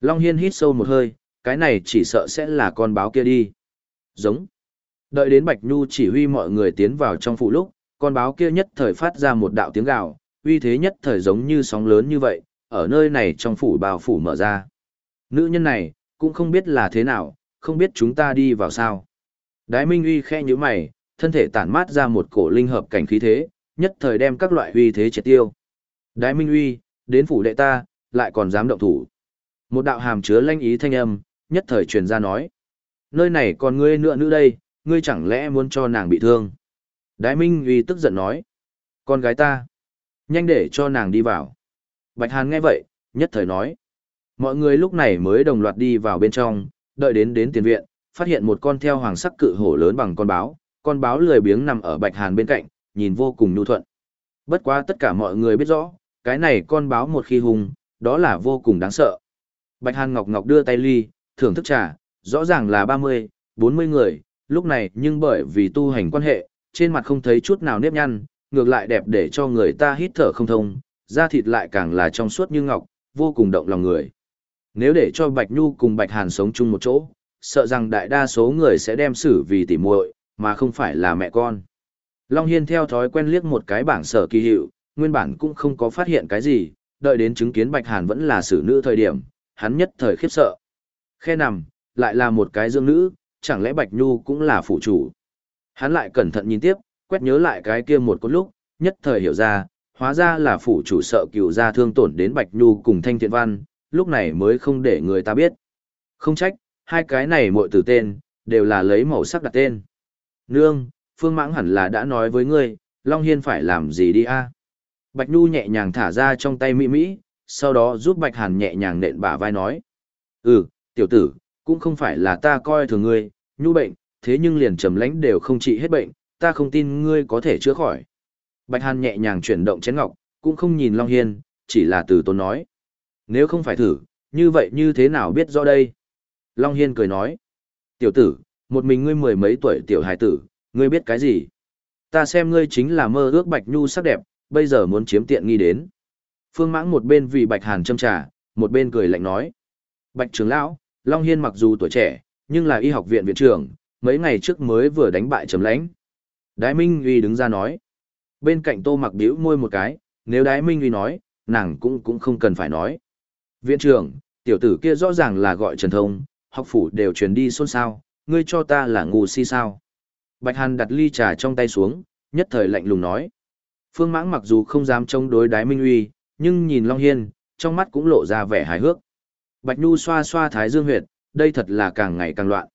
Long Hiên hít sâu một hơi, cái này chỉ sợ sẽ là con báo kia đi. Giống. Đợi đến Bạch Nhu chỉ huy mọi người tiến vào trong phủ lúc, con báo kia nhất thời phát ra một đạo tiếng gào, uy thế nhất thời giống như sóng lớn như vậy, ở nơi này trong phủ bao phủ mở ra. Nữ nhân này, cũng không biết là thế nào, không biết chúng ta đi vào sao. Đái Minh uy khe như mày, thân thể tản mát ra một cổ linh hợp cảnh khí thế, nhất thời đem các loại uy thế triệt tiêu. Đái Minh uy, đến phủ đệ ta, lại còn dám động thủ. Một đạo hàm chứa lanh ý thanh âm, nhất thời truyền ra nói. Nơi này còn ngươi nữa nữ đây, ngươi chẳng lẽ muốn cho nàng bị thương. Đái Minh uy tức giận nói. Con gái ta. Nhanh để cho nàng đi vào. Bạch Hàn nghe vậy, nhất thời nói. Mọi người lúc này mới đồng loạt đi vào bên trong, đợi đến đến tiền viện, phát hiện một con theo hoàng sắc cự hổ lớn bằng con báo, con báo lười biếng nằm ở Bạch Hàn bên cạnh, nhìn vô cùng nhu thuận. Bất quá tất cả mọi người biết rõ, cái này con báo một khi hung, đó là vô cùng đáng sợ. Bạch Hàn Ngọc Ngọc đưa tay ly, thưởng thức trà, rõ ràng là 30, 40 người, lúc này nhưng bởi vì tu hành quan hệ, trên mặt không thấy chút nào nếp nhăn, ngược lại đẹp để cho người ta hít thở không thông, da thịt lại càng là trong suốt như ngọc, vô cùng động lòng người. Nếu để cho Bạch Nhu cùng Bạch Hàn sống chung một chỗ, sợ rằng đại đa số người sẽ đem xử vì tỉ muội, mà không phải là mẹ con. Long Hiên theo thói quen liếc một cái bảng sở kỳ hiệu, nguyên bản cũng không có phát hiện cái gì, đợi đến chứng kiến Bạch Hàn vẫn là xử nữ thời điểm, hắn nhất thời khiếp sợ. Khe nằm, lại là một cái dương nữ, chẳng lẽ Bạch Nhu cũng là phụ chủ. Hắn lại cẩn thận nhìn tiếp, quét nhớ lại cái kia một cốt lúc, nhất thời hiểu ra, hóa ra là phụ chủ sợ cựu gia thương tổn đến Bạch Nhu cùng Thanh Thiện Văn, lúc này mới không để người ta biết. Không trách, hai cái này muội tử tên, đều là lấy màu sắc đặt tên. Nương, Phương Mãng hẳn là đã nói với ngươi, Long Hiên phải làm gì đi a Bạch Nhu nhẹ nhàng thả ra trong tay Mỹ Mỹ, sau đó giúp Bạch Hàn nhẹ nhàng nện bả vai nói. Ừ, tiểu tử, cũng không phải là ta coi thường ngươi, nhu bệnh, thế nhưng liền trầm lãnh đều không trị hết bệnh, ta không tin ngươi có thể chữa khỏi. Bạch Hàn nhẹ nhàng chuyển động chén ngọc, cũng không nhìn Long Hiên, chỉ là từ tôn nói. Nếu không phải thử, như vậy như thế nào biết rõ đây? Long Hiên cười nói. Tiểu tử, một mình ngươi mười mấy tuổi tiểu hài tử, ngươi biết cái gì? Ta xem ngươi chính là mơ ước Bạch Nhu sắc đẹp, bây giờ muốn chiếm tiện nghi đến. Phương Mãng một bên vì Bạch Hàn châm trà, một bên cười lạnh nói. Bạch trưởng lão, Long Hiên mặc dù tuổi trẻ, nhưng là y học viện viện trưởng, mấy ngày trước mới vừa đánh bại trầm lãnh. Đái Minh Uy đứng ra nói. Bên cạnh tô mặc biểu môi một cái, nếu Đái Minh Uy nói, nàng cũng cũng không cần phải nói. Viện trưởng, tiểu tử kia rõ ràng là gọi Trần Thông, học phủ đều truyền đi xôn xao, ngươi cho ta là ngu si sao. Bạch Hàn đặt ly trà trong tay xuống, nhất thời lạnh lùng nói. Phương Mãng mặc dù không dám chống đối Đái Minh Uy, nhưng nhìn Long Hiên, trong mắt cũng lộ ra vẻ hài hước. Bạch Nhu xoa xoa thái dương huyệt, đây thật là càng ngày càng loạn.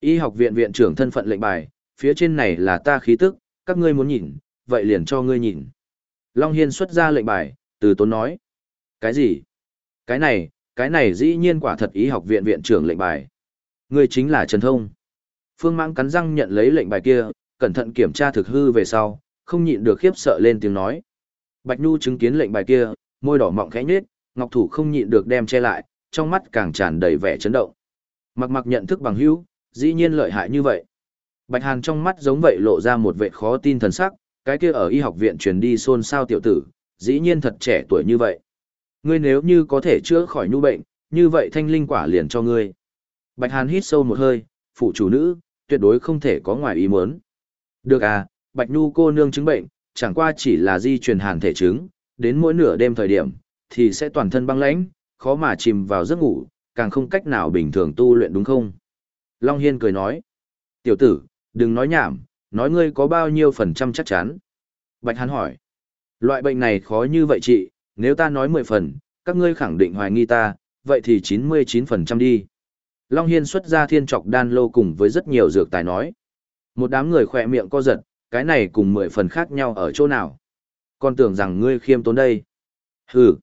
Y học viện viện trưởng thân phận lệnh bài, phía trên này là ta khí tức, các ngươi muốn nhìn, vậy liền cho ngươi nhìn. Long Hiên xuất ra lệnh bài, từ tốn nói. Cái gì? Cái này, cái này dĩ nhiên quả thật y học viện viện trưởng lệnh bài. Ngươi chính là Trần Thông. Phương Mãng cắn răng nhận lấy lệnh bài kia, cẩn thận kiểm tra thực hư về sau, không nhịn được khiếp sợ lên tiếng nói. Bạch Nhu chứng kiến lệnh bài kia, môi đỏ mọng khẽ nhếch, Ngọc Thủ không nhịn được đem che lại, trong mắt càng tràn đầy vẻ chấn động. Mặc mặc nhận thức bằng hữu, dĩ nhiên lợi hại như vậy. Bạch Hàn trong mắt giống vậy lộ ra một vẻ khó tin thần sắc, cái kia ở y học viện truyền đi xôn xao tiểu tử, dĩ nhiên thật trẻ tuổi như vậy. Ngươi nếu như có thể chữa khỏi nhu bệnh, như vậy thanh linh quả liền cho ngươi. Bạch Hàn hít sâu một hơi, phụ chủ nữ, tuyệt đối không thể có ngoài ý muốn. Được à, Bạch Nhu cô nương chứng bệnh, chẳng qua chỉ là di truyền hàn thể chứng, đến mỗi nửa đêm thời điểm, thì sẽ toàn thân băng lãnh, khó mà chìm vào giấc ngủ, càng không cách nào bình thường tu luyện đúng không? Long Hiên cười nói, tiểu tử, đừng nói nhảm, nói ngươi có bao nhiêu phần trăm chắc chắn. Bạch Hàn hỏi, loại bệnh này khó như vậy chị, nếu ta nói 10 phần, các ngươi khẳng định hoài nghi ta, vậy thì 99% đi. Long Hiên xuất ra thiên trọc đan lô cùng với rất nhiều dược tài nói. Một đám người khỏe miệng co giật, cái này cùng 10 phần khác nhau ở chỗ nào. con tưởng rằng ngươi khiêm tốn đây. Hừ.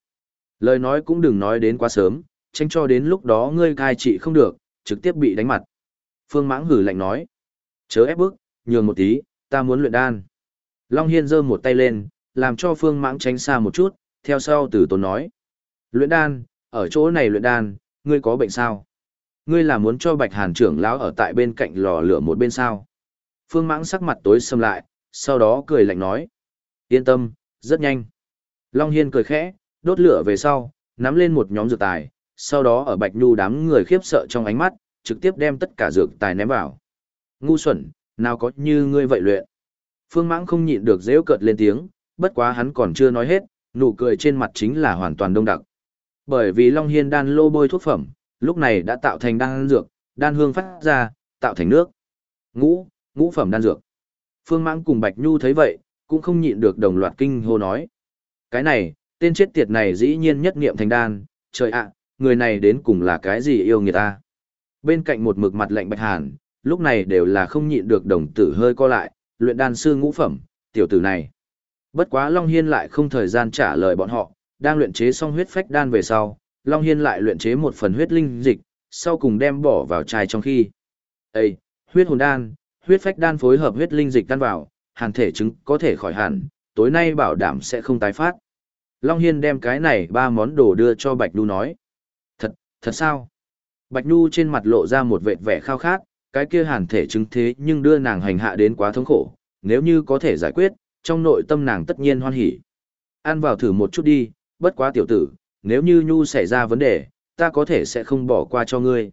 Lời nói cũng đừng nói đến quá sớm, tránh cho đến lúc đó ngươi cai trị không được, trực tiếp bị đánh mặt. Phương Mãng hử lạnh nói. Chớ ép bức, nhường một tí, ta muốn luyện đan. Long Hiên giơ một tay lên, làm cho Phương Mãng tránh xa một chút, theo sau từ tốn nói. Luyện đan, ở chỗ này luyện đan, ngươi có bệnh sao? Ngươi là muốn cho Bạch Hàn trưởng lão ở tại bên cạnh lò lửa một bên sao? Phương Mãng sắc mặt tối sầm lại, sau đó cười lạnh nói. Yên tâm, rất nhanh. Long Hiên cười khẽ, đốt lửa về sau, nắm lên một nhóm dược tài, sau đó ở Bạch Nhu đám người khiếp sợ trong ánh mắt, trực tiếp đem tất cả dược tài ném vào. Ngu xuẩn, nào có như ngươi vậy luyện. Phương Mãng không nhịn được dễu cợt lên tiếng, bất quá hắn còn chưa nói hết, nụ cười trên mặt chính là hoàn toàn đông đặc. Bởi vì Long Hiên đan lô bôi thuốc phẩm, lúc này đã tạo thành đan dược, đan hương phát ra, tạo thành nước. Ngũ, ngũ phẩm đan dược. Phương Mãng cùng Bạch Nhu thấy vậy, cũng không nhịn được đồng loạt kinh hô nói. Cái này, tên chết tiệt này dĩ nhiên nhất niệm thành đan, trời ạ, người này đến cùng là cái gì yêu người ta. Bên cạnh một mực mặt lạnh Bạch Hàn, lúc này đều là không nhịn được đồng tử hơi co lại, luyện đan sư ngũ phẩm, tiểu tử này. Bất quá Long Hiên lại không thời gian trả lời bọn họ, đang luyện chế xong huyết phách đan về sau, Long Hiên lại luyện chế một phần huyết linh dịch, sau cùng đem bỏ vào chai trong khi. Ê, huyết hồn đan, huyết phách đan phối hợp huyết linh dịch tan vào, hàn thể chứng có thể khỏi hẳn, tối nay bảo đảm sẽ không tái phát. Long Hiên đem cái này ba món đồ đưa cho Bạch Nhu nói. Thật, thật sao? Bạch Nhu trên mặt lộ ra một vệt vẻ khao khát, cái kia hàn thể chứng thế nhưng đưa nàng hành hạ đến quá thống khổ, nếu như có thể giải quyết, trong nội tâm nàng tất nhiên hoan hỉ. Ăn vào thử một chút đi, bất quá tiểu tử, nếu như Nhu xảy ra vấn đề, ta có thể sẽ không bỏ qua cho ngươi.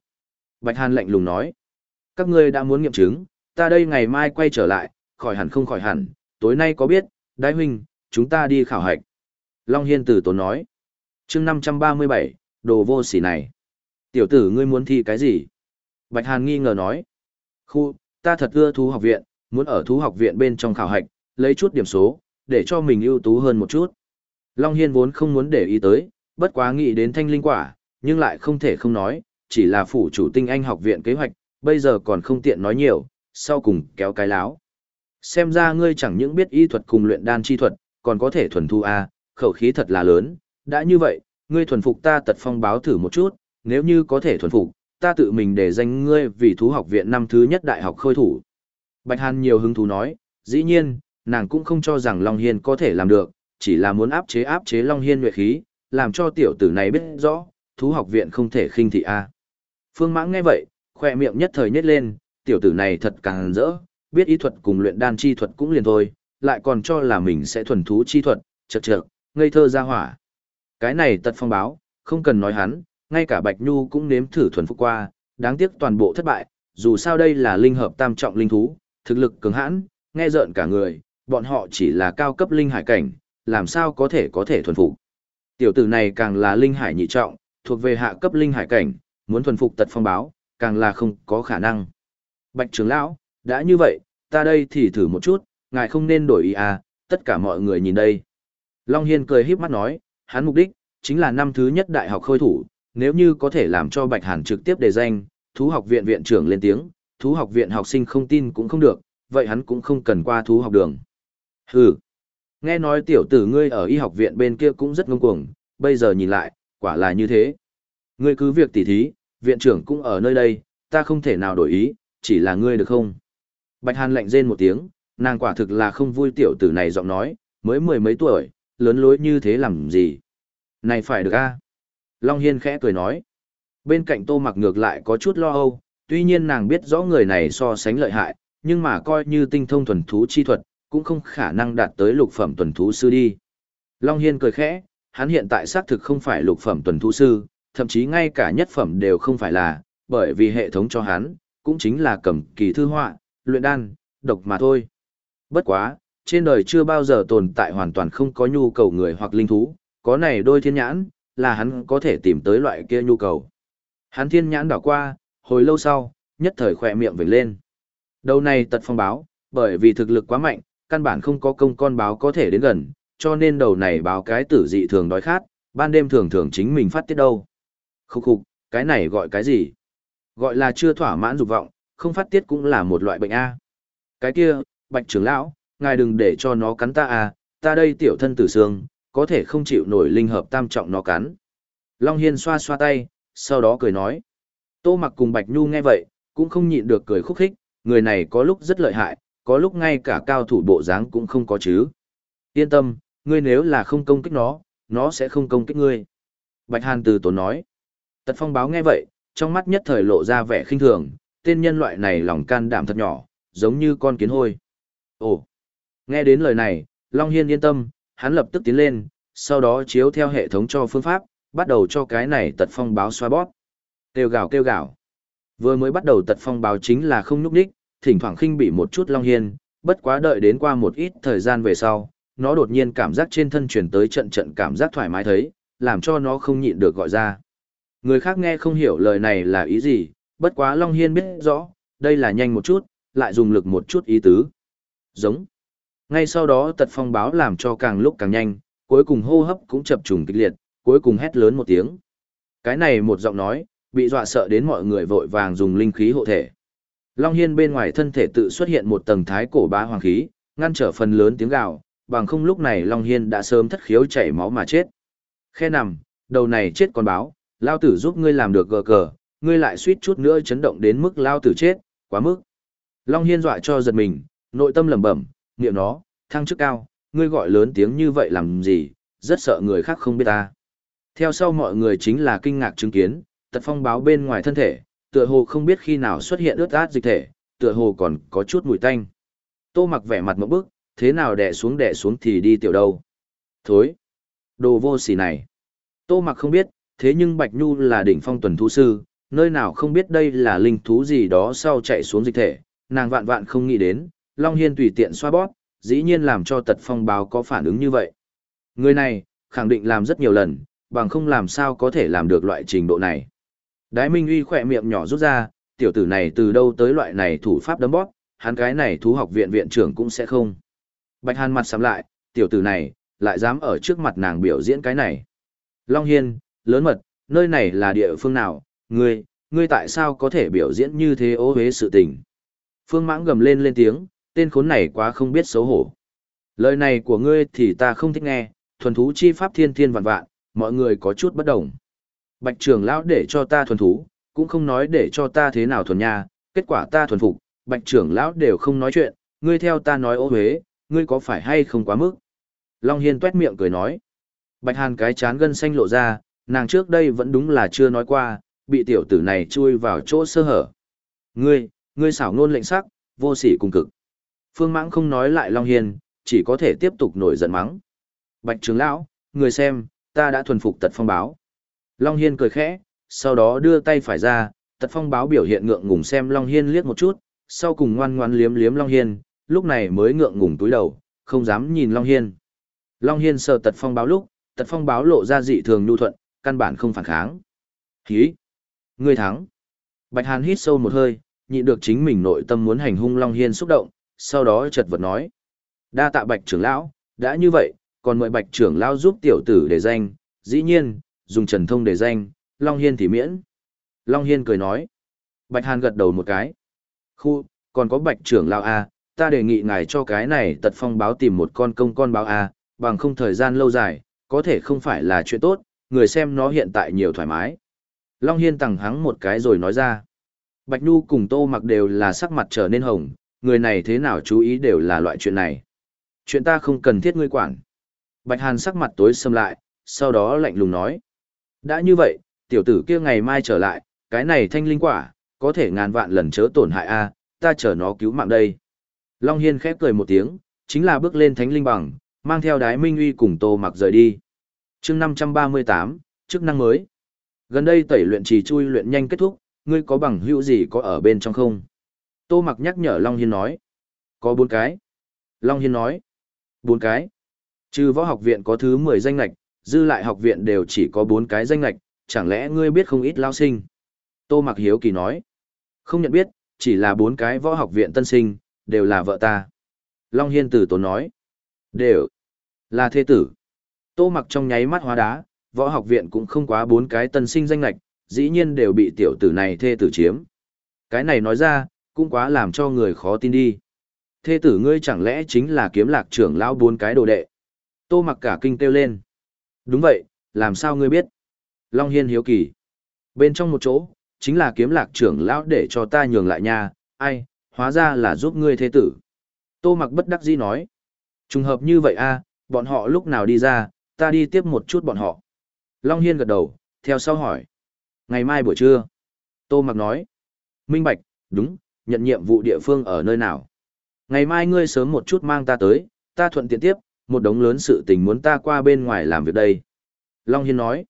Bạch Hàn lạnh lùng nói, các ngươi đã muốn nghiệm chứng, ta đây ngày mai quay trở lại, khỏi hẳn không khỏi hẳn, tối nay có biết, đại huynh, chúng ta đi khảo hạch. Long Hiên tử tốn nói, chương 537, đồ vô sỉ này. Tiểu tử ngươi muốn thi cái gì? Bạch Hàn nghi ngờ nói, khu, ta thật ưa thú học viện, muốn ở thú học viện bên trong khảo hạch, lấy chút điểm số, để cho mình ưu tú hơn một chút. Long Hiên vốn không muốn để ý tới, bất quá nghĩ đến thanh linh quả, nhưng lại không thể không nói, chỉ là phủ chủ tinh anh học viện kế hoạch, bây giờ còn không tiện nói nhiều, sau cùng kéo cái láo. Xem ra ngươi chẳng những biết y thuật cùng luyện đan chi thuật, còn có thể thuần thu A, khẩu khí thật là lớn, đã như vậy, ngươi thuần phục ta tật phong báo thử một chút, nếu như có thể thuần phục, ta tự mình để danh ngươi vì thú học viện năm thứ nhất đại học khôi thủ. Bạch Hàn nhiều hứng thú nói, dĩ nhiên, nàng cũng không cho rằng Long Hiên có thể làm được, chỉ là muốn áp chế áp chế Long Hiên nhuệ khí, làm cho tiểu tử này biết rõ, thú học viện không thể khinh thị A. Phương Mãng nghe vậy, khỏe miệng nhất thời nhét lên, tiểu tử này thật càng rỡ, biết ý thuật cùng luyện đan chi thuật cũng liền thôi, lại còn cho là mình sẽ thuần thú chi thuật, chật chật, ngây thơ ra hỏa. Cái này tật phong báo, không cần nói hắn, ngay cả Bạch Nhu cũng nếm thử thuần phục qua, đáng tiếc toàn bộ thất bại, dù sao đây là linh hợp tam trọng linh thú, thực lực cứng hãn, nghe rợn cả người, bọn họ chỉ là cao cấp linh hải cảnh, làm sao có thể có thể thuần phục. Tiểu tử này càng là linh hải nhị trọng, thuộc về hạ cấp linh hải cảnh, muốn thuần phục tật phong báo, càng là không có khả năng. Bạch trưởng lão, đã như vậy, ta đây thì thử một chút, ngài không nên đổi ý à, tất cả mọi người nhìn đây. Long Hiên cười híp mắt nói, hắn mục đích, chính là năm thứ nhất đại học khôi thủ, nếu như có thể làm cho Bạch Hàn trực tiếp đề danh, thú học viện viện trưởng lên tiếng, thú học viện học sinh không tin cũng không được, vậy hắn cũng không cần qua thú học đường. Hừ, nghe nói tiểu tử ngươi ở y học viện bên kia cũng rất ngông cuồng, bây giờ nhìn lại, quả là như thế. Ngươi cứ việc tỉ thí, viện trưởng cũng ở nơi đây, ta không thể nào đổi ý, chỉ là ngươi được không? Bạch Hàn lạnh rên một tiếng, nàng quả thực là không vui tiểu tử này giọng nói, mới mười mấy tuổi, lớn lối như thế làm gì? Này phải được a Long Hiên khẽ cười nói. Bên cạnh tô mặc ngược lại có chút lo âu, tuy nhiên nàng biết rõ người này so sánh lợi hại, nhưng mà coi như tinh thông thuần thú chi thuật, cũng không khả năng đạt tới lục phẩm tuần thú sư đi. Long Hiên cười khẽ, hắn hiện tại xác thực không phải lục phẩm tuần thú sư, thậm chí ngay cả nhất phẩm đều không phải là, bởi vì hệ thống cho hắn, cũng chính là cầm kỳ thư họa, luyện đan, độc mà thôi. Bất quá, trên đời chưa bao giờ tồn tại hoàn toàn không có nhu cầu người hoặc linh thú, có này đôi thiên nhãn, là hắn có thể tìm tới loại kia nhu cầu. Hắn thiên nhãn đảo qua, hồi lâu sau, nhất thời khỏe miệng vểnh lên. Đầu này tật phong báo, bởi vì thực lực quá mạnh, căn bản không có công con báo có thể đến gần, cho nên đầu này báo cái tử dị thường đói khát, ban đêm thường thường chính mình phát tiết đâu. Khúc khục, cái này gọi cái gì? Gọi là chưa thỏa mãn dục vọng, không phát tiết cũng là một loại bệnh A. Cái kia, bạch trưởng lão, ngài đừng để cho nó cắn ta à, ta đây tiểu thân tử xương, có thể không chịu nổi linh hợp tam trọng nó cắn. Long Hiên xoa xoa tay, sau đó cười nói. Tô mặc cùng Bạch Nhu nghe vậy, cũng không nhịn được cười khúc khích, người này có lúc rất lợi hại, có lúc ngay cả cao thủ bộ dáng cũng không có chứ. Yên tâm, ngươi nếu là không công kích nó, nó sẽ không công kích ngươi. Bạch Hàn từ tốn nói. Tật phong báo nghe vậy, trong mắt nhất thời lộ ra vẻ khinh thường, tên nhân loại này lòng can đảm thật nhỏ, giống như con kiến hôi. Ồ, nghe đến lời này, Long Hiên yên tâm, hắn lập tức tiến lên, sau đó chiếu theo hệ thống cho phương pháp, bắt đầu cho cái này tật phong báo xoa bóp. Kêu gào kêu gào. Vừa mới bắt đầu tật phong báo chính là không nhúc đích, thỉnh thoảng khinh bị một chút Long Hiên, bất quá đợi đến qua một ít thời gian về sau, nó đột nhiên cảm giác trên thân chuyển tới trận trận cảm giác thoải mái thấy, làm cho nó không nhịn được gọi ra. Người khác nghe không hiểu lời này là ý gì, bất quá Long Hiên biết rõ, đây là nhanh một chút, lại dùng lực một chút ý tứ. Giống. Ngay sau đó tật phong báo làm cho càng lúc càng nhanh, cuối cùng hô hấp cũng chập trùng kịch liệt, cuối cùng hét lớn một tiếng. Cái này một giọng nói, bị dọa sợ đến mọi người vội vàng dùng linh khí hộ thể. Long Hiên bên ngoài thân thể tự xuất hiện một tầng thái cổ bá hoàng khí, ngăn trở phần lớn tiếng gào, bằng không lúc này Long Hiên đã sớm thất khiếu chảy máu mà chết. Khe nằm, đầu này chết con báo, lao tử giúp ngươi làm được gờ cờ, ngươi lại suýt chút nữa chấn động đến mức lao tử chết, quá mức. Long Hiên dọa cho giật mình, nội tâm lẩm bẩm, niệm nó, thăng chức cao, ngươi gọi lớn tiếng như vậy làm gì, rất sợ người khác không biết ta. Theo sau mọi người chính là kinh ngạc chứng kiến, tật phong báo bên ngoài thân thể, tựa hồ không biết khi nào xuất hiện ướt át dịch thể, tựa hồ còn có chút mùi tanh. Tô mặc vẻ mặt một bức, thế nào đè xuống đè xuống thì đi tiểu đâu. Thối. Đồ vô sỉ này. Tô mặc không biết, thế nhưng Bạch Nhu là đỉnh phong tuần thú sư, nơi nào không biết đây là linh thú gì đó sau chạy xuống dịch thể, nàng vạn vạn không nghĩ đến, Long Hiên tùy tiện xoa bóp, dĩ nhiên làm cho tật phong báo có phản ứng như vậy. Người này, khẳng định làm rất nhiều lần, bằng không làm sao có thể làm được loại trình độ này. Đái Minh Uy khỏe miệng nhỏ rút ra, tiểu tử này từ đâu tới loại này thủ pháp đấm bóp, hắn cái này thú học viện viện trưởng cũng sẽ không. Bạch Hàn mặt sắm lại, tiểu tử này, lại dám ở trước mặt nàng biểu diễn cái này. Long Hiên, lớn mật, nơi này là địa phương nào, ngươi, ngươi tại sao có thể biểu diễn như thế ô hế sự tình. Phương mãng gầm lên lên tiếng, tên khốn này quá không biết xấu hổ. Lời này của ngươi thì ta không thích nghe, thuần thú chi pháp thiên thiên vạn vạn, mọi người có chút bất đồng. Bạch trưởng lão để cho ta thuần thú, cũng không nói để cho ta thế nào thuần nha, kết quả ta thuần phục, bạch trưởng lão đều không nói chuyện, ngươi theo ta nói ô huế, ngươi có phải hay không quá mức. Long Hiên tuét miệng cười nói. Bạch Hàn cái chán gân xanh lộ ra, nàng trước đây vẫn đúng là chưa nói qua, bị tiểu tử này chui vào chỗ sơ hở. Ngươi, ngươi xảo ngôn lệnh sắc, vô sỉ cùng cực. Phương Mãng không nói lại Long Hiên, chỉ có thể tiếp tục nổi giận mắng. Bạch trưởng lão, người xem, ta đã thuần phục tật phong báo. Long Hiên cười khẽ, sau đó đưa tay phải ra, tật phong báo biểu hiện ngượng ngùng xem Long Hiên liếc một chút, sau cùng ngoan ngoan liếm liếm Long Hiên, lúc này mới ngượng ngùng túi đầu, không dám nhìn Long Hiên. Long Hiên sờ tật phong báo lúc, tật phong báo lộ ra dị thường nhu thuận, căn bản không phản kháng. Hí! Người thắng! Bạch Hàn hít sâu một hơi, nhịn được chính mình nội tâm muốn hành hung Long Hiên xúc động, sau đó chợt vật nói. Đa tạ Bạch trưởng lão, đã như vậy, còn mời Bạch trưởng lão giúp tiểu tử để danh, dĩ nhiên, dùng trần thông để danh, Long Hiên thì miễn. Long Hiên cười nói. Bạch Hàn gật đầu một cái. Khu, còn có Bạch trưởng lão A, ta đề nghị ngài cho cái này tật phong báo tìm một con công con báo A, bằng không thời gian lâu dài, có thể không phải là chuyện tốt, người xem nó hiện tại nhiều thoải mái. Long Hiên tẳng hắng một cái rồi nói ra. Bạch Nhu cùng Tô mặc đều là sắc mặt trở nên hồng, người này thế nào chú ý đều là loại chuyện này. Chuyện ta không cần thiết ngươi quản. Bạch Hàn sắc mặt tối xâm lại, sau đó lạnh lùng nói. Đã như vậy, tiểu tử kia ngày mai trở lại, cái này thanh linh quả, có thể ngàn vạn lần chớ tổn hại a ta chờ nó cứu mạng đây. Long Hiên khép cười một tiếng, chính là bước lên thánh linh bằng, mang theo đái minh uy cùng tô mặc rời đi chương 538, chức năng mới. Gần đây tẩy luyện trì chui luyện nhanh kết thúc, ngươi có bằng hữu gì có ở bên trong không? Tô mặc nhắc nhở Long Hiên nói. Có bốn cái. Long Hiên nói. Bốn cái. Trừ võ học viện có thứ 10 danh lạch, dư lại học viện đều chỉ có bốn cái danh lạch, chẳng lẽ ngươi biết không ít lao sinh? Tô mặc hiếu kỳ nói. Không nhận biết, chỉ là bốn cái võ học viện tân sinh, đều là vợ ta. Long Hiên tử tốn nói. Đều là thế tử. Tô mặc trong nháy mắt hóa đá, võ học viện cũng không quá bốn cái tân sinh danh lệch, dĩ nhiên đều bị tiểu tử này thê tử chiếm. Cái này nói ra, cũng quá làm cho người khó tin đi. Thê tử ngươi chẳng lẽ chính là kiếm lạc trưởng lão bốn cái đồ đệ. Tô mặc cả kinh kêu lên. Đúng vậy, làm sao ngươi biết? Long Hiên hiếu kỳ. Bên trong một chỗ, chính là kiếm lạc trưởng lão để cho ta nhường lại nha, ai, hóa ra là giúp ngươi thế tử. Tô mặc bất đắc dĩ nói. Trùng hợp như vậy a bọn họ lúc nào đi ra, ta đi tiếp một chút bọn họ. Long Hiên gật đầu, theo sau hỏi. Ngày mai buổi trưa. Tô mặc nói. Minh Bạch, đúng, nhận nhiệm vụ địa phương ở nơi nào. Ngày mai ngươi sớm một chút mang ta tới, ta thuận tiện tiếp, một đống lớn sự tình muốn ta qua bên ngoài làm việc đây. Long Hiên nói.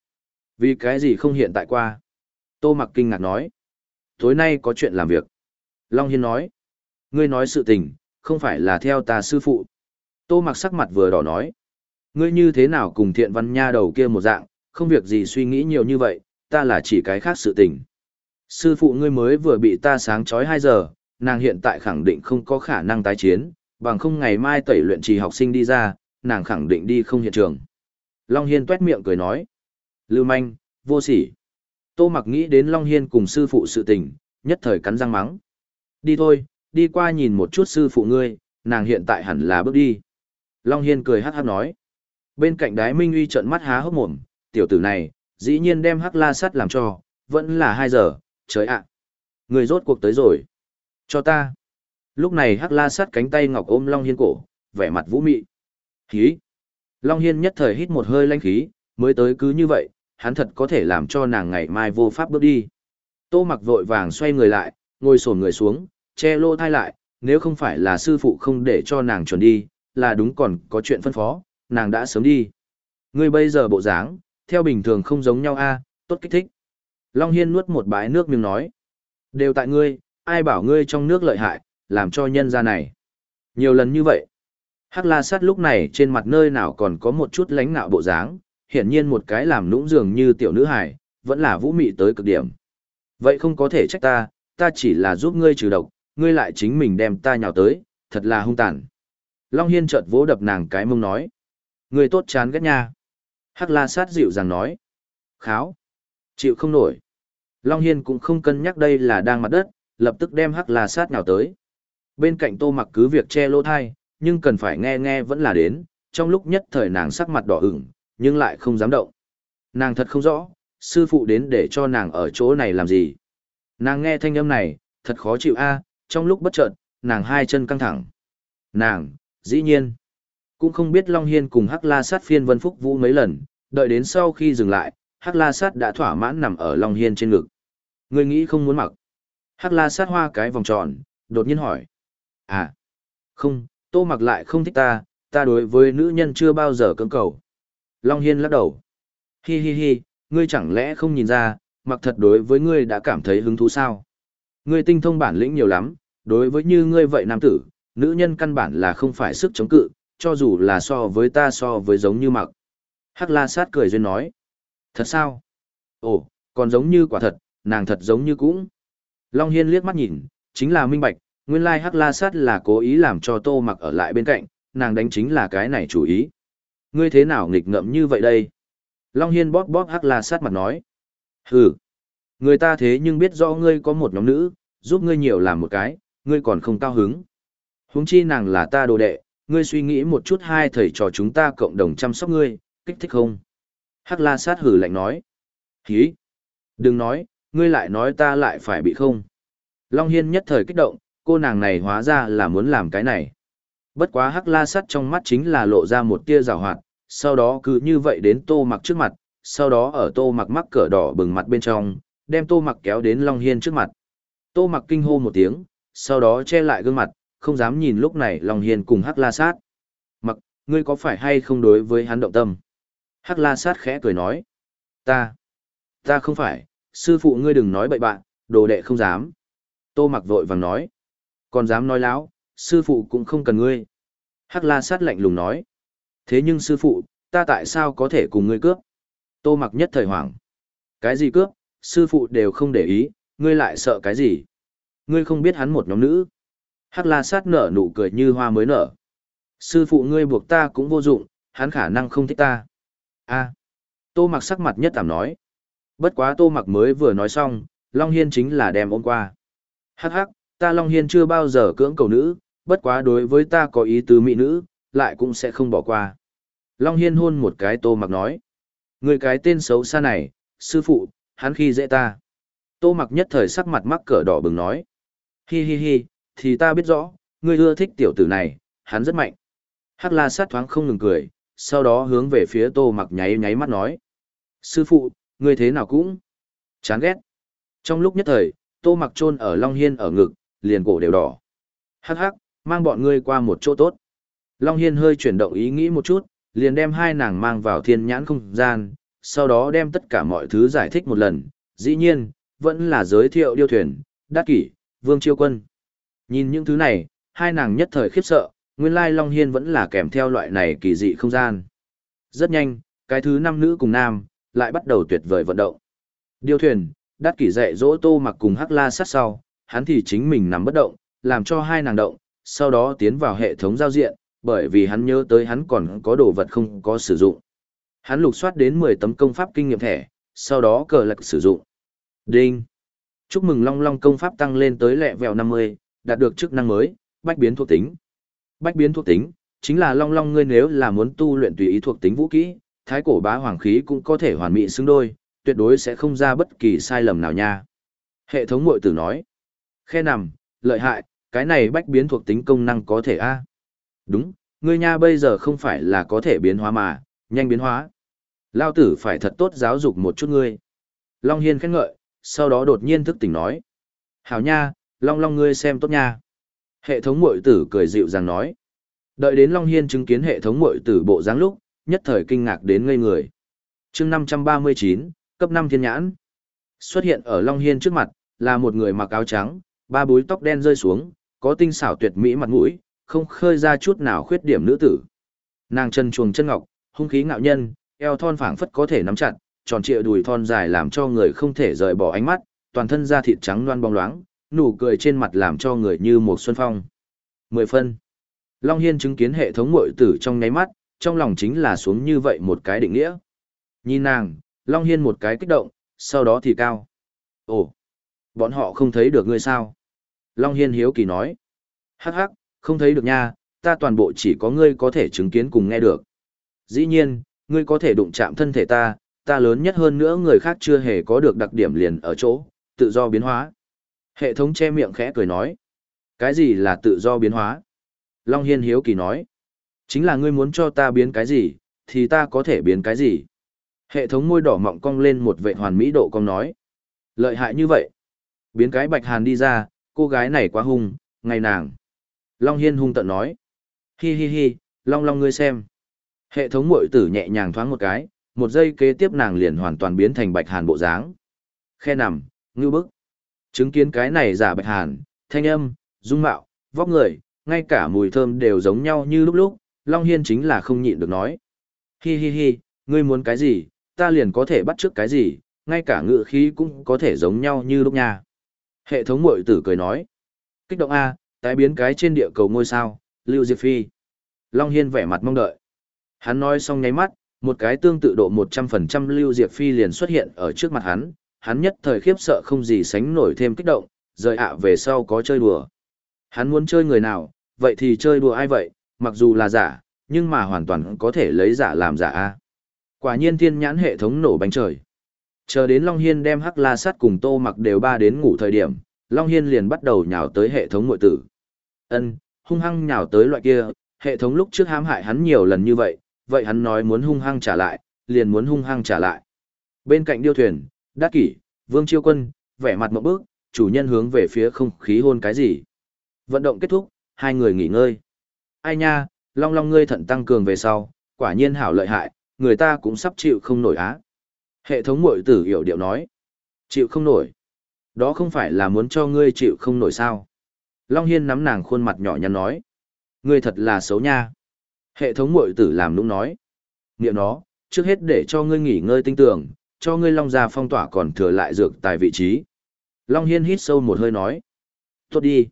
Vì cái gì không hiện tại qua? Tô mặc kinh ngạc nói. Tối nay có chuyện làm việc. Long Hiên nói. Ngươi nói sự tình, không phải là theo ta sư phụ. Tô mặc sắc mặt vừa đỏ nói. Ngươi như thế nào cùng thiện văn nha đầu kia một dạng, không việc gì suy nghĩ nhiều như vậy, ta là chỉ cái khác sự tình. Sư phụ ngươi mới vừa bị ta sáng chói 2 giờ, nàng hiện tại khẳng định không có khả năng tái chiến, bằng không ngày mai tẩy luyện trì học sinh đi ra, nàng khẳng định đi không hiện trường. Long Hiên tuét miệng cười nói. Lưu manh, vô sỉ. Tô mặc nghĩ đến Long Hiên cùng sư phụ sự tình, nhất thời cắn răng mắng. Đi thôi, đi qua nhìn một chút sư phụ ngươi, nàng hiện tại hẳn là bước đi. Long Hiên cười hát hát nói. Bên cạnh đái minh uy trợn mắt há hốc mồm, tiểu tử này, dĩ nhiên đem hắc la sắt làm cho, vẫn là 2 giờ, trời ạ. Người rốt cuộc tới rồi. Cho ta. Lúc này hắc la sắt cánh tay ngọc ôm Long Hiên cổ, vẻ mặt vũ mị. Khí. Long Hiên nhất thời hít một hơi lanh khí, mới tới cứ như vậy, hắn thật có thể làm cho nàng ngày mai vô pháp bước đi. Tô mặc vội vàng xoay người lại, ngồi sổn người xuống, che lô thai lại, nếu không phải là sư phụ không để cho nàng chuẩn đi, là đúng còn có chuyện phân phó, nàng đã sớm đi. Ngươi bây giờ bộ dáng, theo bình thường không giống nhau a, tốt kích thích. Long Hiên nuốt một bãi nước miếng nói. Đều tại ngươi, ai bảo ngươi trong nước lợi hại, làm cho nhân ra này. Nhiều lần như vậy. Hắc la sát lúc này trên mặt nơi nào còn có một chút lánh nạo bộ dáng, hiển nhiên một cái làm nũng dường như tiểu nữ hải, vẫn là vũ mị tới cực điểm. Vậy không có thể trách ta, ta chỉ là giúp ngươi trừ độc, ngươi lại chính mình đem ta nhào tới, thật là hung tàn. Long Hiên chợt vỗ đập nàng cái mông nói người tốt chán ghét nha. Hắc la sát dịu dàng nói. Kháo. Chịu không nổi. Long Hiên cũng không cân nhắc đây là đang mặt đất, lập tức đem hắc la sát nào tới. Bên cạnh tô mặc cứ việc che lỗ thai, nhưng cần phải nghe nghe vẫn là đến, trong lúc nhất thời nàng sắc mặt đỏ ửng, nhưng lại không dám động. Nàng thật không rõ, sư phụ đến để cho nàng ở chỗ này làm gì. Nàng nghe thanh âm này, thật khó chịu a trong lúc bất chợt, nàng hai chân căng thẳng. Nàng, dĩ nhiên, cũng không biết Long Hiên cùng Hắc La Sát phiên vân phúc vũ mấy lần, đợi đến sau khi dừng lại, Hắc La Sát đã thỏa mãn nằm ở Long Hiên trên ngực. Người nghĩ không muốn mặc. Hắc La Sát hoa cái vòng tròn, đột nhiên hỏi. À, không, tô mặc lại không thích ta, ta đối với nữ nhân chưa bao giờ cưỡng cầu. Long Hiên lắc đầu. Hi hi hi, ngươi chẳng lẽ không nhìn ra, mặc thật đối với ngươi đã cảm thấy hứng thú sao? Ngươi tinh thông bản lĩnh nhiều lắm, đối với như ngươi vậy nam tử, nữ nhân căn bản là không phải sức chống cự, cho dù là so với ta so với giống như mặc. Hắc la sát cười duyên nói. Thật sao? Ồ, còn giống như quả thật, nàng thật giống như cũng. Long Hiên liếc mắt nhìn, chính là minh bạch, nguyên lai Hắc la sát là cố ý làm cho tô mặc ở lại bên cạnh, nàng đánh chính là cái này chủ ý. Ngươi thế nào nghịch ngợm như vậy đây? Long Hiên bóp bóp Hắc la sát mặt nói. Hừ, người ta thế nhưng biết rõ ngươi có một nhóm nữ, giúp ngươi nhiều làm một cái, ngươi còn không cao hứng. Huống chi nàng là ta đồ đệ, ngươi suy nghĩ một chút hai thầy trò chúng ta cộng đồng chăm sóc ngươi, kích thích không? Hắc la sát hử lạnh nói. Hí! Đừng nói, ngươi lại nói ta lại phải bị không? Long Hiên nhất thời kích động, cô nàng này hóa ra là muốn làm cái này. Bất quá hắc la sắt trong mắt chính là lộ ra một tia rào hoạt, sau đó cứ như vậy đến tô mặc trước mặt, sau đó ở tô mặc mắc cỡ đỏ bừng mặt bên trong, đem tô mặc kéo đến Long Hiên trước mặt. Tô mặc kinh hô một tiếng, sau đó che lại gương mặt, không dám nhìn lúc này Long Hiên cùng hắc la sát. Mặc, ngươi có phải hay không đối với hắn động tâm? Hắc la sát khẽ cười nói. Ta, ta không phải, sư phụ ngươi đừng nói bậy bạn, đồ đệ không dám. Tô mặc vội vàng nói. Còn dám nói láo, sư phụ cũng không cần ngươi. Hắc la sát lạnh lùng nói. Thế nhưng sư phụ, ta tại sao có thể cùng ngươi cướp? Tô mặc nhất thời hoảng. Cái gì cướp, sư phụ đều không để ý, ngươi lại sợ cái gì? Ngươi không biết hắn một nhóm nữ. Hắc la sát nở nụ cười như hoa mới nở. Sư phụ ngươi buộc ta cũng vô dụng, hắn khả năng không thích ta. a Tô mặc sắc mặt nhất tảm nói. Bất quá tô mặc mới vừa nói xong, Long Hiên chính là đem ôm qua. Hắc hắc, ta Long Hiên chưa bao giờ cưỡng cầu nữ, bất quá đối với ta có ý tứ mỹ nữ, lại cũng sẽ không bỏ qua. Long Hiên hôn một cái tô mặc nói. Người cái tên xấu xa này, sư phụ, hắn khi dễ ta. Tô mặc nhất thời sắc mặt mắc cỡ đỏ bừng nói. Hi hi hi, thì ta biết rõ, ngươi ưa thích tiểu tử này, hắn rất mạnh. Hắc la sát thoáng không ngừng cười, sau đó hướng về phía tô mặc nháy nháy mắt nói. Sư phụ, ngươi thế nào cũng chán ghét. Trong lúc nhất thời, tô mặc trôn ở Long Hiên ở ngực, liền cổ đều đỏ. Hắc hắc, mang bọn ngươi qua một chỗ tốt. Long Hiên hơi chuyển động ý nghĩ một chút, liền đem hai nàng mang vào thiên nhãn không gian, sau đó đem tất cả mọi thứ giải thích một lần, dĩ nhiên, vẫn là giới thiệu điêu thuyền, đắc kỷ, vương chiêu quân. Nhìn những thứ này, hai nàng nhất thời khiếp sợ, nguyên lai Long Hiên vẫn là kèm theo loại này kỳ dị không gian. Rất nhanh, cái thứ năm nữ cùng nam, lại bắt đầu tuyệt vời vận động. Điêu thuyền, đắt kỷ dạy dỗ tô mặc cùng hắc la sát sau, hắn thì chính mình nằm bất động, làm cho hai nàng động, sau đó tiến vào hệ thống giao diện, bởi vì hắn nhớ tới hắn còn có đồ vật không có sử dụng. Hắn lục soát đến 10 tấm công pháp kinh nghiệm thẻ, sau đó cờ lạc sử dụng. Đinh! Chúc mừng Long Long công pháp tăng lên tới lẹ vẹo 50, đạt được chức năng mới, bách biến thuộc tính. Bách biến thuộc tính, chính là Long Long ngươi nếu là muốn tu luyện tùy ý thuộc tính vũ kỹ, thái cổ bá hoàng khí cũng có thể hoàn mỹ xứng đôi, tuyệt đối sẽ không ra bất kỳ sai lầm nào nha. Hệ thống mội tử nói. Khe nằm, lợi hại, cái này bách biến thuộc tính công năng có thể a Đúng, ngươi nha bây giờ không phải là có thể biến hóa mà, nhanh biến hóa. Lao tử phải thật tốt giáo dục một chút ngươi. Long Hiên khen ngợi, sau đó đột nhiên thức tỉnh nói. Hảo nha, Long Long ngươi xem tốt nha. Hệ thống mội tử cười dịu dàng nói. Đợi đến Long Hiên chứng kiến hệ thống mội tử bộ dáng lúc, nhất thời kinh ngạc đến ngây người. chương 539, cấp 5 thiên nhãn. Xuất hiện ở Long Hiên trước mặt, là một người mặc áo trắng, ba búi tóc đen rơi xuống, có tinh xảo tuyệt mỹ mặt mũi, không khơi ra chút nào khuyết điểm nữ tử. Nàng chân chuồng chân ngọc, hung khí ngạo nhân, eo thon phảng phất có thể nắm chặt, tròn trịa đùi thon dài làm cho người không thể rời bỏ ánh mắt, toàn thân da thịt trắng loan bóng loáng, nụ cười trên mặt làm cho người như một xuân phong. Mười phân. Long Hiên chứng kiến hệ thống mội tử trong ngáy mắt, trong lòng chính là xuống như vậy một cái định nghĩa. Nhìn nàng, Long Hiên một cái kích động, sau đó thì cao. Ồ, bọn họ không thấy được ngươi sao? Long Hiên hiếu kỳ nói. Hắc hắc, không thấy được nha, ta toàn bộ chỉ có ngươi có thể chứng kiến cùng nghe được. Dĩ nhiên, ngươi có thể đụng chạm thân thể ta, ta lớn nhất hơn nữa người khác chưa hề có được đặc điểm liền ở chỗ, tự do biến hóa. Hệ thống che miệng khẽ cười nói. Cái gì là tự do biến hóa? Long Hiên hiếu kỳ nói. Chính là ngươi muốn cho ta biến cái gì, thì ta có thể biến cái gì. Hệ thống môi đỏ mọng cong lên một vệ hoàn mỹ độ cong nói. Lợi hại như vậy. Biến cái bạch hàn đi ra, cô gái này quá hung, ngày nàng. Long Hiên hung tận nói. Hi hi hi, Long Long ngươi xem. Hệ thống mội tử nhẹ nhàng thoáng một cái, một giây kế tiếp nàng liền hoàn toàn biến thành bạch hàn bộ dáng. Khe nằm, ngư bức. Chứng kiến cái này giả bạch hàn, thanh âm, dung mạo, vóc người, ngay cả mùi thơm đều giống nhau như lúc lúc, Long Hiên chính là không nhịn được nói. Hi hi hi, ngươi muốn cái gì, ta liền có thể bắt trước cái gì, ngay cả ngự khí cũng có thể giống nhau như lúc nha. Hệ thống mội tử cười nói. Kích động A, tái biến cái trên địa cầu ngôi sao, Lưu Diệp Phi. Long Hiên vẻ mặt mong đợi. Hắn nói xong nháy mắt, một cái tương tự độ 100% Lưu Diệp Phi liền xuất hiện ở trước mặt hắn, hắn nhất thời khiếp sợ không gì sánh nổi thêm kích động, rời ạ về sau có chơi đùa. Hắn muốn chơi người nào, vậy thì chơi đùa ai vậy, mặc dù là giả, nhưng mà hoàn toàn có thể lấy giả làm giả a. Quả nhiên thiên nhãn hệ thống nổ bánh trời. Chờ đến Long Hiên đem Hắc La Sát cùng Tô Mặc đều ba đến ngủ thời điểm, Long Hiên liền bắt đầu nhào tới hệ thống muội tử. Ân, hung hăng nhào tới loại kia, hệ thống lúc trước hãm hại hắn nhiều lần như vậy, vậy hắn nói muốn hung hăng trả lại, liền muốn hung hăng trả lại. Bên cạnh điêu thuyền, Đắc Kỷ, Vương Chiêu Quân, vẻ mặt một bước, chủ nhân hướng về phía không khí hôn cái gì. Vận động kết thúc, hai người nghỉ ngơi. Ai nha, long long ngươi thận tăng cường về sau, quả nhiên hảo lợi hại, người ta cũng sắp chịu không nổi á. Hệ thống mội tử hiểu điệu nói. Chịu không nổi. Đó không phải là muốn cho ngươi chịu không nổi sao. Long Hiên nắm nàng khuôn mặt nhỏ nhắn nói. Ngươi thật là xấu nha. Hệ thống mội tử làm nũng nói. Niệm nó, trước hết để cho ngươi nghỉ ngơi tinh tưởng, cho ngươi long gia phong tỏa còn thừa lại dược tại vị trí. Long Hiên hít sâu một hơi nói. Tốt đi.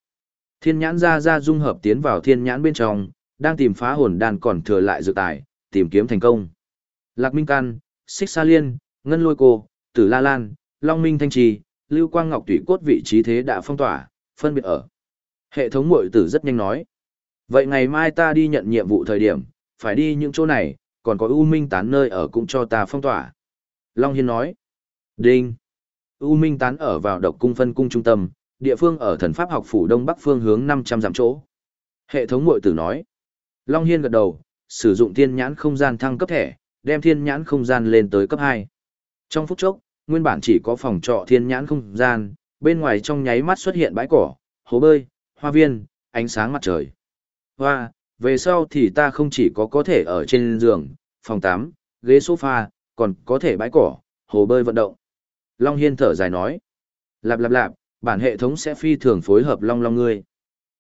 Thiên nhãn ra ra dung hợp tiến vào thiên nhãn bên trong, đang tìm phá hồn đàn còn thừa lại dược tài, tìm kiếm thành công. Lạc Minh Can, Xích Sa Liên, Ngân Lôi Cô, Tử La Lan, Long Minh Thanh Trì, Lưu Quang Ngọc Tủy Cốt vị trí thế đã phong tỏa, phân biệt ở. Hệ thống mội tử rất nhanh nói. Vậy ngày mai ta đi nhận nhiệm vụ thời điểm, phải đi những chỗ này, còn có U Minh tán nơi ở cũng cho ta phong tỏa. Long Hiên nói. Đinh. U Minh tán ở vào độc cung phân cung trung tâm, địa phương ở thần pháp học phủ đông bắc phương hướng 500 dặm chỗ. Hệ thống mội tử nói. Long Hiên gật đầu, sử dụng thiên nhãn không gian thăng cấp thẻ, đem thiên nhãn không gian lên tới cấp 2. Trong phút chốc, nguyên bản chỉ có phòng trọ thiên nhãn không gian, bên ngoài trong nháy mắt xuất hiện bãi cỏ, hồ bơi, hoa viên, ánh sáng mặt trời. Hoa, về sau thì ta không chỉ có có thể ở trên giường, phòng tắm, ghế sofa, còn có thể bãi cỏ, hồ bơi vận động. Long Hiên thở dài nói. Lạp lạp lạp, bản hệ thống sẽ phi thường phối hợp Long Long ngươi.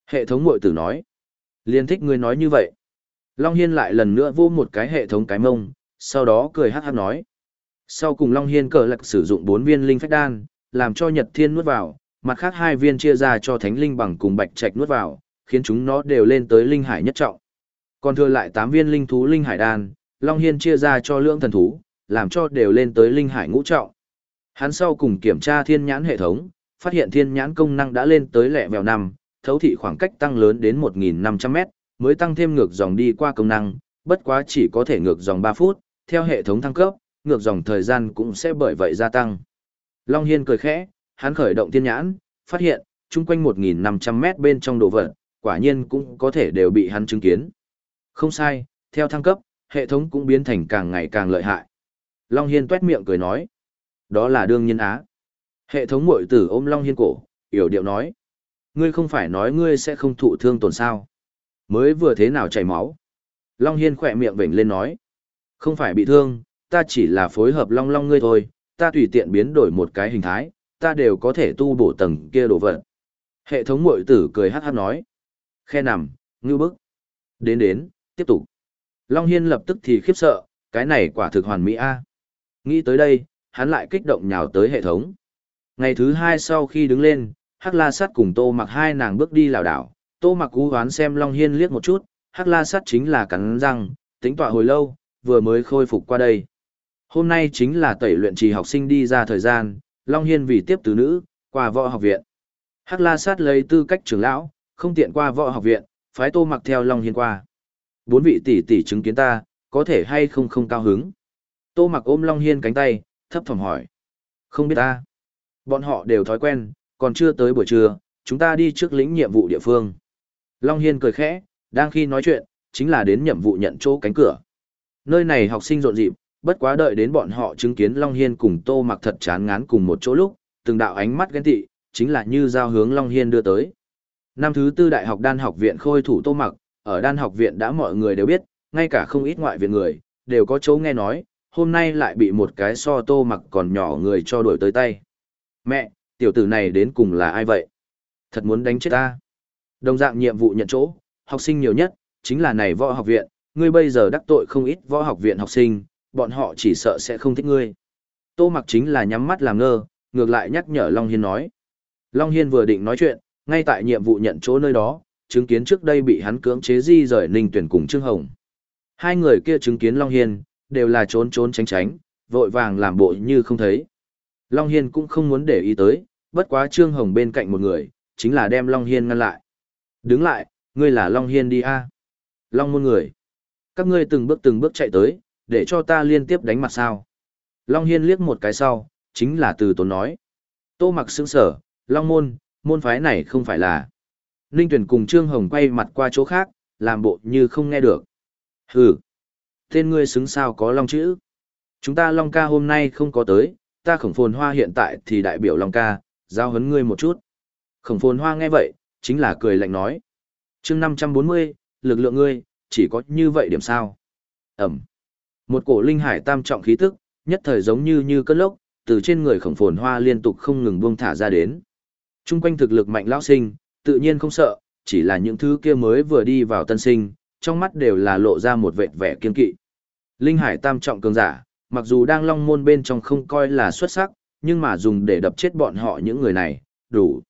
Hệ thống mội tử nói. Liên thích ngươi nói như vậy. Long Hiên lại lần nữa vô một cái hệ thống cái mông, sau đó cười hát hát nói. Sau cùng Long Hiên cờ lạc sử dụng 4 viên linh phách đan, làm cho Nhật Thiên nuốt vào, mặt khác hai viên chia ra cho Thánh Linh bằng cùng Bạch Trạch nuốt vào, khiến chúng nó đều lên tới linh hải nhất trọng. Còn thừa lại 8 viên linh thú linh hải đan, Long Hiên chia ra cho lưỡng thần thú, làm cho đều lên tới linh hải ngũ trọng. Hắn sau cùng kiểm tra thiên nhãn hệ thống, phát hiện thiên nhãn công năng đã lên tới lẹ vèo năm, thấu thị khoảng cách tăng lớn đến 1.500 mét, mới tăng thêm ngược dòng đi qua công năng, bất quá chỉ có thể ngược dòng 3 phút, theo hệ thống thăng cấp, ngược dòng thời gian cũng sẽ bởi vậy gia tăng. Long Hiên cười khẽ, hắn khởi động thiên nhãn, phát hiện, chung quanh 1.500 mét bên trong đồ vật, quả nhiên cũng có thể đều bị hắn chứng kiến. Không sai, theo thăng cấp, hệ thống cũng biến thành càng ngày càng lợi hại. Long Hiên tuét miệng cười nói. Đó là đương nhiên á. Hệ thống mội tử ôm Long Hiên cổ, hiểu điệu nói. Ngươi không phải nói ngươi sẽ không thụ thương tổn sao. Mới vừa thế nào chảy máu. Long Hiên khỏe miệng vểnh lên nói. Không phải bị thương, ta chỉ là phối hợp Long Long ngươi thôi, ta tùy tiện biến đổi một cái hình thái, ta đều có thể tu bổ tầng kia đồ vật. Hệ thống mội tử cười hát hát nói. Khe nằm, ngư bức. Đến đến, tiếp tục. Long Hiên lập tức thì khiếp sợ, cái này quả thực hoàn mỹ a Nghĩ tới đây, hắn lại kích động nhào tới hệ thống. Ngày thứ hai sau khi đứng lên, Hắc La Sát cùng Tô Mặc hai nàng bước đi lảo đảo, Tô Mặc cú hoán xem Long Hiên liếc một chút, Hắc La Sát chính là cắn răng, tính tọa hồi lâu, vừa mới khôi phục qua đây. Hôm nay chính là tẩy luyện trì học sinh đi ra thời gian, Long Hiên vì tiếp từ nữ, qua võ học viện. Hắc La Sát lấy tư cách trưởng lão, không tiện qua võ học viện, phái Tô Mặc theo Long Hiên qua. Bốn vị tỷ tỷ chứng kiến ta, có thể hay không không cao hứng. Tô Mặc ôm Long Hiên cánh tay, thấp thỏm hỏi. Không biết ta. Bọn họ đều thói quen, còn chưa tới buổi trưa, chúng ta đi trước lĩnh nhiệm vụ địa phương. Long Hiên cười khẽ, đang khi nói chuyện, chính là đến nhiệm vụ nhận chỗ cánh cửa. Nơi này học sinh rộn rịp, bất quá đợi đến bọn họ chứng kiến Long Hiên cùng Tô Mặc thật chán ngán cùng một chỗ lúc, từng đạo ánh mắt ghen tị, chính là như giao hướng Long Hiên đưa tới. Năm thứ tư đại học đan học viện khôi thủ Tô Mặc, ở đan học viện đã mọi người đều biết, ngay cả không ít ngoại viện người, đều có chỗ nghe nói, hôm nay lại bị một cái so Tô Mặc còn nhỏ người cho đuổi tới tay. Mẹ, tiểu tử này đến cùng là ai vậy? Thật muốn đánh chết ta. Đồng dạng nhiệm vụ nhận chỗ, học sinh nhiều nhất, chính là này võ học viện, ngươi bây giờ đắc tội không ít võ học viện học sinh, bọn họ chỉ sợ sẽ không thích ngươi. Tô mặc chính là nhắm mắt làm ngơ, ngược lại nhắc nhở Long Hiên nói. Long Hiên vừa định nói chuyện, ngay tại nhiệm vụ nhận chỗ nơi đó, chứng kiến trước đây bị hắn cưỡng chế di rời Ninh Tuyển cùng Trương Hồng. Hai người kia chứng kiến Long Hiên, đều là trốn trốn tránh tránh, vội vàng làm bộ như không thấy. Long Hiên cũng không muốn để ý tới, bất quá Trương Hồng bên cạnh một người, chính là đem Long Hiên ngăn lại. Đứng lại, ngươi là Long Hiên đi a Long môn người. Các ngươi từng bước từng bước chạy tới, để cho ta liên tiếp đánh mặt sao. Long Hiên liếc một cái sau, chính là từ tốn nói. Tô mặc sững sở, Long môn, môn phái này không phải là. Ninh Tuyển cùng Trương Hồng quay mặt qua chỗ khác, làm bộ như không nghe được. Hừ, tên ngươi xứng sao có Long chữ. Chúng ta Long ca hôm nay không có tới, ta khổng phồn hoa hiện tại thì đại biểu Long ca, giao hấn ngươi một chút. Khổng phồn hoa nghe vậy, chính là cười lạnh nói. chương 540, lực lượng ngươi, chỉ có như vậy điểm sao. Ẩm. Một cổ linh hải tam trọng khí tức, nhất thời giống như như cơn lốc, từ trên người khổng phồn hoa liên tục không ngừng buông thả ra đến. Trung quanh thực lực mạnh lão sinh, tự nhiên không sợ, chỉ là những thứ kia mới vừa đi vào tân sinh, trong mắt đều là lộ ra một vệt vẻ kiên kỵ. Linh hải tam trọng cường giả, mặc dù đang long môn bên trong không coi là xuất sắc, nhưng mà dùng để đập chết bọn họ những người này, đủ.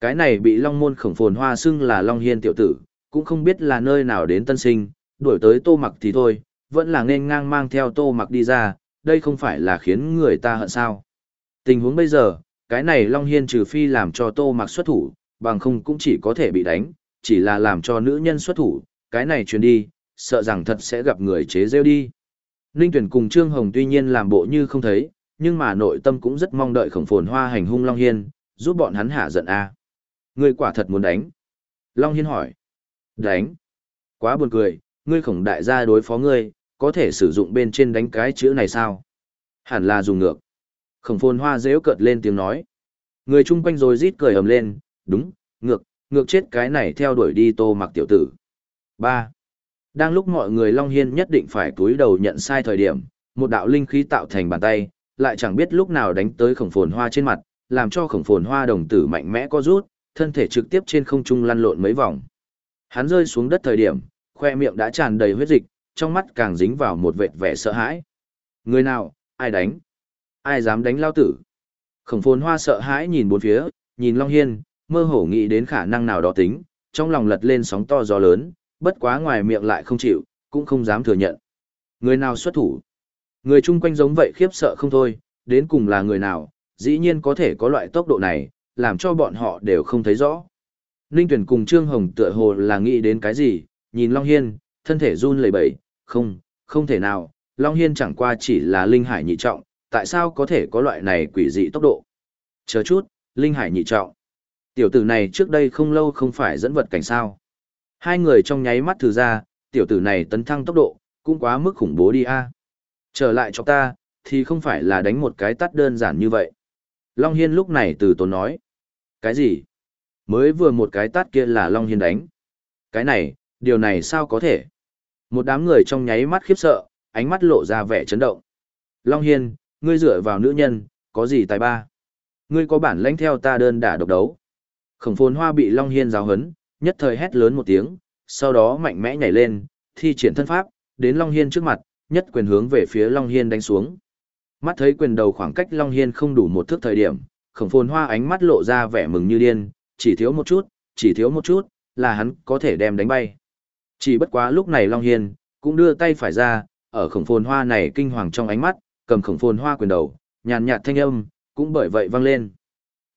Cái này bị long môn khổng phồn hoa xưng là long hiên tiểu tử, cũng không biết là nơi nào đến tân sinh, đuổi tới tô mặc thì thôi, vẫn là nên ngang mang theo tô mặc đi ra, đây không phải là khiến người ta hận sao. Tình huống bây giờ, cái này long hiên trừ phi làm cho tô mặc xuất thủ, bằng không cũng chỉ có thể bị đánh, chỉ là làm cho nữ nhân xuất thủ, cái này truyền đi, sợ rằng thật sẽ gặp người chế rêu đi. Ninh Tuyển cùng Trương Hồng tuy nhiên làm bộ như không thấy, nhưng mà nội tâm cũng rất mong đợi khổng phồn hoa hành hung Long Hiên, giúp bọn hắn hạ giận a à. Ngươi quả thật muốn đánh. Long Hiên hỏi. Đánh. Quá buồn cười, ngươi khổng đại gia đối phó ngươi, có thể sử dụng bên trên đánh cái chữ này sao? Hẳn là dùng ngược. Khổng phồn hoa dễu cợt lên tiếng nói. Người chung quanh rồi rít cười ầm lên, đúng, ngược, ngược chết cái này theo đuổi đi tô mặc tiểu tử. 3. Đang lúc mọi người Long Hiên nhất định phải túi đầu nhận sai thời điểm, một đạo linh khí tạo thành bàn tay, lại chẳng biết lúc nào đánh tới khổng phồn hoa trên mặt, làm cho khổng phồn hoa đồng tử mạnh mẽ co rút, thân thể trực tiếp trên không trung lăn lộn mấy vòng. Hắn rơi xuống đất thời điểm, khoe miệng đã tràn đầy huyết dịch, trong mắt càng dính vào một vệt vẻ sợ hãi. Người nào, ai đánh? Ai dám đánh lao tử? Khổng phồn hoa sợ hãi nhìn bốn phía, nhìn Long Hiên, mơ hồ nghĩ đến khả năng nào đó tính, trong lòng lật lên sóng to gió lớn, bất quá ngoài miệng lại không chịu, cũng không dám thừa nhận. Người nào xuất thủ? Người chung quanh giống vậy khiếp sợ không thôi, đến cùng là người nào, dĩ nhiên có thể có loại tốc độ này, làm cho bọn họ đều không thấy rõ. Ninh Tuyển cùng Trương Hồng tựa hồ là nghĩ đến cái gì, nhìn Long Hiên, thân thể run lẩy bẩy, không, không thể nào, Long Hiên chẳng qua chỉ là linh hải nhị trọng, tại sao có thể có loại này quỷ dị tốc độ? Chờ chút, linh hải nhị trọng. Tiểu tử này trước đây không lâu không phải dẫn vật cảnh sao. Hai người trong nháy mắt thử ra, tiểu tử này tấn thăng tốc độ, cũng quá mức khủng bố đi a. Trở lại cho ta, thì không phải là đánh một cái tắt đơn giản như vậy. Long Hiên lúc này từ tốn nói. Cái gì? Mới vừa một cái tát kia là Long Hiên đánh. Cái này, điều này sao có thể? Một đám người trong nháy mắt khiếp sợ, ánh mắt lộ ra vẻ chấn động. Long Hiên, ngươi dựa vào nữ nhân, có gì tài ba? Ngươi có bản lãnh theo ta đơn đả độc đấu. Khổng phồn hoa bị Long Hiên giáo hấn, nhất thời hét lớn một tiếng, sau đó mạnh mẽ nhảy lên, thi triển thân pháp, đến Long Hiên trước mặt, nhất quyền hướng về phía Long Hiên đánh xuống. Mắt thấy quyền đầu khoảng cách Long Hiên không đủ một thước thời điểm, khổng phồn hoa ánh mắt lộ ra vẻ mừng như điên, chỉ thiếu một chút, chỉ thiếu một chút, là hắn có thể đem đánh bay. Chỉ bất quá lúc này Long Hiên, cũng đưa tay phải ra, ở khổng phồn hoa này kinh hoàng trong ánh mắt, cầm khổng phồn hoa quyền đầu, nhàn nhạt thanh âm, cũng bởi vậy vang lên.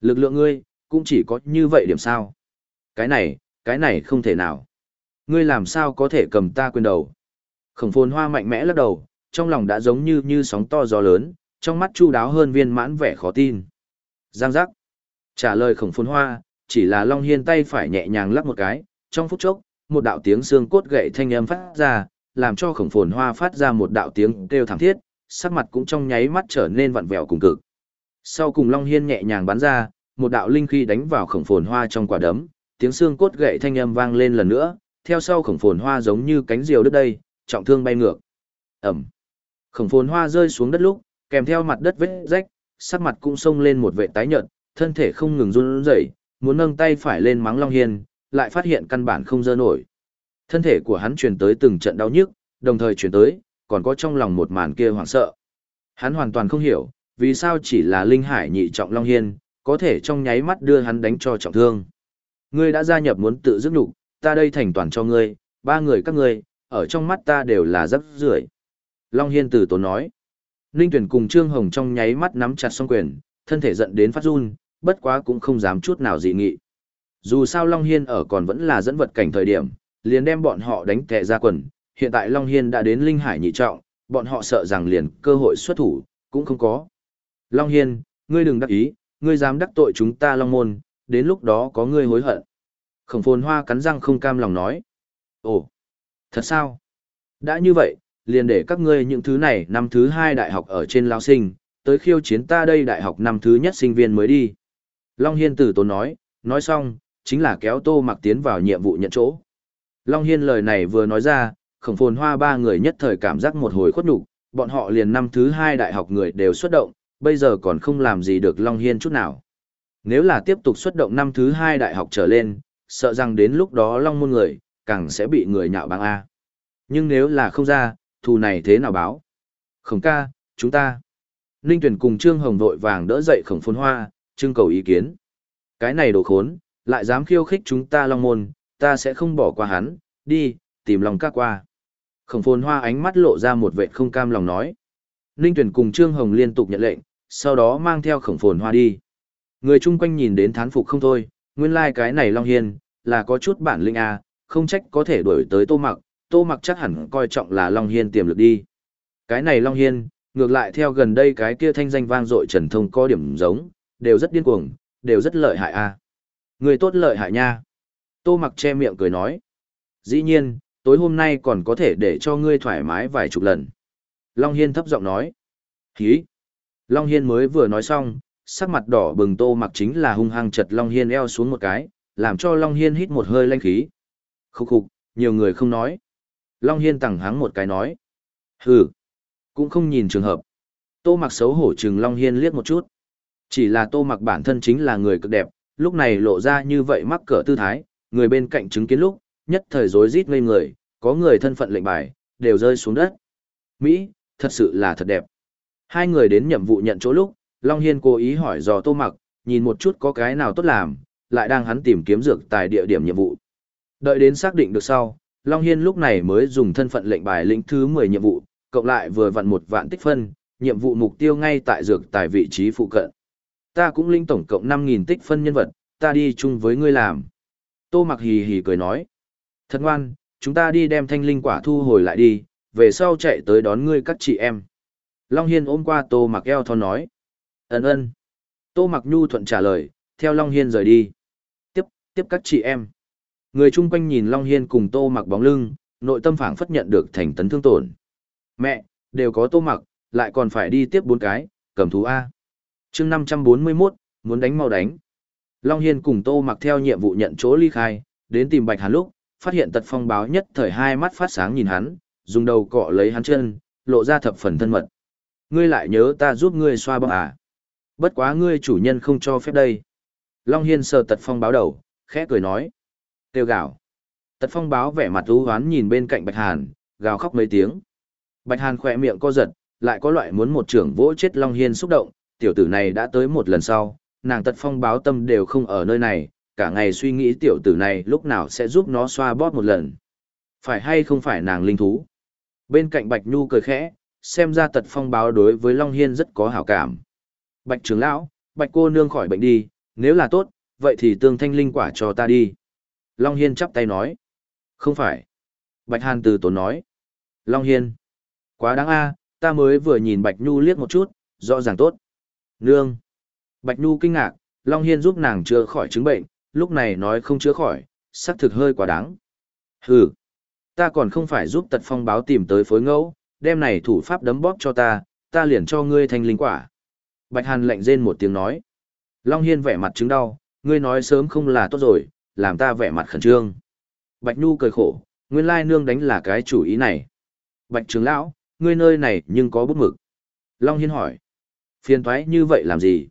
Lực lượng ngươi, cũng chỉ có như vậy điểm sao. Cái này, cái này không thể nào. Ngươi làm sao có thể cầm ta quyền đầu. Khổng phồn hoa mạnh mẽ lắc đầu, trong lòng đã giống như như sóng to gió lớn, trong mắt chu đáo hơn viên mãn vẻ khó tin. Giang giác. Trả lời khổng phồn hoa, chỉ là Long Hiên tay phải nhẹ nhàng lắc một cái, trong phút chốc, một đạo tiếng xương cốt gậy thanh âm phát ra, làm cho khổng phồn hoa phát ra một đạo tiếng kêu thảm thiết, sắc mặt cũng trong nháy mắt trở nên vặn vẹo cùng cực. Sau cùng Long Hiên nhẹ nhàng bắn ra, một đạo linh khí đánh vào khổng phồn hoa trong quả đấm, tiếng xương cốt gậy thanh âm vang lên lần nữa, theo sau khổng phồn hoa giống như cánh diều đất đây, trọng thương bay ngược. Ẩm. Khổng phồn hoa rơi xuống đất lúc, kèm theo mặt đất vết rách, sắc mặt cũng sông lên một vệ tái nhợt, thân thể không ngừng run rẩy, muốn nâng tay phải lên mắng Long Hiên, lại phát hiện căn bản không dơ nổi. Thân thể của hắn truyền tới từng trận đau nhức, đồng thời truyền tới, còn có trong lòng một màn kia hoảng sợ. Hắn hoàn toàn không hiểu, vì sao chỉ là linh hải nhị trọng Long Hiên, có thể trong nháy mắt đưa hắn đánh cho trọng thương. Ngươi đã gia nhập muốn tự giúp nhục, ta đây thành toàn cho ngươi, ba người các ngươi, ở trong mắt ta đều là rất rưởi. Long Hiên từ tốn nói. Ninh Tuyển cùng Trương Hồng trong nháy mắt nắm chặt song quyền, thân thể giận đến phát run, bất quá cũng không dám chút nào dị nghị. Dù sao Long Hiên ở còn vẫn là dẫn vật cảnh thời điểm, liền đem bọn họ đánh tệ ra quần, hiện tại Long Hiên đã đến Linh Hải nhị trọng, bọn họ sợ rằng liền cơ hội xuất thủ, cũng không có. Long Hiên, ngươi đừng đắc ý, ngươi dám đắc tội chúng ta Long Môn, đến lúc đó có ngươi hối hận. Khổng phồn hoa cắn răng không cam lòng nói. Ồ, thật sao? Đã như vậy, liền để các ngươi những thứ này năm thứ hai đại học ở trên lao sinh, tới khiêu chiến ta đây đại học năm thứ nhất sinh viên mới đi. Long Hiên tử tốn nói, nói xong, chính là kéo tô mặc tiến vào nhiệm vụ nhận chỗ. Long Hiên lời này vừa nói ra, khổng phồn hoa ba người nhất thời cảm giác một hồi khuất nhục bọn họ liền năm thứ hai đại học người đều xuất động, bây giờ còn không làm gì được Long Hiên chút nào. Nếu là tiếp tục xuất động năm thứ hai đại học trở lên, sợ rằng đến lúc đó Long môn người, càng sẽ bị người nhạo báng A. Nhưng nếu là không ra, thù này thế nào báo? Khổng ca, chúng ta. Ninh Tuyển cùng Trương Hồng vội vàng đỡ dậy khổng phồn hoa, trưng cầu ý kiến. Cái này đồ khốn, lại dám khiêu khích chúng ta long môn, ta sẽ không bỏ qua hắn, đi, tìm lòng ca qua. Khổng phồn hoa ánh mắt lộ ra một vệ không cam lòng nói. Ninh Tuyển cùng Trương Hồng liên tục nhận lệnh, sau đó mang theo khổng phồn hoa đi. Người chung quanh nhìn đến thán phục không thôi, nguyên lai like cái này Long Hiên, là có chút bản linh A, à, không trách có thể đuổi tới tô mặc, tô mặc chắc hẳn coi trọng là Long Hiên tiềm lực đi. Cái này Long Hiên, ngược lại theo gần đây cái kia thanh danh vang dội trần thông có điểm giống, đều rất điên cuồng, đều rất lợi hại a. Người tốt lợi hại nha. Tô mặc che miệng cười nói. Dĩ nhiên, tối hôm nay còn có thể để cho ngươi thoải mái vài chục lần. Long Hiên thấp giọng nói. Hí. Long Hiên mới vừa nói xong, sắc mặt đỏ bừng tô mặc chính là hung hăng chật Long Hiên eo xuống một cái, làm cho Long Hiên hít một hơi lanh khí. Khúc khục, nhiều người không nói. Long Hiên tẳng hắng một cái nói. Hừ. Cũng không nhìn trường hợp. Tô mặc xấu hổ chừng Long Hiên liếc một chút. Chỉ là tô mặc bản thân chính là người cực đẹp, lúc này lộ ra như vậy mắc cỡ tư thái, người bên cạnh chứng kiến lúc, nhất thời rối rít ngây người, có người thân phận lệnh bài, đều rơi xuống đất. Mỹ, thật sự là thật đẹp. Hai người đến nhiệm vụ nhận chỗ lúc, Long Hiên cố ý hỏi dò tô mặc, nhìn một chút có cái nào tốt làm, lại đang hắn tìm kiếm dược tài địa điểm nhiệm vụ. Đợi đến xác định được sau, Long Hiên lúc này mới dùng thân phận lệnh bài lĩnh thứ 10 nhiệm vụ, cộng lại vừa vặn một vạn tích phân, nhiệm vụ mục tiêu ngay tại dược tài vị trí phụ cận. Ta cũng linh tổng cộng 5.000 tích phân nhân vật, ta đi chung với ngươi làm. Tô mặc hì hì cười nói. Thật ngoan, chúng ta đi đem thanh linh quả thu hồi lại đi, về sau chạy tới đón ngươi các chị em. Long Hiên ôm qua Tô mặc eo thon nói. Ấn ơn. Tô mặc nhu thuận trả lời, theo Long Hiên rời đi. Tiếp, tiếp các chị em. Người chung quanh nhìn Long Hiên cùng Tô mặc bóng lưng, nội tâm phảng phất nhận được thành tấn thương tổn. Mẹ, đều có Tô mặc, lại còn phải đi tiếp bốn cái, cầm thú A. chương 541, muốn đánh mau đánh. Long Hiên cùng Tô mặc theo nhiệm vụ nhận chỗ ly khai, đến tìm Bạch Hàn lúc, phát hiện tật phong báo nhất thời hai mắt phát sáng nhìn hắn, dùng đầu cọ lấy hắn chân, lộ ra thập phần thân mật. Ngươi lại nhớ ta giúp ngươi xoa bóp à? Bất quá ngươi chủ nhân không cho phép đây. Long Hiên sờ tật phong báo đầu, khẽ cười nói. Tiêu gạo. Tật phong báo vẻ mặt ưu hoán nhìn bên cạnh Bạch Hàn, gào khóc mấy tiếng. Bạch Hàn khỏe miệng co giật, lại có loại muốn một trưởng vỗ chết Long Hiên xúc động, tiểu tử này đã tới một lần sau, nàng tật phong báo tâm đều không ở nơi này, cả ngày suy nghĩ tiểu tử này lúc nào sẽ giúp nó xoa bóp một lần. Phải hay không phải nàng linh thú? Bên cạnh Bạch Nhu cười khẽ, xem ra tật phong báo đối với Long Hiên rất có hảo cảm. Bạch trưởng lão, Bạch cô nương khỏi bệnh đi, nếu là tốt, vậy thì tương thanh linh quả cho ta đi. Long Hiên chắp tay nói. Không phải. Bạch Hàn từ tốn nói. Long Hiên. Quá đáng a ta mới vừa nhìn Bạch Nhu liếc một chút, rõ ràng tốt. Nương. Bạch Nhu kinh ngạc, Long Hiên giúp nàng chữa khỏi chứng bệnh, lúc này nói không chữa khỏi, xác thực hơi quá đáng. Hừ, ta còn không phải giúp tật phong báo tìm tới phối ngẫu, đem này thủ pháp đấm bóp cho ta, ta liền cho ngươi thành linh quả. Bạch Hàn lạnh rên một tiếng nói. Long Hiên vẻ mặt chứng đau, ngươi nói sớm không là tốt rồi, làm ta vẻ mặt khẩn trương. Bạch Nhu cười khổ, nguyên lai nương đánh là cái chủ ý này. Bạch trưởng lão, ngươi nơi này nhưng có bút mực. Long Hiên hỏi. Phiền thoái như vậy làm gì?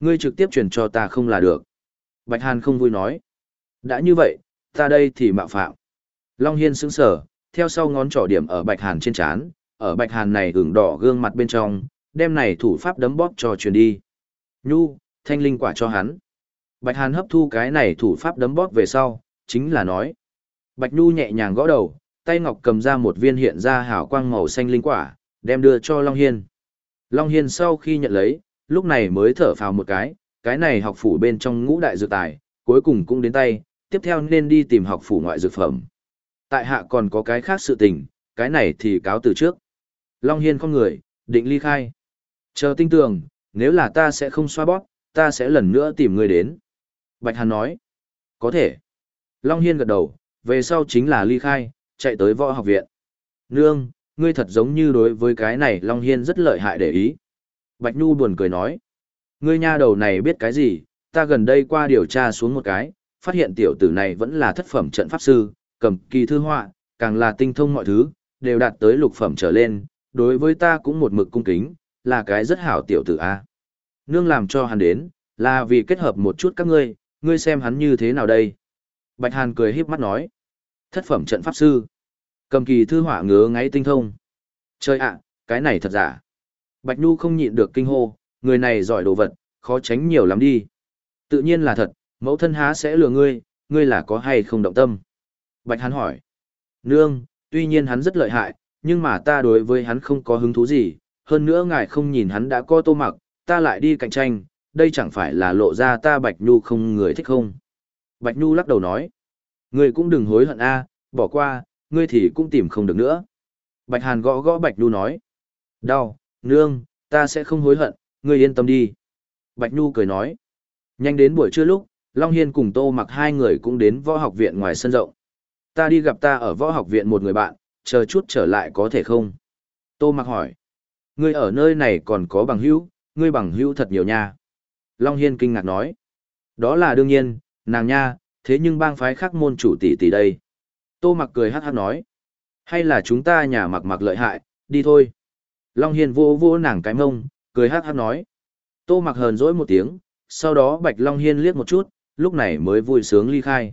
Ngươi trực tiếp truyền cho ta không là được. Bạch Hàn không vui nói. Đã như vậy, ta đây thì mạo phạm. Long Hiên sững sở, theo sau ngón trỏ điểm ở Bạch Hàn trên chán, ở Bạch Hàn này ửng đỏ gương mặt bên trong, đem này thủ pháp đấm bóp cho truyền đi. Nhu, thanh linh quả cho hắn. Bạch Hàn hấp thu cái này thủ pháp đấm bóp về sau, chính là nói. Bạch Nhu nhẹ nhàng gõ đầu, tay ngọc cầm ra một viên hiện ra hào quang màu xanh linh quả, đem đưa cho Long Hiên. Long Hiên sau khi nhận lấy, lúc này mới thở phào một cái, cái này học phủ bên trong ngũ đại dược tài, cuối cùng cũng đến tay, tiếp theo nên đi tìm học phủ ngoại dược phẩm. Tại hạ còn có cái khác sự tình, cái này thì cáo từ trước. Long Hiên không người, định ly khai. Chờ tinh tường, nếu là ta sẽ không xoa bóp, ta sẽ lần nữa tìm người đến. Bạch Hàn nói, có thể. Long Hiên gật đầu, về sau chính là ly khai, chạy tới võ học viện. Nương, ngươi thật giống như đối với cái này Long Hiên rất lợi hại để ý. Bạch Nhu buồn cười nói, ngươi nha đầu này biết cái gì, ta gần đây qua điều tra xuống một cái, phát hiện tiểu tử này vẫn là thất phẩm trận pháp sư, cầm kỳ thư họa, càng là tinh thông mọi thứ, đều đạt tới lục phẩm trở lên, đối với ta cũng một mực cung kính, là cái rất hảo tiểu tử a. Nương làm cho hắn đến, là vì kết hợp một chút các ngươi, ngươi xem hắn như thế nào đây. Bạch Hàn cười híp mắt nói, thất phẩm trận pháp sư, cầm kỳ thư hỏa ngứa ngáy tinh thông. Chơi ạ, cái này thật giả. Bạch Nhu không nhịn được kinh hô, người này giỏi đồ vật, khó tránh nhiều lắm đi. Tự nhiên là thật, mẫu thân há sẽ lừa ngươi, ngươi là có hay không động tâm. Bạch Hàn hỏi. Nương, tuy nhiên hắn rất lợi hại, nhưng mà ta đối với hắn không có hứng thú gì, hơn nữa ngài không nhìn hắn đã có tô mặc, ta lại đi cạnh tranh, đây chẳng phải là lộ ra ta Bạch Nhu không người thích không. Bạch Nhu lắc đầu nói. Ngươi cũng đừng hối hận a, bỏ qua, ngươi thì cũng tìm không được nữa. Bạch Hàn gõ gõ Bạch Nhu nói. Đau, nương, ta sẽ không hối hận, ngươi yên tâm đi. Bạch Nhu cười nói. Nhanh đến buổi trưa lúc, Long Hiên cùng Tô mặc hai người cũng đến võ học viện ngoài sân rộng. Ta đi gặp ta ở võ học viện một người bạn, chờ chút trở lại có thể không? Tô mặc hỏi. Ngươi ở nơi này còn có bằng hữu, ngươi bằng hữu thật nhiều nha. Long Hiên kinh ngạc nói. Đó là đương nhiên, nàng nha, thế nhưng bang phái khác môn chủ tỷ tỷ đây. Tô mặc cười hát hát nói. Hay là chúng ta nhà mặc mặc lợi hại, đi thôi. Long Hiên vô vô nàng cái mông, cười hát hát nói. Tô mặc hờn dỗi một tiếng, sau đó Bạch Long Hiên liếc một chút, lúc này mới vui sướng ly khai.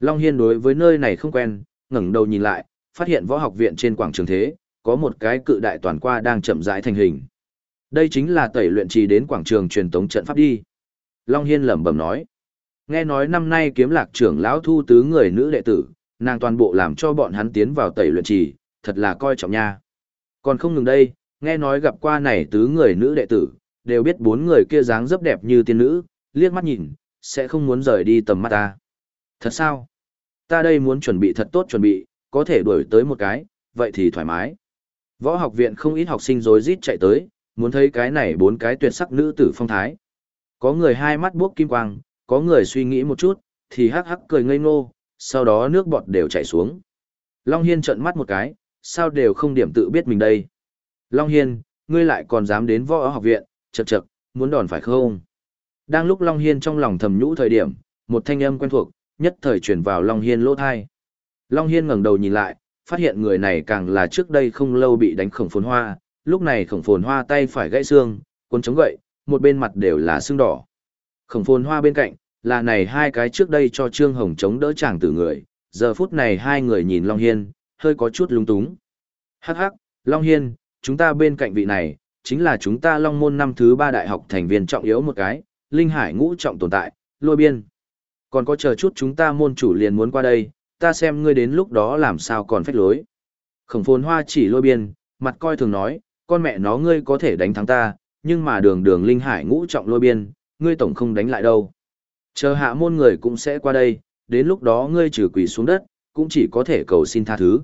Long Hiên đối với nơi này không quen, ngẩng đầu nhìn lại, phát hiện võ học viện trên quảng trường thế, có một cái cự đại toàn qua đang chậm rãi thành hình. Đây chính là tẩy luyện trì đến quảng trường truyền tống trận pháp đi. Long Hiên lẩm bẩm nói. Nghe nói năm nay kiếm lạc trưởng lão thu tứ người nữ đệ tử, nàng toàn bộ làm cho bọn hắn tiến vào tẩy luyện trì, thật là coi trọng nha. Còn không ngừng đây, nghe nói gặp qua này tứ người nữ đệ tử, đều biết bốn người kia dáng dấp đẹp như tiên nữ, liếc mắt nhìn, sẽ không muốn rời đi tầm mắt ta. Thật sao? Ta đây muốn chuẩn bị thật tốt chuẩn bị, có thể đuổi tới một cái, vậy thì thoải mái. Võ học viện không ít học sinh rối rít chạy tới, muốn thấy cái này bốn cái tuyệt sắc nữ tử phong thái. Có người hai mắt buốc kim quang, có người suy nghĩ một chút, thì hắc hắc cười ngây ngô, sau đó nước bọt đều chảy xuống. Long Hiên trợn mắt một cái, sao đều không điểm tự biết mình đây. Long Hiên, ngươi lại còn dám đến võ học viện, chật chật, muốn đòn phải không? Đang lúc Long Hiên trong lòng thầm nhũ thời điểm, một thanh âm quen thuộc, nhất thời chuyển vào Long Hiên lỗ thai. Long Hiên ngẩng đầu nhìn lại, phát hiện người này càng là trước đây không lâu bị đánh khổng phồn hoa, lúc này khổng phồn hoa tay phải gãy xương, cuốn chống gậy, một bên mặt đều là xương đỏ. Khổng phồn hoa bên cạnh, là này hai cái trước đây cho Trương Hồng chống đỡ chàng tử người, giờ phút này hai người nhìn Long Hiên, hơi có chút lung túng. Hắc hắc, Long Hiên, chúng ta bên cạnh vị này, chính là chúng ta Long Môn năm thứ ba đại học thành viên trọng yếu một cái, Linh Hải ngũ trọng tồn tại, lôi biên. Còn có chờ chút chúng ta môn chủ liền muốn qua đây, ta xem ngươi đến lúc đó làm sao còn phách lối. Khổng phồn hoa chỉ lôi biên, mặt coi thường nói, con mẹ nó ngươi có thể đánh thắng ta, nhưng mà đường đường Linh Hải ngũ trọng lôi biên, ngươi tổng không đánh lại đâu. Chờ hạ môn người cũng sẽ qua đây, đến lúc đó ngươi trừ quỷ xuống đất, cũng chỉ có thể cầu xin tha thứ.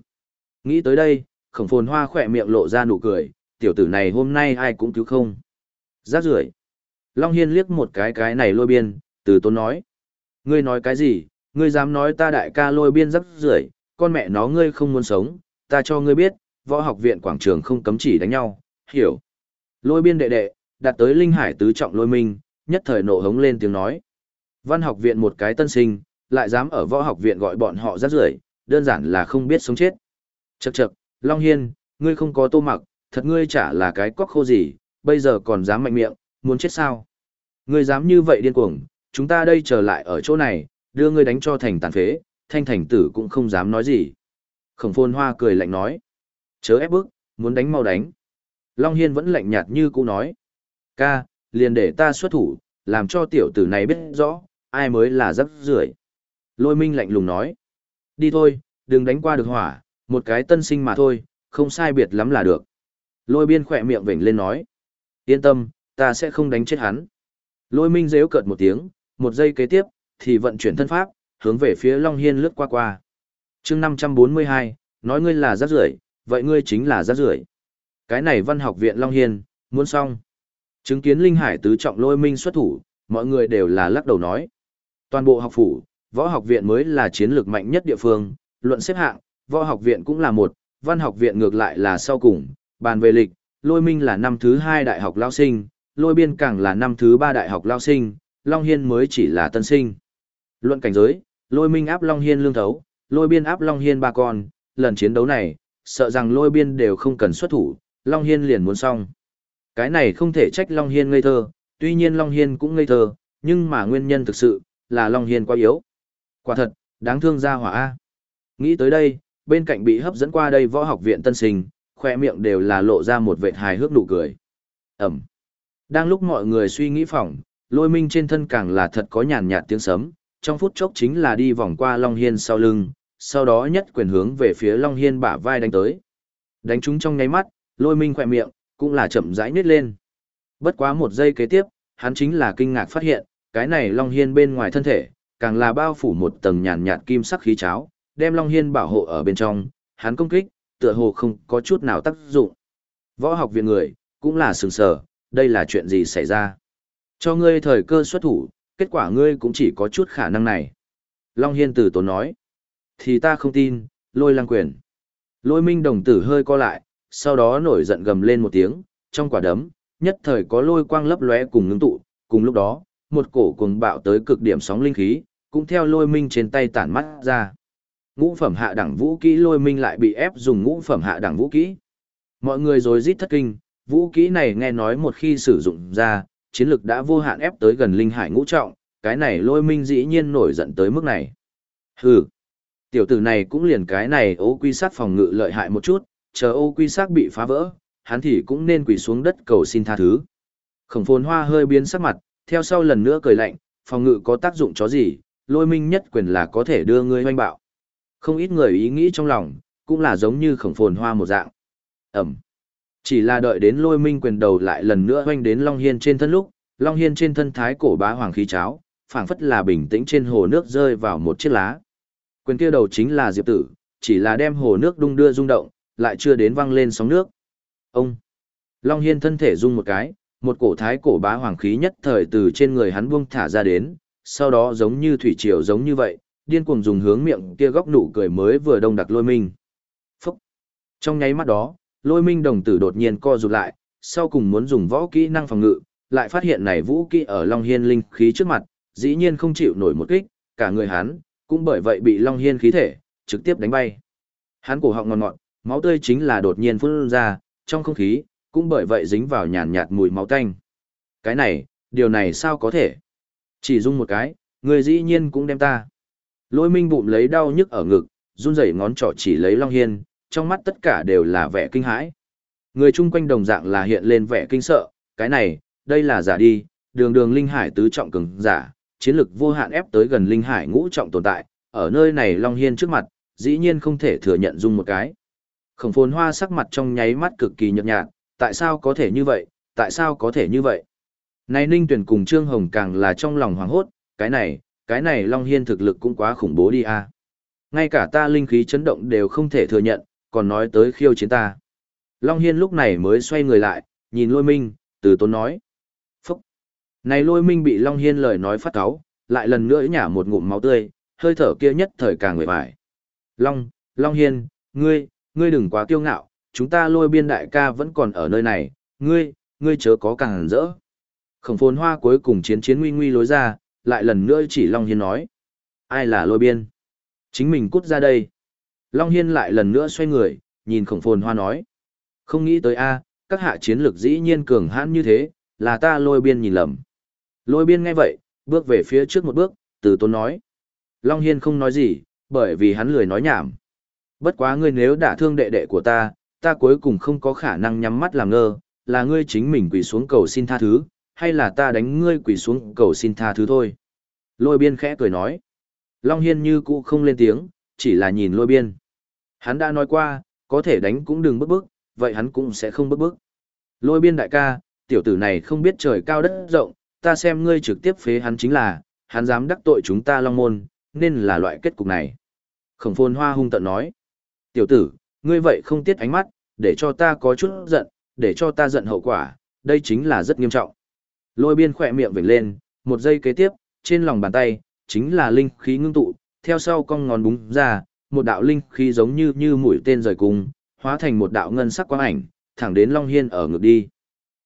Nghĩ tới đây, khổng phồn hoa khỏe miệng lộ ra nụ cười, tiểu tử này hôm nay ai cũng cứu không. Giác rưởi Long Hiên liếc một cái cái này lôi biên, từ tốn nói. Ngươi nói cái gì, ngươi dám nói ta đại ca lôi biên rắc rưởi con mẹ nó ngươi không muốn sống, ta cho ngươi biết, võ học viện quảng trường không cấm chỉ đánh nhau, hiểu. Lôi biên đệ đệ, đạt tới linh hải tứ trọng lôi minh, nhất thời nộ hống lên tiếng nói. Văn học viện một cái tân sinh, lại dám ở võ học viện gọi bọn họ rắc rưởi đơn giản là không biết sống chết. chật chật Long Hiên, ngươi không có tô mặc, thật ngươi chả là cái quắc khô gì, bây giờ còn dám mạnh miệng, muốn chết sao? Ngươi dám như vậy điên cuồng, chúng ta đây trở lại ở chỗ này, đưa ngươi đánh cho thành tàn phế, thanh thành tử cũng không dám nói gì. Khổng phôn hoa cười lạnh nói. Chớ ép bức, muốn đánh mau đánh. Long Hiên vẫn lạnh nhạt như cũ nói. Ca, liền để ta xuất thủ, làm cho tiểu tử này biết rõ, ai mới là rắc rưởi Lôi minh lạnh lùng nói. Đi thôi, đừng đánh qua được hỏa, một cái tân sinh mà thôi, không sai biệt lắm là được. Lôi biên khỏe miệng vểnh lên nói. Yên tâm, ta sẽ không đánh chết hắn. Lôi minh rêu cợt một tiếng, một giây kế tiếp, thì vận chuyển thân pháp, hướng về phía Long Hiên lướt qua qua. chương 542, nói ngươi là rác rưởi vậy ngươi chính là rác rưởi Cái này văn học viện Long Hiên, muốn xong. Chứng kiến Linh Hải tứ trọng lôi minh xuất thủ, mọi người đều là lắc đầu nói. Toàn bộ học phủ, võ học viện mới là chiến lược mạnh nhất địa phương, luận xếp hạng, võ học viện cũng là một, văn học viện ngược lại là sau cùng, bàn về lịch, lôi minh là năm thứ hai đại học lao sinh, lôi biên càng là năm thứ ba đại học lao sinh, Long Hiên mới chỉ là tân sinh. Luận cảnh giới, lôi minh áp Long Hiên lương thấu, lôi biên áp Long Hiên ba con, lần chiến đấu này, sợ rằng lôi biên đều không cần xuất thủ, Long Hiên liền muốn xong. Cái này không thể trách Long Hiên ngây thơ, tuy nhiên Long Hiên cũng ngây thơ, nhưng mà nguyên nhân thực sự, là Long Hiên quá yếu. Quả thật, đáng thương ra hỏa A. Nghĩ tới đây, bên cạnh bị hấp dẫn qua đây võ học viện tân sinh, khoe miệng đều là lộ ra một vệt hài hước nụ cười. Ẩm. Đang lúc mọi người suy nghĩ phỏng, lôi minh trên thân càng là thật có nhàn nhạt tiếng sấm, trong phút chốc chính là đi vòng qua Long Hiên sau lưng, sau đó nhất quyền hướng về phía Long Hiên bả vai đánh tới. Đánh chúng trong nháy mắt, lôi minh khỏe miệng, cũng là chậm rãi nít lên. Bất quá một giây kế tiếp, hắn chính là kinh ngạc phát hiện, cái này Long Hiên bên ngoài thân thể, càng là bao phủ một tầng nhàn nhạt kim sắc khí cháo, đem Long Hiên bảo hộ ở bên trong, hắn công kích, tựa hồ không có chút nào tác dụng. Võ học viện người, cũng là sừng sờ, đây là chuyện gì xảy ra. Cho ngươi thời cơ xuất thủ, kết quả ngươi cũng chỉ có chút khả năng này. Long Hiên Tử tốn nói. Thì ta không tin, lôi lang quyền. Lôi minh đồng tử hơi co lại, sau đó nổi giận gầm lên một tiếng, trong quả đấm, nhất thời có lôi quang lấp lóe cùng ngưng tụ, cùng lúc đó, một cổ cuồng bạo tới cực điểm sóng linh khí, cũng theo lôi minh trên tay tản mắt ra. Ngũ phẩm hạ đẳng vũ kỹ lôi minh lại bị ép dùng ngũ phẩm hạ đẳng vũ kỹ. Mọi người rồi rít thất kinh, vũ kỹ này nghe nói một khi sử dụng ra, chiến lực đã vô hạn ép tới gần linh hải ngũ trọng, cái này lôi minh dĩ nhiên nổi giận tới mức này. Hừ, tiểu tử này cũng liền cái này ô quy sát phòng ngự lợi hại một chút, chờ ô quy sát bị phá vỡ, hắn thì cũng nên quỳ xuống đất cầu xin tha thứ. Khổng phồn hoa hơi biến sắc mặt, theo sau lần nữa cười lạnh, phòng ngự có tác dụng chó gì, lôi minh nhất quyền là có thể đưa ngươi hoanh bạo. Không ít người ý nghĩ trong lòng, cũng là giống như khổng phồn hoa một dạng. Ẩm. Chỉ là đợi đến lôi minh quyền đầu lại lần nữa hoanh đến Long Hiên trên thân lúc, Long Hiên trên thân thái cổ bá hoàng khí cháo, phảng phất là bình tĩnh trên hồ nước rơi vào một chiếc lá. Quyền kia đầu chính là Diệp Tử, chỉ là đem hồ nước đung đưa rung động, lại chưa đến văng lên sóng nước. Ông. Long Hiên thân thể rung một cái, một cổ thái cổ bá hoàng khí nhất thời từ trên người hắn buông thả ra đến, sau đó giống như thủy triều giống như vậy, điên cuồng dùng hướng miệng kia góc nụ cười mới vừa đông đặc lôi minh. Phúc! Trong nháy mắt đó, lôi minh đồng tử đột nhiên co rụt lại, sau cùng muốn dùng võ kỹ năng phòng ngự, lại phát hiện này vũ kỹ ở Long Hiên linh khí trước mặt, dĩ nhiên không chịu nổi một kích, cả người hắn, cũng bởi vậy bị Long Hiên khí thể, trực tiếp đánh bay. Hắn cổ họng ngọt ngọt, máu tươi chính là đột nhiên phun ra, trong không khí, cũng bởi vậy dính vào nhàn nhạt mùi máu tanh. Cái này, điều này sao có thể? Chỉ dung một cái, người dĩ nhiên cũng đem ta. Lôi minh bụng lấy đau nhức ở ngực, run rẩy ngón trỏ chỉ lấy Long Hiên, trong mắt tất cả đều là vẻ kinh hãi. Người chung quanh đồng dạng là hiện lên vẻ kinh sợ, cái này, đây là giả đi, đường đường linh hải tứ trọng cường giả, chiến lực vô hạn ép tới gần linh hải ngũ trọng tồn tại, ở nơi này Long Hiên trước mặt, dĩ nhiên không thể thừa nhận dung một cái. Khổng phồn hoa sắc mặt trong nháy mắt cực kỳ nhợt nhạt, tại sao có thể như vậy, tại sao có thể như vậy? Này Ninh Tuyển cùng Trương Hồng càng là trong lòng hoảng hốt, cái này, cái này Long Hiên thực lực cũng quá khủng bố đi a Ngay cả ta linh khí chấn động đều không thể thừa nhận, còn nói tới khiêu chiến ta. Long Hiên lúc này mới xoay người lại, nhìn lôi minh, từ tốn nói. Phúc! Này lôi minh bị Long Hiên lời nói phát cáo, lại lần nữa nhả một ngụm máu tươi, hơi thở kia nhất thời càng người vải. Long, Long Hiên, ngươi, ngươi đừng quá kiêu ngạo, chúng ta lôi biên đại ca vẫn còn ở nơi này, ngươi, ngươi chớ có càng rỡ. Khổng phồn hoa cuối cùng chiến chiến nguy nguy lối ra, lại lần nữa chỉ Long Hiên nói. Ai là lôi biên? Chính mình cút ra đây. Long Hiên lại lần nữa xoay người, nhìn khổng phồn hoa nói. Không nghĩ tới a các hạ chiến lược dĩ nhiên cường hãn như thế, là ta lôi biên nhìn lầm. Lôi biên nghe vậy, bước về phía trước một bước, từ tôn nói. Long Hiên không nói gì, bởi vì hắn lười nói nhảm. Bất quá ngươi nếu đã thương đệ đệ của ta, ta cuối cùng không có khả năng nhắm mắt làm ngơ, là ngươi chính mình quỳ xuống cầu xin tha thứ, hay là ta đánh ngươi quỳ xuống cầu xin tha thứ thôi. Lôi biên khẽ cười nói. Long Hiên như cũ không lên tiếng, chỉ là nhìn lôi biên. Hắn đã nói qua, có thể đánh cũng đừng bức bức, vậy hắn cũng sẽ không bức bức. Lôi biên đại ca, tiểu tử này không biết trời cao đất rộng, ta xem ngươi trực tiếp phế hắn chính là, hắn dám đắc tội chúng ta long môn, nên là loại kết cục này. Khổng phồn hoa hung tận nói. Tiểu tử, ngươi vậy không tiết ánh mắt, để cho ta có chút giận, để cho ta giận hậu quả, đây chính là rất nghiêm trọng. Lôi biên khỏe miệng vểnh lên, một giây kế tiếp, trên lòng bàn tay, chính là linh khí ngưng tụ, theo sau cong ngón búng ra, một đạo linh khí giống như như mũi tên rời cung, hóa thành một đạo ngân sắc quang ảnh, thẳng đến Long Hiên ở ngược đi.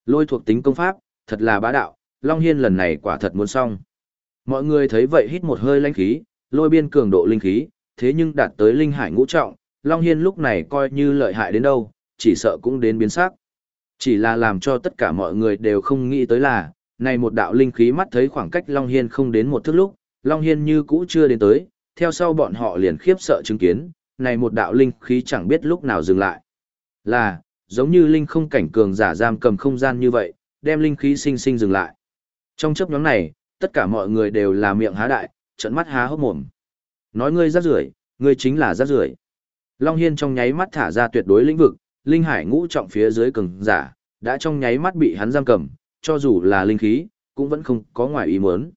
Lôi thuộc tính công pháp, thật là bá đạo, Long Hiên lần này quả thật muốn xong. Mọi người thấy vậy hít một hơi linh khí, lôi biên cường độ linh khí, thế nhưng đạt tới linh hải ngũ trọng, Long Hiên lúc này coi như lợi hại đến đâu, chỉ sợ cũng đến biến sắc. Chỉ là làm cho tất cả mọi người đều không nghĩ tới là, này một đạo linh khí mắt thấy khoảng cách Long Hiên không đến một thước lúc, Long Hiên như cũ chưa đến tới, theo sau bọn họ liền khiếp sợ chứng kiến, này một đạo linh khí chẳng biết lúc nào dừng lại. Là, giống như linh không cảnh cường giả giam cầm không gian như vậy, đem linh khí sinh sinh dừng lại. Trong chấp nhóm này, tất cả mọi người đều là miệng há đại, trận mắt há hốc mồm. Nói ngươi rác rưởi, ngươi chính là rác rưởi. Long Hiên trong nháy mắt thả ra tuyệt đối lĩnh vực, linh hải ngũ trọng phía dưới cường giả, đã trong nháy mắt bị hắn giam cầm, cho dù là linh khí, cũng vẫn không có ngoài ý muốn.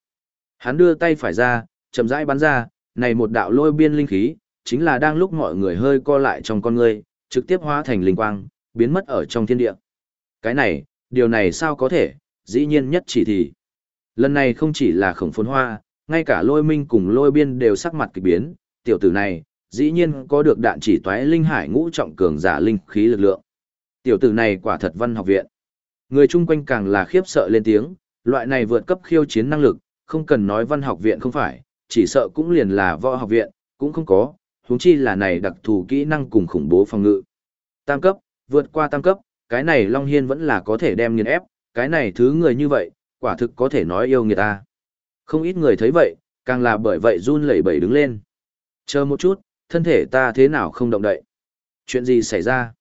Hắn đưa tay phải ra, chậm rãi bắn ra, này một đạo lôi biên linh khí, chính là đang lúc mọi người hơi co lại trong con người, trực tiếp hóa thành linh quang, biến mất ở trong thiên địa. Cái này, điều này sao có thể, dĩ nhiên nhất chỉ thì. Lần này không chỉ là khổng phồn hoa, ngay cả lôi minh cùng lôi biên đều sắc mặt kỳ biến, tiểu tử này, dĩ nhiên có được đạn chỉ toái linh hải ngũ trọng cường giả linh khí lực lượng. Tiểu tử này quả thật văn học viện. Người chung quanh càng là khiếp sợ lên tiếng, loại này vượt cấp khiêu chiến năng lực, không cần nói văn học viện không phải, chỉ sợ cũng liền là võ học viện, cũng không có, huống chi là này đặc thù kỹ năng cùng khủng bố phòng ngự. Tam cấp, vượt qua tam cấp, cái này Long Hiên vẫn là có thể đem nghiền ép, cái này thứ người như vậy, quả thực có thể nói yêu người ta. Không ít người thấy vậy, càng là bởi vậy run lẩy bẩy đứng lên. Chờ một chút, thân thể ta thế nào không động đậy? Chuyện gì xảy ra?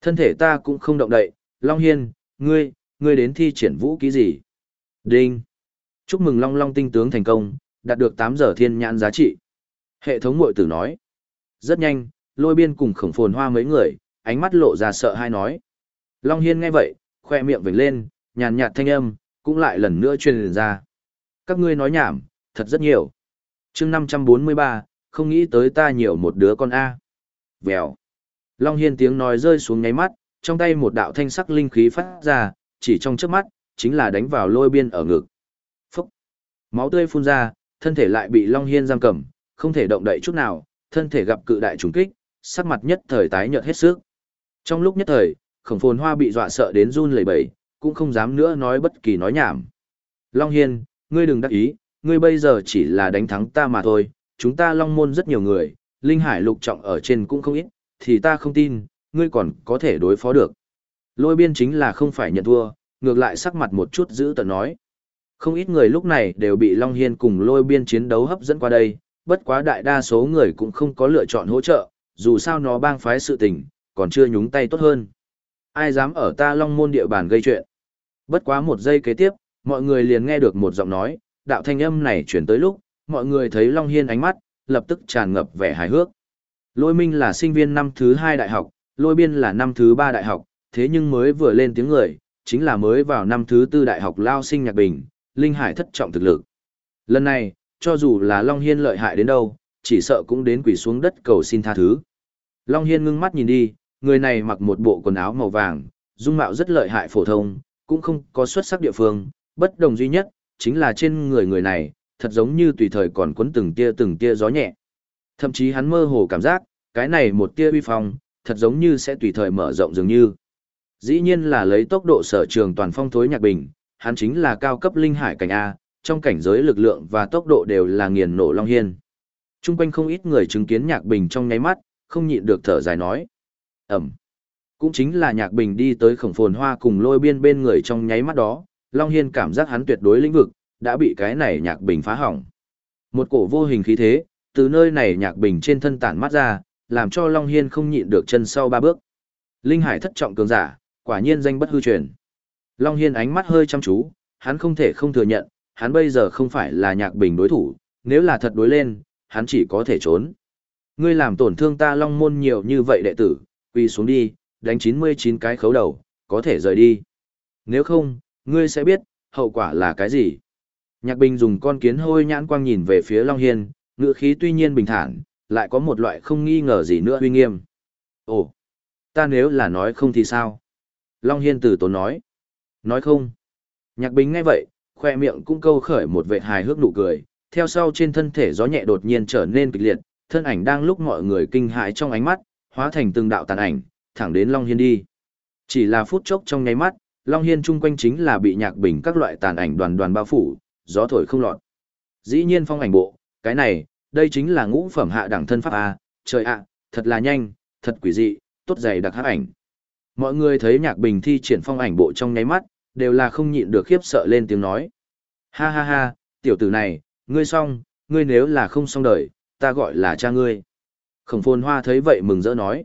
Thân thể ta cũng không động đậy, Long Hiên, ngươi, ngươi đến thi triển vũ ký gì? Đinh! Chúc mừng Long Long tinh tướng thành công, đạt được 8 giờ thiên nhãn giá trị. Hệ thống mội tử nói. Rất nhanh, lôi biên cùng khổng phồn hoa mấy người, ánh mắt lộ ra sợ hai nói. Long Hiên nghe vậy, khoe miệng vỉnh lên, nhàn nhạt thanh âm, cũng lại lần nữa truyền ra. Các ngươi nói nhảm, thật rất nhiều. chương 543, không nghĩ tới ta nhiều một đứa con A. Vèo. Long Hiên tiếng nói rơi xuống nháy mắt, trong tay một đạo thanh sắc linh khí phát ra, chỉ trong chớp mắt, chính là đánh vào lôi biên ở ngực. Phúc. Máu tươi phun ra, thân thể lại bị Long Hiên giam cầm, không thể động đậy chút nào, thân thể gặp cự đại trùng kích, sắc mặt nhất thời tái nhợt hết sức. Trong lúc nhất thời, khổng phồn hoa bị dọa sợ đến run lẩy bẩy, cũng không dám nữa nói bất kỳ nói nhảm. Long Hiên, ngươi đừng đắc ý, ngươi bây giờ chỉ là đánh thắng ta mà thôi, chúng ta long môn rất nhiều người, linh hải lục trọng ở trên cũng không ít, thì ta không tin, ngươi còn có thể đối phó được. Lôi biên chính là không phải nhận thua, ngược lại sắc mặt một chút giữ tận nói. Không ít người lúc này đều bị Long Hiên cùng lôi biên chiến đấu hấp dẫn qua đây, bất quá đại đa số người cũng không có lựa chọn hỗ trợ, dù sao nó bang phái sự tình, còn chưa nhúng tay tốt hơn. Ai dám ở ta long môn địa bàn gây chuyện. Bất quá một giây kế tiếp, mọi người liền nghe được một giọng nói, đạo thanh âm này chuyển tới lúc, mọi người thấy Long Hiên ánh mắt, lập tức tràn ngập vẻ hài hước. Lôi Minh là sinh viên năm thứ hai đại học, Lôi Biên là năm thứ ba đại học, thế nhưng mới vừa lên tiếng người, chính là mới vào năm thứ tư đại học Lao Sinh Nhạc Bình, Linh Hải thất trọng thực lực. Lần này, cho dù là Long Hiên lợi hại đến đâu, chỉ sợ cũng đến quỷ xuống đất cầu xin tha thứ. Long Hiên ngưng mắt nhìn đi, người này mặc một bộ quần áo màu vàng, dung mạo rất lợi hại phổ thông, cũng không có xuất sắc địa phương, bất đồng duy nhất, chính là trên người người này, thật giống như tùy thời còn cuốn từng tia từng tia gió nhẹ. Thậm chí hắn mơ hồ cảm giác, cái này một tia uy phong, thật giống như sẽ tùy thời mở rộng dường như. Dĩ nhiên là lấy tốc độ sở trường toàn phong thối nhạc bình, hắn chính là cao cấp linh hải cảnh A, trong cảnh giới lực lượng và tốc độ đều là nghiền nổ long hiên. Trung quanh không ít người chứng kiến nhạc bình trong nháy mắt, không nhịn được thở dài nói. Ẩm. Cũng chính là nhạc bình đi tới khổng phồn hoa cùng lôi biên bên người trong nháy mắt đó, Long Hiên cảm giác hắn tuyệt đối lĩnh vực, đã bị cái này nhạc bình phá hỏng. Một cổ vô hình khí thế, từ nơi này nhạc bình trên thân tản mắt ra, làm cho Long Hiên không nhịn được chân sau ba bước. Linh hải thất trọng cường giả, quả nhiên danh bất hư truyền. Long Hiên ánh mắt hơi chăm chú, hắn không thể không thừa nhận, hắn bây giờ không phải là nhạc bình đối thủ, nếu là thật đối lên, hắn chỉ có thể trốn. Ngươi làm tổn thương ta Long Môn nhiều như vậy đệ tử, quỳ xuống đi, đánh 99 cái khấu đầu, có thể rời đi. Nếu không, ngươi sẽ biết, hậu quả là cái gì. Nhạc Bình dùng con kiến hôi nhãn quang nhìn về phía Long Hiên, ngựa khí tuy nhiên bình thản, lại có một loại không nghi ngờ gì nữa uy nghiêm. Ồ, ta nếu là nói không thì sao? Long Hiên từ tốn nói. Nói không. Nhạc Bình nghe vậy, khoe miệng cũng câu khởi một vệ hài hước nụ cười, theo sau trên thân thể gió nhẹ đột nhiên trở nên kịch liệt, thân ảnh đang lúc mọi người kinh hãi trong ánh mắt, hóa thành từng đạo tàn ảnh, thẳng đến Long Hiên đi. Chỉ là phút chốc trong nháy mắt, Long Hiên chung quanh chính là bị nhạc bình các loại tàn ảnh đoàn đoàn bao phủ, gió thổi không lọt. Dĩ nhiên phong ảnh bộ, cái này, đây chính là ngũ phẩm hạ đẳng thân pháp A, trời ạ, thật là nhanh, thật quỷ dị, tốt dày đặc hấp ảnh. Mọi người thấy nhạc bình thi triển phong ảnh bộ trong nháy mắt, đều là không nhịn được khiếp sợ lên tiếng nói. Ha ha ha, tiểu tử này, ngươi xong, ngươi nếu là không xong đời, ta gọi là cha ngươi. Khổng phồn hoa thấy vậy mừng rỡ nói.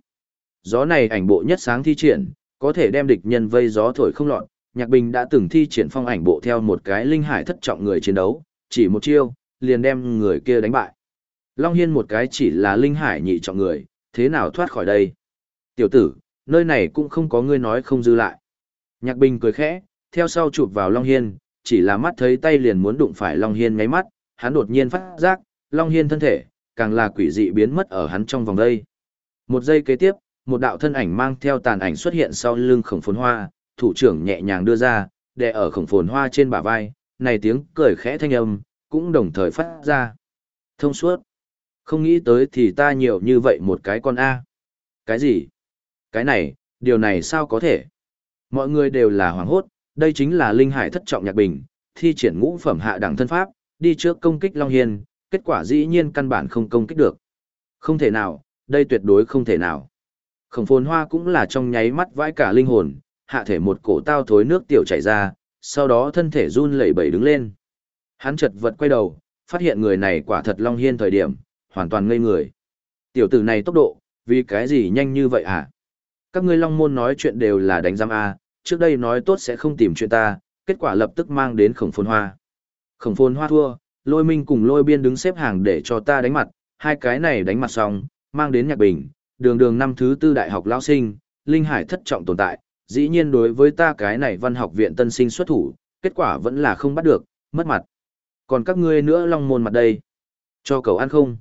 Gió này ảnh bộ nhất sáng thi triển, có thể đem địch nhân vây gió thổi không lọt. Nhạc Bình đã từng thi triển phong ảnh bộ theo một cái linh hải thất trọng người chiến đấu, chỉ một chiêu, liền đem người kia đánh bại. Long Hiên một cái chỉ là linh hải nhị trọng người, thế nào thoát khỏi đây? Tiểu tử, nơi này cũng không có ngươi nói không dư lại. Nhạc Bình cười khẽ, theo sau chụp vào Long Hiên, chỉ là mắt thấy tay liền muốn đụng phải Long Hiên ngáy mắt, hắn đột nhiên phát giác, Long Hiên thân thể, càng là quỷ dị biến mất ở hắn trong vòng đây. Một giây kế tiếp, một đạo thân ảnh mang theo tàn ảnh xuất hiện sau lưng khổng phồn hoa, thủ trưởng nhẹ nhàng đưa ra, đè ở khổng phồn hoa trên bả vai, này tiếng cười khẽ thanh âm, cũng đồng thời phát ra. Thông suốt. Không nghĩ tới thì ta nhiều như vậy một cái con A. Cái gì? Cái này, điều này sao có thể? Mọi người đều là hoảng hốt, đây chính là linh hải thất trọng nhạc bình, thi triển ngũ phẩm hạ đẳng thân pháp, đi trước công kích Long Hiên, kết quả dĩ nhiên căn bản không công kích được. Không thể nào, đây tuyệt đối không thể nào. Khổng phồn hoa cũng là trong nháy mắt vãi cả linh hồn, hạ thể một cổ tao thối nước tiểu chảy ra, sau đó thân thể run lẩy bẩy đứng lên. Hắn chật vật quay đầu, phát hiện người này quả thật Long Hiên thời điểm, hoàn toàn ngây người. Tiểu tử này tốc độ, vì cái gì nhanh như vậy hả? Các ngươi Long Môn nói chuyện đều là đánh giam A, trước đây nói tốt sẽ không tìm chuyện ta, kết quả lập tức mang đến khổng phồn hoa. Khổng phồn hoa thua, lôi minh cùng lôi biên đứng xếp hàng để cho ta đánh mặt, hai cái này đánh mặt xong, mang đến nhạc bình, đường đường năm thứ tư đại học lão sinh, linh hải thất trọng tồn tại, dĩ nhiên đối với ta cái này văn học viện tân sinh xuất thủ, kết quả vẫn là không bắt được, mất mặt. Còn các ngươi nữa long môn mặt đây. Cho cậu ăn không?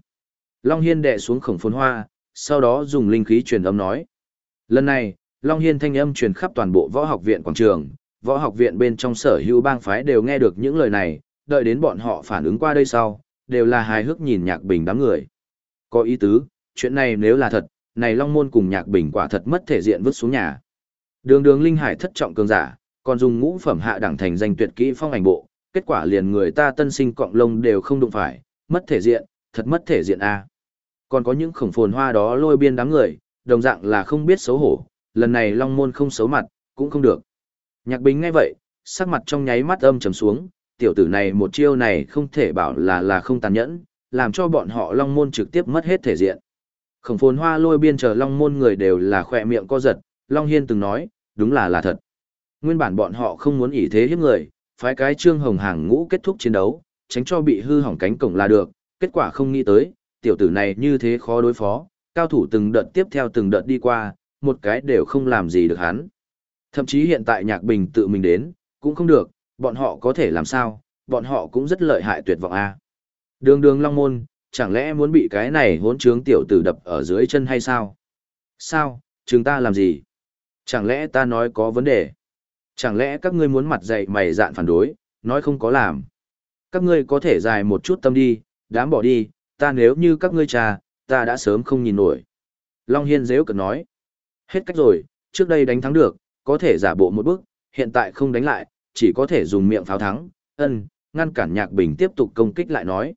Long Hiên đè xuống khổng phồn hoa, sau đó dùng linh khí truyền âm nói. Lần này, Long Hiên thanh âm truyền khắp toàn bộ võ học viện quảng trường, võ học viện bên trong sở hữu bang phái đều nghe được những lời này, đợi đến bọn họ phản ứng qua đây sau, đều là hài hước nhìn nhạc bình đám người. Có ý tứ, chuyện này nếu là thật, này Long Môn cùng nhạc bình quả thật mất thể diện vứt xuống nhà. Đường đường linh hải thất trọng cường giả, còn dùng ngũ phẩm hạ đẳng thành danh tuyệt kỹ phong ảnh bộ, kết quả liền người ta tân sinh cọng lông đều không đụng phải, mất thể diện, thật mất thể diện a. Còn có những khổng phồn hoa đó lôi biên đám người, đồng dạng là không biết xấu hổ, lần này Long Môn không xấu mặt, cũng không được. Nhạc Bình nghe vậy, sắc mặt trong nháy mắt âm trầm xuống, tiểu tử này một chiêu này không thể bảo là là không tàn nhẫn, làm cho bọn họ Long Môn trực tiếp mất hết thể diện. Khổng phồn hoa lôi biên chờ Long Môn người đều là khỏe miệng co giật, Long Hiên từng nói, đúng là là thật. Nguyên bản bọn họ không muốn ỷ thế hiếp người, phái cái trương hồng hàng ngũ kết thúc chiến đấu, tránh cho bị hư hỏng cánh cổng là được, kết quả không nghĩ tới, tiểu tử này như thế khó đối phó, cao thủ từng đợt tiếp theo từng đợt đi qua, một cái đều không làm gì được hắn. Thậm chí hiện tại nhạc bình tự mình đến, cũng không được, bọn họ có thể làm sao, bọn họ cũng rất lợi hại tuyệt vọng a. Đường đường long môn, chẳng lẽ muốn bị cái này hỗn trướng tiểu tử đập ở dưới chân hay sao? Sao, chúng ta làm gì? Chẳng lẽ ta nói có vấn đề? Chẳng lẽ các ngươi muốn mặt dày mày dạn phản đối, nói không có làm? Các ngươi có thể dài một chút tâm đi, đám bỏ đi, ta nếu như các ngươi trà, ta đã sớm không nhìn nổi. Long Hiên dễ cực nói. Hết cách rồi, trước đây đánh thắng được, có thể giả bộ một bước, hiện tại không đánh lại, chỉ có thể dùng miệng pháo thắng, ân, ngăn cản Nhạc Bình tiếp tục công kích lại nói.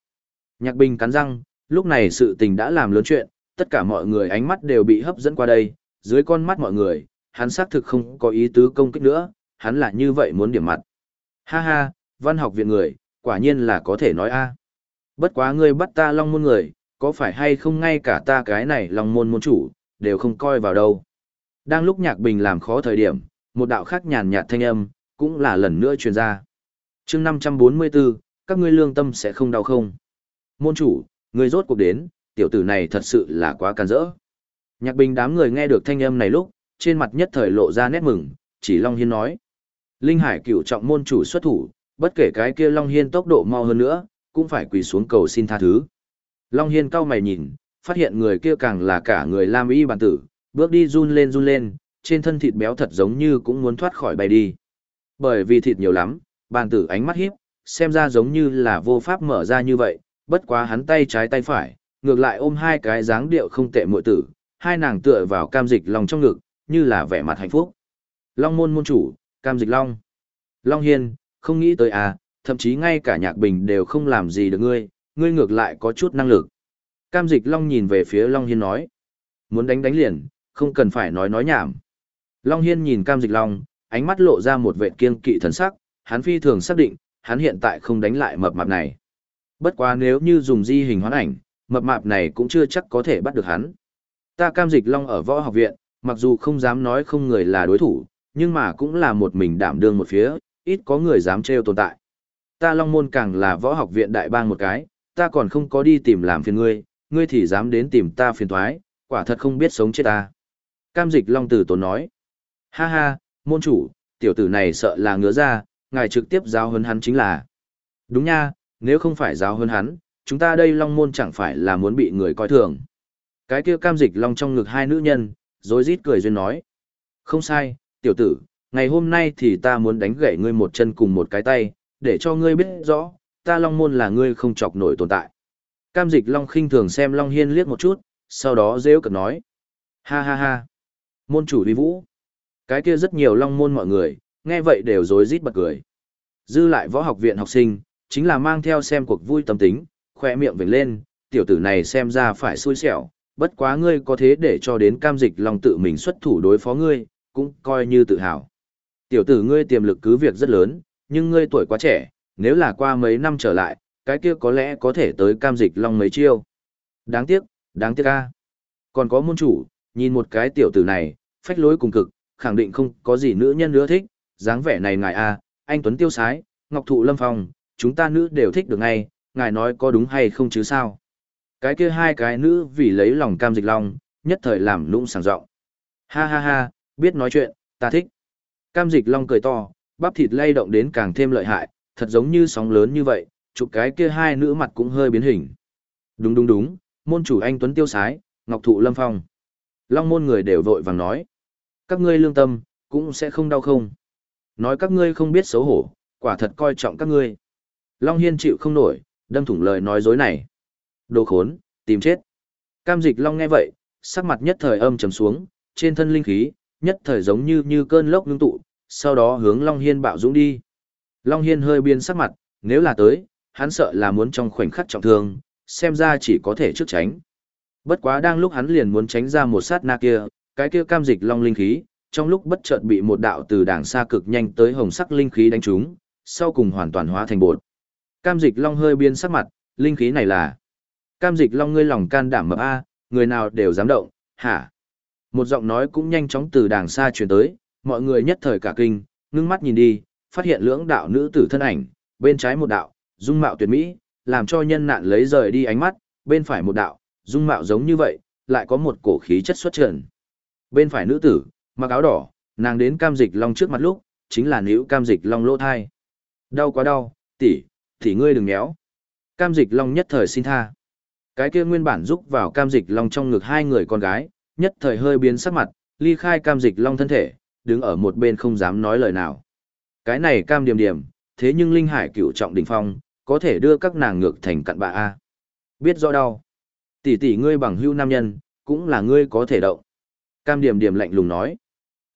Nhạc Bình cắn răng, lúc này sự tình đã làm lớn chuyện, tất cả mọi người ánh mắt đều bị hấp dẫn qua đây, dưới con mắt mọi người, hắn xác thực không có ý tứ công kích nữa, hắn là như vậy muốn điểm mặt. Ha ha, văn học viện người, quả nhiên là có thể nói a. Bất quá ngươi bắt ta long môn người, có phải hay không ngay cả ta cái này long môn môn chủ, đều không coi vào đâu. Đang lúc nhạc bình làm khó thời điểm, một đạo khác nhàn nhạt thanh âm, cũng là lần nữa truyền ra. chương 544, các ngươi lương tâm sẽ không đau không. Môn chủ, ngươi rốt cuộc đến, tiểu tử này thật sự là quá can rỡ. Nhạc bình đám người nghe được thanh âm này lúc, trên mặt nhất thời lộ ra nét mừng, chỉ Long Hiên nói. Linh Hải cựu trọng môn chủ xuất thủ, bất kể cái kia Long Hiên tốc độ mau hơn nữa, cũng phải quỳ xuống cầu xin tha thứ. Long Hiên cao mày nhìn, phát hiện người kia càng là cả người Lam Y bản tử, bước đi run lên run lên, trên thân thịt béo thật giống như cũng muốn thoát khỏi bay đi. Bởi vì thịt nhiều lắm, bàn tử ánh mắt hiếp, xem ra giống như là vô pháp mở ra như vậy, bất quá hắn tay trái tay phải, ngược lại ôm hai cái dáng điệu không tệ muội tử, hai nàng tựa vào cam dịch lòng trong ngực, như là vẻ mặt hạnh phúc. Long môn môn chủ, cam dịch long. Long hiên, không nghĩ tới à, thậm chí ngay cả nhạc bình đều không làm gì được ngươi, ngươi ngược lại có chút năng lực. Cam dịch long nhìn về phía Long hiên nói. Muốn đánh đánh liền, không cần phải nói nói nhảm. Long hiên nhìn cam dịch long, ánh mắt lộ ra một vệ kiên kỵ thần sắc, hắn phi thường xác định, hắn hiện tại không đánh lại mập mạp này. Bất quá nếu như dùng di hình hoán ảnh, mập mạp này cũng chưa chắc có thể bắt được hắn. Ta cam dịch long ở võ học viện, mặc dù không dám nói không người là đối thủ, nhưng mà cũng là một mình đảm đương một phía, ít có người dám trêu tồn tại. Ta long môn càng là võ học viện đại bang một cái, ta còn không có đi tìm làm phiền ngươi, ngươi thì dám đến tìm ta phiền thoái, quả thật không biết sống chết ta. Cam dịch long tử tốn nói. Ha ha, môn chủ, tiểu tử này sợ là ngứa ra, ngài trực tiếp giáo hơn hắn chính là. Đúng nha, nếu không phải giáo hơn hắn, chúng ta đây long môn chẳng phải là muốn bị người coi thường. Cái kia cam dịch long trong ngực hai nữ nhân, rồi rít cười duyên nói. Không sai, tiểu tử, ngày hôm nay thì ta muốn đánh gãy ngươi một chân cùng một cái tay, để cho ngươi biết rõ, ta long môn là ngươi không chọc nổi tồn tại. Cam dịch long khinh thường xem long hiên liếc một chút, sau đó rêu cực nói. Ha ha ha. Môn chủ uy vũ. Cái kia rất nhiều long môn mọi người, nghe vậy đều rối rít bật cười. Dư lại võ học viện học sinh, chính là mang theo xem cuộc vui tâm tính, khoe miệng vểnh lên, tiểu tử này xem ra phải xui xẻo, bất quá ngươi có thế để cho đến cam dịch long tự mình xuất thủ đối phó ngươi, cũng coi như tự hào. Tiểu tử ngươi tiềm lực cứ việc rất lớn, nhưng ngươi tuổi quá trẻ, nếu là qua mấy năm trở lại, cái kia có lẽ có thể tới cam dịch long mấy chiêu. Đáng tiếc, đáng tiếc ca. Còn có môn chủ, nhìn một cái tiểu tử này, phách lối cùng cực, khẳng định không có gì nữ nhân nữa thích, dáng vẻ này ngài a, anh Tuấn Tiêu Sái, Ngọc Thụ Lâm Phong, chúng ta nữ đều thích được ngay, ngài nói có đúng hay không chứ sao. Cái kia hai cái nữ vì lấy lòng cam dịch long, nhất thời làm lũng sảng rộng. Ha ha ha, biết nói chuyện, ta thích. Cam dịch long cười to, bắp thịt lay động đến càng thêm lợi hại, thật giống như sóng lớn như vậy, chụp cái kia hai nữ mặt cũng hơi biến hình. Đúng đúng đúng, môn chủ anh Tuấn Tiêu Sái, Ngọc Thụ Lâm Phong. Long môn người đều vội vàng nói. Các ngươi lương tâm, cũng sẽ không đau không. Nói các ngươi không biết xấu hổ, quả thật coi trọng các ngươi. Long Hiên chịu không nổi, đâm thủng lời nói dối này. Đồ khốn, tìm chết. Cam dịch Long nghe vậy, sắc mặt nhất thời âm trầm xuống, trên thân linh khí, nhất thời giống như như cơn lốc ngưng tụ, sau đó hướng Long Hiên bạo dũng đi. Long Hiên hơi biên sắc mặt, nếu là tới, hắn sợ là muốn trong khoảnh khắc trọng thương, xem ra chỉ có thể trước tránh. Bất quá đang lúc hắn liền muốn tránh ra một sát na kia, cái kia cam dịch long linh khí, trong lúc bất chợt bị một đạo từ đảng xa cực nhanh tới hồng sắc linh khí đánh trúng, sau cùng hoàn toàn hóa thành bột. Cam dịch long hơi biến sắc mặt, linh khí này là Cam dịch long ngươi lòng can đảm mập a, người nào đều dám động, hả? Một giọng nói cũng nhanh chóng từ đàng xa truyền tới, mọi người nhất thời cả kinh, ngưng mắt nhìn đi, phát hiện lưỡng đạo nữ tử thân ảnh, bên trái một đạo, dung mạo tuyệt mỹ, làm cho nhân nạn lấy rời đi ánh mắt, bên phải một đạo, dung mạo giống như vậy, lại có một cổ khí chất xuất trần. Bên phải nữ tử, mặc áo đỏ, nàng đến cam dịch long trước mặt lúc, chính là nữ cam dịch long lỗ thai. Đau quá đau, tỷ, tỷ ngươi đừng méo. Cam dịch long nhất thời xin tha. Cái kia nguyên bản rúc vào cam dịch long trong ngực hai người con gái, nhất thời hơi biến sắc mặt, ly khai cam dịch long thân thể, đứng ở một bên không dám nói lời nào. Cái này cam điểm điểm, thế nhưng linh hải cựu trọng đỉnh phong, có thể đưa các nàng ngược thành cặn bạ A. Biết rõ đau. Tỷ tỷ ngươi bằng hưu nam nhân, cũng là ngươi có thể động. Cam điểm điểm lạnh lùng nói.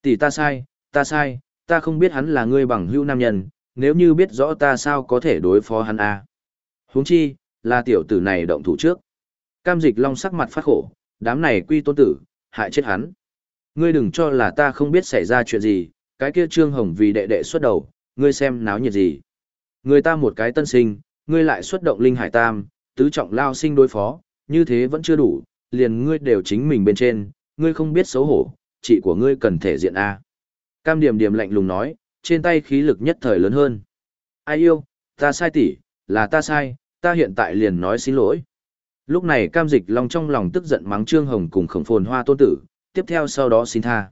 Tỷ ta sai, ta sai, ta không biết hắn là ngươi bằng hưu nam nhân, nếu như biết rõ ta sao có thể đối phó hắn A. huống chi, là tiểu tử này động thủ trước. Cam dịch long sắc mặt phát khổ, đám này quy tôn tử, hại chết hắn. Ngươi đừng cho là ta không biết xảy ra chuyện gì, cái kia trương hồng vì đệ đệ xuất đầu, ngươi xem náo nhiệt gì. Người ta một cái tân sinh, ngươi lại xuất động linh hải tam, tứ trọng lao sinh đối phó, như thế vẫn chưa đủ, liền ngươi đều chính mình bên trên, ngươi không biết xấu hổ, chị của ngươi cần thể diện A. Cam điểm điểm lạnh lùng nói, trên tay khí lực nhất thời lớn hơn. Ai yêu, ta sai tỷ, là ta sai, ta hiện tại liền nói xin lỗi. Lúc này cam dịch long trong lòng tức giận mắng Trương Hồng cùng khổng phồn hoa tôn tử, tiếp theo sau đó xin tha.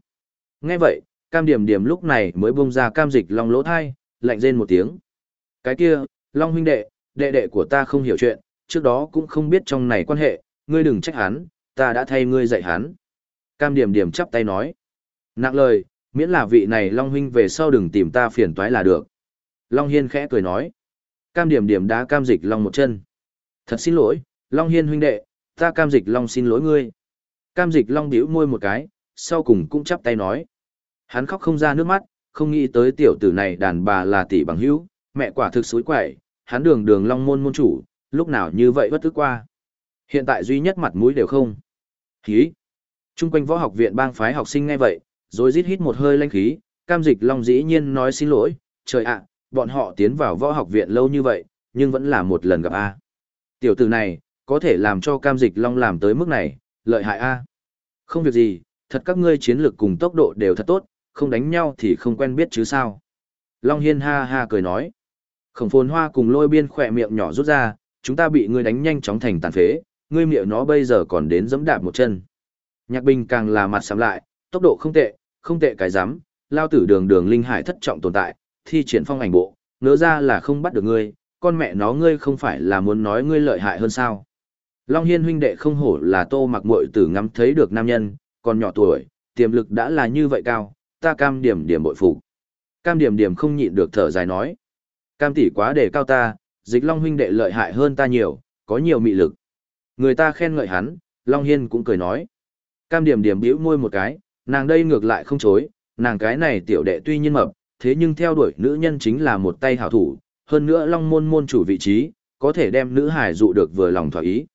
Nghe vậy, cam điểm điểm lúc này mới bung ra cam dịch long lỗ thai, lạnh rên một tiếng. Cái kia, long huynh đệ, đệ đệ của ta không hiểu chuyện, trước đó cũng không biết trong này quan hệ, ngươi đừng trách hắn, ta đã thay ngươi dạy hắn. Cam điểm điểm chắp tay nói. Nặng lời, miễn là vị này long huynh về sau đừng tìm ta phiền toái là được. Long hiên khẽ cười nói. Cam điểm điểm đá cam dịch long một chân. Thật xin lỗi, long hiên huynh đệ, ta cam dịch long xin lỗi ngươi. Cam dịch long bĩu môi một cái, sau cùng cũng chắp tay nói. Hắn khóc không ra nước mắt, không nghĩ tới tiểu tử này đàn bà là tỷ bằng hữu, mẹ quả thực suối quẩy, hắn đường đường long môn môn chủ, lúc nào như vậy bất tức qua. Hiện tại duy nhất mặt mũi đều không. Khí. Trung quanh võ học viện bang phái học sinh nghe vậy, rồi rít hít một hơi lanh khí, cam dịch long dĩ nhiên nói xin lỗi, trời ạ, bọn họ tiến vào võ học viện lâu như vậy, nhưng vẫn là một lần gặp A. Tiểu tử này, có thể làm cho cam dịch long làm tới mức này, lợi hại A. Không việc gì, thật các ngươi chiến lược cùng tốc độ đều thật tốt, không đánh nhau thì không quen biết chứ sao. Long Hiên ha ha cười nói. Khổng phồn hoa cùng lôi biên khỏe miệng nhỏ rút ra, chúng ta bị ngươi đánh nhanh chóng thành tàn phế, ngươi miệng nó bây giờ còn đến giẫm đạp một chân. Nhạc bình càng là mặt sắm lại, tốc độ không tệ, không tệ cái dám, lao tử đường đường linh hải thất trọng tồn tại, thi triển phong ảnh bộ, nỡ ra là không bắt được ngươi, con mẹ nó ngươi không phải là muốn nói ngươi lợi hại hơn sao. Long Hiên huynh đệ không hổ là tô mặc muội tử ngắm thấy được nam nhân, còn nhỏ tuổi, tiềm lực đã là như vậy cao, ta cam điểm điểm bội phục. Cam điểm điểm không nhịn được thở dài nói. Cam tỷ quá đề cao ta, dịch Long huynh đệ lợi hại hơn ta nhiều, có nhiều mị lực. Người ta khen ngợi hắn, Long Hiên cũng cười nói. Cam điểm điểm bĩu môi một cái, nàng đây ngược lại không chối, nàng cái này tiểu đệ tuy nhiên mập, thế nhưng theo đuổi nữ nhân chính là một tay hảo thủ, hơn nữa Long môn môn chủ vị trí, có thể đem nữ hải dụ được vừa lòng thỏa ý.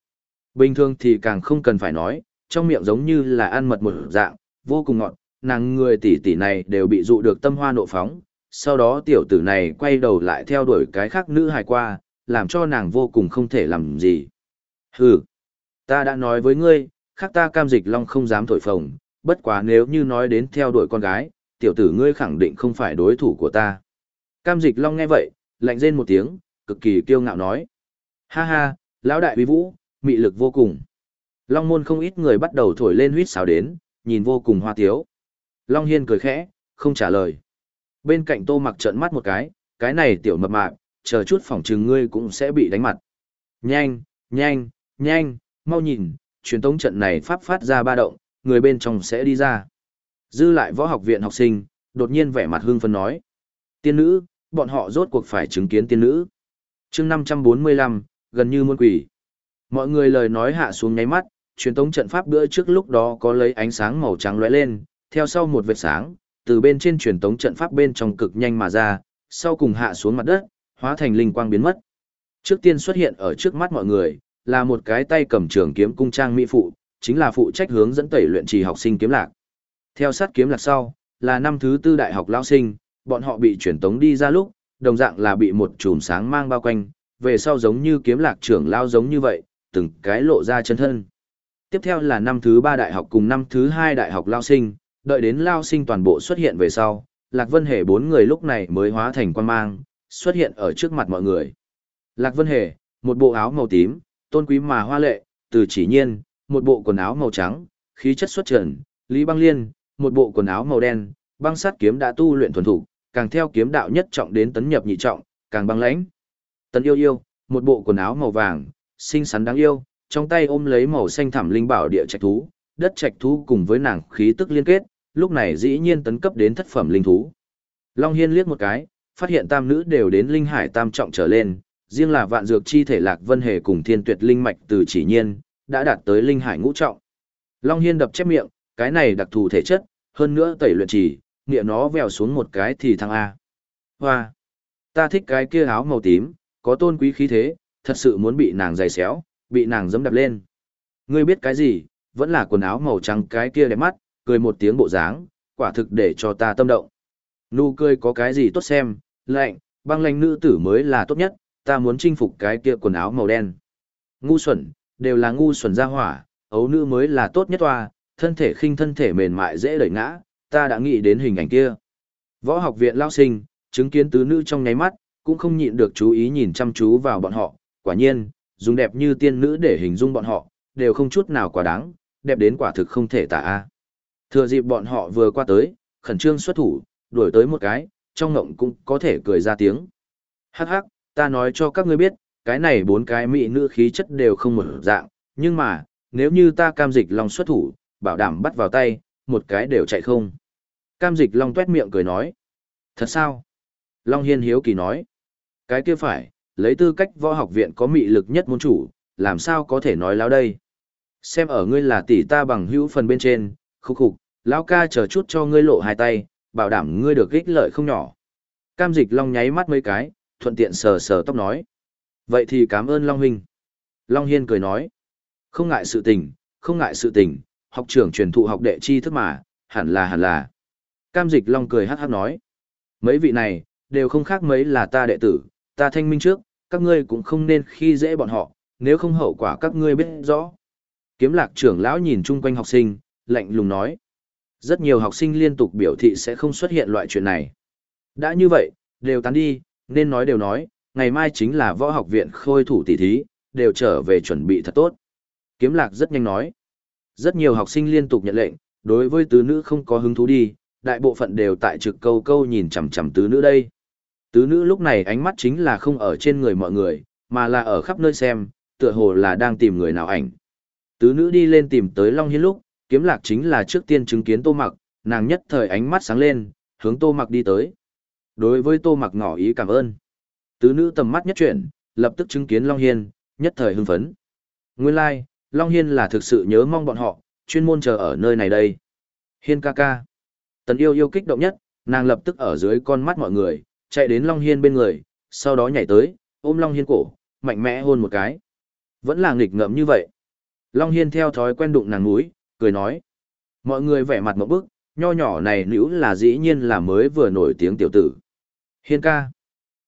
Bình thường thì càng không cần phải nói, trong miệng giống như là ăn mật một dạng, vô cùng ngọt, nàng người tỷ tỷ này đều bị dụ được tâm hoa nộ phóng, sau đó tiểu tử này quay đầu lại theo đuổi cái khác nữ hài qua, làm cho nàng vô cùng không thể làm gì. Hừ, ta đã nói với ngươi, khác ta cam dịch long không dám thổi phồng, bất quá nếu như nói đến theo đuổi con gái, tiểu tử ngươi khẳng định không phải đối thủ của ta. Cam dịch long nghe vậy, lạnh rên một tiếng, cực kỳ kiêu ngạo nói. Ha ha, lão đại uy vũ, mị lực vô cùng. Long môn không ít người bắt đầu thổi lên huyết sáo đến, nhìn vô cùng hoa tiếu. Long hiên cười khẽ, không trả lời. Bên cạnh tô mặc trợn mắt một cái, cái này tiểu mập mạp, chờ chút phỏng trừng ngươi cũng sẽ bị đánh mặt. Nhanh, nhanh, nhanh, mau nhìn, truyền tống trận này pháp phát ra ba động, người bên trong sẽ đi ra. Dư lại võ học viện học sinh, đột nhiên vẻ mặt hưng phấn nói. Tiên nữ, bọn họ rốt cuộc phải chứng kiến tiên nữ. chương 545, gần như muôn quỷ. Mọi người lời nói hạ xuống nháy mắt, truyền tống trận pháp bữa trước lúc đó có lấy ánh sáng màu trắng lóe lên, theo sau một vệt sáng, từ bên trên truyền tống trận pháp bên trong cực nhanh mà ra, sau cùng hạ xuống mặt đất, hóa thành linh quang biến mất. Trước tiên xuất hiện ở trước mắt mọi người, là một cái tay cầm trường kiếm cung trang mỹ phụ, chính là phụ trách hướng dẫn tẩy luyện trì học sinh kiếm lạc. Theo sát kiếm lạc sau, là năm thứ tư đại học lao sinh, bọn họ bị chuyển tống đi ra lúc, đồng dạng là bị một chùm sáng mang bao quanh, về sau giống như kiếm lạc trưởng lao giống như vậy, từng cái lộ ra chân thân. Tiếp theo là năm thứ ba đại học cùng năm thứ hai đại học lao sinh, đợi đến lao sinh toàn bộ xuất hiện về sau, Lạc Vân Hề bốn người lúc này mới hóa thành quan mang, xuất hiện ở trước mặt mọi người. Lạc Vân Hề, một bộ áo màu tím, tôn quý mà hoa lệ, từ chỉ nhiên, một bộ quần áo màu trắng, khí chất xuất trần, Lý Băng Liên, một bộ quần áo màu đen, băng sát kiếm đã tu luyện thuần thủ, càng theo kiếm đạo nhất trọng đến tấn nhập nhị trọng, càng băng lãnh. Tấn yêu yêu, một bộ quần áo màu vàng, xinh xắn đáng yêu, trong tay ôm lấy màu xanh thẳm linh bảo địa trạch thú, đất trạch thú cùng với nàng khí tức liên kết, lúc này dĩ nhiên tấn cấp đến thất phẩm linh thú. Long Hiên liếc một cái, phát hiện tam nữ đều đến linh hải tam trọng trở lên, riêng là vạn dược chi thể lạc vân hề cùng thiên tuyệt linh mạch từ chỉ nhiên, đã đạt tới linh hải ngũ trọng. Long Hiên đập chép miệng, cái này đặc thù thể chất, hơn nữa tẩy luyện chỉ, nghĩa nó vèo xuống một cái thì thăng A. Hoa! Ta thích cái kia áo màu tím, có tôn quý khí thế, thật sự muốn bị nàng giày xéo, bị nàng dẫm đập lên. Ngươi biết cái gì, vẫn là quần áo màu trắng cái kia đẹp mắt, cười một tiếng bộ dáng, quả thực để cho ta tâm động. Nụ cười có cái gì tốt xem, lạnh, băng lạnh nữ tử mới là tốt nhất, ta muốn chinh phục cái kia quần áo màu đen. Ngu xuẩn, đều là ngu xuẩn ra hỏa, ấu nữ mới là tốt nhất toa, thân thể khinh thân thể mềm mại dễ đẩy ngã, ta đã nghĩ đến hình ảnh kia. Võ học viện lao sinh, chứng kiến tứ nữ trong nháy mắt, cũng không nhịn được chú ý nhìn chăm chú vào bọn họ, quả nhiên, dùng đẹp như tiên nữ để hình dung bọn họ, đều không chút nào quá đáng, đẹp đến quả thực không thể tả a. Thừa dịp bọn họ vừa qua tới, khẩn trương xuất thủ, đuổi tới một cái, trong ngộng cũng có thể cười ra tiếng. Hắc hắc, ta nói cho các ngươi biết, cái này bốn cái mỹ nữ khí chất đều không một dạng, nhưng mà, nếu như ta cam dịch long xuất thủ, bảo đảm bắt vào tay, một cái đều chạy không. Cam dịch long tuét miệng cười nói. Thật sao? Long hiên hiếu kỳ nói. Cái kia phải, lấy tư cách võ học viện có mị lực nhất môn chủ, làm sao có thể nói láo đây? Xem ở ngươi là tỷ ta bằng hữu phần bên trên, khúc khục, lão ca chờ chút cho ngươi lộ hai tay, bảo đảm ngươi được ích lợi không nhỏ. Cam dịch long nháy mắt mấy cái, thuận tiện sờ sờ tóc nói. Vậy thì cảm ơn Long Huynh. Long Hiên cười nói. Không ngại sự tình, không ngại sự tình, học trưởng truyền thụ học đệ chi thức mà, hẳn là hẳn là. Cam dịch Long cười hát hát nói. Mấy vị này, đều không khác mấy là ta đệ tử, ta thanh minh trước, các ngươi cũng không nên khi dễ bọn họ, nếu không hậu quả các ngươi biết rõ. Kiếm lạc trưởng lão nhìn chung quanh học sinh, lạnh lùng nói. Rất nhiều học sinh liên tục biểu thị sẽ không xuất hiện loại chuyện này. Đã như vậy, đều tán đi, nên nói đều nói, ngày mai chính là võ học viện khôi thủ tỷ thí, đều trở về chuẩn bị thật tốt. Kiếm lạc rất nhanh nói. Rất nhiều học sinh liên tục nhận lệnh, đối với tứ nữ không có hứng thú đi, đại bộ phận đều tại trực câu câu nhìn chằm chằm tứ nữ đây. Tứ nữ lúc này ánh mắt chính là không ở trên người mọi người, mà là ở khắp nơi xem, tựa hồ là đang tìm người nào ảnh. Tứ nữ đi lên tìm tới Long Hiên lúc, kiếm lạc chính là trước tiên chứng kiến tô mặc, nàng nhất thời ánh mắt sáng lên, hướng tô mặc đi tới. Đối với tô mặc ngỏ ý cảm ơn. Tứ nữ tầm mắt nhất chuyển, lập tức chứng kiến Long Hiên, nhất thời hưng phấn. Nguyên lai, like, Long Hiên là thực sự nhớ mong bọn họ, chuyên môn chờ ở nơi này đây. Hiên ca ca. Tần yêu yêu kích động nhất, nàng lập tức ở dưới con mắt mọi người, chạy đến Long Hiên bên người, sau đó nhảy tới, ôm Long Hiên cổ, mạnh mẽ hôn một cái. Vẫn là nghịch ngợm như vậy. Long Hiên theo thói quen đụng nàng núi, cười nói. Mọi người vẻ mặt một bức, nho nhỏ này nữ là dĩ nhiên là mới vừa nổi tiếng tiểu tử. Hiên ca.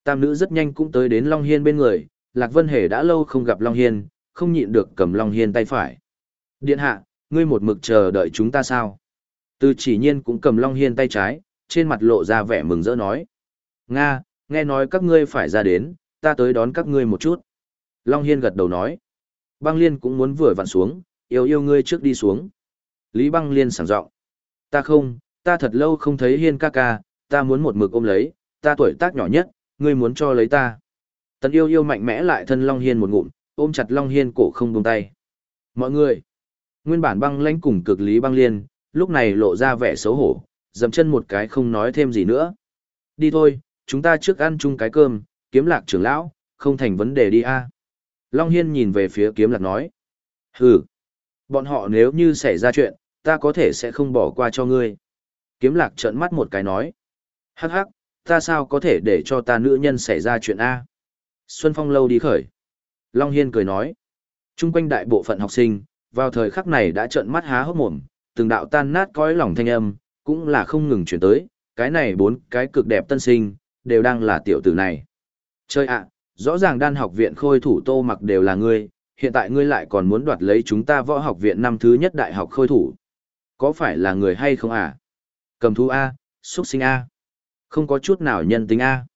Tam nữ rất nhanh cũng tới đến Long Hiên bên người, Lạc Vân Hề đã lâu không gặp Long Hiên, không nhịn được cầm Long Hiên tay phải. Điện hạ, ngươi một mực chờ đợi chúng ta sao? Từ chỉ nhiên cũng cầm Long Hiên tay trái, trên mặt lộ ra vẻ mừng rỡ nói. Nga, nghe nói các ngươi phải ra đến, ta tới đón các ngươi một chút. Long Hiên gật đầu nói. Băng Liên cũng muốn vừa vặn xuống, yêu yêu ngươi trước đi xuống. Lý Băng Liên sảng giọng Ta không, ta thật lâu không thấy Hiên ca ca, ta muốn một mực ôm lấy, ta tuổi tác nhỏ nhất, ngươi muốn cho lấy ta. Tần yêu yêu mạnh mẽ lại thân Long Hiên một ngụm, ôm chặt Long Hiên cổ không buông tay. Mọi người, nguyên bản băng lãnh cùng cực Lý Băng Liên, lúc này lộ ra vẻ xấu hổ, dầm chân một cái không nói thêm gì nữa. Đi thôi, chúng ta trước ăn chung cái cơm, kiếm lạc trưởng lão, không thành vấn đề đi a. Long Hiên nhìn về phía kiếm lạc nói. Hừ, bọn họ nếu như xảy ra chuyện, ta có thể sẽ không bỏ qua cho ngươi. Kiếm lạc trợn mắt một cái nói. Hắc hắc, ta sao có thể để cho ta nữ nhân xảy ra chuyện A. Xuân Phong lâu đi khởi. Long Hiên cười nói. Trung quanh đại bộ phận học sinh, vào thời khắc này đã trợn mắt há hốc mồm, từng đạo tan nát cõi lòng thanh âm, cũng là không ngừng chuyển tới, cái này bốn cái cực đẹp tân sinh, đều đang là tiểu tử này. Chơi ạ, rõ ràng đan học viện khôi thủ tô mặc đều là ngươi, hiện tại ngươi lại còn muốn đoạt lấy chúng ta võ học viện năm thứ nhất đại học khôi thủ. Có phải là người hay không à? Cầm thú A, xuất sinh A. Không có chút nào nhân tính A.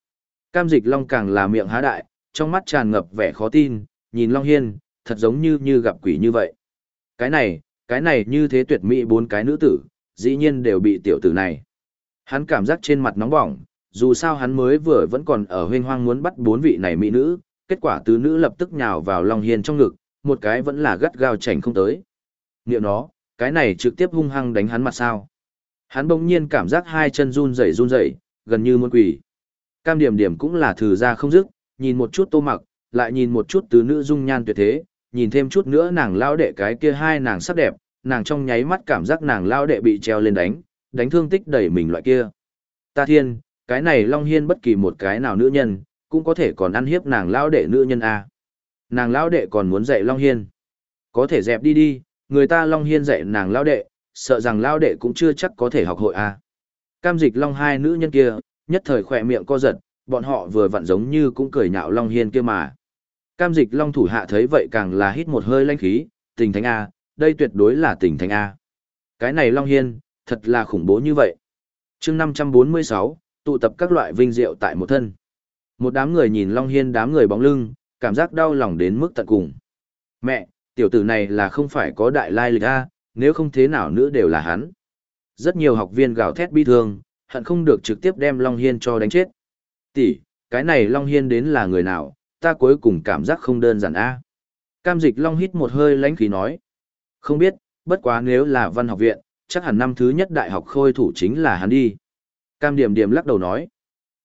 Cam dịch long càng là miệng há đại, trong mắt tràn ngập vẻ khó tin, nhìn Long Hiên, thật giống như như gặp quỷ như vậy. Cái này, cái này như thế tuyệt mỹ bốn cái nữ tử, dĩ nhiên đều bị tiểu tử này. Hắn cảm giác trên mặt nóng bỏng, dù sao hắn mới vừa vẫn còn ở huynh hoang muốn bắt bốn vị này mỹ nữ, kết quả tứ nữ lập tức nhào vào Long Hiên trong ngực, một cái vẫn là gắt gao chảnh không tới. Niệm nó, cái này trực tiếp hung hăng đánh hắn mặt sao. Hắn bỗng nhiên cảm giác hai chân run rẩy run rẩy, gần như muốn quỷ. Cam điểm điểm cũng là thử ra không dứt, nhìn một chút tô mặc, lại nhìn một chút tứ nữ dung nhan tuyệt thế, nhìn thêm chút nữa nàng lao đệ cái kia hai nàng sắc đẹp, nàng trong nháy mắt cảm giác nàng lao đệ bị treo lên đánh, đánh thương tích đẩy mình loại kia. Ta thiên, cái này Long Hiên bất kỳ một cái nào nữ nhân, cũng có thể còn ăn hiếp nàng lao đệ nữ nhân A. Nàng lao đệ còn muốn dạy Long Hiên. Có thể dẹp đi đi, người ta Long Hiên dạy nàng lao đệ, sợ rằng lao đệ cũng chưa chắc có thể học hội A. Cam dịch Long hai nữ nhân kia, nhất thời khỏe miệng co giật, bọn họ vừa vặn giống như cũng cười nhạo Long Hiên kia mà. Cam dịch Long thủ hạ thấy vậy càng là hít một hơi lanh khí, tình thánh A, đây tuyệt đối là tình thánh A. Cái này Long Hiên, thật là khủng bố như vậy. chương 546, tụ tập các loại vinh diệu tại một thân. Một đám người nhìn Long Hiên đám người bóng lưng, cảm giác đau lòng đến mức tận cùng. Mẹ, tiểu tử này là không phải có đại lai lịch A, nếu không thế nào nữa đều là hắn. Rất nhiều học viên gào thét bi thương, hận không được trực tiếp đem Long Hiên cho đánh chết. Tỷ, cái này Long Hiên đến là người nào, ta cuối cùng cảm giác không đơn giản A. Cam dịch Long hít một hơi lánh khí nói. Không biết, bất quá nếu là văn học viện, chắc hẳn năm thứ nhất đại học khôi thủ chính là hắn đi. Cam điểm điểm lắc đầu nói.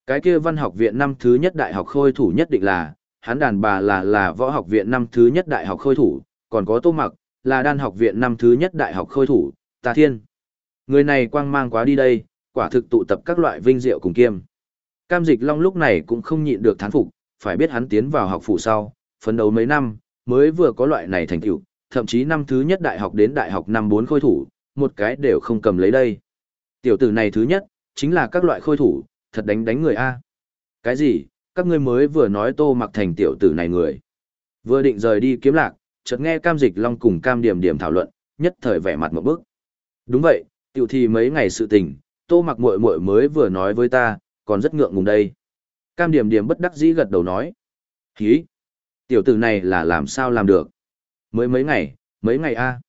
Cái kia văn học viện năm thứ nhất đại học khôi thủ nhất định là, hắn đàn bà là là võ học viện năm thứ nhất đại học khôi thủ, còn có tô mặc, là đan học viện năm thứ nhất đại học khôi thủ, tà thiên. Người này quang mang quá đi đây, quả thực tụ tập các loại vinh diệu cùng kiêm. Cam dịch long lúc này cũng không nhịn được thán phục, phải biết hắn tiến vào học phủ sau, phấn đấu mấy năm, mới vừa có loại này thành tựu, thậm chí năm thứ nhất đại học đến đại học năm bốn khôi thủ, một cái đều không cầm lấy đây. Tiểu tử này thứ nhất, chính là các loại khôi thủ, thật đánh đánh người A. Cái gì, các ngươi mới vừa nói tô mặc thành tiểu tử này người. Vừa định rời đi kiếm lạc, chợt nghe cam dịch long cùng cam điểm điểm thảo luận, nhất thời vẻ mặt một bức. Đúng vậy, tiểu thì mấy ngày sự tình, tô mặc muội muội mới vừa nói với ta, còn rất ngượng ngùng đây. Cam điểm điểm bất đắc dĩ gật đầu nói. Hí! Tiểu tử này là làm sao làm được? Mới mấy ngày, mấy ngày a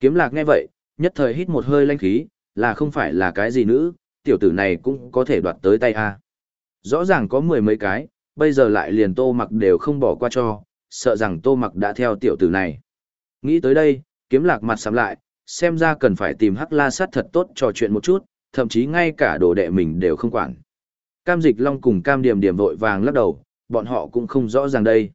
Kiếm lạc nghe vậy, nhất thời hít một hơi lanh khí, là không phải là cái gì nữ, tiểu tử này cũng có thể đoạt tới tay a Rõ ràng có mười mấy cái, bây giờ lại liền tô mặc đều không bỏ qua cho, sợ rằng tô mặc đã theo tiểu tử này. Nghĩ tới đây, kiếm lạc mặt sắm lại, xem ra cần phải tìm hắc la sát thật tốt trò chuyện một chút, thậm chí ngay cả đồ đệ mình đều không quản. Cam dịch long cùng cam điểm điểm vội vàng lắc đầu, bọn họ cũng không rõ ràng đây.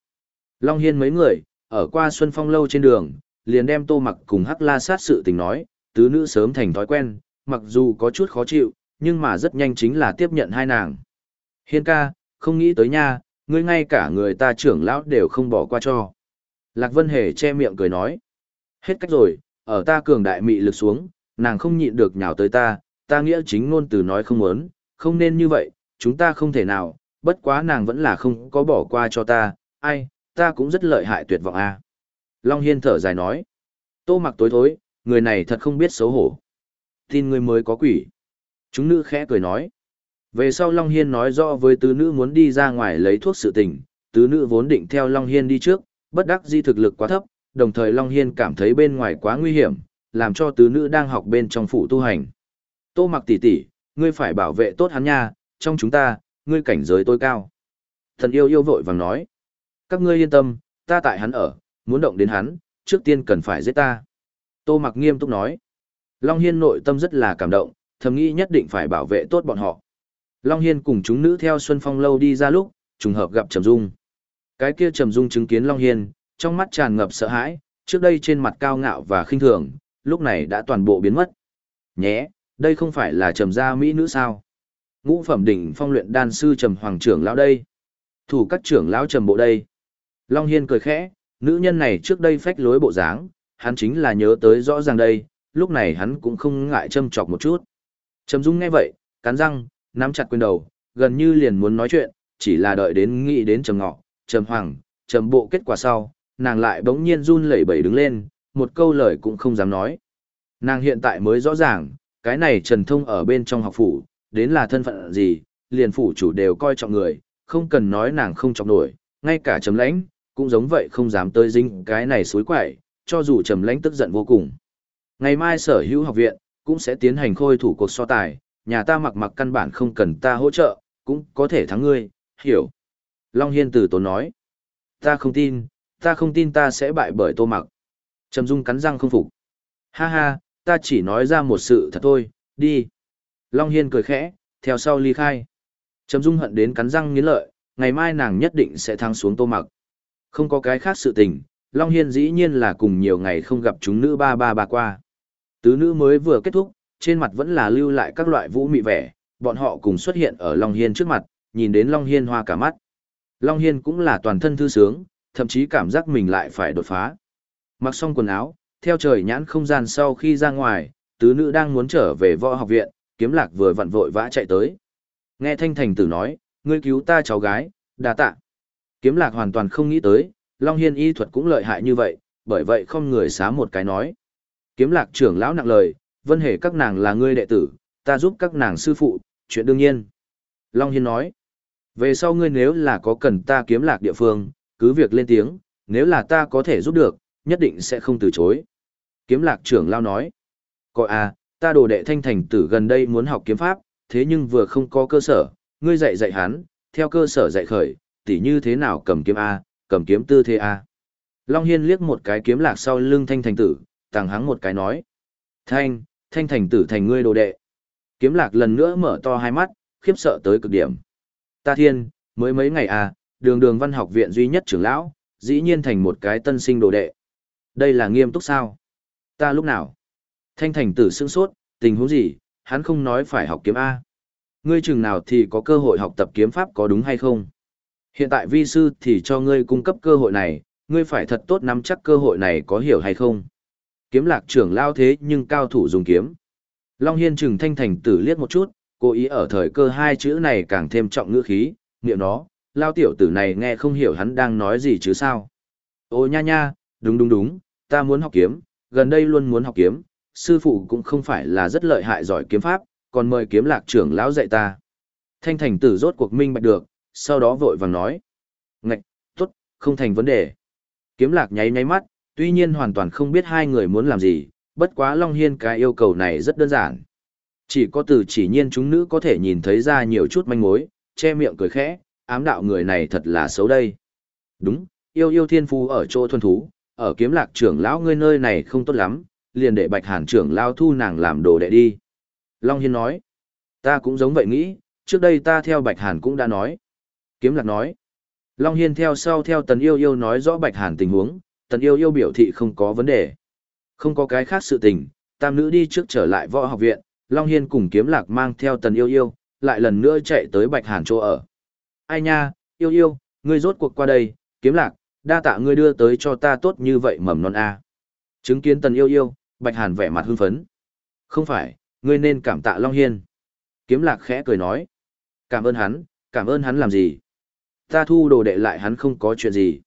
Long hiên mấy người, ở qua xuân phong lâu trên đường, liền đem tô mặc cùng hắc la sát sự tình nói, tứ nữ sớm thành thói quen, mặc dù có chút khó chịu, nhưng mà rất nhanh chính là tiếp nhận hai nàng. Hiên ca, không nghĩ tới nha, ngươi ngay cả người ta trưởng lão đều không bỏ qua cho. Lạc Vân Hề che miệng cười nói. Hết cách rồi, ở ta cường đại mị lực xuống, nàng không nhịn được nhào tới ta, ta nghĩa chính ngôn từ nói không muốn, không nên như vậy, chúng ta không thể nào, bất quá nàng vẫn là không có bỏ qua cho ta, ai, ta cũng rất lợi hại tuyệt vọng a. À. Long Hiên thở dài nói, tô mặc tối thối, người này thật không biết xấu hổ. Tin người mới có quỷ. Chúng nữ khẽ cười nói. Về sau Long Hiên nói rõ với tứ nữ muốn đi ra ngoài lấy thuốc sự tình, tứ nữ vốn định theo Long Hiên đi trước, bất đắc di thực lực quá thấp, đồng thời Long Hiên cảm thấy bên ngoài quá nguy hiểm, làm cho tứ nữ đang học bên trong phủ tu hành. Tô mặc tỷ tỷ, ngươi phải bảo vệ tốt hắn nha, trong chúng ta, ngươi cảnh giới tối cao. Thần yêu yêu vội vàng nói. Các ngươi yên tâm, ta tại hắn ở, muốn động đến hắn, trước tiên cần phải giết ta. Tô mặc nghiêm túc nói. Long Hiên nội tâm rất là cảm động, thầm nghĩ nhất định phải bảo vệ tốt bọn họ. Long Hiên cùng chúng nữ theo Xuân Phong lâu đi ra lúc, trùng hợp gặp Trầm Dung. Cái kia Trầm Dung chứng kiến Long Hiên, trong mắt tràn ngập sợ hãi, trước đây trên mặt cao ngạo và khinh thường, lúc này đã toàn bộ biến mất. Nhé, đây không phải là Trầm gia Mỹ nữ sao? Ngũ phẩm đỉnh phong luyện đan sư Trầm Hoàng trưởng lão đây. Thủ các trưởng lão Trầm bộ đây. Long Hiên cười khẽ, nữ nhân này trước đây phách lối bộ dáng, hắn chính là nhớ tới rõ ràng đây, lúc này hắn cũng không ngại châm chọc một chút. Trầm Dung nghe vậy, cắn răng, nắm chặt quyền đầu, gần như liền muốn nói chuyện, chỉ là đợi đến nghĩ đến Trầm Ngọ, Trầm Hoàng, Trầm Bộ kết quả sau, nàng lại bỗng nhiên run lẩy bẩy đứng lên, một câu lời cũng không dám nói. Nàng hiện tại mới rõ ràng, cái này Trần Thông ở bên trong học phủ, đến là thân phận gì, liền phủ chủ đều coi trọng người, không cần nói nàng không trọng nổi, ngay cả Trầm Lãnh, cũng giống vậy không dám tới dính cái này suối quậy, cho dù Trầm Lãnh tức giận vô cùng. Ngày mai sở hữu học viện, cũng sẽ tiến hành khôi thủ cuộc so tài, nhà ta mặc mặc căn bản không cần ta hỗ trợ, cũng có thể thắng ngươi, hiểu. Long Hiên từ tốn nói, ta không tin, ta không tin ta sẽ bại bởi tô mặc. Trầm Dung cắn răng không phục. Ha ha, ta chỉ nói ra một sự thật thôi, đi. Long Hiên cười khẽ, theo sau ly khai. Trầm Dung hận đến cắn răng nghiến lợi, ngày mai nàng nhất định sẽ thắng xuống tô mặc. Không có cái khác sự tình, Long Hiên dĩ nhiên là cùng nhiều ngày không gặp chúng nữ ba ba ba qua. Tứ nữ mới vừa kết thúc, trên mặt vẫn là lưu lại các loại vũ mị vẻ, bọn họ cùng xuất hiện ở Long Hiên trước mặt, nhìn đến Long Hiên hoa cả mắt. Long Hiên cũng là toàn thân thư sướng, thậm chí cảm giác mình lại phải đột phá. Mặc xong quần áo, theo trời nhãn không gian sau khi ra ngoài, tứ nữ đang muốn trở về võ học viện, kiếm lạc vừa vặn vội vã chạy tới. Nghe thanh thành tử nói, ngươi cứu ta cháu gái, đa tạ. Kiếm lạc hoàn toàn không nghĩ tới, Long Hiên y thuật cũng lợi hại như vậy, bởi vậy không người xá một cái nói. Kiếm lạc trưởng lão nặng lời, vân hề các nàng là ngươi đệ tử, ta giúp các nàng sư phụ, chuyện đương nhiên. Long Hiên nói, về sau ngươi nếu là có cần ta kiếm lạc địa phương, cứ việc lên tiếng, nếu là ta có thể giúp được, nhất định sẽ không từ chối. Kiếm lạc trưởng lao nói, coi à, ta đồ đệ thanh thành tử gần đây muốn học kiếm pháp, thế nhưng vừa không có cơ sở, ngươi dạy dạy hắn, theo cơ sở dạy khởi, tỉ như thế nào cầm kiếm A, cầm kiếm tư thế A. Long Hiên liếc một cái kiếm lạc sau lưng thanh thành tử, tàng hắng một cái nói. Thanh, thanh thành tử thành ngươi đồ đệ. Kiếm lạc lần nữa mở to hai mắt, khiếp sợ tới cực điểm. Ta thiên, mới mấy ngày à, đường đường văn học viện duy nhất trưởng lão, dĩ nhiên thành một cái tân sinh đồ đệ. Đây là nghiêm túc sao? Ta lúc nào? Thanh thành tử sững sốt, tình huống gì, hắn không nói phải học kiếm A. Ngươi chừng nào thì có cơ hội học tập kiếm pháp có đúng hay không? Hiện tại vi sư thì cho ngươi cung cấp cơ hội này, ngươi phải thật tốt nắm chắc cơ hội này có hiểu hay không? Kiếm lạc trưởng lao thế nhưng cao thủ dùng kiếm. Long Hiên trừng thanh thành tử liếc một chút, cố ý ở thời cơ hai chữ này càng thêm trọng ngữ khí, niệm nó, lao tiểu tử này nghe không hiểu hắn đang nói gì chứ sao. Ô nha nha, đúng đúng đúng, ta muốn học kiếm, gần đây luôn muốn học kiếm, sư phụ cũng không phải là rất lợi hại giỏi kiếm pháp, còn mời kiếm lạc trưởng lão dạy ta. Thanh thành tử rốt cuộc minh bạch được, sau đó vội vàng nói. Ngạch, tốt, không thành vấn đề. Kiếm lạc nháy nháy mắt, tuy nhiên hoàn toàn không biết hai người muốn làm gì, bất quá Long Hiên cái yêu cầu này rất đơn giản. Chỉ có từ chỉ nhiên chúng nữ có thể nhìn thấy ra nhiều chút manh mối, che miệng cười khẽ, ám đạo người này thật là xấu đây. Đúng, yêu yêu thiên phu ở chỗ thuần thú, ở kiếm lạc trưởng lão ngươi nơi này không tốt lắm, liền để bạch hàn trưởng lão thu nàng làm đồ đệ đi. Long Hiên nói, ta cũng giống vậy nghĩ, trước đây ta theo bạch hàn cũng đã nói. Kiếm lạc nói, Long Hiên theo sau theo tần yêu yêu nói rõ bạch hàn tình huống, tần yêu yêu biểu thị không có vấn đề. Không có cái khác sự tình, tam nữ đi trước trở lại võ học viện, Long Hiên cùng kiếm lạc mang theo tần yêu yêu, lại lần nữa chạy tới bạch hàn chỗ ở. Ai nha, yêu yêu, ngươi rốt cuộc qua đây, kiếm lạc, đa tạ ngươi đưa tới cho ta tốt như vậy mầm non A. Chứng kiến tần yêu yêu, bạch hàn vẻ mặt hưng phấn. Không phải, ngươi nên cảm tạ Long Hiên. Kiếm lạc khẽ cười nói. Cảm ơn hắn, cảm ơn hắn làm gì? Ta thu đồ đệ lại hắn không có chuyện gì.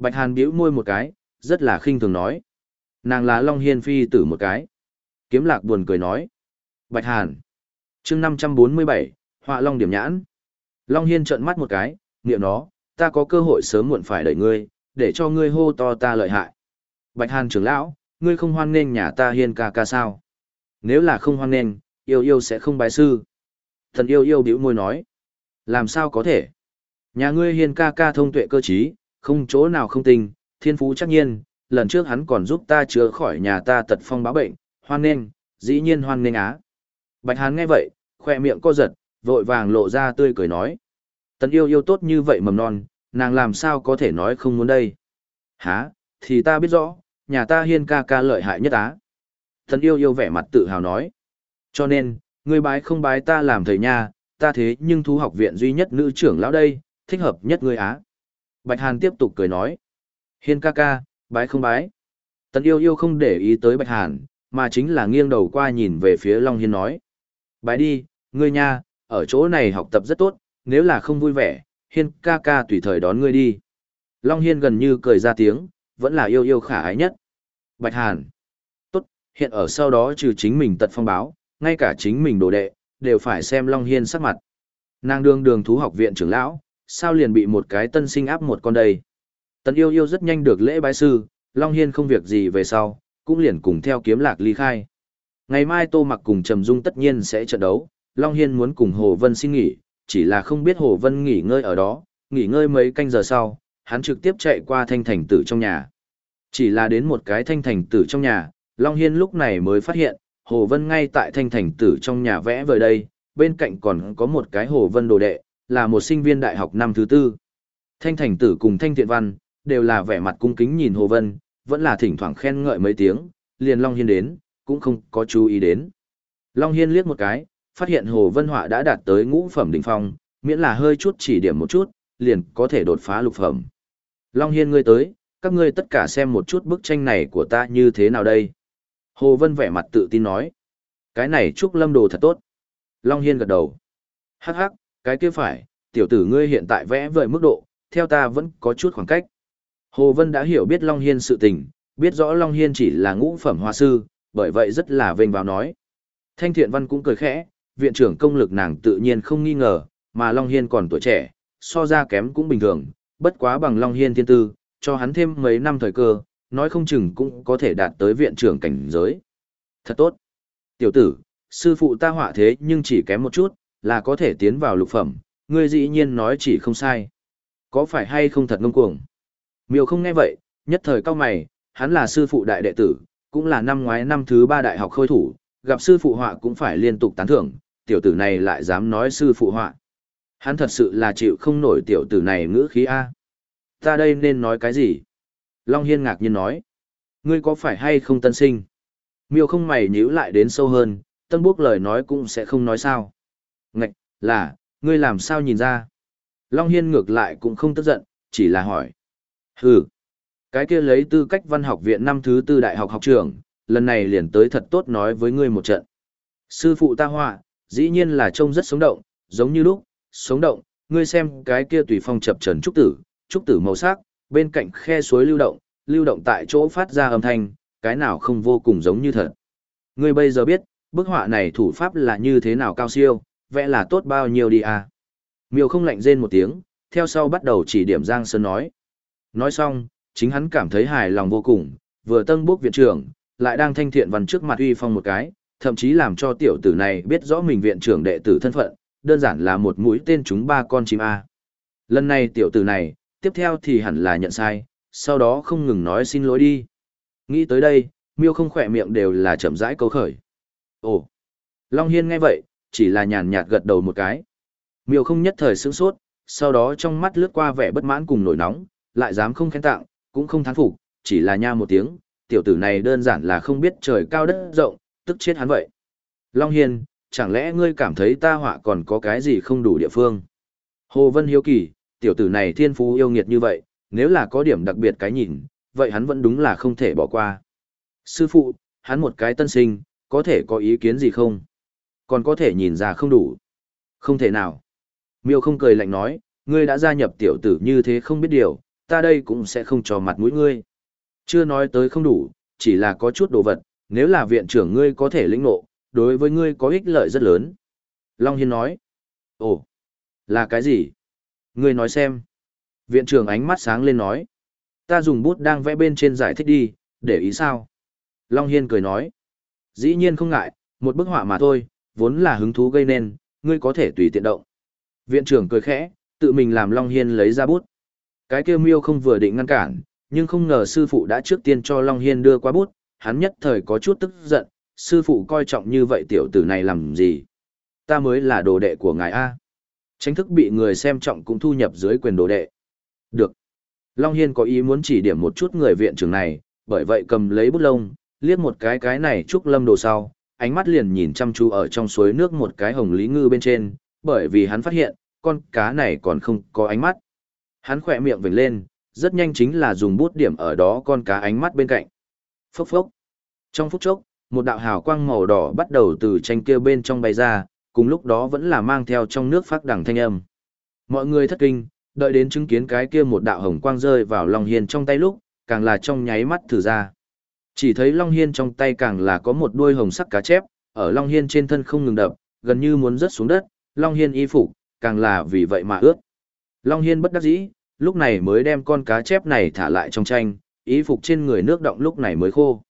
Bạch Hàn bĩu môi một cái, rất là khinh thường nói. Nàng là Long Hiên phi tử một cái. Kiếm lạc buồn cười nói. Bạch Hàn. chương 547, họa Long điểm nhãn. Long Hiên trợn mắt một cái, niệm nó, ta có cơ hội sớm muộn phải đẩy ngươi, để cho ngươi hô to ta lợi hại. Bạch Hàn trưởng lão, ngươi không hoan nghênh nhà ta hiên ca ca sao? Nếu là không hoan nghênh, yêu yêu sẽ không bái sư. Thần yêu yêu biểu môi nói. Làm sao có thể? Nhà ngươi hiên ca ca thông tuệ cơ trí, không chỗ nào không tình, thiên phú chắc nhiên, lần trước hắn còn giúp ta chữa khỏi nhà ta tật phong báo bệnh, hoan nghênh, dĩ nhiên hoan nghênh á. Bạch Hán nghe vậy, khoe miệng co giật, vội vàng lộ ra tươi cười nói. Tần yêu yêu tốt như vậy mầm non, nàng làm sao có thể nói không muốn đây? Hả, thì ta biết rõ, nhà ta hiên ca ca lợi hại nhất á. Tần yêu yêu vẻ mặt tự hào nói. Cho nên, ngươi bái không bái ta làm thầy nha, ta thế nhưng thu học viện duy nhất nữ trưởng lão đây, thích hợp nhất ngươi á. Bạch Hàn tiếp tục cười nói. Hiên ca ca, bái không bái. Tần yêu yêu không để ý tới Bạch Hàn, mà chính là nghiêng đầu qua nhìn về phía Long Hiên nói. Bái đi, ngươi nha, ở chỗ này học tập rất tốt, nếu là không vui vẻ, Hiên ca ca tùy thời đón ngươi đi. Long Hiên gần như cười ra tiếng, vẫn là yêu yêu khả ái nhất. Bạch Hàn. Tốt, hiện ở sau đó trừ chính mình tật phong báo, ngay cả chính mình đồ đệ, đều phải xem Long Hiên sắc mặt. Nàng đương đường thú học viện trưởng lão, sao liền bị một cái tân sinh áp một con đây. Tần yêu yêu rất nhanh được lễ bái sư, Long Hiên không việc gì về sau, cũng liền cùng theo kiếm lạc ly khai. Ngày mai Tô Mặc cùng Trầm Dung tất nhiên sẽ trận đấu, Long Hiên muốn cùng Hồ Vân xin nghỉ, chỉ là không biết Hồ Vân nghỉ ngơi ở đó, nghỉ ngơi mấy canh giờ sau, hắn trực tiếp chạy qua thanh thành tử trong nhà. Chỉ là đến một cái thanh thành tử trong nhà, Long Hiên lúc này mới phát hiện, Hồ Vân ngay tại thanh thành tử trong nhà vẽ vời đây, bên cạnh còn có một cái Hồ Vân đồ đệ, là một sinh viên đại học năm thứ tư. Thanh thành tử cùng thanh thiện văn, đều là vẻ mặt cung kính nhìn Hồ Vân, vẫn là thỉnh thoảng khen ngợi mấy tiếng, liền Long Hiên đến, cũng không có chú ý đến. Long Hiên liếc một cái, phát hiện Hồ Vân Họa đã đạt tới ngũ phẩm đỉnh phong, miễn là hơi chút chỉ điểm một chút, liền có thể đột phá lục phẩm. Long Hiên ngươi tới, các ngươi tất cả xem một chút bức tranh này của ta như thế nào đây. Hồ Vân vẻ mặt tự tin nói. Cái này chúc lâm đồ thật tốt. Long Hiên gật đầu. Hắc hắc, cái kia phải, tiểu tử ngươi hiện tại vẽ vời mức độ, theo ta vẫn có chút khoảng cách. Hồ Vân đã hiểu biết Long Hiên sự tình, biết rõ Long Hiên chỉ là ngũ phẩm hoa sư, bởi vậy rất là vênh vào nói. Thanh Thiện Văn cũng cười khẽ, viện trưởng công lực nàng tự nhiên không nghi ngờ, mà Long Hiên còn tuổi trẻ, so ra kém cũng bình thường, bất quá bằng Long Hiên thiên tư, cho hắn thêm mấy năm thời cơ, nói không chừng cũng có thể đạt tới viện trưởng cảnh giới. Thật tốt. Tiểu tử, sư phụ ta họa thế nhưng chỉ kém một chút, là có thể tiến vào lục phẩm, ngươi dĩ nhiên nói chỉ không sai. Có phải hay không thật ngông cuồng? Miêu không nghe vậy, nhất thời cao mày, hắn là sư phụ đại đệ tử, cũng là năm ngoái năm thứ ba đại học khôi thủ, gặp sư phụ họa cũng phải liên tục tán thưởng, tiểu tử này lại dám nói sư phụ họa. Hắn thật sự là chịu không nổi tiểu tử này ngữ khí A. Ta đây nên nói cái gì? Long Hiên ngạc nhiên nói. Ngươi có phải hay không tân sinh? Miêu không mày nhíu lại đến sâu hơn, tân bước lời nói cũng sẽ không nói sao. Ngạch, là, ngươi làm sao nhìn ra? Long Hiên ngược lại cũng không tức giận, chỉ là hỏi. Hừ, cái kia lấy tư cách văn học viện năm thứ tư đại học học trưởng lần này liền tới thật tốt nói với ngươi một trận. Sư phụ ta họa, dĩ nhiên là trông rất sống động, giống như lúc, sống động, ngươi xem cái kia tùy phong chập trần trúc tử, trúc tử màu sắc, bên cạnh khe suối lưu động, lưu động tại chỗ phát ra âm thanh, cái nào không vô cùng giống như thật. Ngươi bây giờ biết, bức họa này thủ pháp là như thế nào cao siêu, vẽ là tốt bao nhiêu đi à. Miêu không lạnh rên một tiếng, theo sau bắt đầu chỉ điểm Giang Sơn nói. Nói xong, chính hắn cảm thấy hài lòng vô cùng, vừa tân bốc viện trưởng, lại đang thanh thiện văn trước mặt uy phong một cái, thậm chí làm cho tiểu tử này biết rõ mình viện trưởng đệ tử thân phận, đơn giản là một mũi tên chúng ba con chim A. Lần này tiểu tử này, tiếp theo thì hẳn là nhận sai, sau đó không ngừng nói xin lỗi đi. Nghĩ tới đây, miêu không khỏe miệng đều là chậm rãi câu khởi. Ồ! Long Hiên nghe vậy, chỉ là nhàn nhạt gật đầu một cái. Miêu không nhất thời sướng sốt, sau đó trong mắt lướt qua vẻ bất mãn cùng nổi nóng, lại dám không khen tặng, cũng không thán phục, chỉ là nha một tiếng, tiểu tử này đơn giản là không biết trời cao đất rộng, tức chết hắn vậy. Long Hiên, chẳng lẽ ngươi cảm thấy ta họa còn có cái gì không đủ địa phương? Hồ Vân Hiếu Kỳ, tiểu tử này thiên phú yêu nghiệt như vậy, nếu là có điểm đặc biệt cái nhìn, vậy hắn vẫn đúng là không thể bỏ qua. Sư phụ, hắn một cái tân sinh, có thể có ý kiến gì không? Còn có thể nhìn ra không đủ. Không thể nào. Miêu không cười lạnh nói, ngươi đã gia nhập tiểu tử như thế không biết điều, ta đây cũng sẽ không cho mặt mũi ngươi. Chưa nói tới không đủ, chỉ là có chút đồ vật, nếu là viện trưởng ngươi có thể lĩnh ngộ, đối với ngươi có ích lợi rất lớn. Long Hiên nói, ồ, là cái gì? Ngươi nói xem. Viện trưởng ánh mắt sáng lên nói, ta dùng bút đang vẽ bên trên giải thích đi, để ý sao? Long Hiên cười nói, dĩ nhiên không ngại, một bức họa mà thôi, vốn là hứng thú gây nên, ngươi có thể tùy tiện động. Viện trưởng cười khẽ, tự mình làm Long Hiên lấy ra bút. Cái kia miêu không vừa định ngăn cản, nhưng không ngờ sư phụ đã trước tiên cho Long Hiên đưa qua bút, hắn nhất thời có chút tức giận, sư phụ coi trọng như vậy tiểu tử này làm gì? Ta mới là đồ đệ của ngài A. Tránh thức bị người xem trọng cũng thu nhập dưới quyền đồ đệ. Được. Long Hiên có ý muốn chỉ điểm một chút người viện trưởng này, bởi vậy cầm lấy bút lông, liếc một cái cái này trúc lâm đồ sau, ánh mắt liền nhìn chăm chú ở trong suối nước một cái hồng lý ngư bên trên, bởi vì hắn phát hiện, con cá này còn không có ánh mắt. Hắn khỏe miệng vểnh lên, rất nhanh chính là dùng bút điểm ở đó con cá ánh mắt bên cạnh. Phốc phốc. Trong phút chốc, một đạo hào quang màu đỏ bắt đầu từ tranh kia bên trong bay ra, cùng lúc đó vẫn là mang theo trong nước phát đẳng thanh âm. Mọi người thất kinh, đợi đến chứng kiến cái kia một đạo hồng quang rơi vào Long Hiên trong tay lúc, càng là trong nháy mắt thử ra. Chỉ thấy Long Hiên trong tay càng là có một đuôi hồng sắc cá chép, ở Long Hiên trên thân không ngừng đập, gần như muốn rớt xuống đất, Long Hiên y phục, càng là vì vậy mà ướt. Long Hiên bất đắc dĩ, lúc này mới đem con cá chép này thả lại trong tranh, ý phục trên người nước động lúc này mới khô.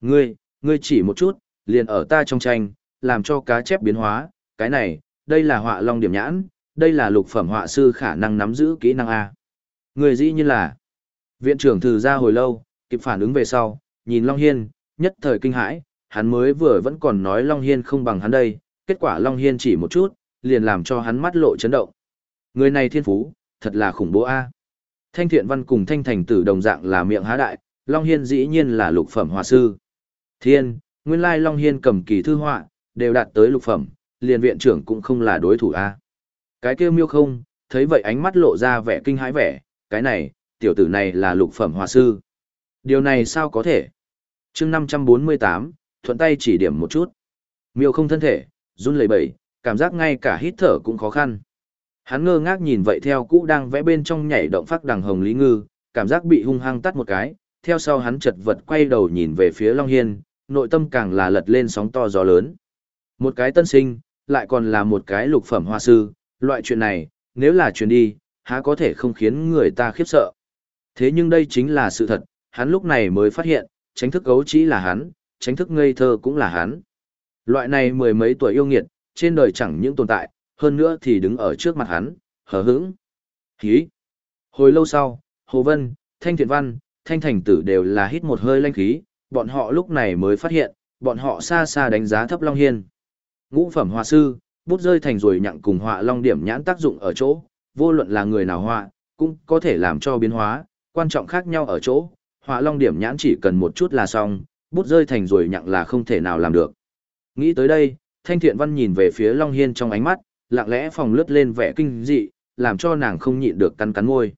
Ngươi, ngươi chỉ một chút, liền ở ta trong tranh, làm cho cá chép biến hóa, cái này, đây là họa long điểm nhãn, đây là lục phẩm họa sư khả năng nắm giữ kỹ năng A. Người dĩ như là, viện trưởng thử ra hồi lâu, kịp phản ứng về sau, nhìn Long Hiên, nhất thời kinh hãi, hắn mới vừa vẫn còn nói Long Hiên không bằng hắn đây, kết quả Long Hiên chỉ một chút, liền làm cho hắn mắt lộ chấn động. Người này thiên phú, thật là khủng bố a. Thanh thiện văn cùng thanh thành tử đồng dạng là miệng há đại, Long Hiên dĩ nhiên là lục phẩm hòa sư. Thiên, nguyên lai Long Hiên cầm kỳ thư họa, đều đạt tới lục phẩm, liền viện trưởng cũng không là đối thủ a. Cái kêu miêu không, thấy vậy ánh mắt lộ ra vẻ kinh hãi vẻ, cái này, tiểu tử này là lục phẩm hòa sư. Điều này sao có thể? chương 548, thuận tay chỉ điểm một chút. Miêu không thân thể, run lẩy bẩy, cảm giác ngay cả hít thở cũng khó khăn. Hắn ngơ ngác nhìn vậy theo cũ đang vẽ bên trong nhảy động phát đằng hồng lý ngư, cảm giác bị hung hăng tắt một cái, theo sau hắn chật vật quay đầu nhìn về phía Long Hiên, nội tâm càng là lật lên sóng to gió lớn. Một cái tân sinh, lại còn là một cái lục phẩm hoa sư, loại chuyện này, nếu là chuyện đi, há có thể không khiến người ta khiếp sợ. Thế nhưng đây chính là sự thật, hắn lúc này mới phát hiện, tránh thức gấu chỉ là hắn, tránh thức ngây thơ cũng là hắn. Loại này mười mấy tuổi yêu nghiệt, trên đời chẳng những tồn tại, hơn nữa thì đứng ở trước mặt hắn, hờ hững. Khí. Hồi lâu sau, Hồ Vân, Thanh Thiện Văn, Thanh Thành Tử đều là hít một hơi lanh khí, bọn họ lúc này mới phát hiện, bọn họ xa xa đánh giá thấp Long Hiên. Ngũ phẩm họa sư, bút rơi thành rồi nhặng cùng họa long điểm nhãn tác dụng ở chỗ, vô luận là người nào họa, cũng có thể làm cho biến hóa, quan trọng khác nhau ở chỗ, họa long điểm nhãn chỉ cần một chút là xong, bút rơi thành rồi nhặng là không thể nào làm được. Nghĩ tới đây, Thanh Thiện Văn nhìn về phía Long Hiên trong ánh mắt, lặng lẽ phòng lướt lên vẻ kinh dị, làm cho nàng không nhịn được cắn cắn môi.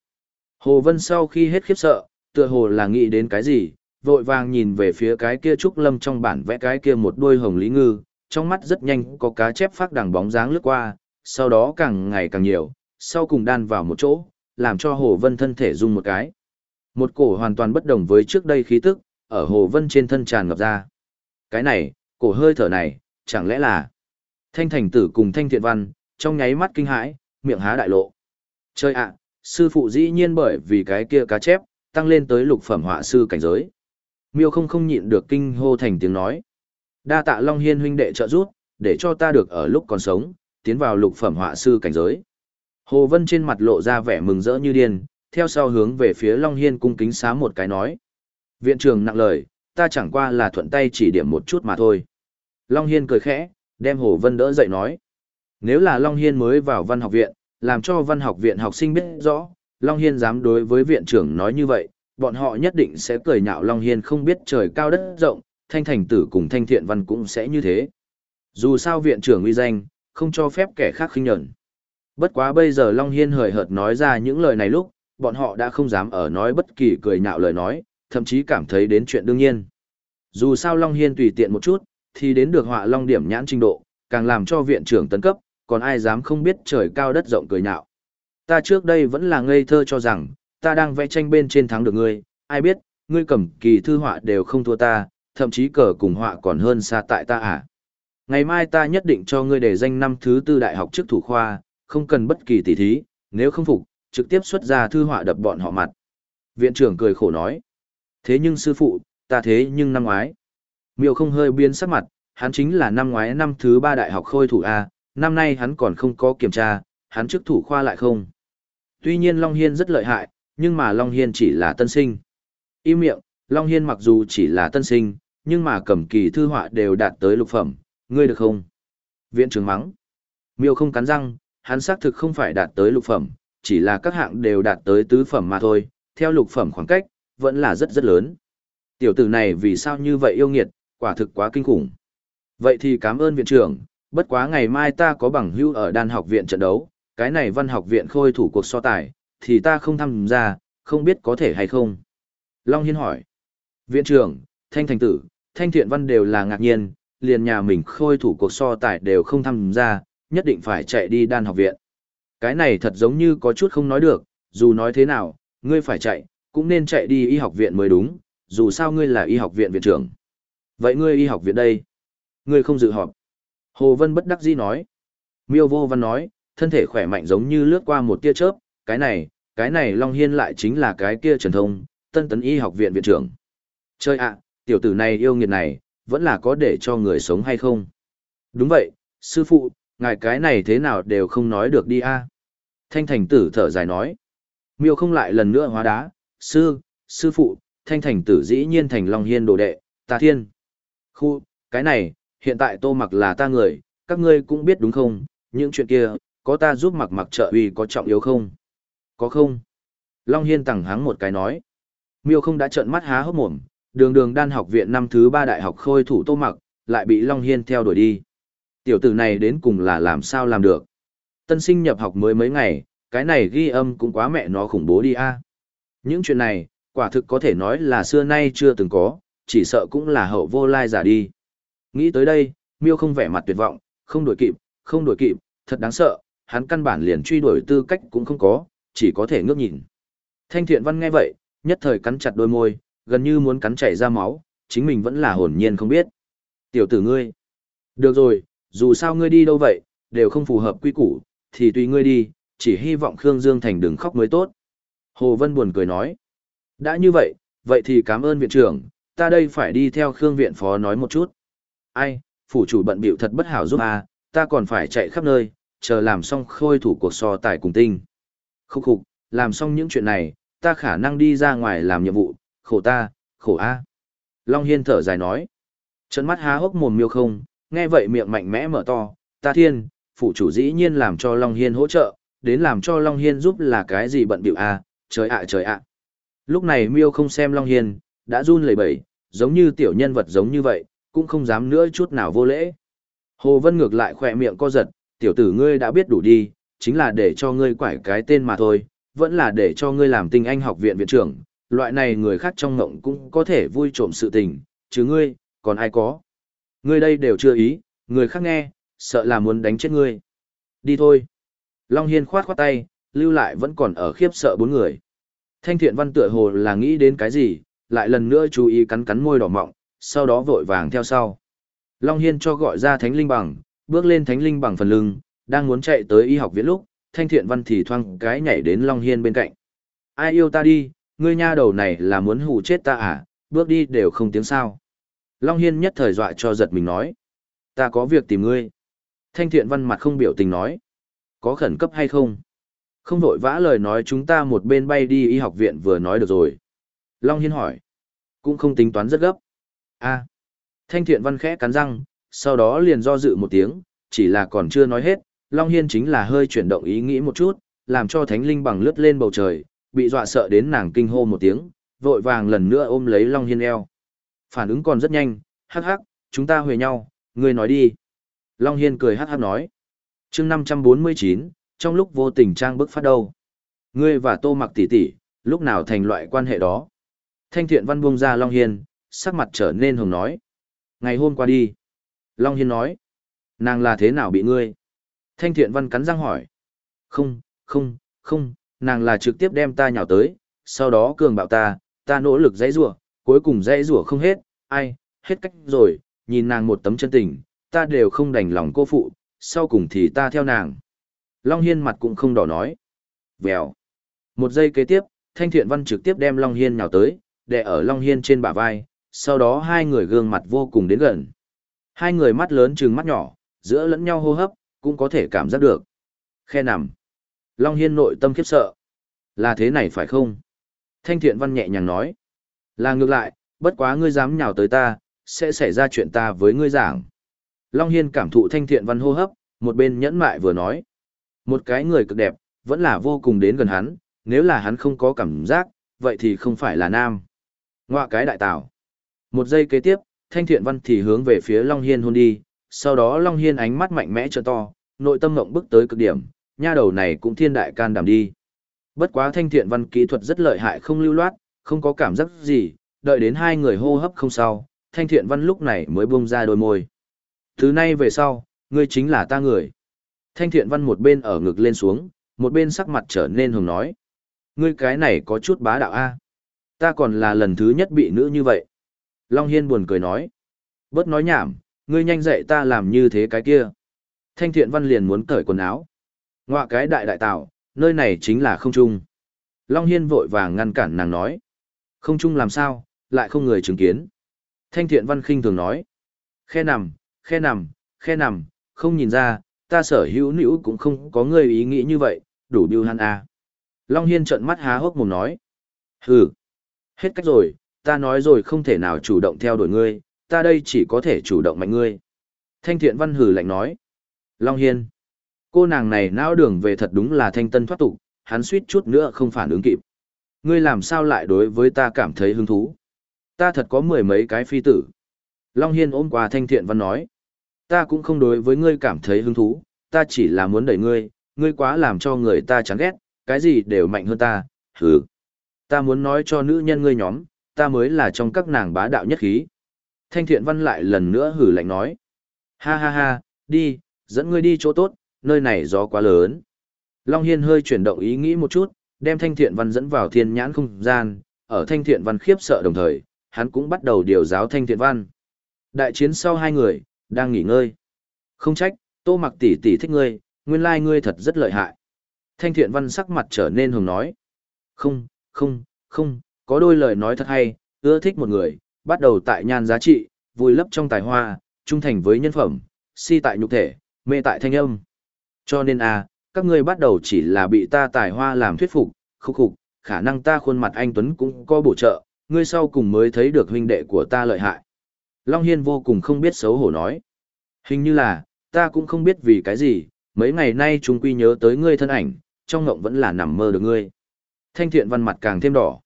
Hồ Vân sau khi hết khiếp sợ, tựa hồ là nghĩ đến cái gì, vội vàng nhìn về phía cái kia trúc lâm trong bản vẽ cái kia một đuôi hồng lý ngư, trong mắt rất nhanh có cá chép phát đằng bóng dáng lướt qua, sau đó càng ngày càng nhiều, sau cùng đan vào một chỗ, làm cho Hồ Vân thân thể rung một cái. Một cổ hoàn toàn bất đồng với trước đây khí tức, ở Hồ Vân trên thân tràn ngập ra. Cái này, cổ hơi thở này, chẳng lẽ là Thanh Thành Tử cùng Thanh Thiện Văn, trong nháy mắt kinh hãi, miệng há đại lộ. Chơi ạ, sư phụ dĩ nhiên bởi vì cái kia cá chép, tăng lên tới lục phẩm họa sư cảnh giới. Miêu không không nhịn được kinh hô thành tiếng nói. Đa tạ Long Hiên huynh đệ trợ giúp, để cho ta được ở lúc còn sống, tiến vào lục phẩm họa sư cảnh giới. Hồ Vân trên mặt lộ ra vẻ mừng rỡ như điên, theo sau hướng về phía Long Hiên cung kính xá một cái nói. Viện trưởng nặng lời, ta chẳng qua là thuận tay chỉ điểm một chút mà thôi. Long Hiên cười khẽ, đem Hồ Vân đỡ dậy nói. Nếu là Long Hiên mới vào văn học viện, làm cho văn học viện học sinh biết rõ, Long Hiên dám đối với viện trưởng nói như vậy, bọn họ nhất định sẽ cười nhạo Long Hiên không biết trời cao đất rộng, thanh thành tử cùng thanh thiện văn cũng sẽ như thế. Dù sao viện trưởng uy danh, không cho phép kẻ khác khinh nhẫn. Bất quá bây giờ Long Hiên hời hợt nói ra những lời này lúc, bọn họ đã không dám ở nói bất kỳ cười nhạo lời nói, thậm chí cảm thấy đến chuyện đương nhiên. Dù sao Long Hiên tùy tiện một chút, thì đến được họa Long điểm nhãn trình độ, càng làm cho viện trưởng tấn cấp, còn ai dám không biết trời cao đất rộng cười nhạo. Ta trước đây vẫn là ngây thơ cho rằng, ta đang vẽ tranh bên trên thắng được ngươi, ai biết, ngươi cầm kỳ thư họa đều không thua ta, thậm chí cờ cùng họa còn hơn xa tại ta à. Ngày mai ta nhất định cho ngươi để danh năm thứ tư đại học trước thủ khoa, không cần bất kỳ tỉ thí, nếu không phục, trực tiếp xuất ra thư họa đập bọn họ mặt. Viện trưởng cười khổ nói. Thế nhưng sư phụ, ta thế nhưng năm ngoái. Miêu không hơi biến sắc mặt, hắn chính là năm ngoái năm thứ ba đại học khôi thủ A, năm nay hắn còn không có kiểm tra, hắn trước thủ khoa lại không. Tuy nhiên Long Hiên rất lợi hại, nhưng mà Long Hiên chỉ là tân sinh. Im miệng, Long Hiên mặc dù chỉ là tân sinh, nhưng mà cầm kỳ thư họa đều đạt tới lục phẩm, ngươi được không? Viện trưởng mắng. Miêu không cắn răng, hắn xác thực không phải đạt tới lục phẩm, chỉ là các hạng đều đạt tới tứ phẩm mà thôi, theo lục phẩm khoảng cách, vẫn là rất rất lớn. Tiểu tử này vì sao như vậy yêu nghiệt, quả thực quá kinh khủng. Vậy thì cảm ơn viện trưởng, bất quá ngày mai ta có bằng hưu ở đan học viện trận đấu, cái này văn học viện khôi thủ cuộc so tài, thì ta không tham gia, không biết có thể hay không. Long Hiên hỏi. Viện trưởng, Thanh Thành Tử, Thanh Thiện Văn đều là ngạc nhiên, liền nhà mình khôi thủ cuộc so tài đều không tham gia, nhất định phải chạy đi đan học viện. Cái này thật giống như có chút không nói được, dù nói thế nào, ngươi phải chạy, cũng nên chạy đi y học viện mới đúng, dù sao ngươi là y học viện viện trưởng. Vậy ngươi y học viện đây? Ngươi không dự họp. Hồ Vân bất đắc dĩ nói. Miêu vô văn nói, thân thể khỏe mạnh giống như lướt qua một tia chớp, cái này, cái này Long Hiên lại chính là cái kia Trần Thông, tân tấn y học viện viện trưởng. Chơi ạ, tiểu tử này yêu nghiệt này, vẫn là có để cho người sống hay không? Đúng vậy, sư phụ, ngài cái này thế nào đều không nói được đi a Thanh thành tử thở dài nói. Miêu không lại lần nữa hóa đá, sư, sư phụ, thanh thành tử dĩ nhiên thành Long Hiên đồ đệ, ta thiên. Khu, cái này, hiện tại tô mặc là ta người, các ngươi cũng biết đúng không, những chuyện kia, có ta giúp mặc mặc trợ uy có trọng yếu không? Có không? Long Hiên tẳng háng một cái nói. Miêu không đã trợn mắt há hốc mồm, đường đường đan học viện năm thứ ba đại học khôi thủ tô mặc, lại bị Long Hiên theo đuổi đi. Tiểu tử này đến cùng là làm sao làm được. Tân sinh nhập học mới mấy ngày, cái này ghi âm cũng quá mẹ nó khủng bố đi a Những chuyện này, quả thực có thể nói là xưa nay chưa từng có, chỉ sợ cũng là hậu vô lai giả đi. Nghĩ tới đây, miêu không vẻ mặt tuyệt vọng, không đổi kịp, không đổi kịp, thật đáng sợ, hắn căn bản liền truy đuổi tư cách cũng không có, chỉ có thể ngước nhìn. Thanh thiện văn nghe vậy, nhất thời cắn chặt đôi môi, gần như muốn cắn chảy ra máu, chính mình vẫn là hồn nhiên không biết. Tiểu tử ngươi. Được rồi, dù sao ngươi đi đâu vậy, đều không phù hợp quy củ, thì tùy ngươi đi, chỉ hy vọng Khương Dương Thành đừng khóc mới tốt. Hồ Vân buồn cười nói. Đã như vậy, vậy thì cảm ơn viện trưởng, ta đây phải đi theo Khương viện phó nói một chút. Ai, phủ chủ bận bịu thật bất hảo giúp à, ta còn phải chạy khắp nơi, chờ làm xong khôi thủ cuộc so tài cùng tinh. Khúc khục, làm xong những chuyện này, ta khả năng đi ra ngoài làm nhiệm vụ, khổ ta, khổ a. Long Hiên thở dài nói. Trận mắt há hốc mồm miêu không, nghe vậy miệng mạnh mẽ mở to, ta thiên, phủ chủ dĩ nhiên làm cho Long Hiên hỗ trợ, đến làm cho Long Hiên giúp là cái gì bận biểu a trời ạ trời ạ. Lúc này miêu không xem Long Hiên, đã run lẩy bẩy, giống như tiểu nhân vật giống như vậy, cũng không dám nữa chút nào vô lễ. Hồ Vân ngược lại khỏe miệng co giật, tiểu tử ngươi đã biết đủ đi, chính là để cho ngươi quải cái tên mà thôi, vẫn là để cho ngươi làm tinh anh học viện viện trưởng, loại này người khác trong ngộng cũng có thể vui trộm sự tình, chứ ngươi, còn ai có. Ngươi đây đều chưa ý, người khác nghe, sợ là muốn đánh chết ngươi. Đi thôi. Long Hiên khoát khoát tay, lưu lại vẫn còn ở khiếp sợ bốn người. Thanh thiện văn tựa hồ là nghĩ đến cái gì, lại lần nữa chú ý cắn cắn môi đỏ mọng, sau đó vội vàng theo sau. Long Hiên cho gọi ra thánh linh bằng, bước lên thánh linh bằng phần lưng, đang muốn chạy tới y học viện lúc, thanh thiện văn thì thoang cái nhảy đến Long Hiên bên cạnh. Ai yêu ta đi, ngươi nha đầu này là muốn hù chết ta à, bước đi đều không tiếng sao. Long Hiên nhất thời dọa cho giật mình nói. Ta có việc tìm ngươi. Thanh thiện văn mặt không biểu tình nói. Có khẩn cấp hay không? Không vội vã lời nói chúng ta một bên bay đi y học viện vừa nói được rồi. Long Hiên hỏi. Cũng không tính toán rất gấp a Thanh thiện văn khẽ cắn răng, sau đó liền do dự một tiếng, chỉ là còn chưa nói hết, Long Hiên chính là hơi chuyển động ý nghĩ một chút, làm cho thánh linh bằng lướt lên bầu trời, bị dọa sợ đến nàng kinh hô một tiếng, vội vàng lần nữa ôm lấy Long Hiên eo. Phản ứng còn rất nhanh, hắc hắc, chúng ta huề nhau, ngươi nói đi. Long Hiên cười hắc hắc nói. chương 549, trong lúc vô tình trang bức phát đâu. Ngươi và tô mặc tỷ tỷ, lúc nào thành loại quan hệ đó. Thanh thiện văn buông ra Long Hiên, sắc mặt trở nên hồng nói. Ngày hôm qua đi. Long Hiên nói. Nàng là thế nào bị ngươi? Thanh thiện văn cắn răng hỏi. Không, không, không, nàng là trực tiếp đem ta nhào tới, sau đó cường bạo ta, ta nỗ lực dãy rủa, cuối cùng dãy rủa không hết, ai, hết cách rồi, nhìn nàng một tấm chân tình, ta đều không đành lòng cô phụ, sau cùng thì ta theo nàng. Long Hiên mặt cũng không đỏ nói. Vèo. Một giây kế tiếp, Thanh Thiện Văn trực tiếp đem Long Hiên nhào tới, đè ở Long Hiên trên bả vai, sau đó hai người gương mặt vô cùng đến gần. Hai người mắt lớn trừng mắt nhỏ, giữa lẫn nhau hô hấp, cũng có thể cảm giác được. Khe nằm. Long Hiên nội tâm khiếp sợ. Là thế này phải không? Thanh Thiện Văn nhẹ nhàng nói. Là ngược lại, bất quá ngươi dám nhào tới ta, sẽ xảy ra chuyện ta với ngươi giảng. Long Hiên cảm thụ Thanh Thiện Văn hô hấp, một bên nhẫn mại vừa nói. Một cái người cực đẹp, vẫn là vô cùng đến gần hắn, nếu là hắn không có cảm giác, vậy thì không phải là nam. Ngoạ cái đại tảo. Một giây kế tiếp, Thanh Thiện Văn thì hướng về phía Long Hiên hôn đi, sau đó Long Hiên ánh mắt mạnh mẽ trợ to, nội tâm ngộng bức tới cực điểm, nha đầu này cũng thiên đại can đảm đi. Bất quá Thanh Thiện Văn kỹ thuật rất lợi hại không lưu loát, không có cảm giác gì, đợi đến hai người hô hấp không sao, Thanh Thiện Văn lúc này mới buông ra đôi môi. Thứ nay về sau, ngươi chính là ta người. Thanh Thiện Văn một bên ở ngực lên xuống, một bên sắc mặt trở nên hồng nói. Ngươi cái này có chút bá đạo a Ta còn là lần thứ nhất bị nữ như vậy. Long Hiên buồn cười nói. Bớt nói nhảm, ngươi nhanh dạy ta làm như thế cái kia. Thanh thiện văn liền muốn cởi quần áo. Ngoạ cái đại đại tạo, nơi này chính là không trung. Long Hiên vội vàng ngăn cản nàng nói. Không trung làm sao, lại không người chứng kiến. Thanh thiện văn khinh thường nói. Khe nằm, khe nằm, khe nằm, không nhìn ra, ta sở hữu nữ cũng không có người ý nghĩ như vậy, đủ biêu hắn à. Long Hiên trợn mắt há hốc mồm nói. Hừ, hết cách rồi, ta nói rồi không thể nào chủ động theo đuổi ngươi, ta đây chỉ có thể chủ động mạnh ngươi. Thanh thiện văn hử lạnh nói. Long Hiên, cô nàng này não đường về thật đúng là thanh tân thoát tục, hắn suýt chút nữa không phản ứng kịp. Ngươi làm sao lại đối với ta cảm thấy hứng thú? Ta thật có mười mấy cái phi tử. Long Hiên ôm qua thanh thiện văn nói. Ta cũng không đối với ngươi cảm thấy hứng thú, ta chỉ là muốn đẩy ngươi, ngươi quá làm cho người ta chán ghét, cái gì đều mạnh hơn ta, hừ. Ta muốn nói cho nữ nhân ngươi nhóm, ta mới là trong các nàng bá đạo nhất khí. Thanh thiện văn lại lần nữa hử lạnh nói. Ha ha ha, đi, dẫn ngươi đi chỗ tốt, nơi này gió quá lớn. Long Hiên hơi chuyển động ý nghĩ một chút, đem thanh thiện văn dẫn vào thiên nhãn không gian, ở thanh thiện văn khiếp sợ đồng thời, hắn cũng bắt đầu điều giáo thanh thiện văn. Đại chiến sau hai người, đang nghỉ ngơi. Không trách, tô mặc tỷ tỷ thích ngươi, nguyên lai ngươi thật rất lợi hại. Thanh thiện văn sắc mặt trở nên hồng nói. Không, không, không, có đôi lời nói thật hay, ưa thích một người, bắt đầu tại nhan giá trị, vui lấp trong tài hoa, trung thành với nhân phẩm, si tại nhục thể, mê tại thanh âm. Cho nên a, à, các ngươi bắt đầu chỉ là bị ta tài hoa làm thuyết phục, khúc khục, khả năng ta khuôn mặt anh Tuấn cũng có bổ trợ, ngươi sau cùng mới thấy được huynh đệ của ta lợi hại. Long Hiên vô cùng không biết xấu hổ nói. Hình như là, ta cũng không biết vì cái gì, mấy ngày nay chúng quy nhớ tới ngươi thân ảnh, trong ngộng vẫn là nằm mơ được ngươi. Thanh thiện văn mặt càng thêm đỏ.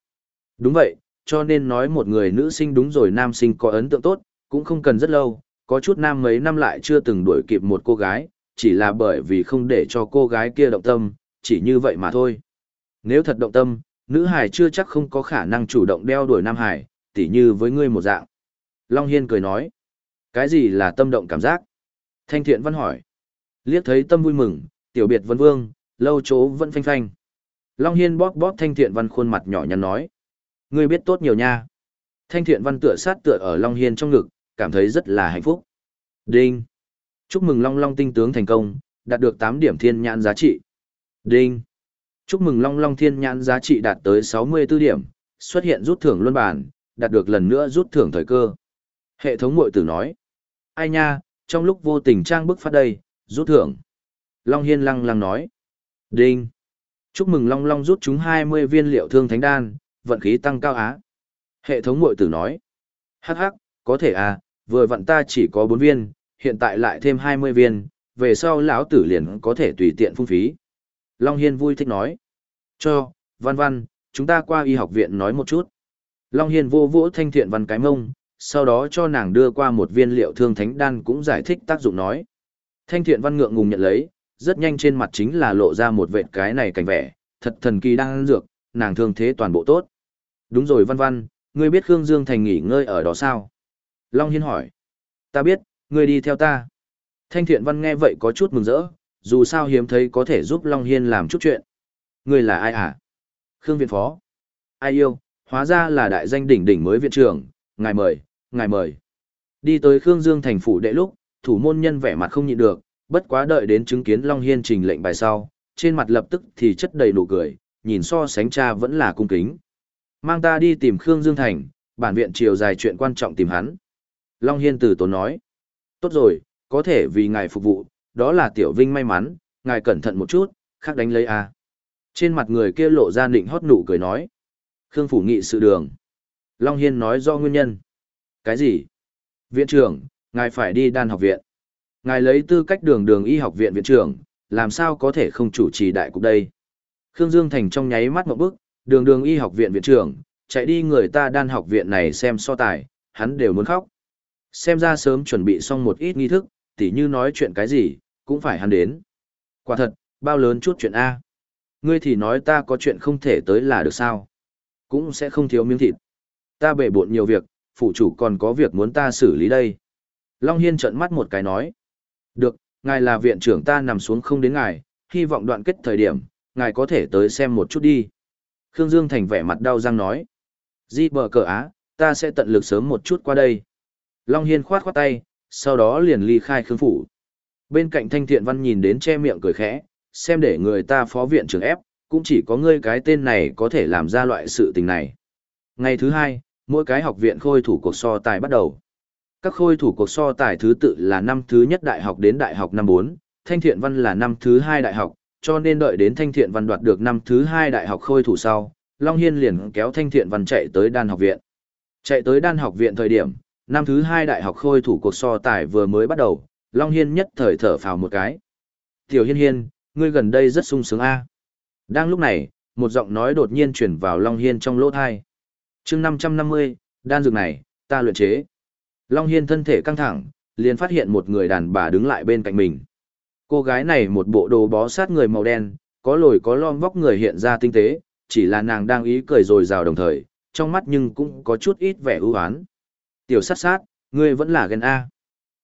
Đúng vậy, cho nên nói một người nữ sinh đúng rồi nam sinh có ấn tượng tốt, cũng không cần rất lâu, có chút nam mấy năm lại chưa từng đuổi kịp một cô gái, chỉ là bởi vì không để cho cô gái kia động tâm, chỉ như vậy mà thôi. Nếu thật động tâm, nữ hải chưa chắc không có khả năng chủ động đeo đuổi nam hải, tỉ như với ngươi một dạng. Long Hiên cười nói, cái gì là tâm động cảm giác? Thanh thiện văn hỏi, liếc thấy tâm vui mừng, tiểu biệt vân vương, lâu chỗ vẫn phanh phanh. Long Hiên bóp bóp thanh thiện văn khuôn mặt nhỏ nhắn nói, ngươi biết tốt nhiều nha. Thanh thiện văn tựa sát tựa ở Long Hiên trong ngực, cảm thấy rất là hạnh phúc. Đinh! Chúc mừng Long Long tinh tướng thành công, đạt được 8 điểm thiên nhãn giá trị. Đinh! Chúc mừng Long Long thiên nhãn giá trị đạt tới 64 điểm, xuất hiện rút thưởng luân bản, đạt được lần nữa rút thưởng thời cơ. Hệ thống mội tử nói. Ai nha, trong lúc vô tình trang bức phát đây, rút thưởng. Long Hiên lăng lăng nói. Đinh! Chúc mừng Long Long rút chúng 20 viên liệu thương thánh đan, vận khí tăng cao á. Hệ thống mội tử nói. Hắc hắc, có thể à, vừa vặn ta chỉ có 4 viên, hiện tại lại thêm 20 viên, về sau lão tử liền có thể tùy tiện phung phí. Long Hiên vui thích nói. Cho, văn văn, chúng ta qua y học viện nói một chút. Long Hiên vô vỗ thanh thiện văn cái mông, sau đó cho nàng đưa qua một viên liệu thương thánh đan cũng giải thích tác dụng nói. Thanh thiện văn ngượng ngùng nhận lấy, rất nhanh trên mặt chính là lộ ra một vệt cái này cảnh vẻ, thật thần kỳ đang dược, nàng thương thế toàn bộ tốt. Đúng rồi văn văn, ngươi biết Khương Dương Thành nghỉ ngơi ở đó sao? Long Hiên hỏi. Ta biết, ngươi đi theo ta. Thanh thiện văn nghe vậy có chút mừng rỡ, dù sao hiếm thấy có thể giúp Long Hiên làm chút chuyện. ngươi là ai hả? Khương Viện Phó. Ai yêu, hóa ra là đại danh đỉnh đỉnh mới viện trưởng, ngài mời, ngài mời. Đi tới Khương Dương thành phủ đệ lúc, thủ môn nhân vẻ mặt không nhịn được, bất quá đợi đến chứng kiến Long Hiên trình lệnh bài sau, trên mặt lập tức thì chất đầy nụ cười, nhìn so sánh cha vẫn là cung kính. Mang ta đi tìm Khương Dương Thành, bản viện chiều dài chuyện quan trọng tìm hắn. Long Hiên từ tốn nói. Tốt rồi, có thể vì ngài phục vụ, đó là tiểu vinh may mắn, ngài cẩn thận một chút, khác đánh lấy a Trên mặt người kia lộ ra nịnh hót nụ cười nói. Khương Phủ nghị sự đường. Long Hiên nói do nguyên nhân. Cái gì? Viện trưởng, ngài phải đi đan học viện. Ngài lấy tư cách đường đường y học viện viện trưởng, làm sao có thể không chủ trì đại cục đây? Khương Dương Thành trong nháy mắt một bước, đường đường y học viện viện trưởng, chạy đi người ta đan học viện này xem so tài, hắn đều muốn khóc. Xem ra sớm chuẩn bị xong một ít nghi thức, tỉ như nói chuyện cái gì, cũng phải hắn đến. Quả thật, bao lớn chút chuyện A. Ngươi thì nói ta có chuyện không thể tới là được sao? Cũng sẽ không thiếu miếng thịt. Ta bể bộn nhiều việc, phụ chủ còn có việc muốn ta xử lý đây. Long Hiên trợn mắt một cái nói. Được, ngài là viện trưởng ta nằm xuống không đến ngài, hy vọng đoạn kết thời điểm, ngài có thể tới xem một chút đi. Khương Dương Thành vẻ mặt đau răng nói. Di bờ cờ á, ta sẽ tận lực sớm một chút qua đây. Long Hiên khoát khoát tay, sau đó liền ly khai Khương Phủ. Bên cạnh Thanh Thiện Văn nhìn đến che miệng cười khẽ, xem để người ta phó viện trưởng ép, cũng chỉ có ngươi cái tên này có thể làm ra loại sự tình này. Ngày thứ hai, mỗi cái học viện khôi thủ cuộc so tài bắt đầu. Các khôi thủ cuộc so tài thứ tự là năm thứ nhất đại học đến đại học năm 4, Thanh Thiện Văn là năm thứ hai đại học, cho nên đợi đến Thanh Thiện Văn đoạt được năm thứ hai đại học khôi thủ sau, Long Hiên liền kéo Thanh Thiện Văn chạy tới đan học viện. Chạy tới đan học viện thời điểm, năm thứ hai đại học khôi thủ cuộc so tài vừa mới bắt đầu, Long Hiên nhất thời thở phào một cái. Tiểu Hiên Hiên, ngươi gần đây rất sung sướng a Đang lúc này, một giọng nói đột nhiên chuyển vào Long Hiên trong lỗ thai. chương 550, đan dược này, ta luyện chế. Long Hiên thân thể căng thẳng, liền phát hiện một người đàn bà đứng lại bên cạnh mình. Cô gái này một bộ đồ bó sát người màu đen, có lồi có lom vóc người hiện ra tinh tế, chỉ là nàng đang ý cười rồi rào đồng thời, trong mắt nhưng cũng có chút ít vẻ ưu ái. Tiểu sát sát, ngươi vẫn là ghen A.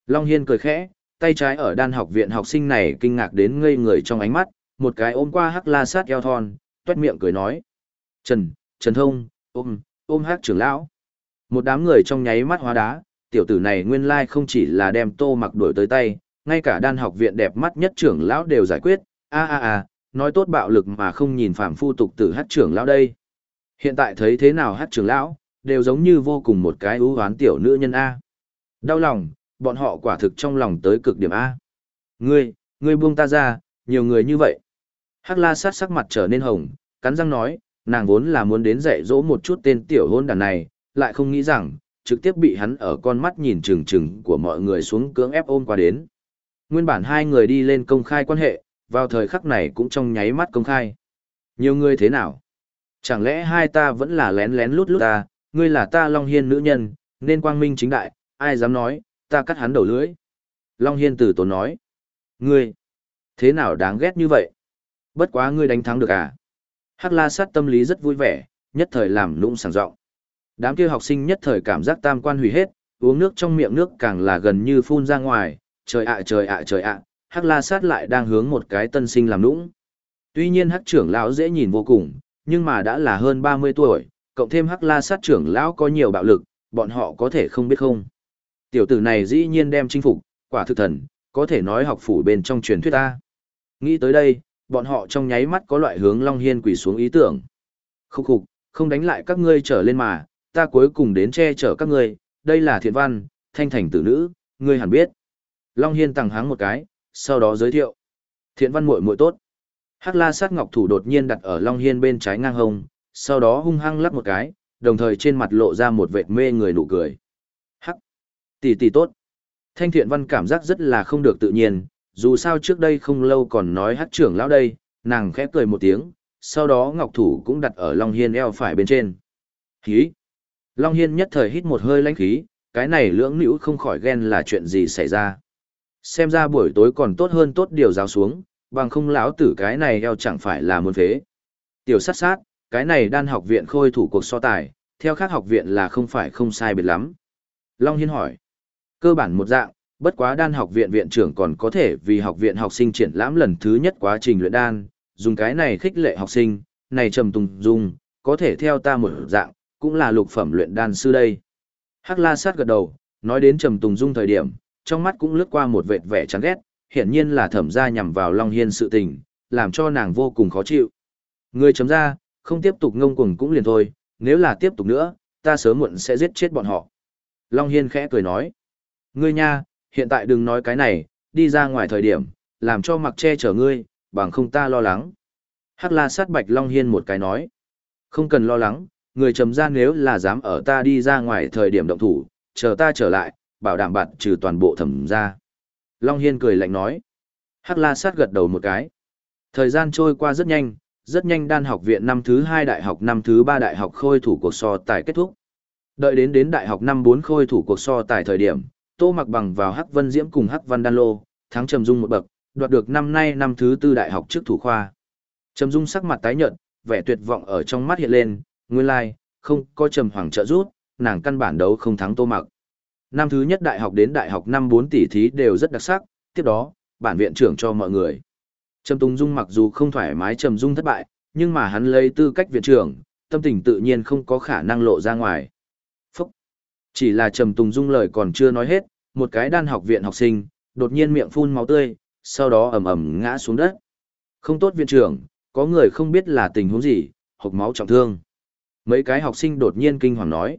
Long Hiên cười khẽ, tay trái ở đan học viện học sinh này kinh ngạc đến ngây người trong ánh mắt, một cái ôm qua hắc la sát eo thon, tuét miệng cười nói. Trần, Trần Thông, ôm, ôm hắc trưởng lão. Một đám người trong nháy mắt hóa đá, tiểu tử này nguyên lai không chỉ là đem tô mặc đuổi tới tay, ngay cả đan học viện đẹp mắt nhất trưởng lão đều giải quyết, a a a, nói tốt bạo lực mà không nhìn phạm phu tục tử hát trưởng lão đây. Hiện tại thấy thế nào hát trưởng lão, đều giống như vô cùng một cái ưu hoán tiểu nữ nhân A. Đau lòng, bọn họ quả thực trong lòng tới cực điểm A. Ngươi, ngươi buông ta ra, nhiều người như vậy. Hắc la sát sắc mặt trở nên hồng, cắn răng nói, nàng vốn là muốn đến dạy dỗ một chút tên tiểu hôn đàn này, lại không nghĩ rằng, trực tiếp bị hắn ở con mắt nhìn chừng chừng của mọi người xuống cưỡng ép ôm qua đến. Nguyên bản hai người đi lên công khai quan hệ, vào thời khắc này cũng trong nháy mắt công khai. Nhiều người thế nào? Chẳng lẽ hai ta vẫn là lén lén lút lút ta, ngươi là ta Long Hiên nữ nhân, nên quang minh chính đại, ai dám nói, ta cắt hắn đầu lưỡi. Long Hiên Tử tốn nói. Ngươi, thế nào đáng ghét như vậy? Bất quá ngươi đánh thắng được à? Hắc la sát tâm lý rất vui vẻ, nhất thời làm nũng sảng rộng. Đám kia học sinh nhất thời cảm giác tam quan hủy hết, uống nước trong miệng nước càng là gần như phun ra ngoài, trời ạ trời ạ trời ạ, Hắc La Sát lại đang hướng một cái tân sinh làm nũng. Tuy nhiên Hắc trưởng lão dễ nhìn vô cùng, nhưng mà đã là hơn 30 tuổi, cộng thêm Hắc La Sát trưởng lão có nhiều bạo lực, bọn họ có thể không biết không. Tiểu tử này dĩ nhiên đem chinh phục, quả thực thần, có thể nói học phủ bên trong truyền thuyết ta. Nghĩ tới đây, bọn họ trong nháy mắt có loại hướng Long Hiên quỳ xuống ý tưởng. Khúc khục, không đánh lại các ngươi trở lên mà, ta cuối cùng đến che chở các ngươi, đây là thiện văn, thanh thành tử nữ, ngươi hẳn biết. Long Hiên tặng háng một cái, sau đó giới thiệu. Thiện văn muội muội tốt. Hắc La Sát Ngọc thủ đột nhiên đặt ở Long Hiên bên trái ngang hông, sau đó hung hăng lắc một cái, đồng thời trên mặt lộ ra một vệt mê người nụ cười. Hắc, tỷ tỷ tốt. Thanh Thiện Văn cảm giác rất là không được tự nhiên, dù sao trước đây không lâu còn nói Hắc trưởng lão đây, nàng khẽ cười một tiếng, sau đó Ngọc thủ cũng đặt ở Long Hiên eo phải bên trên. Hí. Long Hiên nhất thời hít một hơi lãnh khí, cái này lưỡng nữ không khỏi ghen là chuyện gì xảy ra. Xem ra buổi tối còn tốt hơn tốt điều giáo xuống, bằng không lão tử cái này eo chẳng phải là muốn phế. Tiểu sát sát, cái này đan học viện khôi thủ cuộc so tài, theo khác học viện là không phải không sai biệt lắm. Long Hiên hỏi, cơ bản một dạng, bất quá đan học viện viện trưởng còn có thể vì học viện học sinh triển lãm lần thứ nhất quá trình luyện đan, dùng cái này khích lệ học sinh, này trầm tùng dung, có thể theo ta một dạng, cũng là lục phẩm luyện đan sư đây. Hắc La sát gật đầu, nói đến trầm tùng dung thời điểm, trong mắt cũng lướt qua một vệt vẻ chán ghét, hiển nhiên là thẩm gia nhằm vào Long Hiên sự tình, làm cho nàng vô cùng khó chịu. Người chấm ra, không tiếp tục ngông cuồng cũng liền thôi, nếu là tiếp tục nữa, ta sớm muộn sẽ giết chết bọn họ. Long Hiên khẽ cười nói, ngươi nha, hiện tại đừng nói cái này, đi ra ngoài thời điểm, làm cho mặc che chở ngươi, bằng không ta lo lắng. Hắc la sát bạch Long Hiên một cái nói, không cần lo lắng, người trầm ra nếu là dám ở ta đi ra ngoài thời điểm động thủ, chờ ta trở lại, bảo đảm bạn trừ toàn bộ thẩm ra. Long Hiên cười lạnh nói. Hắc la sát gật đầu một cái. Thời gian trôi qua rất nhanh, rất nhanh đan học viện năm thứ hai đại học năm thứ ba đại học khôi thủ cuộc so tài kết thúc. Đợi đến đến đại học năm bốn khôi thủ cuộc so tài thời điểm, Tô Mặc bằng vào Hắc Vân Diễm cùng Hắc Văn Đan Lô, thắng Trầm Dung một bậc, đoạt được năm nay năm thứ tư đại học trước thủ khoa. Trầm Dung sắc mặt tái nhợt, vẻ tuyệt vọng ở trong mắt hiện lên, nguyên lai, like, không có Trầm Hoàng trợ giúp, nàng căn bản đấu không thắng Tô Mặc. Năm thứ nhất đại học đến đại học năm bốn tỷ thí đều rất đặc sắc, tiếp đó, bản viện trưởng cho mọi người. Trầm Tùng Dung mặc dù không thoải mái Trầm Dung thất bại, nhưng mà hắn lấy tư cách viện trưởng, tâm tình tự nhiên không có khả năng lộ ra ngoài. Phúc! Chỉ là Trầm Tùng Dung lời còn chưa nói hết, một cái đan học viện học sinh, đột nhiên miệng phun máu tươi, sau đó ầm ầm ngã xuống đất. Không tốt viện trưởng, có người không biết là tình huống gì, hộc máu trọng thương. Mấy cái học sinh đột nhiên kinh hoàng nói.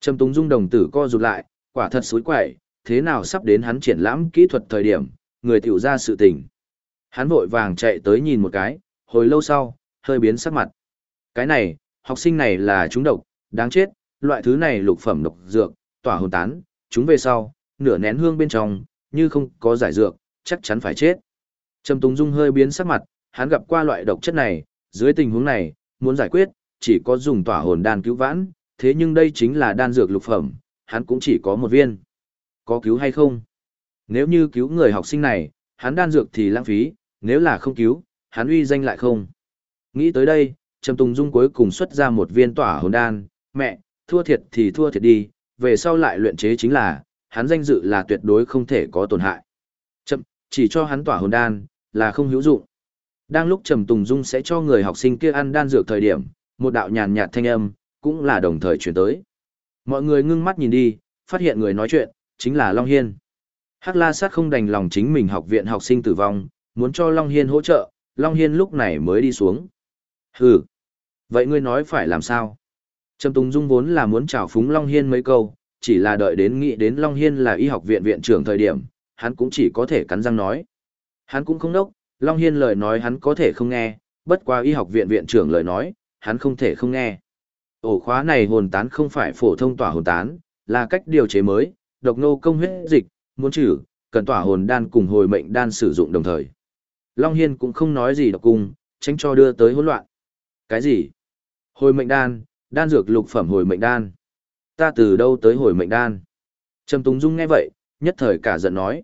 Trầm Tùng Dung đồng tử co rụt lại, quả thật xối quậy, thế nào sắp đến hắn triển lãm kỹ thuật thời điểm, người tiểu ra sự tình. Hắn vội vàng chạy tới nhìn một cái, hồi lâu sau, hơi biến sắc mặt. Cái này, học sinh này là chúng độc, đáng chết, loại thứ này lục phẩm độc dược, tỏa hồn tán, chúng về sau, nửa nén hương bên trong, như không có giải dược, chắc chắn phải chết. Trầm Tùng Dung hơi biến sắc mặt, hắn gặp qua loại độc chất này, dưới tình huống này, muốn giải quyết, chỉ có dùng tỏa hồn đan cứu vãn, thế nhưng đây chính là đan dược lục phẩm, hắn cũng chỉ có một viên. Có cứu hay không? Nếu như cứu người học sinh này, hắn đan dược thì lãng phí, nếu là không cứu, hắn uy danh lại không. Nghĩ tới đây, Trầm Tùng Dung cuối cùng xuất ra một viên tỏa hồn đan, mẹ, thua thiệt thì thua thiệt đi, về sau lại luyện chế chính là, hắn danh dự là tuyệt đối không thể có tổn hại. Chậm, chỉ cho hắn tỏa hồn đan, là không hữu dụng. Đang lúc Trầm Tùng Dung sẽ cho người học sinh kia ăn đan dược thời điểm, một đạo nhàn nhạt thanh âm, cũng là đồng thời chuyển tới. Mọi người ngưng mắt nhìn đi, phát hiện người nói chuyện, chính là Long Hiên. Hắc La Sát không đành lòng chính mình học viện học sinh tử vong, muốn cho Long Hiên hỗ trợ, Long Hiên lúc này mới đi xuống. Hừ, vậy ngươi nói phải làm sao? Trầm Tùng Dung vốn là muốn chào phúng Long Hiên mấy câu, chỉ là đợi đến nghĩ đến Long Hiên là y học viện viện trưởng thời điểm, hắn cũng chỉ có thể cắn răng nói. Hắn cũng không đốc, Long Hiên lời nói hắn có thể không nghe, bất qua y học viện viện trưởng lời nói, hắn không thể không nghe. Ổ khóa này hồn tán không phải phổ thông tỏa hồn tán, là cách điều chế mới, độc nô công huyết dịch, muốn trừ, cần tỏa hồn đan cùng hồi mệnh đan sử dụng đồng thời. Long Hiên cũng không nói gì độc cung, tránh cho đưa tới hỗn loạn. Cái gì? Hồi mệnh đan, đan dược lục phẩm hồi mệnh đan. Ta từ đâu tới hồi mệnh đan? Trầm Tùng Dung nghe vậy, nhất thời cả giận nói.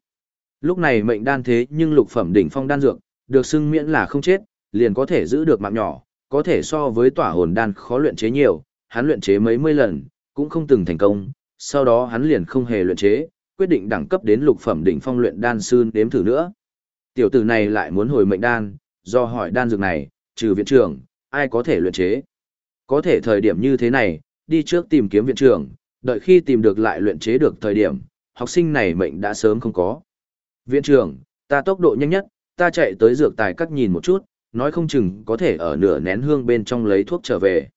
Lúc này mệnh đan thế nhưng lục phẩm đỉnh phong đan dược, được xưng miễn là không chết, liền có thể giữ được mạng nhỏ, có thể so với tỏa hồn đan khó luyện chế nhiều, hắn luyện chế mấy mươi lần, cũng không từng thành công, sau đó hắn liền không hề luyện chế, quyết định đẳng cấp đến lục phẩm đỉnh phong luyện đan sư đếm thử nữa. Tiểu tử này lại muốn hồi mệnh đan, do hỏi đan dược này, trừ viện trưởng, ai có thể luyện chế. Có thể thời điểm như thế này, đi trước tìm kiếm viện trưởng, đợi khi tìm được lại luyện chế được thời điểm, học sinh này mệnh đã sớm không có. Viện trưởng, ta tốc độ nhanh nhất, ta chạy tới dược tài các nhìn một chút, nói không chừng có thể ở nửa nén hương bên trong lấy thuốc trở về.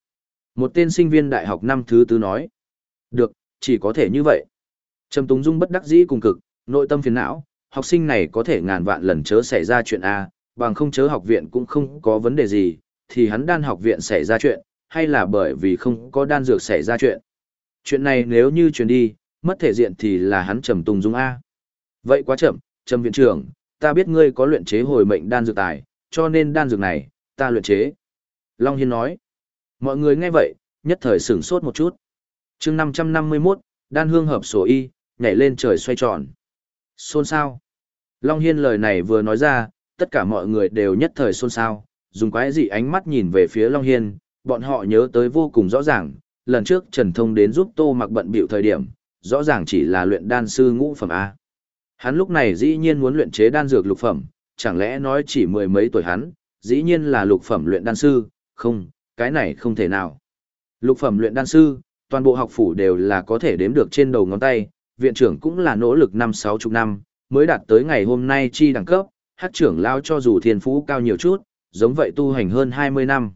Một tên sinh viên đại học năm thứ tư nói. Được, chỉ có thể như vậy. Trầm Túng Dung bất đắc dĩ cùng cực, nội tâm phiền não, học sinh này có thể ngàn vạn lần chớ xảy ra chuyện A, bằng không chớ học viện cũng không có vấn đề gì, thì hắn đan học viện xảy ra chuyện, hay là bởi vì không có đan dược xảy ra chuyện. Chuyện này nếu như truyền đi, mất thể diện thì là hắn Trầm Tùng Dung A. Vậy quá chậm, Trầm viện trưởng, ta biết ngươi có luyện chế hồi mệnh đan dược tài, cho nên đan dược này, ta luyện chế. Long Hiên nói. Mọi người nghe vậy, nhất thời sửng sốt một chút. chương 551, đan hương hợp sổ y, nhảy lên trời xoay tròn. Xôn xao. Long Hiên lời này vừa nói ra, tất cả mọi người đều nhất thời xôn xao, dùng quái dị ánh mắt nhìn về phía Long Hiên, bọn họ nhớ tới vô cùng rõ ràng, lần trước Trần Thông đến giúp Tô mặc bận bịu thời điểm, rõ ràng chỉ là luyện đan sư ngũ phẩm A. Hắn lúc này dĩ nhiên muốn luyện chế đan dược lục phẩm, chẳng lẽ nói chỉ mười mấy tuổi hắn, dĩ nhiên là lục phẩm luyện đan sư, không, cái này không thể nào. Lục phẩm luyện đan sư, toàn bộ học phủ đều là có thể đếm được trên đầu ngón tay, viện trưởng cũng là nỗ lực năm sáu chục năm, mới đạt tới ngày hôm nay chi đẳng cấp, hát trưởng lao cho dù thiên phú cao nhiều chút, giống vậy tu hành hơn 20 năm.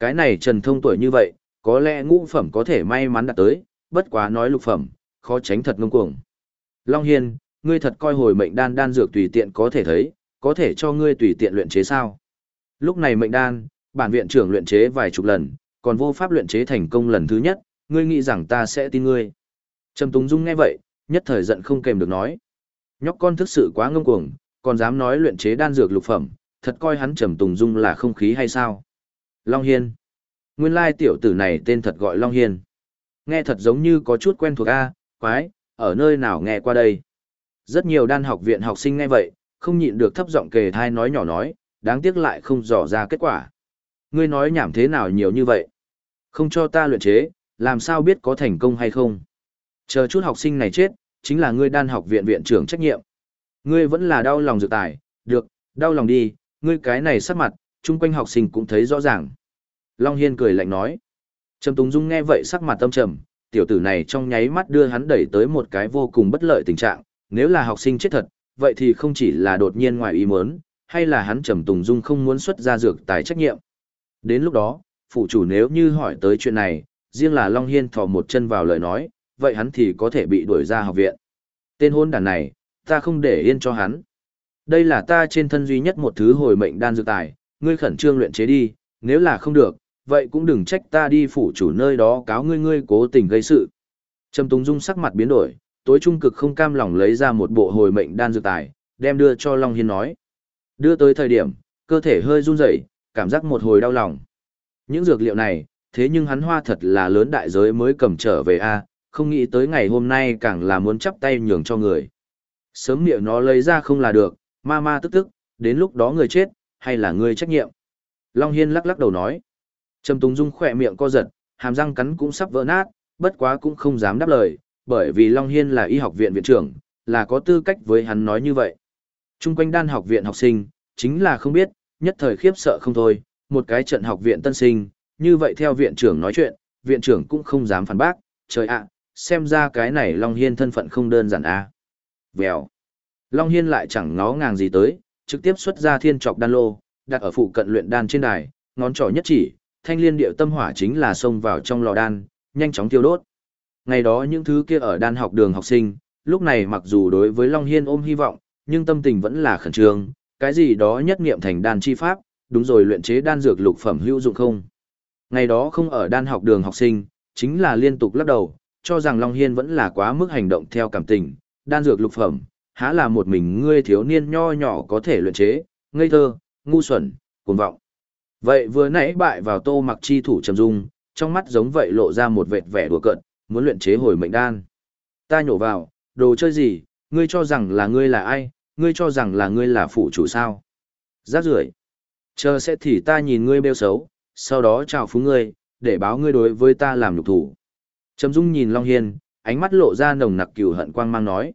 Cái này trần thông tuổi như vậy, có lẽ ngũ phẩm có thể may mắn đạt tới, bất quá nói lục phẩm, khó tránh thật ngông cuồng. Long Hiên, ngươi thật coi hồi mệnh đan đan dược tùy tiện có thể thấy, có thể cho ngươi tùy tiện luyện chế sao. Lúc này mệnh đan, bản viện trưởng luyện chế vài chục lần, còn vô pháp luyện chế thành công lần thứ nhất, ngươi nghĩ rằng ta sẽ tin ngươi. Trầm Tùng Dung nghe vậy, nhất thời giận không kèm được nói. Nhóc con thực sự quá ngông cuồng, còn dám nói luyện chế đan dược lục phẩm, thật coi hắn Trầm Tùng Dung là không khí hay sao. Long Hiên. Nguyên lai tiểu tử này tên thật gọi Long Hiên. Nghe thật giống như có chút quen thuộc a, quái, ở nơi nào nghe qua đây. Rất nhiều đan học viện học sinh nghe vậy, không nhịn được thấp giọng kề thai nói nhỏ nói, đáng tiếc lại không dò ra kết quả. Ngươi nói nhảm thế nào nhiều như vậy? Không cho ta luyện chế, làm sao biết có thành công hay không? Chờ chút học sinh này chết, chính là ngươi đan học viện viện trưởng trách nhiệm. Ngươi vẫn là đau lòng dự tài, được, đau lòng đi, ngươi cái này sắc mặt, chung quanh học sinh cũng thấy rõ ràng. Long Hiên cười lạnh nói. Trầm Tùng Dung nghe vậy sắc mặt tâm trầm, tiểu tử này trong nháy mắt đưa hắn đẩy tới một cái vô cùng bất lợi tình trạng, nếu là học sinh chết thật, vậy thì không chỉ là đột nhiên ngoài ý muốn, hay là hắn Trầm Tùng Dung không muốn xuất ra dược tài trách nhiệm. Đến lúc đó, phụ chủ nếu như hỏi tới chuyện này, riêng là Long Hiên thò một chân vào lời nói, vậy hắn thì có thể bị đuổi ra học viện. Tên hôn đàn này, ta không để yên cho hắn. Đây là ta trên thân duy nhất một thứ hồi mệnh đan dược tài, ngươi khẩn trương luyện chế đi, nếu là không được, vậy cũng đừng trách ta đi phủ chủ nơi đó cáo ngươi ngươi cố tình gây sự. Trầm Tùng Dung sắc mặt biến đổi, tối trung cực không cam lòng lấy ra một bộ hồi mệnh đan dược tài, đem đưa cho Long Hiên nói. Đưa tới thời điểm, cơ thể hơi run rẩy, cảm giác một hồi đau lòng. Những dược liệu này, thế nhưng hắn hoa thật là lớn đại giới mới cầm trở về a, không nghĩ tới ngày hôm nay càng là muốn chắp tay nhường cho người. Sớm miệng nó lấy ra không là được, ma ma tức tức, đến lúc đó người chết, hay là người trách nhiệm. Long Hiên lắc lắc đầu nói. Trầm Tùng Dung khỏe miệng co giật, hàm răng cắn cũng sắp vỡ nát, bất quá cũng không dám đáp lời, bởi vì Long Hiên là y học viện viện trưởng, là có tư cách với hắn nói như vậy. Trung quanh đan học viện học sinh, chính là không biết, nhất thời khiếp sợ không thôi, một cái trận học viện tân sinh, như vậy theo viện trưởng nói chuyện, viện trưởng cũng không dám phản bác, trời ạ, xem ra cái này Long Hiên thân phận không đơn giản a à. Vèo. Long Hiên lại chẳng ngó ngàng gì tới, trực tiếp xuất ra thiên trọc đan lô, đặt ở phụ cận luyện đan trên đài, ngón trỏ nhất chỉ, thanh liên điệu tâm hỏa chính là xông vào trong lò đan, nhanh chóng tiêu đốt. Ngày đó những thứ kia ở đan học đường học sinh, lúc này mặc dù đối với Long Hiên ôm hy vọng, nhưng tâm tình vẫn là khẩn trương, cái gì đó nhất nghiệm thành đan chi pháp, đúng rồi luyện chế đan dược lục phẩm hữu dụng không. Ngày đó không ở đan học đường học sinh, chính là liên tục lắc đầu, cho rằng Long Hiên vẫn là quá mức hành động theo cảm tình, đan dược lục phẩm, há là một mình ngươi thiếu niên nho nhỏ có thể luyện chế, ngây thơ, ngu xuẩn, cuồng vọng. Vậy vừa nãy bại vào tô mặc chi thủ trầm dung, trong mắt giống vậy lộ ra một vệt vẻ đùa cợt, muốn luyện chế hồi mệnh đan. Ta nhổ vào, đồ chơi gì, ngươi cho rằng là ngươi là ai, ngươi cho rằng là ngươi là phụ chủ sao. Giác rưởi Chờ sẽ thì ta nhìn ngươi bêu xấu, sau đó chào phúng ngươi, để báo ngươi đối với ta làm nhục thủ. Trầm Dung nhìn Long Hiên, ánh mắt lộ ra nồng nặc cừu hận quang mang nói.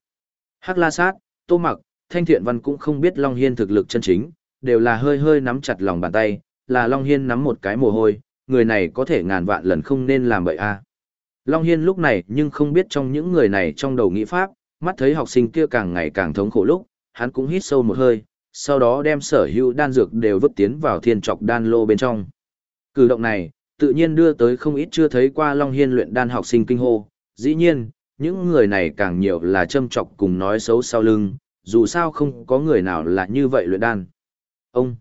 Hắc La Sát, Tô Mặc, Thanh Thiện Văn cũng không biết Long Hiên thực lực chân chính, đều là hơi hơi nắm chặt lòng bàn tay, là Long Hiên nắm một cái mồ hôi, người này có thể ngàn vạn lần không nên làm vậy a. Long Hiên lúc này nhưng không biết trong những người này trong đầu nghĩ pháp, mắt thấy học sinh kia càng ngày càng thống khổ lúc, hắn cũng hít sâu một hơi, sau đó đem sở hữu đan dược đều vứt tiến vào thiên trọc đan lô bên trong. Cử động này, tự nhiên đưa tới không ít chưa thấy qua Long Hiên luyện đan học sinh kinh hô, dĩ nhiên, những người này càng nhiều là châm trọc cùng nói xấu sau lưng, dù sao không có người nào là như vậy luyện đan. Ông,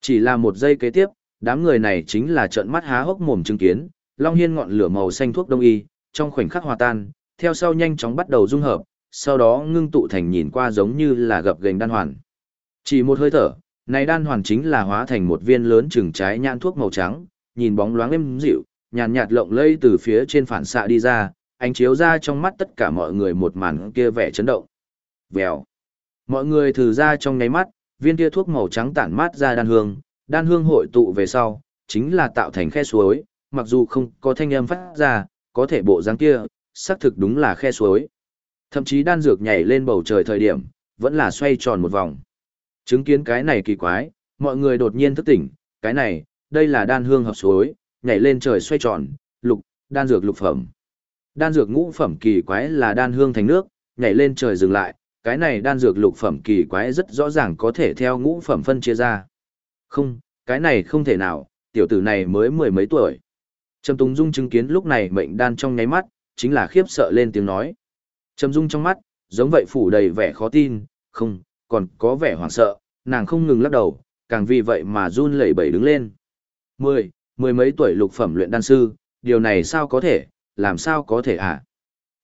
chỉ là một giây kế tiếp, đám người này chính là trợn mắt há hốc mồm chứng kiến, Long Hiên ngọn lửa màu xanh thuốc đông y, trong khoảnh khắc hòa tan, theo sau nhanh chóng bắt đầu dung hợp, sau đó ngưng tụ thành nhìn qua giống như là gập gành đan hoàn. Chỉ một hơi thở, này đan hoàn chính là hóa thành một viên lớn chừng trái nhãn thuốc màu trắng, nhìn bóng loáng êm dịu, nhàn nhạt, lộng lây từ phía trên phản xạ đi ra, ánh chiếu ra trong mắt tất cả mọi người một màn kia vẻ chấn động. Vèo. Mọi người thử ra trong ngáy mắt, viên kia thuốc màu trắng tản mát ra đan hương, đan hương hội tụ về sau, chính là tạo thành khe suối, mặc dù không có thanh âm phát ra, có thể bộ dáng kia, xác thực đúng là khe suối. Thậm chí đan dược nhảy lên bầu trời thời điểm, vẫn là xoay tròn một vòng. Chứng kiến cái này kỳ quái, mọi người đột nhiên thức tỉnh, cái này, đây là đan hương hợp suối, nhảy lên trời xoay tròn, lục, đan dược lục phẩm. Đan dược ngũ phẩm kỳ quái là đan hương thành nước, nhảy lên trời dừng lại, cái này đan dược lục phẩm kỳ quái rất rõ ràng có thể theo ngũ phẩm phân chia ra. Không, cái này không thể nào, tiểu tử này mới mười mấy tuổi. Trầm Tùng Dung chứng kiến lúc này mệnh đan trong nháy mắt, chính là khiếp sợ lên tiếng nói. Trầm Dung trong mắt, giống vậy phủ đầy vẻ khó tin, không, còn có vẻ hoảng sợ, nàng không ngừng lắc đầu, càng vì vậy mà run lẩy bẩy đứng lên. Mười, mười mấy tuổi lục phẩm luyện đan sư, điều này sao có thể, làm sao có thể hả? À?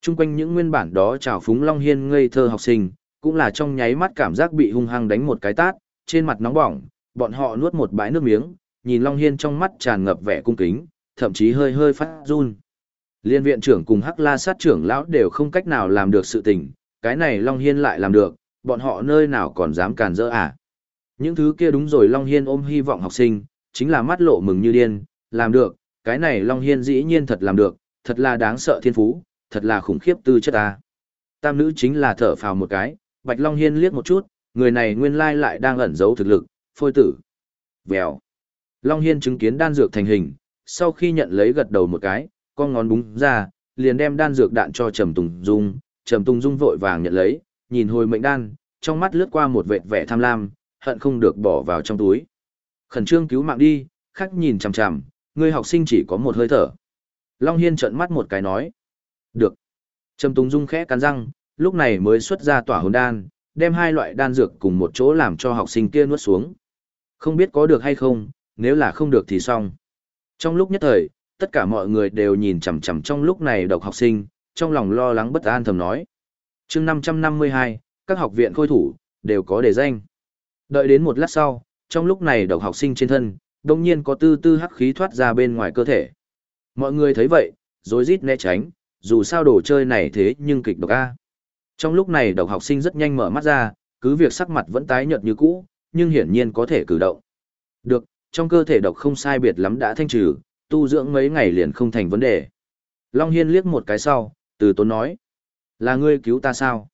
Trung quanh những nguyên bản đó trào phúng Long Hiên ngây thơ học sinh, cũng là trong nháy mắt cảm giác bị hung hăng đánh một cái tát, trên mặt nóng bỏng, bọn họ nuốt một bãi nước miếng, nhìn Long Hiên trong mắt tràn ngập vẻ cung kính, thậm chí hơi hơi phát run. Liên viện trưởng cùng Hắc La sát trưởng lão đều không cách nào làm được sự tình, cái này Long Hiên lại làm được, bọn họ nơi nào còn dám càn rỡ à. Những thứ kia đúng rồi Long Hiên ôm hy vọng học sinh, chính là mắt lộ mừng như điên, làm được, cái này Long Hiên dĩ nhiên thật làm được, thật là đáng sợ thiên phú, thật là khủng khiếp tư chất ta. Tam nữ chính là thở phào một cái, Bạch Long Hiên liếc một chút, người này nguyên lai lại đang ẩn giấu thực lực, phôi tử. Vèo. Long Hiên chứng kiến đan dược thành hình, sau khi nhận lấy gật đầu một cái, con ngón búng ra, liền đem đan dược đạn cho Trầm Tùng Dung, Trầm Tùng Dung vội vàng nhận lấy, nhìn hồi mệnh đan, trong mắt lướt qua một vệt vẻ tham lam, hận không được bỏ vào trong túi. Khẩn trương cứu mạng đi, khắc nhìn chằm chằm, người học sinh chỉ có một hơi thở. Long Hiên trợn mắt một cái nói. Được. Trầm Tùng Dung khẽ cắn răng, lúc này mới xuất ra tỏa hồn đan, đem hai loại đan dược cùng một chỗ làm cho học sinh kia nuốt xuống. Không biết có được hay không, nếu là không được thì xong. Trong lúc nhất thời, tất cả mọi người đều nhìn chằm chằm trong lúc này độc học sinh, trong lòng lo lắng bất an thầm nói. chương 552, các học viện khôi thủ, đều có đề danh. Đợi đến một lát sau, trong lúc này độc học sinh trên thân, đồng nhiên có tư tư hắc khí thoát ra bên ngoài cơ thể. Mọi người thấy vậy, rối rít né tránh, dù sao đồ chơi này thế nhưng kịch độc A. Trong lúc này độc học sinh rất nhanh mở mắt ra, cứ việc sắc mặt vẫn tái nhợt như cũ, nhưng hiển nhiên có thể cử động. Được, trong cơ thể độc không sai biệt lắm đã thanh trừ, tu dưỡng mấy ngày liền không thành vấn đề. Long Hiên liếc một cái sau, từ tốn nói. Là ngươi cứu ta sao?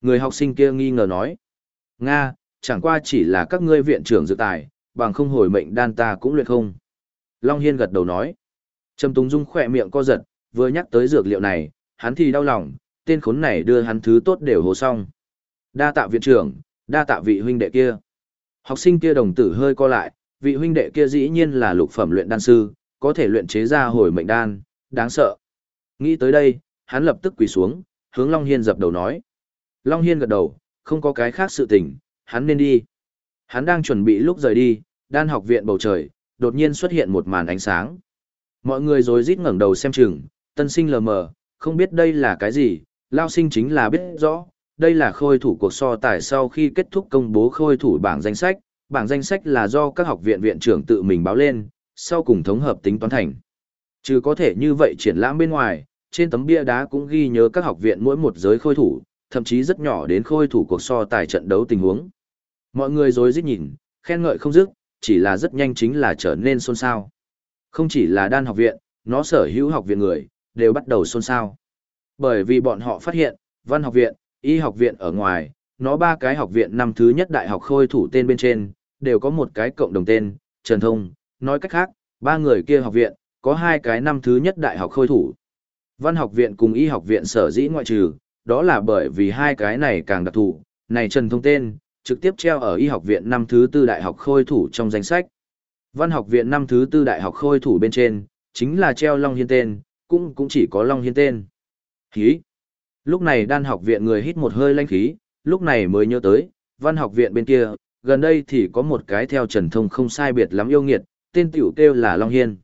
Người học sinh kia nghi ngờ nói. Nga, chẳng qua chỉ là các ngươi viện trưởng dự tài, bằng không hồi mệnh đan ta cũng luyện không. Long Hiên gật đầu nói. Trầm Tùng Dung khỏe miệng co giật, vừa nhắc tới dược liệu này, hắn thì đau lòng, tên khốn này đưa hắn thứ tốt đều hồ xong. Đa tạ viện trưởng, đa tạ vị huynh đệ kia. Học sinh kia đồng tử hơi co lại, vị huynh đệ kia dĩ nhiên là lục phẩm luyện đan sư, có thể luyện chế ra hồi mệnh đan, đáng sợ. Nghĩ tới đây, hắn lập tức quỳ xuống, hướng Long Hiên dập đầu nói. Long Hiên gật đầu, không có cái khác sự tình, hắn nên đi. Hắn đang chuẩn bị lúc rời đi, đan học viện bầu trời, đột nhiên xuất hiện một màn ánh sáng. Mọi người rồi rít ngẩng đầu xem chừng, tân sinh lờ mờ, không biết đây là cái gì, lao sinh chính là biết rõ, đây là khôi thủ cuộc so tài sau khi kết thúc công bố khôi thủ bảng danh sách, bảng danh sách là do các học viện viện trưởng tự mình báo lên, sau cùng thống hợp tính toán thành. Chứ có thể như vậy triển lãm bên ngoài, trên tấm bia đá cũng ghi nhớ các học viện mỗi một giới khôi thủ, thậm chí rất nhỏ đến khôi thủ cuộc so tài trận đấu tình huống. Mọi người rồi rít nhìn, khen ngợi không dứt, chỉ là rất nhanh chính là trở nên xôn xao. Không chỉ là đan học viện, nó sở hữu học viện người, đều bắt đầu xôn xao. Bởi vì bọn họ phát hiện, văn học viện, y học viện ở ngoài, nó ba cái học viện năm thứ nhất đại học khôi thủ tên bên trên, đều có một cái cộng đồng tên, Trần Thông, nói cách khác, ba người kia học viện, có hai cái năm thứ nhất đại học khôi thủ. Văn học viện cùng y học viện sở dĩ ngoại trừ, đó là bởi vì hai cái này càng đặc thù, này Trần Thông tên, trực tiếp treo ở y học viện năm thứ tư đại học khôi thủ trong danh sách. Văn học viện năm thứ tư đại học khôi thủ bên trên, chính là treo Long Hiên tên, cũng cũng chỉ có Long Hiên tên. Khí. Lúc này đan học viện người hít một hơi lanh khí, lúc này mới nhớ tới, văn học viện bên kia, gần đây thì có một cái theo Trần Thông không sai biệt lắm yêu nghiệt, tên tiểu kêu là Long Hiên.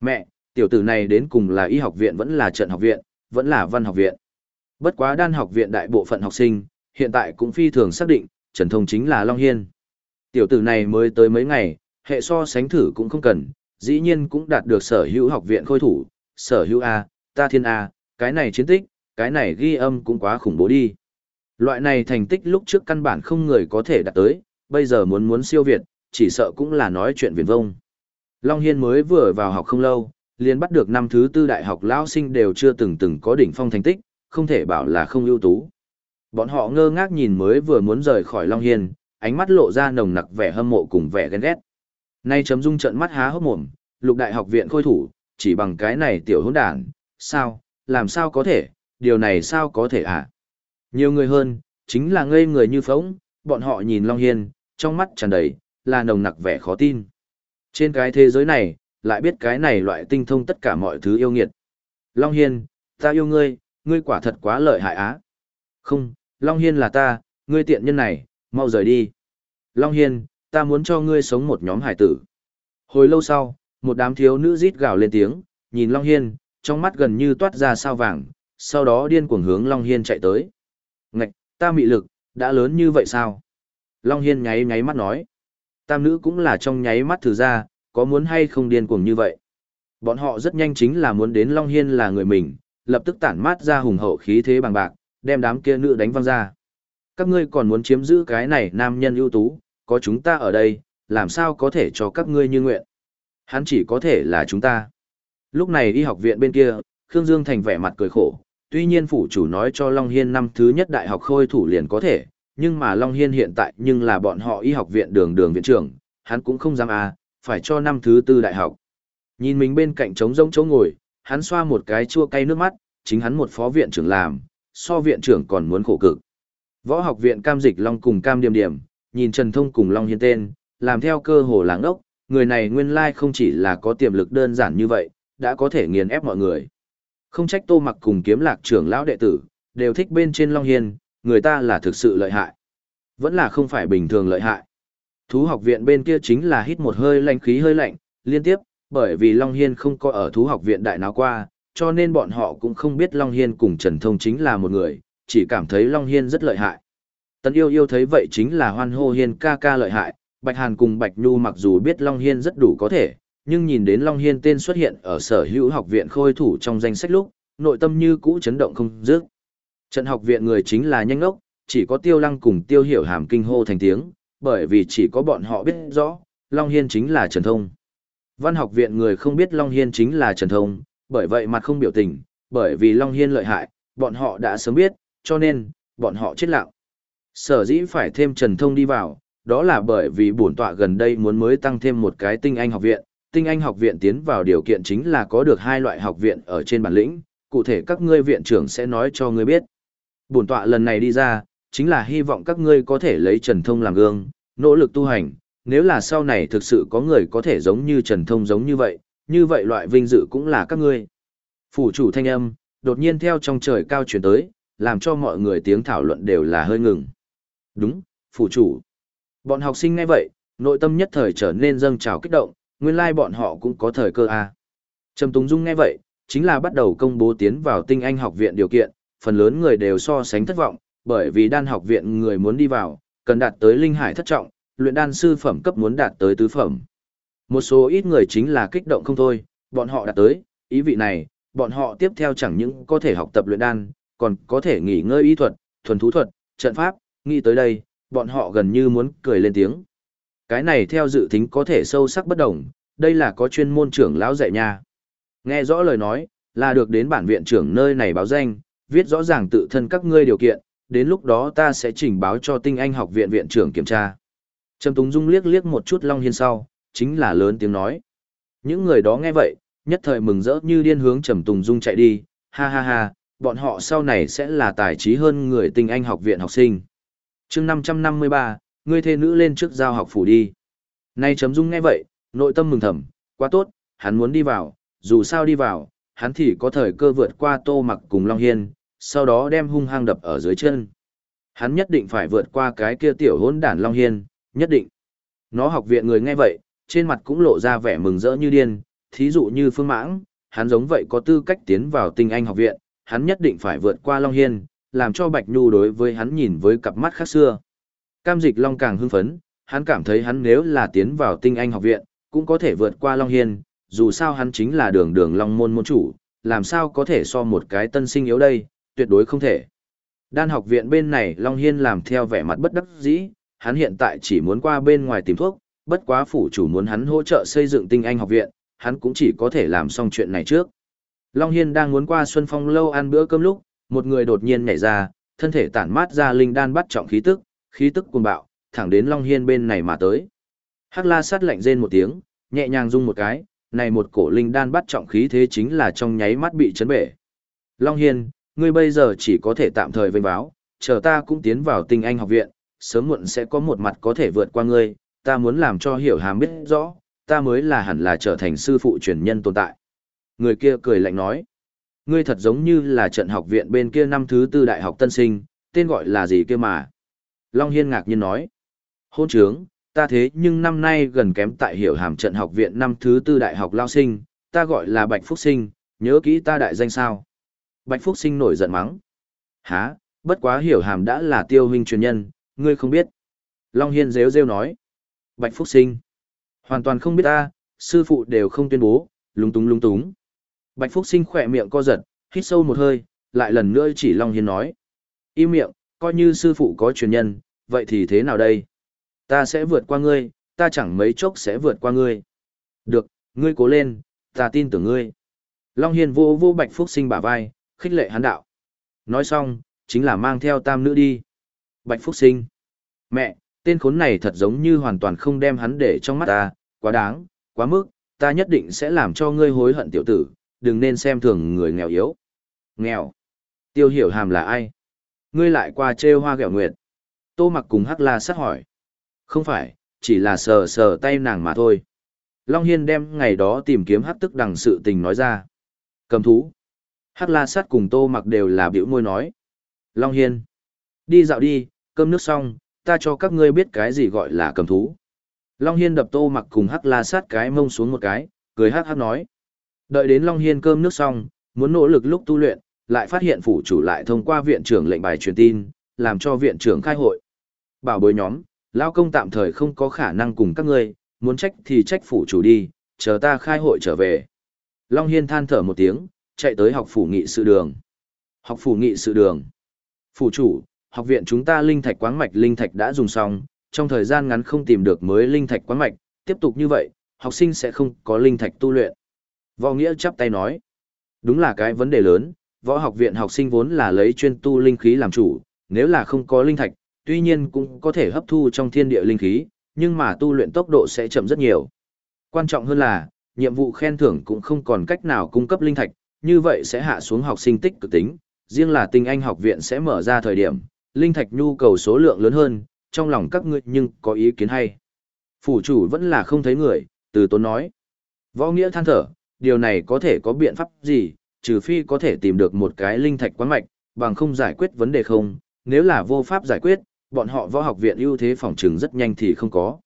Mẹ, tiểu tử này đến cùng là y học viện vẫn là trận học viện, vẫn là văn học viện. Bất quá đan học viện đại bộ phận học sinh, hiện tại cũng phi thường xác định, Trần Thông chính là Long Hiên. Tiểu tử này mới tới mấy ngày, hệ so sánh thử cũng không cần, dĩ nhiên cũng đạt được sở hữu học viện khôi thủ, sở hữu A, ta thiên A, cái này chiến tích, cái này ghi âm cũng quá khủng bố đi. Loại này thành tích lúc trước căn bản không người có thể đạt tới, bây giờ muốn muốn siêu việt, chỉ sợ cũng là nói chuyện viển vông. Long Hiên mới vừa vào học không lâu, liền bắt được năm thứ tư đại học lao sinh đều chưa từng từng có đỉnh phong thành tích, không thể bảo là không ưu tú. Bọn họ ngơ ngác nhìn mới vừa muốn rời khỏi Long Hiên, ánh mắt lộ ra nồng nặc vẻ hâm mộ cùng vẻ ghen ghét. Nay chấm dung trận mắt há hốc mồm, lục đại học viện khôi thủ, chỉ bằng cái này tiểu hỗn đản, sao, làm sao có thể, điều này sao có thể à? Nhiều người hơn, chính là ngây người như phóng, bọn họ nhìn Long Hiên, trong mắt tràn đầy, là nồng nặc vẻ khó tin. Trên cái thế giới này, lại biết cái này loại tinh thông tất cả mọi thứ yêu nghiệt. Long Hiên, ta yêu ngươi, ngươi quả thật quá lợi hại á. Không, Long Hiên là ta, ngươi tiện nhân này, mau rời đi. Long Hiên, ta muốn cho ngươi sống một nhóm hải tử. Hồi lâu sau, một đám thiếu nữ rít gào lên tiếng, nhìn Long Hiên, trong mắt gần như toát ra sao vàng, sau đó điên cuồng hướng Long Hiên chạy tới. Ngạch, ta mị lực, đã lớn như vậy sao? Long Hiên nháy nháy mắt nói. Tam nữ cũng là trong nháy mắt thử ra, có muốn hay không điên cuồng như vậy. Bọn họ rất nhanh chính là muốn đến Long Hiên là người mình, lập tức tản mát ra hùng hậu khí thế bằng bạc, đem đám kia nữ đánh văng ra. Các ngươi còn muốn chiếm giữ cái này nam nhân ưu tú, có chúng ta ở đây, làm sao có thể cho các ngươi như nguyện. Hắn chỉ có thể là chúng ta. Lúc này đi học viện bên kia, Khương Dương Thành vẻ mặt cười khổ, tuy nhiên phủ chủ nói cho Long Hiên năm thứ nhất đại học khôi thủ liền có thể, nhưng mà Long Hiên hiện tại nhưng là bọn họ y học viện đường đường viện trưởng, hắn cũng không dám à, phải cho năm thứ tư đại học. Nhìn mình bên cạnh trống rỗng chỗ ngồi, hắn xoa một cái chua cay nước mắt, chính hắn một phó viện trưởng làm, so viện trưởng còn muốn khổ cực. Võ học viện Cam Dịch Long cùng Cam Điềm Điềm, nhìn Trần Thông cùng Long Hiên tên, làm theo cơ hồ láng ốc, người này nguyên lai không chỉ là có tiềm lực đơn giản như vậy, đã có thể nghiền ép mọi người. Không trách Tô Mặc cùng kiếm lạc trưởng lão đệ tử, đều thích bên trên Long Hiên, người ta là thực sự lợi hại. Vẫn là không phải bình thường lợi hại. Thú học viện bên kia chính là hít một hơi lạnh khí hơi lạnh, liên tiếp, bởi vì Long Hiên không có ở thú học viện đại nào qua, cho nên bọn họ cũng không biết Long Hiên cùng Trần Thông chính là một người, chỉ cảm thấy Long Hiên rất lợi hại. Tần yêu yêu thấy vậy chính là hoan hô Hiên ca ca lợi hại, Bạch Hàn cùng Bạch Nhu mặc dù biết Long Hiên rất đủ có thể, nhưng nhìn đến Long Hiên tên xuất hiện ở sở hữu học viện khôi thủ trong danh sách lúc, nội tâm như cũ chấn động không dứt. Trận học viện người chính là nhanh ngốc, chỉ có tiêu lăng cùng tiêu hiểu hàm kinh hô thành tiếng, bởi vì chỉ có bọn họ biết rõ, Long Hiên chính là Trần Thông. Văn học viện người không biết Long Hiên chính là Trần Thông, bởi vậy mặt không biểu tình, bởi vì Long Hiên lợi hại, bọn họ đã sớm biết, cho nên, bọn họ chết lặng. Sở dĩ phải thêm Trần Thông đi vào, đó là bởi vì bổn tọa gần đây muốn mới tăng thêm một cái tinh anh học viện. Tinh anh học viện tiến vào điều kiện chính là có được hai loại học viện ở trên bản lĩnh, cụ thể các ngươi viện trưởng sẽ nói cho ngươi biết. Bổn tọa lần này đi ra, chính là hy vọng các ngươi có thể lấy Trần Thông làm gương, nỗ lực tu hành, nếu là sau này thực sự có người có thể giống như Trần Thông giống như vậy, như vậy loại vinh dự cũng là các ngươi. Phủ chủ thanh âm, đột nhiên theo trong trời cao chuyển tới, làm cho mọi người tiếng thảo luận đều là hơi ngừng. Đúng, phủ chủ. Bọn học sinh ngay vậy, nội tâm nhất thời trở nên dâng trào kích động, nguyên lai bọn họ cũng có thời cơ. À. Trầm Tùng Dung nghe vậy, chính là bắt đầu công bố tiến vào tinh anh học viện điều kiện, phần lớn người đều so sánh thất vọng, bởi vì đan học viện người muốn đi vào, cần đạt tới linh hải thất trọng, luyện đan sư phẩm cấp muốn đạt tới tứ phẩm. Một số ít người chính là kích động không thôi, bọn họ đạt tới, ý vị này, bọn họ tiếp theo chẳng những có thể học tập luyện đan, còn có thể nghỉ ngơi y thuật, thuần thú thuật, trận pháp, nghĩ tới đây, bọn họ gần như muốn cười lên tiếng. Cái này theo dự tính có thể sâu sắc bất đồng, đây là có chuyên môn trưởng lão dạy nha. Nghe rõ lời nói, là được đến bản viện trưởng nơi này báo danh, viết rõ ràng tự thân các ngươi điều kiện, đến lúc đó ta sẽ trình báo cho tinh anh học viện viện trưởng kiểm tra. Trầm Tùng Dung liếc liếc một chút Long Hiên sau, chính là lớn tiếng nói. Những người đó nghe vậy, nhất thời mừng rỡ như điên hướng Trầm Tùng Dung chạy đi, ha ha ha, bọn họ sau này sẽ là tài trí hơn người tinh anh học viện học sinh. chương 553, ngươi thê nữ lên trước giao học phủ đi. Nay Trầm Dung nghe vậy, nội tâm mừng thầm, quá tốt, hắn muốn đi vào, dù sao đi vào, hắn thì có thời cơ vượt qua tô mặc cùng Long Hiên, sau đó đem hung hăng đập ở dưới chân. Hắn nhất định phải vượt qua cái kia tiểu hỗn đản Long Hiên, nhất định. Nó học viện người nghe vậy, trên mặt cũng lộ ra vẻ mừng rỡ như điên, thí dụ như Phương Mãng, hắn giống vậy có tư cách tiến vào tinh anh học viện, hắn nhất định phải vượt qua Long Hiên, làm cho Bạch Nhu đối với hắn nhìn với cặp mắt khác xưa. Cam dịch Long càng hưng phấn, hắn cảm thấy hắn nếu là tiến vào tinh anh học viện, cũng có thể vượt qua Long Hiên, dù sao hắn chính là đường đường Long môn môn chủ, làm sao có thể so một cái tân sinh yếu đây, tuyệt đối không thể. Đan học viện bên này Long Hiên làm theo vẻ mặt bất đắc dĩ, hắn hiện tại chỉ muốn qua bên ngoài tìm thuốc, bất quá phủ chủ muốn hắn hỗ trợ xây dựng tinh anh học viện, hắn cũng chỉ có thể làm xong chuyện này trước. Long Hiên đang muốn qua Xuân Phong lâu ăn bữa cơm lúc, một người đột nhiên nhảy ra, thân thể tản mát ra linh đan bắt trọng khí tức, khí tức cuồng bạo, thẳng đến Long Hiên bên này mà tới. Hắc La sát lạnh rên một tiếng, nhẹ nhàng rung một cái, này một cổ linh đan bắt trọng khí thế chính là trong nháy mắt bị chấn bể. Long Hiên, ngươi bây giờ chỉ có thể tạm thời vênh báo, chờ ta cũng tiến vào tinh anh học viện, sớm muộn sẽ có một mặt có thể vượt qua ngươi, ta muốn làm cho hiểu hàm biết rõ, ta mới là hẳn là trở thành sư phụ truyền nhân tồn tại. Người kia cười lạnh nói, ngươi thật giống như là trận học viện bên kia năm thứ tư đại học tân sinh, tên gọi là gì kia mà. Long Hiên ngạc nhiên nói, hôn trướng, ta thế nhưng năm nay gần kém tại hiểu hàm trận học viện năm thứ tư đại học lao sinh, ta gọi là Bạch Phúc Sinh, nhớ kỹ ta đại danh sao. Bạch Phúc Sinh nổi giận mắng. há, bất quá hiểu hàm đã là tiêu huynh truyền nhân, ngươi không biết. Long Hiên rêu rêu nói. Bạch Phúc Sinh. Hoàn toàn không biết ta, sư phụ đều không tuyên bố, lung túng lung túng. Bạch Phúc Sinh khỏe miệng co giật, hít sâu một hơi, lại lần nữa chỉ Long Hiên nói. Im miệng, coi như sư phụ có truyền nhân, vậy thì thế nào đây? Ta sẽ vượt qua ngươi, ta chẳng mấy chốc sẽ vượt qua ngươi. Được, ngươi cố lên, ta tin tưởng ngươi. Long Hiên vô vô Bạch Phúc Sinh bả vai, khích lệ hắn đạo. Nói xong, chính là mang theo tam nữ đi. Bạch Phúc Sinh. Mẹ, tên khốn này thật giống như hoàn toàn không đem hắn để trong mắt ta, quá đáng, quá mức, ta nhất định sẽ làm cho ngươi hối hận tiểu tử, đừng nên xem thường người nghèo yếu. Nghèo. Tiêu hiểu hàm là ai? Ngươi lại qua trêu hoa gẹo nguyệt. Tô mặc cùng hắc la sát hỏi. Không phải, chỉ là sờ sờ tay nàng mà thôi. Long Hiên đem ngày đó tìm kiếm hắc tức đằng sự tình nói ra. Cầm thú. Hắc la sát cùng tô mặc đều là biểu môi nói. Long Hiên. Đi dạo đi, cơm nước xong, ta cho các ngươi biết cái gì gọi là cầm thú. Long Hiên đập tô mặc cùng hắc la sát cái mông xuống một cái, cười hắc hắc nói. Đợi đến Long Hiên cơm nước xong, muốn nỗ lực lúc tu luyện, lại phát hiện phủ chủ lại thông qua viện trưởng lệnh bài truyền tin, làm cho viện trưởng khai hội. Bảo bối nhóm, Lao công tạm thời không có khả năng cùng các ngươi, muốn trách thì trách phủ chủ đi, chờ ta khai hội trở về. Long Hiên than thở một tiếng, chạy tới học phủ nghị sự đường. Học phủ nghị sự đường. Phủ chủ, học viện chúng ta linh thạch quáng mạch linh thạch đã dùng xong, trong thời gian ngắn không tìm được mới linh thạch quáng mạch, tiếp tục như vậy, học sinh sẽ không có linh thạch tu luyện. Võ Nghĩa chắp tay nói, đúng là cái vấn đề lớn, võ học viện học sinh vốn là lấy chuyên tu linh khí làm chủ, nếu là không có linh thạch, tuy nhiên cũng có thể hấp thu trong thiên địa linh khí, nhưng mà tu luyện tốc độ sẽ chậm rất nhiều. Quan trọng hơn là, nhiệm vụ khen thưởng cũng không còn cách nào cung cấp linh thạch, như vậy sẽ hạ xuống học sinh tích cực tính, riêng là tinh anh học viện sẽ mở ra thời điểm, linh thạch nhu cầu số lượng lớn hơn, trong lòng các ngươi nhưng có ý kiến hay. Phủ chủ vẫn là không thấy người, từ tốn nói. Võ nghĩa than thở, điều này có thể có biện pháp gì, trừ phi có thể tìm được một cái linh thạch quán mạch, bằng không giải quyết vấn đề không, nếu là vô pháp giải quyết, bọn họ võ học viện ưu thế phòng trừng rất nhanh thì không có.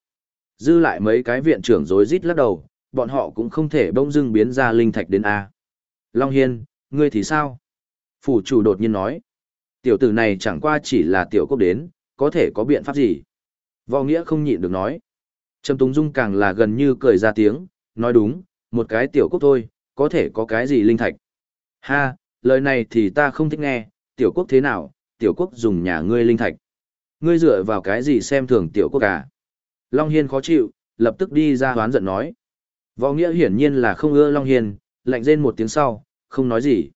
Dư lại mấy cái viện trưởng rối rít lắc đầu, bọn họ cũng không thể bỗng dưng biến ra linh thạch đến A. Long Hiên, ngươi thì sao? Phủ chủ đột nhiên nói. Tiểu tử này chẳng qua chỉ là tiểu cốc đến, có thể có biện pháp gì? Võ Nghĩa không nhịn được nói. Trầm Tùng Dung càng là gần như cười ra tiếng, nói đúng, một cái tiểu cốc thôi, có thể có cái gì linh thạch. Ha, lời này thì ta không thích nghe, tiểu quốc thế nào, tiểu quốc dùng nhà ngươi linh thạch. Ngươi dựa vào cái gì xem thường tiểu quốc à? Long Hiên khó chịu, lập tức đi ra hoán giận nói. Võ Nghĩa hiển nhiên là không ưa Long Hiên, lạnh rên một tiếng sau, không nói gì.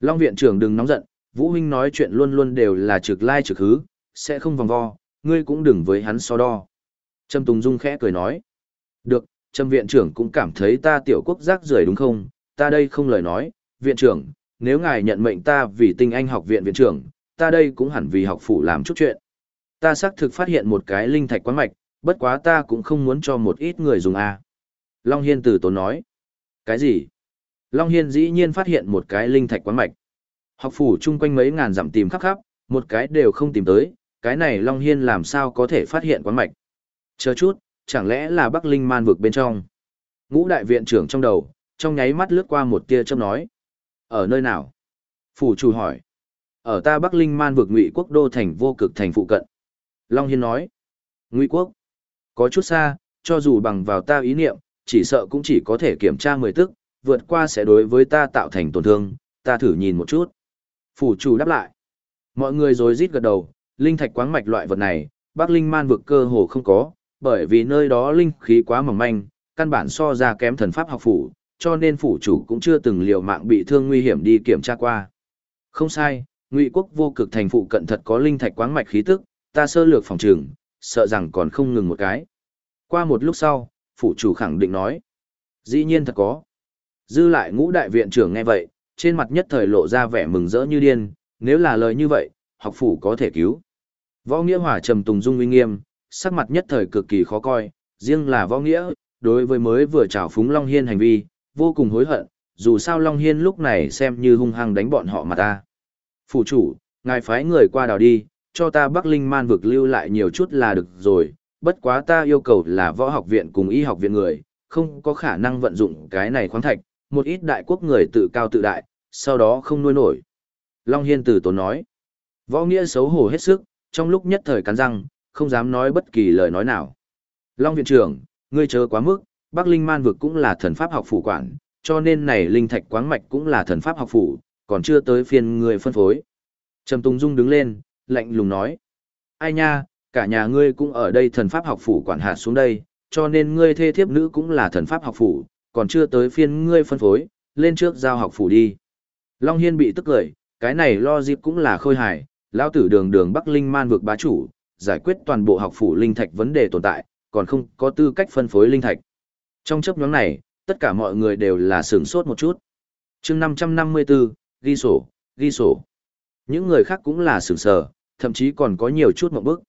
Long viện trưởng đừng nóng giận, Vũ huynh nói chuyện luôn luôn đều là trực lai trực hứ, sẽ không vòng vo, ngươi cũng đừng với hắn so đo. Trâm Tùng Dung khẽ cười nói. Được, Trâm viện trưởng cũng cảm thấy ta tiểu quốc rác rưởi đúng không? Ta đây không lời nói, viện trưởng, nếu ngài nhận mệnh ta vì tinh anh học viện viện trưởng, ta đây cũng hẳn vì học phủ làm chút chuyện. Ta xác thực phát hiện một cái linh thạch quán mạch, bất quá ta cũng không muốn cho một ít người dùng a. Long Hiên Tử tốn nói. Cái gì? Long Hiên dĩ nhiên phát hiện một cái linh thạch quán mạch. Học phủ chung quanh mấy ngàn dặm tìm khắp khắp, một cái đều không tìm tới, cái này Long Hiên làm sao có thể phát hiện quán mạch. Chờ chút, chẳng lẽ là Bắc Linh man vực bên trong. Ngũ đại viện trưởng trong đầu, trong nháy mắt lướt qua một tia chớp nói. Ở nơi nào? Phủ chủ hỏi. Ở ta Bắc Linh man vực ngụy quốc đô thành vô cực thành phụ cận. Long Hiên nói. Ngụy quốc. Có chút xa, cho dù bằng vào ta ý niệm, chỉ sợ cũng chỉ có thể kiểm tra mười tức, vượt qua sẽ đối với ta tạo thành tổn thương, ta thử nhìn một chút. Phủ chủ đáp lại. Mọi người rồi rít gật đầu, linh thạch quáng mạch loại vật này, Bắc Linh Man vực cơ hồ không có, bởi vì nơi đó linh khí quá mỏng manh, căn bản so ra kém thần pháp học phủ, cho nên phủ chủ cũng chưa từng liều mạng bị thương nguy hiểm đi kiểm tra qua. Không sai, Ngụy quốc vô cực thành phụ cận thật có linh thạch quáng mạch khí tức, ta sơ lược phòng trường, sợ rằng còn không ngừng một cái. Qua một lúc sau, phủ chủ khẳng định nói. Dĩ nhiên thật có. Dư lại ngũ đại viện trưởng nghe vậy, trên mặt nhất thời lộ ra vẻ mừng rỡ như điên, nếu là lời như vậy, học phủ có thể cứu. Võ Nghĩa Hòa trầm tùng dung uy nghiêm, sắc mặt nhất thời cực kỳ khó coi, riêng là Võ Nghĩa, đối với mới vừa trào phúng Long Hiên hành vi, vô cùng hối hận, dù sao Long Hiên lúc này xem như hung hăng đánh bọn họ mà ta. Phủ chủ, ngài phái người qua đào đi, cho ta Bắc Linh man vực lưu lại nhiều chút là được rồi, bất quá ta yêu cầu là võ học viện cùng y học viện người, không có khả năng vận dụng cái này khoáng thạch, một ít đại quốc người tự cao tự đại, sau đó không nuôi nổi. Long Hiên Tử tốn nói, võ nghĩa xấu hổ hết sức, trong lúc nhất thời cắn răng, không dám nói bất kỳ lời nói nào. Long viện trưởng, ngươi chớ quá mức, Bắc Linh Man vực cũng là thần pháp học phủ quản, cho nên này linh thạch quáng mạch cũng là thần pháp học phủ, còn chưa tới phiên người phân phối. Trầm Tùng Dung đứng lên, lạnh lùng nói: "Ai nha, cả nhà ngươi cũng ở đây thần pháp học phủ quản hạt xuống đây, cho nên ngươi thê thiếp nữ cũng là thần pháp học phủ, còn chưa tới phiên ngươi phân phối, lên trước giao học phủ đi." Long Hiên bị tức cười, cái này lo dịp cũng là khôi hài, lão tử đường đường Bắc Linh Man vực bá chủ, giải quyết toàn bộ học phủ linh thạch vấn đề tồn tại, còn không có tư cách phân phối linh thạch. Trong chấp nhóm này, tất cả mọi người đều là sửng sốt một chút. chương 554, ghi sổ, ghi sổ. Những người khác cũng là sửng sờ, thậm chí còn có nhiều chút mộng bức.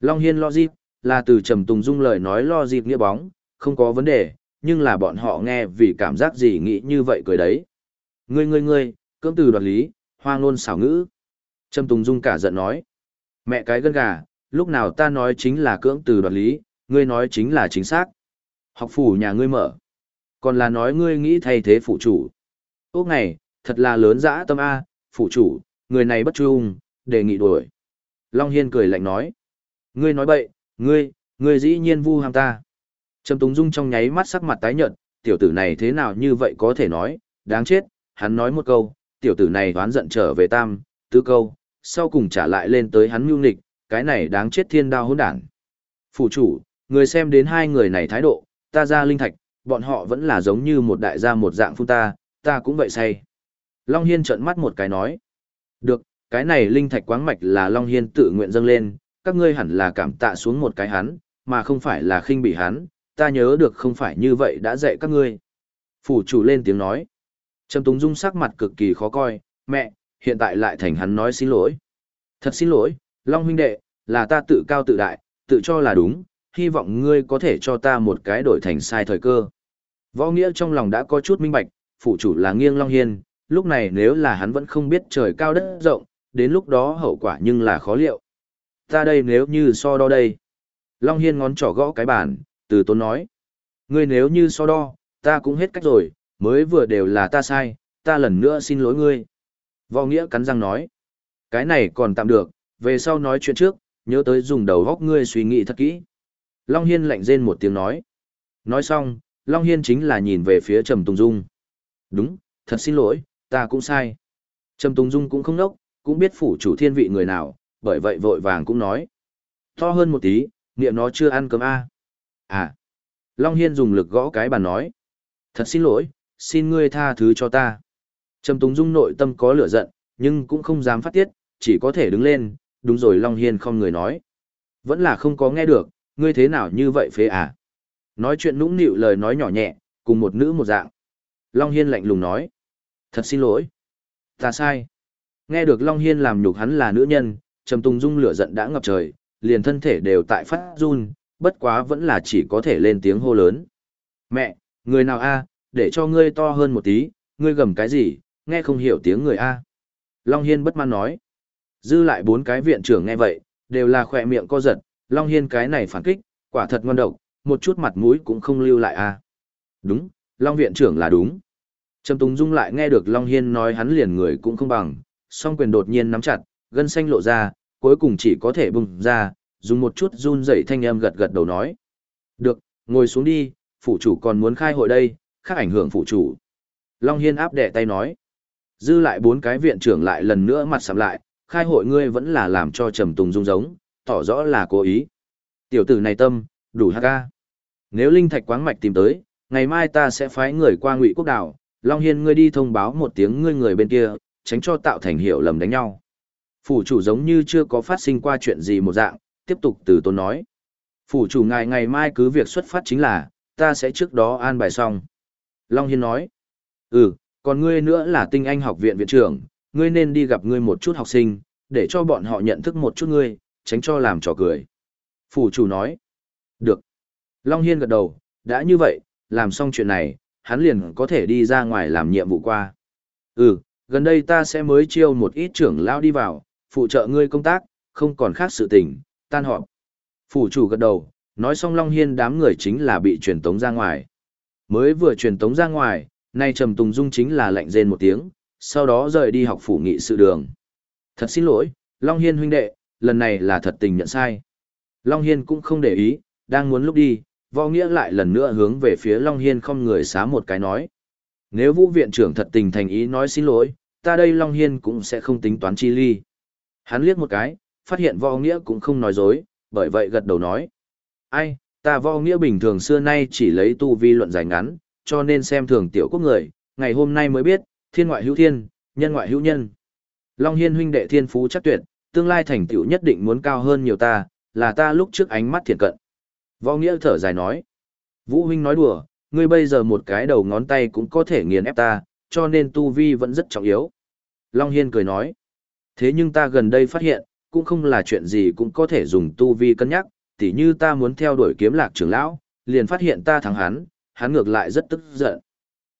Long Hiên lo dịp, là từ trầm tùng dung lời nói lo dịp nghĩa bóng, không có vấn đề, nhưng là bọn họ nghe vì cảm giác gì nghĩ như vậy cười đấy. Ngươi ngươi ngươi, cưỡng từ đoạt lý, hoang ngôn xảo ngữ. Trầm tùng dung cả giận nói. Mẹ cái gân gà, lúc nào ta nói chính là cưỡng từ đoạt lý, ngươi nói chính là chính xác. Học phủ nhà ngươi mở. Còn là nói ngươi nghĩ thay thế phụ chủ. Ốc này, thật là lớn dã tâm A, phụ chủ, người này bất trung, đề nghị đuổi. Long Hiên cười lạnh nói. Ngươi nói bậy, ngươi, ngươi dĩ nhiên vu ham ta. Trầm Tùng Dung trong nháy mắt sắc mặt tái nhợt, tiểu tử này thế nào như vậy có thể nói, đáng chết, hắn nói một câu, tiểu tử này đoán giận trở về tam, tứ câu, sau cùng trả lại lên tới hắn mưu nghịch, cái này đáng chết thiên đao hỗn đản. Phủ chủ, người xem đến hai người này thái độ, ta ra linh thạch, bọn họ vẫn là giống như một đại gia một dạng phun ta, ta cũng vậy say. Long Hiên trợn mắt một cái nói. Được, cái này linh thạch quáng mạch là Long Hiên tự nguyện dâng lên, các ngươi hẳn là cảm tạ xuống một cái hắn, mà không phải là khinh bị hắn, ta nhớ được không phải như vậy đã dạy các ngươi. Phủ chủ lên tiếng nói. Trầm Tùng Dung sắc mặt cực kỳ khó coi, mẹ, hiện tại lại thành hắn nói xin lỗi. Thật xin lỗi, Long huynh đệ, là ta tự cao tự đại, tự cho là đúng, hy vọng ngươi có thể cho ta một cái đổi thành sai thời cơ. Võ Nghĩa trong lòng đã có chút minh bạch, phụ chủ là nghiêng Long Hiên, lúc này nếu là hắn vẫn không biết trời cao đất rộng, đến lúc đó hậu quả nhưng là khó liệu. Ta đây nếu như so đo đây. Long Hiên ngón trỏ gõ cái bàn, từ tốn nói. Ngươi nếu như so đo, ta cũng hết cách rồi, mới vừa đều là ta sai, ta lần nữa xin lỗi ngươi. Võ Nghĩa cắn răng nói. Cái này còn tạm được, về sau nói chuyện trước, nhớ tới dùng đầu góc ngươi suy nghĩ thật kỹ. Long Hiên lạnh rên một tiếng nói. Nói xong, Long Hiên chính là nhìn về phía Trầm Tùng Dung. Đúng, thật xin lỗi, ta cũng sai. Trầm Tùng Dung cũng không nốc, cũng biết phủ chủ thiên vị người nào, bởi vậy vội vàng cũng nói. To hơn một tí, niệm nó chưa ăn cơm a À à Long Hiên dùng lực gõ cái bàn nói. Thật xin lỗi, xin ngươi tha thứ cho ta. Trầm Tùng Dung nội tâm có lửa giận, nhưng cũng không dám phát tiết, chỉ có thể đứng lên, đúng rồi Long Hiên không người nói. Vẫn là không có nghe được, ngươi thế nào như vậy phế à? Nói chuyện nũng nịu lời nói nhỏ nhẹ, cùng một nữ một dạng. Long Hiên lạnh lùng nói. Thật xin lỗi. Ta sai. Nghe được Long Hiên làm nhục hắn là nữ nhân, Trầm Tùng Dung lửa giận đã ngập trời, liền thân thể đều tại phát run, bất quá vẫn là chỉ có thể lên tiếng hô lớn. Mẹ, người nào a để cho ngươi to hơn một tí, ngươi gầm cái gì, nghe không hiểu tiếng người a Long Hiên bất mãn nói. Dư lại bốn cái viện trưởng nghe vậy, đều là khỏe miệng co giật, Long Hiên cái này phản kích, quả thật ngon độc, một chút mặt mũi cũng không lưu lại a Đúng, Long viện trưởng là đúng. Trầm Tùng Dung lại nghe được Long Hiên nói hắn liền người cũng không bằng, song quyền đột nhiên nắm chặt, gân xanh lộ ra, cuối cùng chỉ có thể bùng ra, dùng một chút run dậy thanh âm gật gật đầu nói. Được, ngồi xuống đi, phủ chủ còn muốn khai hội đây, khác ảnh hưởng phủ chủ. Long Hiên áp đẻ tay nói. Dư lại bốn cái viện trưởng lại lần nữa mặt sầm lại, khai hội ngươi vẫn là làm cho Trầm Tùng Dung giống, tỏ rõ là cố ý. Tiểu tử này tâm, đủ hát ca. Nếu linh thạch quáng mạch tìm tới, ngày mai ta sẽ phái người qua ngụy quốc đảo, Long Hiên ngươi đi thông báo một tiếng ngươi người bên kia, tránh cho tạo thành hiểu lầm đánh nhau. Phủ chủ giống như chưa có phát sinh qua chuyện gì một dạng, tiếp tục từ tôn nói. Phủ chủ ngài ngày mai cứ việc xuất phát chính là, ta sẽ trước đó an bài xong. Long Hiên nói. Ừ, còn ngươi nữa là tinh anh học viện viện trưởng, ngươi nên đi gặp ngươi một chút học sinh, để cho bọn họ nhận thức một chút ngươi, tránh cho làm trò cười. Phủ chủ nói. Được. Long Hiên gật đầu, đã như vậy, làm xong chuyện này, hắn liền có thể đi ra ngoài làm nhiệm vụ qua. Ừ, gần đây ta sẽ mới chiêu một ít trưởng lao đi vào, phụ trợ ngươi công tác, không còn khác sự tình, tan họp. Phủ chủ gật đầu, nói xong Long Hiên đám người chính là bị truyền tống ra ngoài. Mới vừa truyền tống ra ngoài, nay Trầm Tùng Dung chính là lạnh rên một tiếng, sau đó rời đi học phủ nghị sự đường. Thật xin lỗi, Long Hiên huynh đệ, lần này là thật tình nhận sai. Long Hiên cũng không để ý, đang muốn lúc đi, võ nghĩa lại lần nữa hướng về phía Long Hiên không người xá một cái nói. Nếu vũ viện trưởng thật tình thành ý nói xin lỗi, ta đây Long Hiên cũng sẽ không tính toán chi ly. Hắn liếc một cái, phát hiện võ nghĩa cũng không nói dối, bởi vậy gật đầu nói. Ai, ta võ nghĩa bình thường xưa nay chỉ lấy tu vi luận dài ngắn, cho nên xem thường tiểu quốc người, ngày hôm nay mới biết, thiên ngoại hữu thiên, nhân ngoại hữu nhân. Long Hiên huynh đệ thiên phú chắc tuyệt, tương lai thành tựu nhất định muốn cao hơn nhiều ta, là ta lúc trước ánh mắt thiện cận. Võ Nghĩa thở dài nói. Vũ huynh nói đùa, ngươi bây giờ một cái đầu ngón tay cũng có thể nghiền ép ta, cho nên tu vi vẫn rất trọng yếu. Long Hiên cười nói. Thế nhưng ta gần đây phát hiện, cũng không là chuyện gì cũng có thể dùng tu vi cân nhắc, tỉ như ta muốn theo đuổi kiếm lạc trưởng lão, liền phát hiện ta thắng hắn, hắn ngược lại rất tức giận.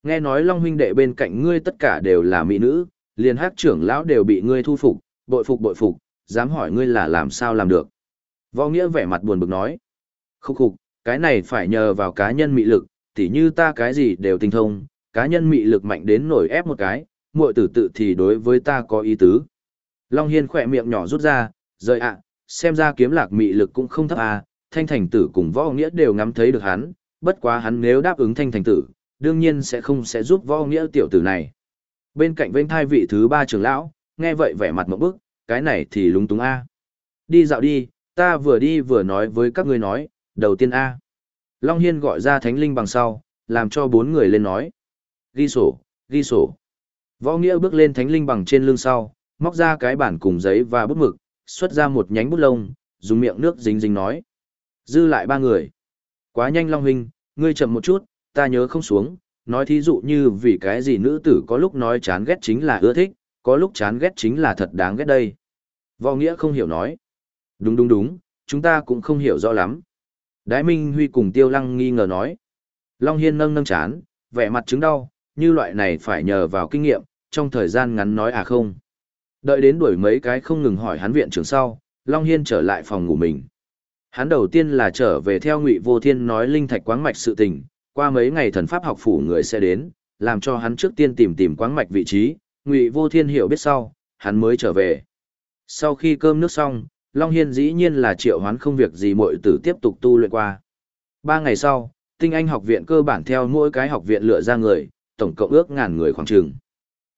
Nghe nói Long huynh đệ bên cạnh ngươi tất cả đều là mỹ nữ, liền hát trưởng lão đều bị ngươi thu phục, bội phục bội phục, dám hỏi ngươi là làm sao làm được. Võ Nghĩa vẻ mặt buồn bực nói. Khúc khục, cái này phải nhờ vào cá nhân mị lực, tỉ như ta cái gì đều tinh thông, cá nhân mị lực mạnh đến nổi ép một cái, muội tử tự thì đối với ta có ý tứ. Long Hiên khỏe miệng nhỏ rút ra, rời ạ, xem ra kiếm lạc mị lực cũng không thấp à, thanh thành tử cùng võ nghĩa đều ngắm thấy được hắn, bất quá hắn nếu đáp ứng thanh thành tử, đương nhiên sẽ không sẽ giúp võ nghĩa tiểu tử này. Bên cạnh vênh thai vị thứ ba trưởng lão, nghe vậy vẻ mặt một bức, cái này thì lúng túng a Đi dạo đi, ta vừa đi vừa nói với các ngươi nói, đầu tiên a Long Hiên gọi ra thánh linh bằng sau, làm cho bốn người lên nói. Ghi sổ, ghi sổ. Võ Nghĩa bước lên thánh linh bằng trên lưng sau, móc ra cái bản cùng giấy và bút mực, xuất ra một nhánh bút lông, dùng miệng nước dính dính nói. Dư lại ba người. Quá nhanh Long Huynh, ngươi chậm một chút, ta nhớ không xuống, nói thí dụ như vì cái gì nữ tử có lúc nói chán ghét chính là ưa thích, có lúc chán ghét chính là thật đáng ghét đây. Võ Nghĩa không hiểu nói. Đúng đúng đúng, chúng ta cũng không hiểu rõ lắm. Đái Minh Huy cùng Tiêu Lăng nghi ngờ nói. Long Hiên nâng nâng chán, vẻ mặt chứng đau, như loại này phải nhờ vào kinh nghiệm, trong thời gian ngắn nói à không. Đợi đến đuổi mấy cái không ngừng hỏi hắn viện trưởng sau, Long Hiên trở lại phòng ngủ mình. Hắn đầu tiên là trở về theo Ngụy Vô Thiên nói linh thạch quáng mạch sự tình, qua mấy ngày thần pháp học phủ người sẽ đến, làm cho hắn trước tiên tìm tìm quáng mạch vị trí, Ngụy Vô Thiên hiểu biết sau, hắn mới trở về. Sau khi cơm nước xong, Long Hiên dĩ nhiên là triệu hoán không việc gì muội tử tiếp tục tu luyện qua. Ba ngày sau, tinh anh học viện cơ bản theo mỗi cái học viện lựa ra người, tổng cộng ước ngàn người khoảng trường.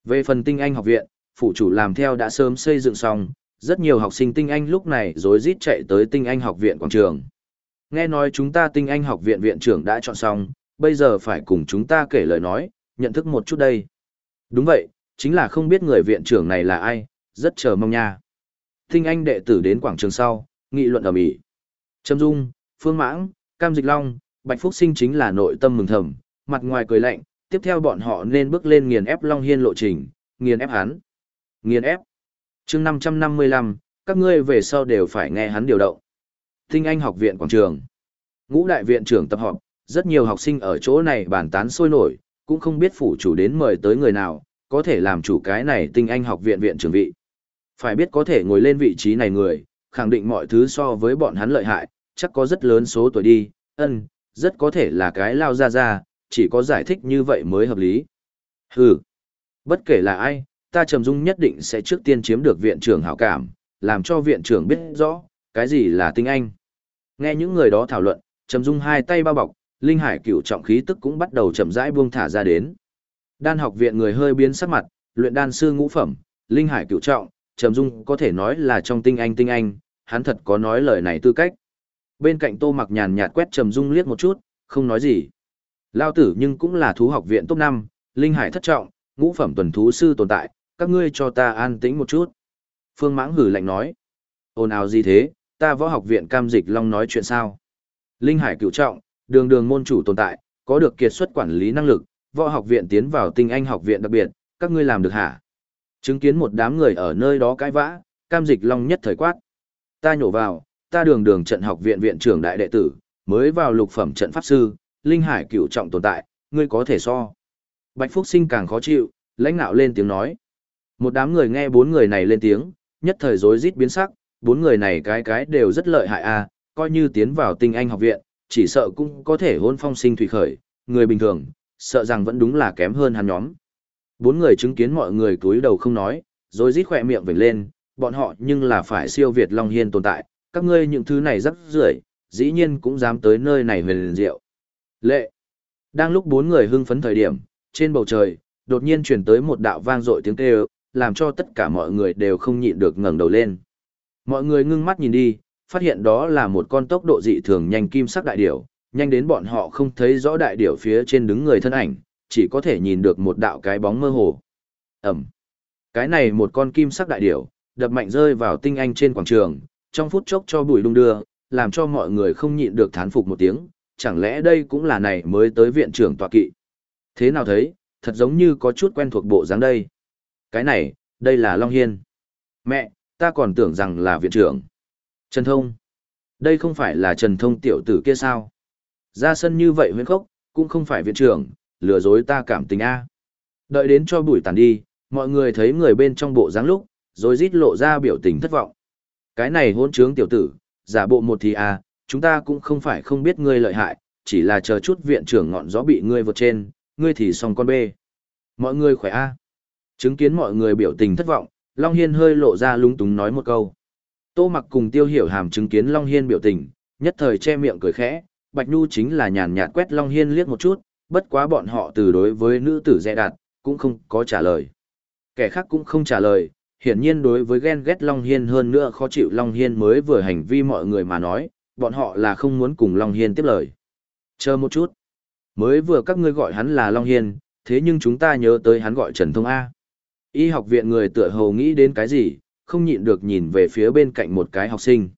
Về phần tinh anh học viện, phụ chủ làm theo đã sớm xây dựng xong, rất nhiều học sinh tinh anh lúc này rối rít chạy tới tinh anh học viện quảng trường. Nghe nói chúng ta tinh anh học viện viện trưởng đã chọn xong, bây giờ phải cùng chúng ta kể lời nói, nhận thức một chút đây. Đúng vậy, chính là không biết người viện trưởng này là ai, rất chờ mong nha. Tinh anh đệ tử đến quảng trường sau, nghị luận ở mỹ. Trâm Dung, Phương Mãng, Cam Dịch Long, Bạch Phúc Sinh chính là nội tâm mừng thầm, mặt ngoài cười lạnh, tiếp theo bọn họ nên bước lên nghiền ép Long Hiên lộ trình, nghiền ép hắn. Nghiền ép. chương 555, các ngươi về sau đều phải nghe hắn điều động. Tinh Anh học viện quảng trường. Ngũ đại viện trưởng tập họp, rất nhiều học sinh ở chỗ này bàn tán sôi nổi, cũng không biết phủ chủ đến mời tới người nào, có thể làm chủ cái này Tinh Anh học viện viện trưởng vị. Phải biết có thể ngồi lên vị trí này người, khẳng định mọi thứ so với bọn hắn lợi hại, chắc có rất lớn số tuổi đi, ân, rất có thể là cái lao ra ra, chỉ có giải thích như vậy mới hợp lý. Hừ, bất kể là ai, ta trầm dung nhất định sẽ trước tiên chiếm được viện trưởng hảo cảm, làm cho viện trưởng biết rõ, cái gì là tinh anh. Nghe những người đó thảo luận, trầm dung hai tay bao bọc, linh hải cửu trọng khí tức cũng bắt đầu chậm rãi buông thả ra đến. Đan học viện người hơi biến sắc mặt, luyện đan sư ngũ phẩm, linh hải cửu trọng, trầm dung có thể nói là trong tinh anh tinh anh, hắn thật có nói lời này tư cách. Bên cạnh tô mặc nhàn nhạt quét trầm dung liếc một chút, không nói gì. Lao tử nhưng cũng là thú học viện top 5, linh hải thất trọng, ngũ phẩm tuần thú sư tồn tại, các ngươi cho ta an tĩnh một chút. Phương Mãng hử lạnh nói. Ồn ào gì thế, ta võ học viện cam dịch long nói chuyện sao? Linh Hải cựu trọng, đường đường môn chủ tồn tại, có được kiệt xuất quản lý năng lực, võ học viện tiến vào tinh anh học viện đặc biệt, các ngươi làm được hả? Chứng kiến một đám người ở nơi đó cãi vã, cam dịch long nhất thời quát. Ta nhổ vào, ta đường đường trận học viện viện trưởng đại đệ tử, mới vào lục phẩm trận pháp sư, linh hải cựu trọng tồn tại, ngươi có thể so. Bạch Phúc Sinh càng khó chịu, lãnh nạo lên tiếng nói. Một đám người nghe bốn người này lên tiếng, nhất thời rối rít biến sắc, bốn người này cái cái đều rất lợi hại à, coi như tiến vào tinh anh học viện, chỉ sợ cũng có thể hôn phong sinh thủy khởi, người bình thường, sợ rằng vẫn đúng là kém hơn hắn nhóm. Bốn người chứng kiến mọi người cúi đầu không nói, rồi rít khỏe miệng vểnh lên, bọn họ nhưng là phải siêu việt Long Hiên tồn tại, các ngươi những thứ này rất rưởi dĩ nhiên cũng dám tới nơi này về liền rượu. Lệ! Đang lúc bốn người hưng phấn thời điểm, trên bầu trời, đột nhiên truyền tới một đạo vang dội tiếng kêu, làm cho tất cả mọi người đều không nhịn được ngẩng đầu lên. Mọi người ngưng mắt nhìn đi, phát hiện đó là một con tốc độ dị thường nhanh kim sắc đại điểu, nhanh đến bọn họ không thấy rõ đại điểu phía trên đứng người thân ảnh, chỉ có thể nhìn được một đạo cái bóng mơ hồ. Ẩm. Cái này một con kim sắc đại điểu, đập mạnh rơi vào tinh anh trên quảng trường, trong phút chốc cho bụi đung đưa, làm cho mọi người không nhịn được thán phục một tiếng, chẳng lẽ đây cũng là này mới tới viện trưởng tọa kỵ. Thế nào thấy, thật giống như có chút quen thuộc bộ dáng đây. Cái này, đây là Long Hiên. Mẹ, ta còn tưởng rằng là viện trưởng. Trần Thông. Đây không phải là Trần Thông tiểu tử kia sao? Ra sân như vậy huyên khốc, cũng không phải viện trưởng, lừa dối ta cảm tình A. Đợi đến cho bụi tàn đi, mọi người thấy người bên trong bộ dáng lúc, rồi rít lộ ra biểu tình thất vọng. Cái này hôn trướng tiểu tử, giả bộ một thì à, chúng ta cũng không phải không biết ngươi lợi hại, chỉ là chờ chút viện trưởng ngọn gió bị ngươi vượt trên, ngươi thì xong con bê. Mọi người khỏe a Chứng kiến mọi người biểu tình thất vọng, Long Hiên hơi lộ ra lúng túng nói một câu. Tô mặc cùng tiêu hiểu hàm chứng kiến Long Hiên biểu tình, nhất thời che miệng cười khẽ, Bạch Nhu chính là nhàn nhạt quét Long Hiên liếc một chút, bất quá bọn họ từ đối với nữ tử dè đạt, cũng không có trả lời. Kẻ khác cũng không trả lời, hiển nhiên đối với ghen ghét Long Hiên hơn nữa khó chịu Long Hiên mới vừa hành vi mọi người mà nói, bọn họ là không muốn cùng Long Hiên tiếp lời. Chờ một chút. Mới vừa các ngươi gọi hắn là Long Hiên, thế nhưng chúng ta nhớ tới hắn gọi Trần Thông A. Y học viện người tựa hồ nghĩ đến cái gì, không nhịn được nhìn về phía bên cạnh một cái học sinh.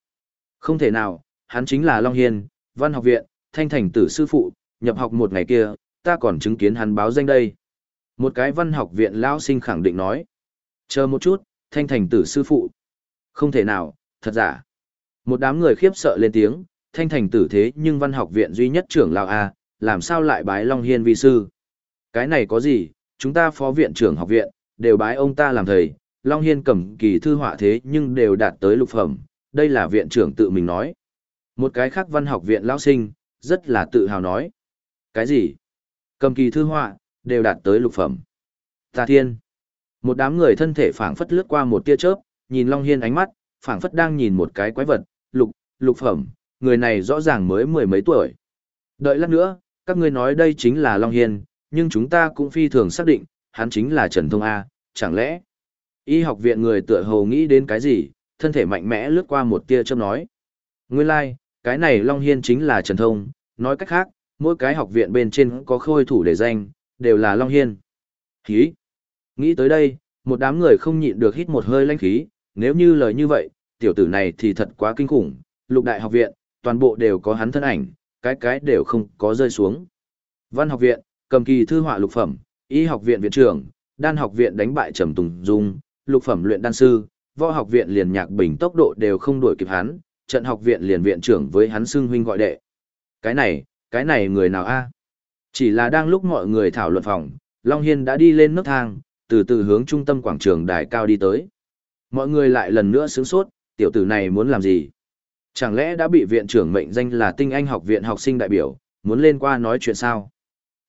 Không thể nào, hắn chính là Long Hiên, văn học viện, thanh thành tử sư phụ, nhập học một ngày kia, ta còn chứng kiến hắn báo danh đây. Một cái văn học viện lão sinh khẳng định nói. Chờ một chút, thanh thành tử sư phụ. Không thể nào, thật giả. Một đám người khiếp sợ lên tiếng, thanh thành tử thế nhưng văn học viện duy nhất trưởng lão A, làm sao lại bái Long Hiên vi sư? Cái này có gì, chúng ta phó viện trưởng học viện, đều bái ông ta làm thầy, Long Hiên cầm kỳ thư họa thế nhưng đều đạt tới lục phẩm, đây là viện trưởng tự mình nói. Một cái khác văn học viện lão sinh, rất là tự hào nói. Cái gì? Cầm kỳ thư họa, đều đạt tới lục phẩm. Tà thiên. Một đám người thân thể phảng phất lướt qua một tia chớp, nhìn Long Hiên ánh mắt, phảng phất đang nhìn một cái quái vật, lục, lục phẩm, người này rõ ràng mới mười mấy tuổi. Đợi lát nữa, các ngươi nói đây chính là Long Hiên, nhưng chúng ta cũng phi thường xác định, hắn chính là Trần Thông A, chẳng lẽ? Y học viện người tựa hồ nghĩ đến cái gì, thân thể mạnh mẽ lướt qua một tia chớp nói. Nguyên lai, like, cái này Long Hiên chính là Trần Thông, nói cách khác, mỗi cái học viện bên trên có khôi thủ để danh, đều là Long Hiên. khí Nghĩ tới đây, một đám người không nhịn được hít một hơi lãnh khí, nếu như lời như vậy, tiểu tử này thì thật quá kinh khủng, lục đại học viện, toàn bộ đều có hắn thân ảnh, cái cái đều không có rơi xuống. Văn học viện, cầm kỳ thư họa lục phẩm, y học viện viện trưởng, đan học viện đánh bại trầm tùng dung, lục phẩm luyện đan sư, võ học viện liền nhạc bình tốc độ đều không đuổi kịp hắn, trận học viện liền viện trưởng với hắn xưng huynh gọi đệ. Cái này, cái này người nào a? Chỉ là đang lúc mọi người thảo luận phòng, Long Hiên đã đi lên nấc thang, từ từ hướng trung tâm quảng trường đài cao đi tới. Mọi người lại lần nữa sướng sốt, tiểu tử này muốn làm gì? Chẳng lẽ đã bị viện trưởng mệnh danh là tinh anh học viện học sinh đại biểu, muốn lên qua nói chuyện sao?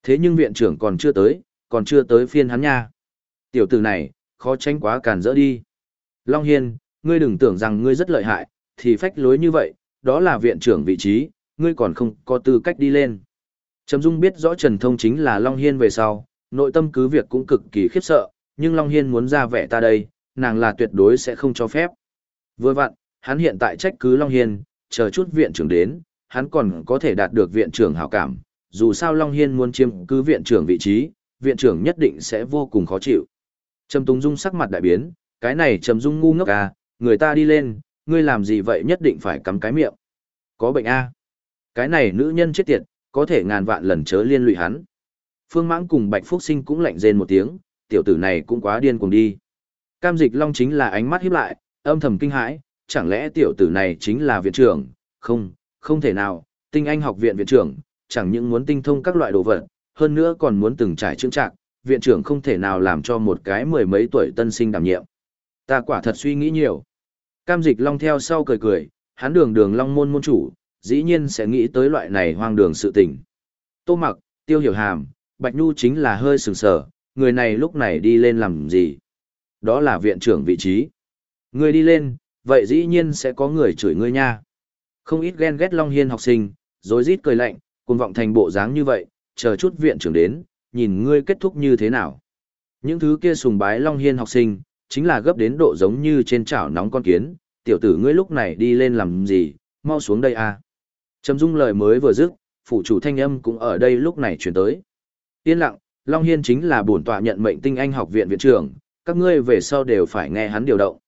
Thế nhưng viện trưởng còn chưa tới, còn chưa tới phiên hắn nha. Tiểu tử này, khó tránh quá càn rỡ đi. Long Hiên, ngươi đừng tưởng rằng ngươi rất lợi hại, thì phách lối như vậy, đó là viện trưởng vị trí, ngươi còn không có tư cách đi lên. Trầm Dung biết rõ Trần Thông chính là Long Hiên về sau, nội tâm cứ việc cũng cực kỳ khiếp sợ, nhưng Long Hiên muốn ra vẻ ta đây, nàng là tuyệt đối sẽ không cho phép. Vừa vặn, hắn hiện tại trách cứ Long Hiên, chờ chút viện trưởng đến, hắn còn có thể đạt được viện trưởng hảo cảm, dù sao Long Hiên muốn chiếm cứ viện trưởng vị trí, viện trưởng nhất định sẽ vô cùng khó chịu. Trầm Tùng Dung sắc mặt đại biến, cái này Trầm Dung ngu ngốc à, người ta đi lên, ngươi làm gì vậy nhất định phải cắm cái miệng. Có bệnh a Cái này nữ nhân chết tiệt, có thể ngàn vạn lần chớ liên lụy hắn. Phương Mãng cùng Bạch Phúc Sinh cũng lạnh rên một tiếng, tiểu tử này cũng quá điên cuồng đi. Cam Dịch Long chính là ánh mắt híp lại, âm thầm kinh hãi, chẳng lẽ tiểu tử này chính là viện trưởng? Không, không thể nào, Tinh Anh học viện viện trưởng, chẳng những muốn tinh thông các loại đồ vật, hơn nữa còn muốn từng trải chứng trạng, viện trưởng không thể nào làm cho một cái mười mấy tuổi tân sinh đảm nhiệm. Ta quả thật suy nghĩ nhiều. Cam Dịch Long theo sau cười cười, hắn đường đường Long môn môn chủ, dĩ nhiên sẽ nghĩ tới loại này hoang đường sự tình. Tô Mặc, Tiêu Hiểu Hàm, Bạch Nhu chính là hơi sừng sờ, người này lúc này đi lên làm gì? Đó là viện trưởng vị trí. Người đi lên, vậy dĩ nhiên sẽ có người chửi ngươi nha. Không ít ghen ghét Long Hiên học sinh, rồi rít cười lạnh, cùng vọng thành bộ dáng như vậy, chờ chút viện trưởng đến, nhìn ngươi kết thúc như thế nào. Những thứ kia sùng bái Long Hiên học sinh, chính là gấp đến độ giống như trên chảo nóng con kiến, tiểu tử ngươi lúc này đi lên làm gì, mau xuống đây à. Trầm Dung lời mới vừa dứt, phụ chủ thanh âm cũng ở đây lúc này chuyển tới. Yên lặng, Long Hiên chính là bổn tọa nhận mệnh tinh anh học viện viện trưởng, các ngươi về sau đều phải nghe hắn điều động.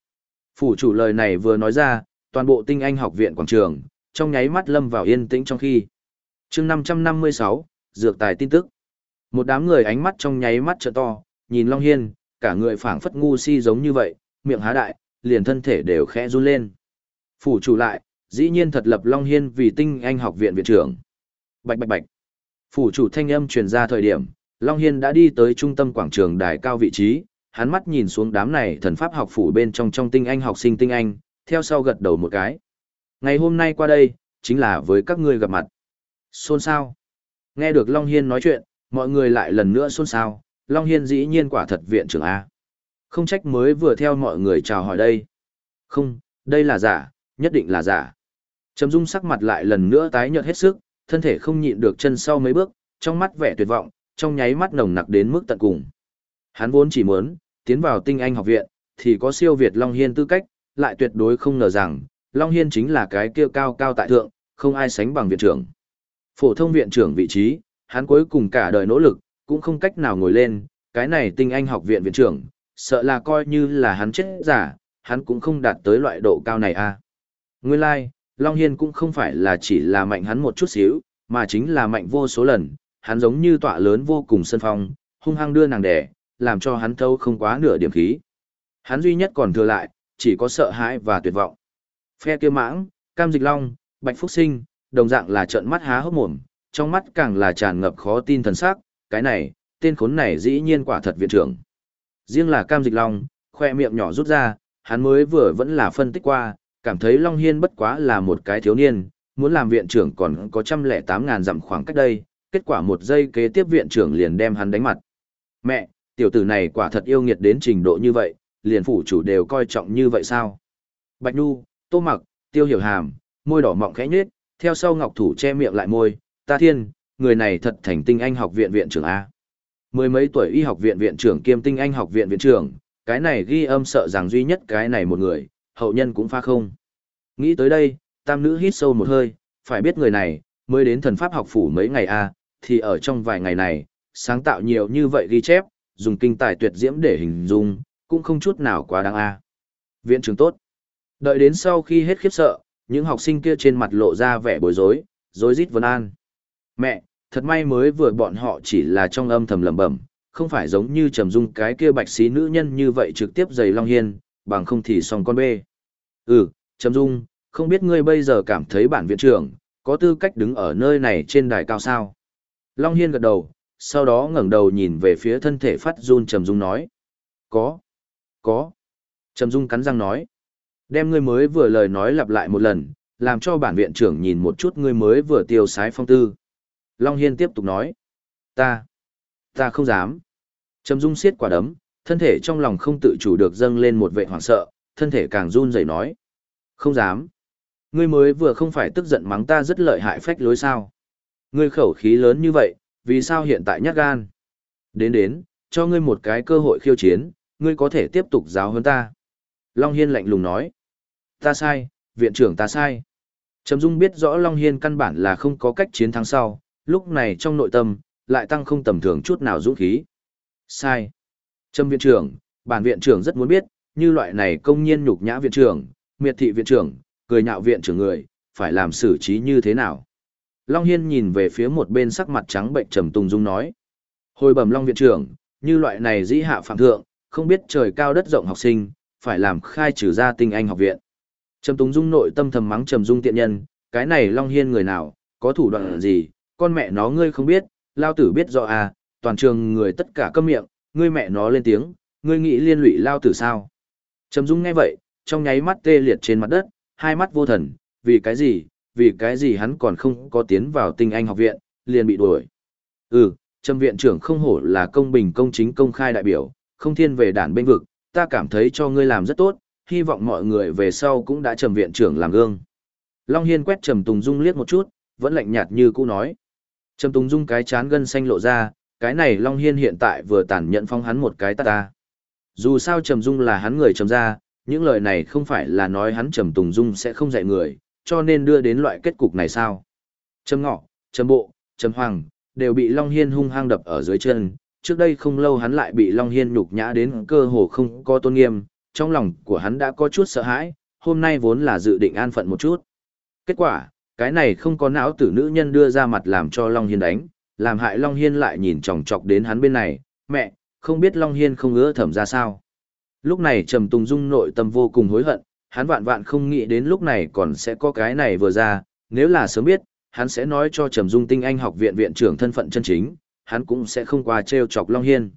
Phủ chủ lời này vừa nói ra, toàn bộ tinh anh học viện quảng trường, trong nháy mắt lâm vào yên tĩnh trong khi. chương 556, Dược tài tin tức. Một đám người ánh mắt trong nháy mắt trợ to, nhìn Long Hiên, cả người phảng phất ngu si giống như vậy, miệng há đại, liền thân thể đều khẽ run lên. Phủ chủ lại, dĩ nhiên thật lập Long Hiên vì tinh anh học viện viện trưởng. Bạch bạch bạch. Phủ chủ thanh âm truyền ra thời điểm, Long Hiên đã đi tới trung tâm quảng trường đài cao vị trí, hắn mắt nhìn xuống đám này thần pháp học phủ bên trong trong tinh anh học sinh tinh anh, theo sau gật đầu một cái. Ngày hôm nay qua đây, chính là với các ngươi gặp mặt. Xôn sao? Nghe được Long Hiên nói chuyện, mọi người lại lần nữa xôn xao, Long Hiên dĩ nhiên quả thật viện trưởng A. Không trách mới vừa theo mọi người chào hỏi đây. Không, đây là giả, nhất định là giả. Trầm Dung sắc mặt lại lần nữa tái nhợt hết sức, thân thể không nhịn được chân sau mấy bước, trong mắt vẻ tuyệt vọng, trong nháy mắt nồng nặc đến mức tận cùng. Hắn vốn chỉ muốn tiến vào Tinh Anh học viện thì có siêu việt Long Hiên tư cách, lại tuyệt đối không ngờ rằng Long Hiên chính là cái kia cao cao tại thượng, không ai sánh bằng viện trưởng. Phổ thông viện trưởng vị trí, hắn cuối cùng cả đời nỗ lực, cũng không cách nào ngồi lên, cái này Tinh Anh học viện viện trưởng, sợ là coi như là hắn chết giả, hắn cũng không đạt tới loại độ cao này a. À. Nguyên lai, like, Long Hiên cũng không phải là chỉ là mạnh hắn một chút xíu, mà chính là mạnh vô số lần, hắn giống như tọa lớn vô cùng sân phong, hung hăng đưa nàng đẻ, làm cho hắn thâu không quá nửa điểm khí. Hắn duy nhất còn thừa lại, chỉ có sợ hãi và tuyệt vọng. Phe kia mãng, cam dịch long, bạch phúc sinh, đồng dạng là trợn mắt há hốc mồm, trong mắt càng là tràn ngập khó tin thần sắc, cái này, tên khốn này dĩ nhiên quả thật viện trưởng. Riêng là cam dịch long, khoe miệng nhỏ rút ra, hắn mới vừa vẫn là phân tích qua, cảm thấy Long Hiên bất quá là một cái thiếu niên, muốn làm viện trưởng còn có trăm lẻ tám ngàn dặm khoảng cách đây, kết quả một giây kế tiếp viện trưởng liền đem hắn đánh mặt. Mẹ, tiểu tử này quả thật yêu nghiệt đến trình độ như vậy, liền phủ chủ đều coi trọng như vậy sao? Bạch Nhu, Tô Mặc, Tiêu Hiểu Hàm, môi đỏ mọng khẽ nhếch, theo sau Ngọc Thủ che miệng lại môi, ta thiên, người này thật thành tinh anh học viện viện trưởng A. Mười mấy tuổi y học viện viện trưởng kiêm tinh anh học viện viện trưởng, cái này ghi âm sợ rằng duy nhất cái này một người, hậu nhân cũng pha không. Nghĩ tới đây, tam nữ hít sâu một hơi, phải biết người này, mới đến thần pháp học phủ mấy ngày a thì ở trong vài ngày này, sáng tạo nhiều như vậy ghi chép, dùng kinh tài tuyệt diễm để hình dung, cũng không chút nào quá đáng a Viện trưởng tốt. Đợi đến sau khi hết khiếp sợ, những học sinh kia trên mặt lộ ra vẻ bối rối, rối rít vấn an. Mẹ, thật may mới vừa bọn họ chỉ là trong âm thầm lẩm bẩm, không phải giống như trầm dung cái kia bạch xí nữ nhân như vậy trực tiếp giày Long Hiên, bằng không thì xong con bê. Ừ, trầm dung, không biết ngươi bây giờ cảm thấy bản viện trưởng, có tư cách đứng ở nơi này trên đài cao sao? Long Hiên gật đầu, sau đó ngẩng đầu nhìn về phía thân thể phát run trầm dung nói. Có, có. Trầm dung cắn răng nói. Đem ngươi mới vừa lời nói lặp lại một lần, làm cho bản viện trưởng nhìn một chút ngươi mới vừa tiêu sái phong tư. Long Hiên tiếp tục nói. Ta, ta không dám. Trầm dung siết quả đấm, thân thể trong lòng không tự chủ được dâng lên một vệ hoảng sợ, thân thể càng run rẩy nói. Không dám. Ngươi mới vừa không phải tức giận mắng ta rất lợi hại phách lối sao. Ngươi khẩu khí lớn như vậy, vì sao hiện tại nhát gan? Đến đến, cho ngươi một cái cơ hội khiêu chiến, ngươi có thể tiếp tục giáo hơn ta. Long Hiên lạnh lùng nói. Ta sai, viện trưởng ta sai. Trầm Dung biết rõ Long Hiên căn bản là không có cách chiến thắng sau, lúc này trong nội tâm, lại tăng không tầm thường chút nào dũng khí. Sai. Trầm viện trưởng, bản viện trưởng rất muốn biết, như loại này công nhiên nhục nhã viện trưởng, miệt thị viện trưởng, cười nhạo viện trưởng người, phải làm xử trí như thế nào. Long Hiên nhìn về phía một bên sắc mặt trắng bệnh trầm Tùng Dung nói. Hồi bẩm Long viện trưởng, như loại này dĩ hạ phạm thượng, không biết trời cao đất rộng học sinh, phải làm khai trừ ra tinh anh học viện. Trầm Tùng Dung nội tâm thầm mắng Trầm Dung tiện nhân, cái này Long Hiên người nào, có thủ đoạn gì, con mẹ nó ngươi không biết, lao tử biết rõ à, toàn trường người tất cả câm miệng, ngươi mẹ nó lên tiếng, ngươi nghĩ liên lụy lao tử sao. Trầm Dung nghe vậy, trong nháy mắt tê liệt trên mặt đất, hai mắt vô thần, vì cái gì, vì cái gì hắn còn không có tiến vào tinh anh học viện, liền bị đuổi. Ừ, Trầm viện trưởng không hổ là công bình công chính công khai đại biểu, không thiên về đản bên vực, ta cảm thấy cho ngươi làm rất tốt, hy vọng mọi người về sau cũng đã Trầm viện trưởng làm gương. Long Hiên quét Trầm Tùng Dung liếc một chút, vẫn lạnh nhạt như cũ nói. Trầm Tùng Dung cái chán gân xanh lộ ra, cái này Long Hiên hiện tại vừa tàn nhận phong hắn một cái ta ta. Dù sao Trầm Dung là hắn người trầm ra, những lời này không phải là nói hắn Trầm Tùng Dung sẽ không dạy người, cho nên đưa đến loại kết cục này sao. Trầm Ngọ, Trầm Bộ, Trầm Hoàng, đều bị Long Hiên hung hăng đập ở dưới chân. Trước đây không lâu hắn lại bị Long Hiên nhục nhã đến cơ hồ không có tôn nghiêm, trong lòng của hắn đã có chút sợ hãi, hôm nay vốn là dự định an phận một chút. Kết quả, cái này không có não tử nữ nhân đưa ra mặt làm cho Long Hiên đánh, làm hại Long Hiên lại nhìn chòng chọc đến hắn bên này, mẹ, không biết Long Hiên không ứa thẩm ra sao. Lúc này Trầm Tùng Dung nội tâm vô cùng hối hận, hắn vạn vạn không nghĩ đến lúc này còn sẽ có cái này vừa ra, nếu là sớm biết, hắn sẽ nói cho Trầm Dung Tinh Anh học viện viện trưởng thân phận chân chính, hắn cũng sẽ không qua trêu chọc Long Hiên.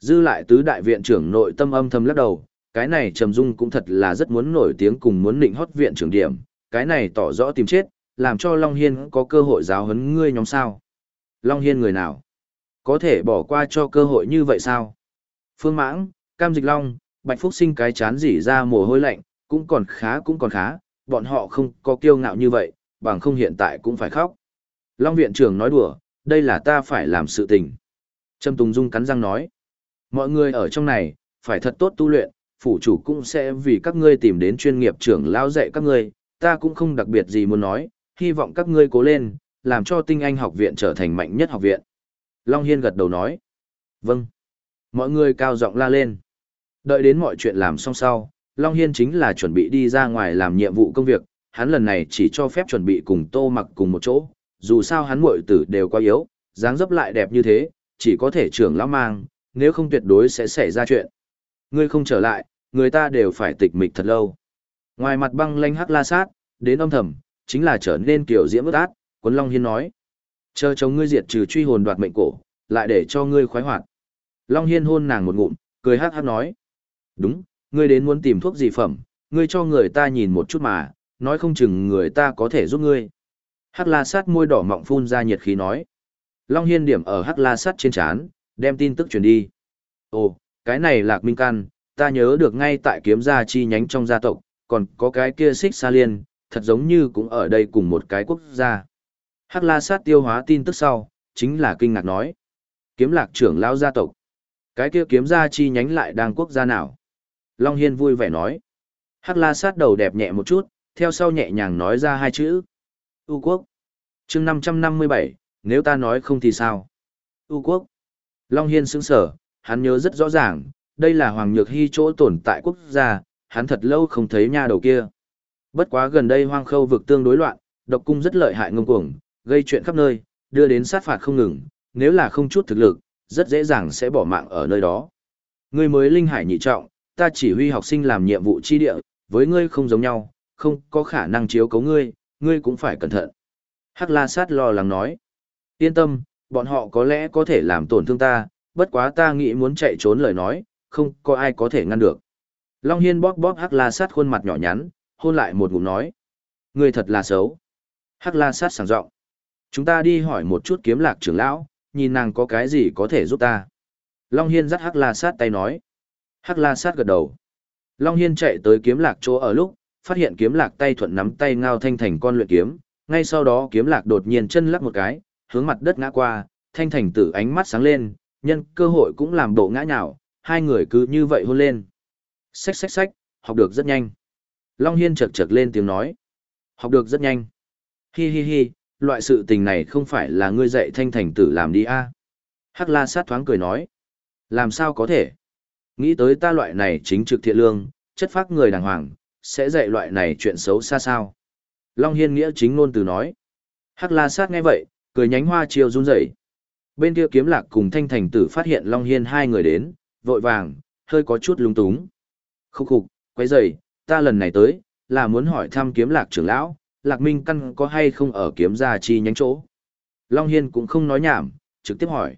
Dư lại tứ đại viện trưởng nội tâm âm thầm lắc đầu, cái này Trầm Dung cũng thật là rất muốn nổi tiếng cùng muốn định hót viện trưởng điểm, cái này tỏ rõ tìm chết, làm cho Long Hiên có cơ hội giáo huấn ngươi nhóm sao. Long Hiên người nào? Có thể bỏ qua cho cơ hội như vậy sao? Phương Mãng, Cam Dịch Long, Bạch Phúc sinh cái chán dỉ ra mồ hôi lạnh, cũng còn khá cũng còn khá, bọn họ không có kiêu ngạo như vậy, bằng không hiện tại cũng phải khóc. Long viện trưởng nói đùa, đây là ta phải làm sự tình. Trâm Tùng Dung cắn răng nói, mọi người ở trong này, phải thật tốt tu luyện, phủ chủ cũng sẽ vì các ngươi tìm đến chuyên nghiệp trưởng lao dạy các ngươi, ta cũng không đặc biệt gì muốn nói, hy vọng các ngươi cố lên, làm cho tinh anh học viện trở thành mạnh nhất học viện. Long Hiên gật đầu nói, vâng. Mọi người cao giọng la lên. Đợi đến mọi chuyện làm xong sau, Long Hiên chính là chuẩn bị đi ra ngoài làm nhiệm vụ công việc, hắn lần này chỉ cho phép chuẩn bị cùng tô mặc cùng một chỗ, dù sao hắn muội tử đều quá yếu, dáng dấp lại đẹp như thế, chỉ có thể trưởng lão mang, nếu không tuyệt đối sẽ xảy ra chuyện. Ngươi không trở lại, người ta đều phải tịch mịch thật lâu. Ngoài mặt băng lanh hắc la sát, đến âm thầm, chính là trở nên kiểu diễm ướt át, Quấn Long Hiên nói. Chờ chống ngươi diệt trừ truy hồn đoạt mệnh cổ, lại để cho ngươi khoái hoạt. Long Hiên hôn nàng một ngụm, cười hát hát nói. Đúng, ngươi đến muốn tìm thuốc gì phẩm, ngươi cho người ta nhìn một chút mà, nói không chừng người ta có thể giúp ngươi. Hắc la sát môi đỏ mọng phun ra nhiệt khí nói. Long Hiên điểm ở hắc la sát trên trán, đem tin tức truyền đi. Ồ, cái này lạc minh căn, ta nhớ được ngay tại kiếm gia chi nhánh trong gia tộc, còn có cái kia xích sa liên, thật giống như cũng ở đây cùng một cái quốc gia. Hắc la sát tiêu hóa tin tức sau, chính là kinh ngạc nói. Kiếm lạc trưởng lão gia tộc. Cái kia kiếm gia chi nhánh lại đang quốc gia nào? Long Hiên vui vẻ nói. Hắc la sát đầu đẹp nhẹ một chút, theo sau nhẹ nhàng nói ra hai chữ. U quốc. chương 557, nếu ta nói không thì sao? U quốc. Long Hiên sững sở, hắn nhớ rất rõ ràng, đây là Hoàng Nhược Hy chỗ tồn tại quốc gia, hắn thật lâu không thấy nha đầu kia. Bất quá gần đây hoang khâu vực tương đối loạn, độc cung rất lợi hại ngông cuồng, gây chuyện khắp nơi, đưa đến sát phạt không ngừng, nếu là không chút thực lực, rất dễ dàng sẽ bỏ mạng ở nơi đó. Ngươi mới linh hải nhị trọng, ta chỉ huy học sinh làm nhiệm vụ chi địa, với ngươi không giống nhau, không có khả năng chiếu cấu ngươi, ngươi cũng phải cẩn thận. Hắc La Sát lo lắng nói. Yên tâm, bọn họ có lẽ có thể làm tổn thương ta, bất quá ta nghĩ muốn chạy trốn lời nói, không có ai có thể ngăn được. Long Hiên bóp bóp Hắc La Sát khuôn mặt nhỏ nhắn, hôn lại một ngụm nói. Ngươi thật là xấu. Hắc La Sát sảng giọng. Chúng ta đi hỏi một chút kiếm lạc trưởng lão, nhìn nàng có cái gì có thể giúp ta. Long Hiên dắt Hắc La Sát tay nói. Hắc La Sát gật đầu. Long Hiên chạy tới kiếm lạc chỗ ở lúc, phát hiện kiếm lạc tay thuận nắm tay ngao thanh thành con luyện kiếm, ngay sau đó kiếm lạc đột nhiên chân lắc một cái, hướng mặt đất ngã qua, thanh thành tử ánh mắt sáng lên, nhân cơ hội cũng làm độ ngã nhào, hai người cứ như vậy hôn lên. Xách xách xách, học được rất nhanh. Long Hiên chật chật lên tiếng nói. Học được rất nhanh. Hi hi hi, loại sự tình này không phải là ngươi dạy thanh thành tử làm đi a Hắc la sát thoáng cười nói. Làm sao có thể? Nghĩ tới ta loại này chính trực thiện lương, chất phác người đàng hoàng, sẽ dạy loại này chuyện xấu xa sao. Long Hiên nghĩa chính ngôn từ nói. Hắc la sát nghe vậy, cười nhánh hoa chiều run rẩy. Bên kia kiếm lạc cùng thanh thành tử phát hiện Long Hiên hai người đến, vội vàng, hơi có chút lung túng. Khúc khục, quay dậy, ta lần này tới, là muốn hỏi thăm kiếm lạc trưởng lão, lạc minh căn có hay không ở kiếm gia chi nhánh chỗ. Long Hiên cũng không nói nhảm, trực tiếp hỏi.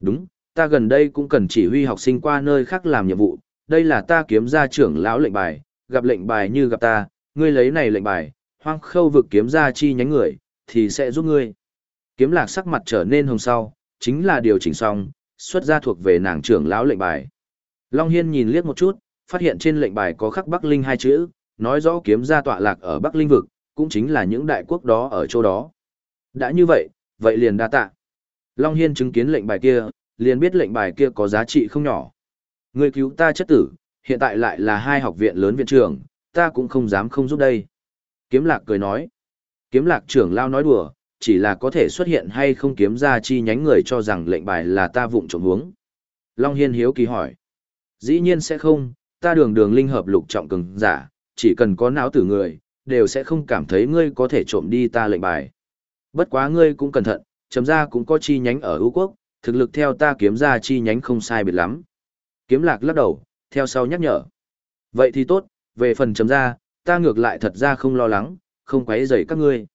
Đúng, ta gần đây cũng cần chỉ huy học sinh qua nơi khác làm nhiệm vụ, đây là ta kiếm gia trưởng lão lệnh bài, gặp lệnh bài như gặp ta, ngươi lấy này lệnh bài, hoang khâu vực kiếm gia chi nhánh người, thì sẽ giúp ngươi. Kiếm lạc sắc mặt trở nên hồng sau, chính là điều chỉnh xong, xuất ra thuộc về nàng trưởng lão lệnh bài. Long Hiên nhìn liếc một chút, phát hiện trên lệnh bài có khắc Bắc Linh hai chữ, nói rõ kiếm gia tọa lạc ở Bắc Linh vực, cũng chính là những đại quốc đó ở chỗ đó. Đã như vậy, vậy liền đa tạ. Long Hiên chứng kiến lệnh bài kia, liền biết lệnh bài kia có giá trị không nhỏ. Người cứu ta chất tử, hiện tại lại là hai học viện lớn viện trưởng, ta cũng không dám không giúp đây. Kiếm lạc cười nói. Kiếm lạc trưởng lao nói đùa, chỉ là có thể xuất hiện hay không kiếm ra chi nhánh người cho rằng lệnh bài là ta vụng trộm hướng. Long Hiên hiếu kỳ hỏi. Dĩ nhiên sẽ không, ta đường đường linh hợp lục trọng cường giả, chỉ cần có não tử người, đều sẽ không cảm thấy ngươi có thể trộm đi ta lệnh bài. Bất quá ngươi cũng cẩn thận, chấm ra cũng có chi nhánh ở ưu quốc, thực lực theo ta kiếm ra chi nhánh không sai biệt lắm. Kiếm lạc lắc đầu, theo sau nhắc nhở. Vậy thì tốt, về phần chấm ra, ta ngược lại thật ra không lo lắng, không quấy rầy các ngươi.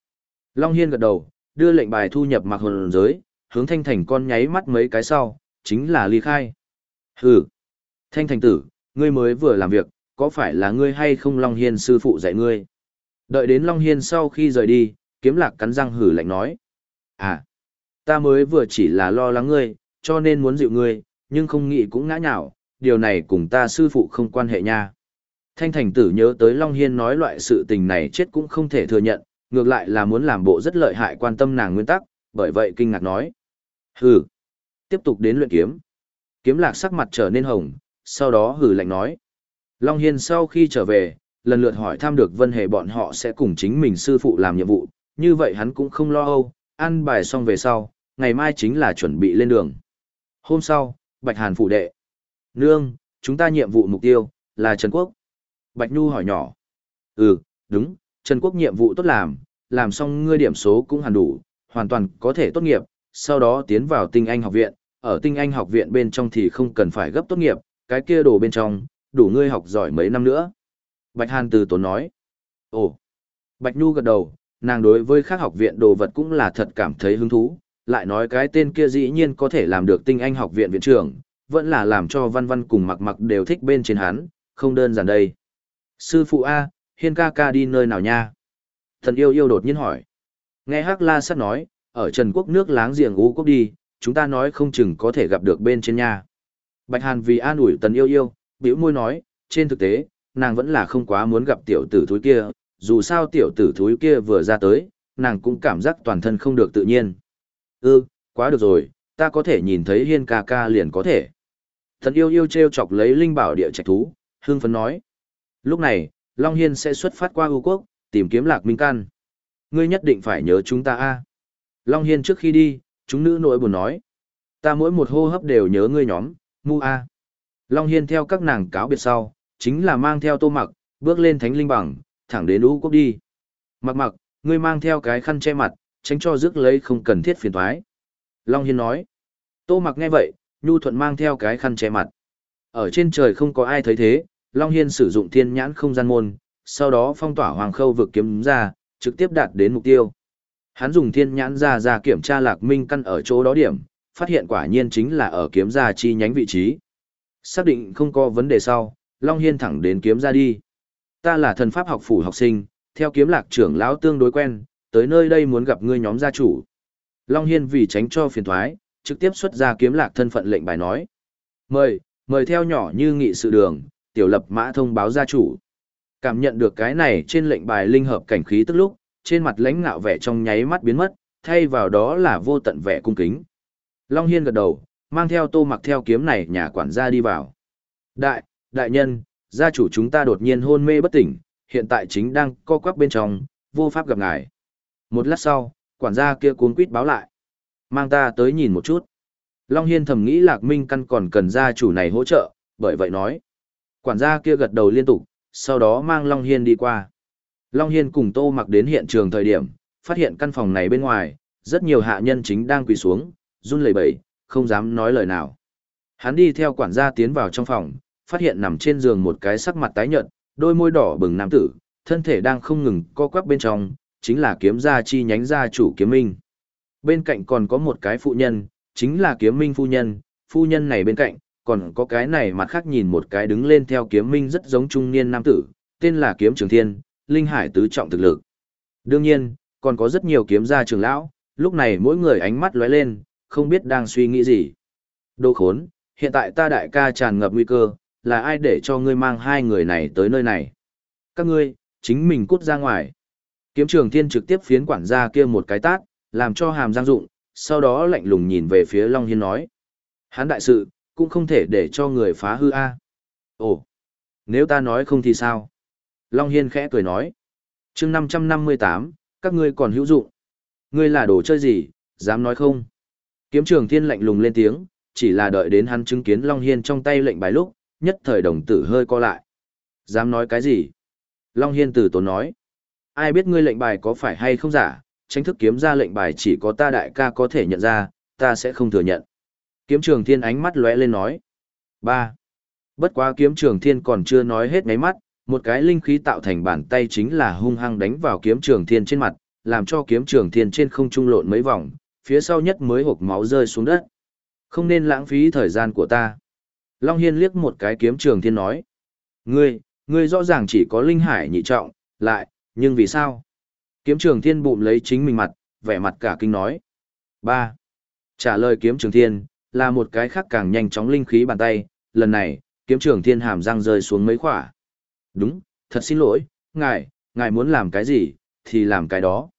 Long Hiên gật đầu, đưa lệnh bài thu nhập mặc hồn giới, hướng thanh thành con nháy mắt mấy cái sau, chính là ly khai. Hừ, thanh thành tử, ngươi mới vừa làm việc, có phải là ngươi hay không Long Hiên sư phụ dạy ngươi? Đợi đến Long Hiên sau khi rời đi, kiếm lạc cắn răng hử lạnh nói. À, ta mới vừa chỉ là lo lắng ngươi, cho nên muốn dịu ngươi, nhưng không nghĩ cũng ngã nhào, điều này cùng ta sư phụ không quan hệ nha. Thanh thành tử nhớ tới Long Hiên nói loại sự tình này chết cũng không thể thừa nhận, ngược lại là muốn làm bộ rất lợi hại quan tâm nàng nguyên tắc, bởi vậy kinh ngạc nói. Hừ, tiếp tục đến luyện kiếm. Kiếm lạc sắc mặt trở nên hồng, sau đó hừ lạnh nói. Long Hiên sau khi trở về, lần lượt hỏi thăm được Vân Hề bọn họ sẽ cùng chính mình sư phụ làm nhiệm vụ, như vậy hắn cũng không lo âu, ăn bài xong về sau, ngày mai chính là chuẩn bị lên đường. Hôm sau, Bạch Hàn phủ đệ. Nương, chúng ta nhiệm vụ mục tiêu, là Trần Quốc. Bạch Nhu hỏi nhỏ. Ừ, đúng, Trần Quốc nhiệm vụ tốt làm, làm xong ngươi điểm số cũng hẳn đủ, hoàn toàn có thể tốt nghiệp, sau đó tiến vào tinh anh học viện, ở tinh anh học viện bên trong thì không cần phải gấp tốt nghiệp, cái kia đồ bên trong, đủ ngươi học giỏi mấy năm nữa. Bạch Hàn từ tốn nói. Ồ. Bạch Nhu gật đầu, nàng đối với các học viện đồ vật cũng là thật cảm thấy hứng thú, lại nói cái tên kia dĩ nhiên có thể làm được tinh anh học viện viện trưởng, vẫn là làm cho văn văn cùng mặc mặc đều thích bên trên hắn, không đơn giản đây. Sư phụ A, hiên ca ca đi nơi nào nha? Thần yêu yêu đột nhiên hỏi. Nghe Hắc La Sát nói, ở Trần Quốc nước láng giềng U Quốc đi, chúng ta nói không chừng có thể gặp được bên trên nha. Bạch Hàn vì an ủi tần yêu yêu, bĩu môi nói, trên thực tế, nàng vẫn là không quá muốn gặp tiểu tử thúi kia, dù sao tiểu tử thúi kia vừa ra tới, nàng cũng cảm giác toàn thân không được tự nhiên. Ừ, quá được rồi, ta có thể nhìn thấy hiên ca ca liền có thể. Thần yêu yêu treo chọc lấy linh bảo địa trạch thú, hương phấn nói. Lúc này, Long Hiên sẽ xuất phát qua ưu quốc, tìm kiếm lạc minh can. Ngươi nhất định phải nhớ chúng ta a Long Hiên trước khi đi, chúng nữ nội buồn nói. Ta mỗi một hô hấp đều nhớ ngươi nhóm, mu a Long Hiên theo các nàng cáo biệt sau, chính là mang theo tô mặc, bước lên thánh linh bằng, thẳng đến ưu quốc đi. Mặc mặc, ngươi mang theo cái khăn che mặt, tránh cho rước lấy không cần thiết phiền thoái. Long Hiên nói. Tô mặc nghe vậy, Nhu Thuận mang theo cái khăn che mặt. Ở trên trời không có ai thấy thế, Long Hiên sử dụng thiên nhãn không gian môn, sau đó phong tỏa hoàng khâu vực kiếm ra, trực tiếp đạt đến mục tiêu. Hắn dùng thiên nhãn ra ra kiểm tra lạc minh căn ở chỗ đó điểm, phát hiện quả nhiên chính là ở kiếm ra chi nhánh vị trí. Xác định không có vấn đề sau, Long Hiên thẳng đến kiếm ra đi. Ta là thần pháp học phủ học sinh, theo kiếm lạc trưởng lão tương đối quen, tới nơi đây muốn gặp ngươi nhóm gia chủ. Long Hiên vì tránh cho phiền thoái, trực tiếp xuất ra kiếm lạc thân phận lệnh bài nói. Mời, mời theo nhỏ như nghị sự đường, tiểu lập mã thông báo gia chủ. Cảm nhận được cái này trên lệnh bài linh hợp cảnh khí tức lúc, trên mặt lãnh ngạo vẻ trong nháy mắt biến mất, thay vào đó là vô tận vẻ cung kính. Long Hiên gật đầu, mang theo tô mặc theo kiếm này nhà quản gia đi vào. Đại, đại nhân, gia chủ chúng ta đột nhiên hôn mê bất tỉnh, hiện tại chính đang co quắp bên trong, vô pháp gặp ngài. Một lát sau, quản gia kia cuốn quýt báo lại. Mang ta tới nhìn một chút. Long Hiên thầm nghĩ Lạc Minh Căn còn cần gia chủ này hỗ trợ, bởi vậy nói. Quản gia kia gật đầu liên tục, sau đó mang Long Hiên đi qua. Long Hiên cùng Tô mặc đến hiện trường thời điểm, phát hiện căn phòng này bên ngoài, rất nhiều hạ nhân chính đang quỳ xuống, run lẩy bẩy, không dám nói lời nào. Hắn đi theo quản gia tiến vào trong phòng, phát hiện nằm trên giường một cái sắc mặt tái nhợt, đôi môi đỏ bừng nam tử, thân thể đang không ngừng co quắp bên trong, chính là kiếm gia chi nhánh gia chủ kiếm minh. Bên cạnh còn có một cái phụ nhân, chính là kiếm minh phu nhân, phu nhân này bên cạnh, còn có cái này mặt khác nhìn một cái đứng lên theo kiếm minh rất giống trung niên nam tử, tên là kiếm trường thiên, linh hải tứ trọng thực lực. Đương nhiên, còn có rất nhiều kiếm gia trường lão, lúc này mỗi người ánh mắt lóe lên, không biết đang suy nghĩ gì. Đồ khốn, hiện tại ta đại ca tràn ngập nguy cơ, là ai để cho ngươi mang hai người này tới nơi này? Các ngươi, chính mình cút ra ngoài. Kiếm trường thiên trực tiếp phiến quản gia kia một cái tát, làm cho hàm giang dụng, sau đó lạnh lùng nhìn về phía Long Hiên nói. Hán đại sự, cũng không thể để cho người phá hư a Ồ, nếu ta nói không thì sao? Long Hiên khẽ cười nói. chương 558, các ngươi còn hữu dụng. Ngươi là đồ chơi gì, dám nói không? Kiếm trường thiên lạnh lùng lên tiếng, chỉ là đợi đến hắn chứng kiến Long Hiên trong tay lệnh bài lúc, nhất thời đồng tử hơi co lại. Dám nói cái gì? Long Hiên tử tốn nói. Ai biết ngươi lệnh bài có phải hay không giả, tranh thức kiếm ra lệnh bài chỉ có ta đại ca có thể nhận ra, ta sẽ không thừa nhận. Kiếm trường thiên ánh mắt lóe lên nói. ba Bất quá kiếm trường thiên còn chưa nói hết ngáy mắt, một cái linh khí tạo thành bàn tay chính là hung hăng đánh vào kiếm trường thiên trên mặt, làm cho kiếm trường thiên trên không trung lộn mấy vòng, phía sau nhất mới hộp máu rơi xuống đất. Không nên lãng phí thời gian của ta. Long Hiên liếc một cái kiếm trường thiên nói. Ngươi, ngươi rõ ràng chỉ có linh hải nhị trọng, lại, nhưng vì sao? Kiếm trường thiên bụm lấy chính mình mặt, vẻ mặt cả kinh nói. ba Trả lời kiếm trường thiên, là một cái khác càng nhanh chóng linh khí bàn tay, lần này, kiếm trưởng thiên hàm răng rơi xuống mấy khỏa. Đúng, thật xin lỗi, ngài, ngài muốn làm cái gì, thì làm cái đó.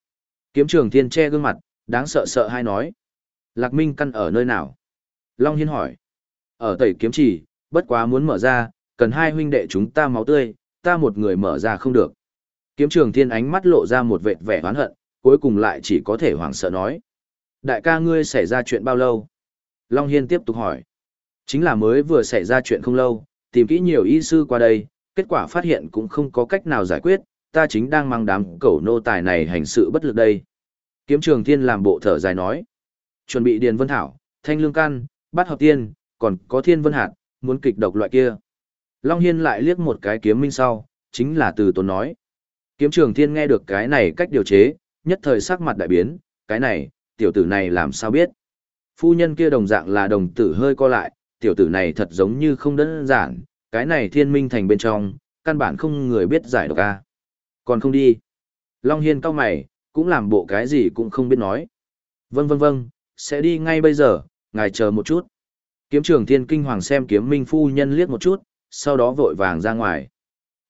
Kiếm trưởng thiên che gương mặt, đáng sợ sợ hay nói. Lạc Minh căn ở nơi nào? Long Hiên hỏi. Ở tẩy kiếm chỉ, bất quá muốn mở ra, cần hai huynh đệ chúng ta máu tươi, ta một người mở ra không được. Kiếm trường thiên ánh mắt lộ ra một vệt vẻ oán hận, cuối cùng lại chỉ có thể hoảng sợ nói. Đại ca ngươi xảy ra chuyện bao lâu? Long Hiên tiếp tục hỏi. Chính là mới vừa xảy ra chuyện không lâu, tìm kỹ nhiều y sư qua đây, kết quả phát hiện cũng không có cách nào giải quyết, ta chính đang mang đám cẩu nô tài này hành sự bất lực đây. Kiếm trường thiên làm bộ thở dài nói. Chuẩn bị điền vân thảo, thanh lương Can, bát hợp tiên, còn có thiên vân hạt, muốn kịch độc loại kia. Long Hiên lại liếc một cái kiếm minh sau, chính là từ tốn nói. Kiếm trường thiên nghe được cái này cách điều chế, nhất thời sắc mặt đại biến, cái này, tiểu tử này làm sao biết. Phu nhân kia đồng dạng là đồng tử hơi co lại, tiểu tử này thật giống như không đơn giản, cái này thiên minh thành bên trong, căn bản không người biết giải độc a. Còn không đi. Long Hiên cao mày, cũng làm bộ cái gì cũng không biết nói. Vâng vâng vâng, sẽ đi ngay bây giờ, ngài chờ một chút. Kiếm trường thiên kinh hoàng xem kiếm minh phu nhân liếc một chút, sau đó vội vàng ra ngoài.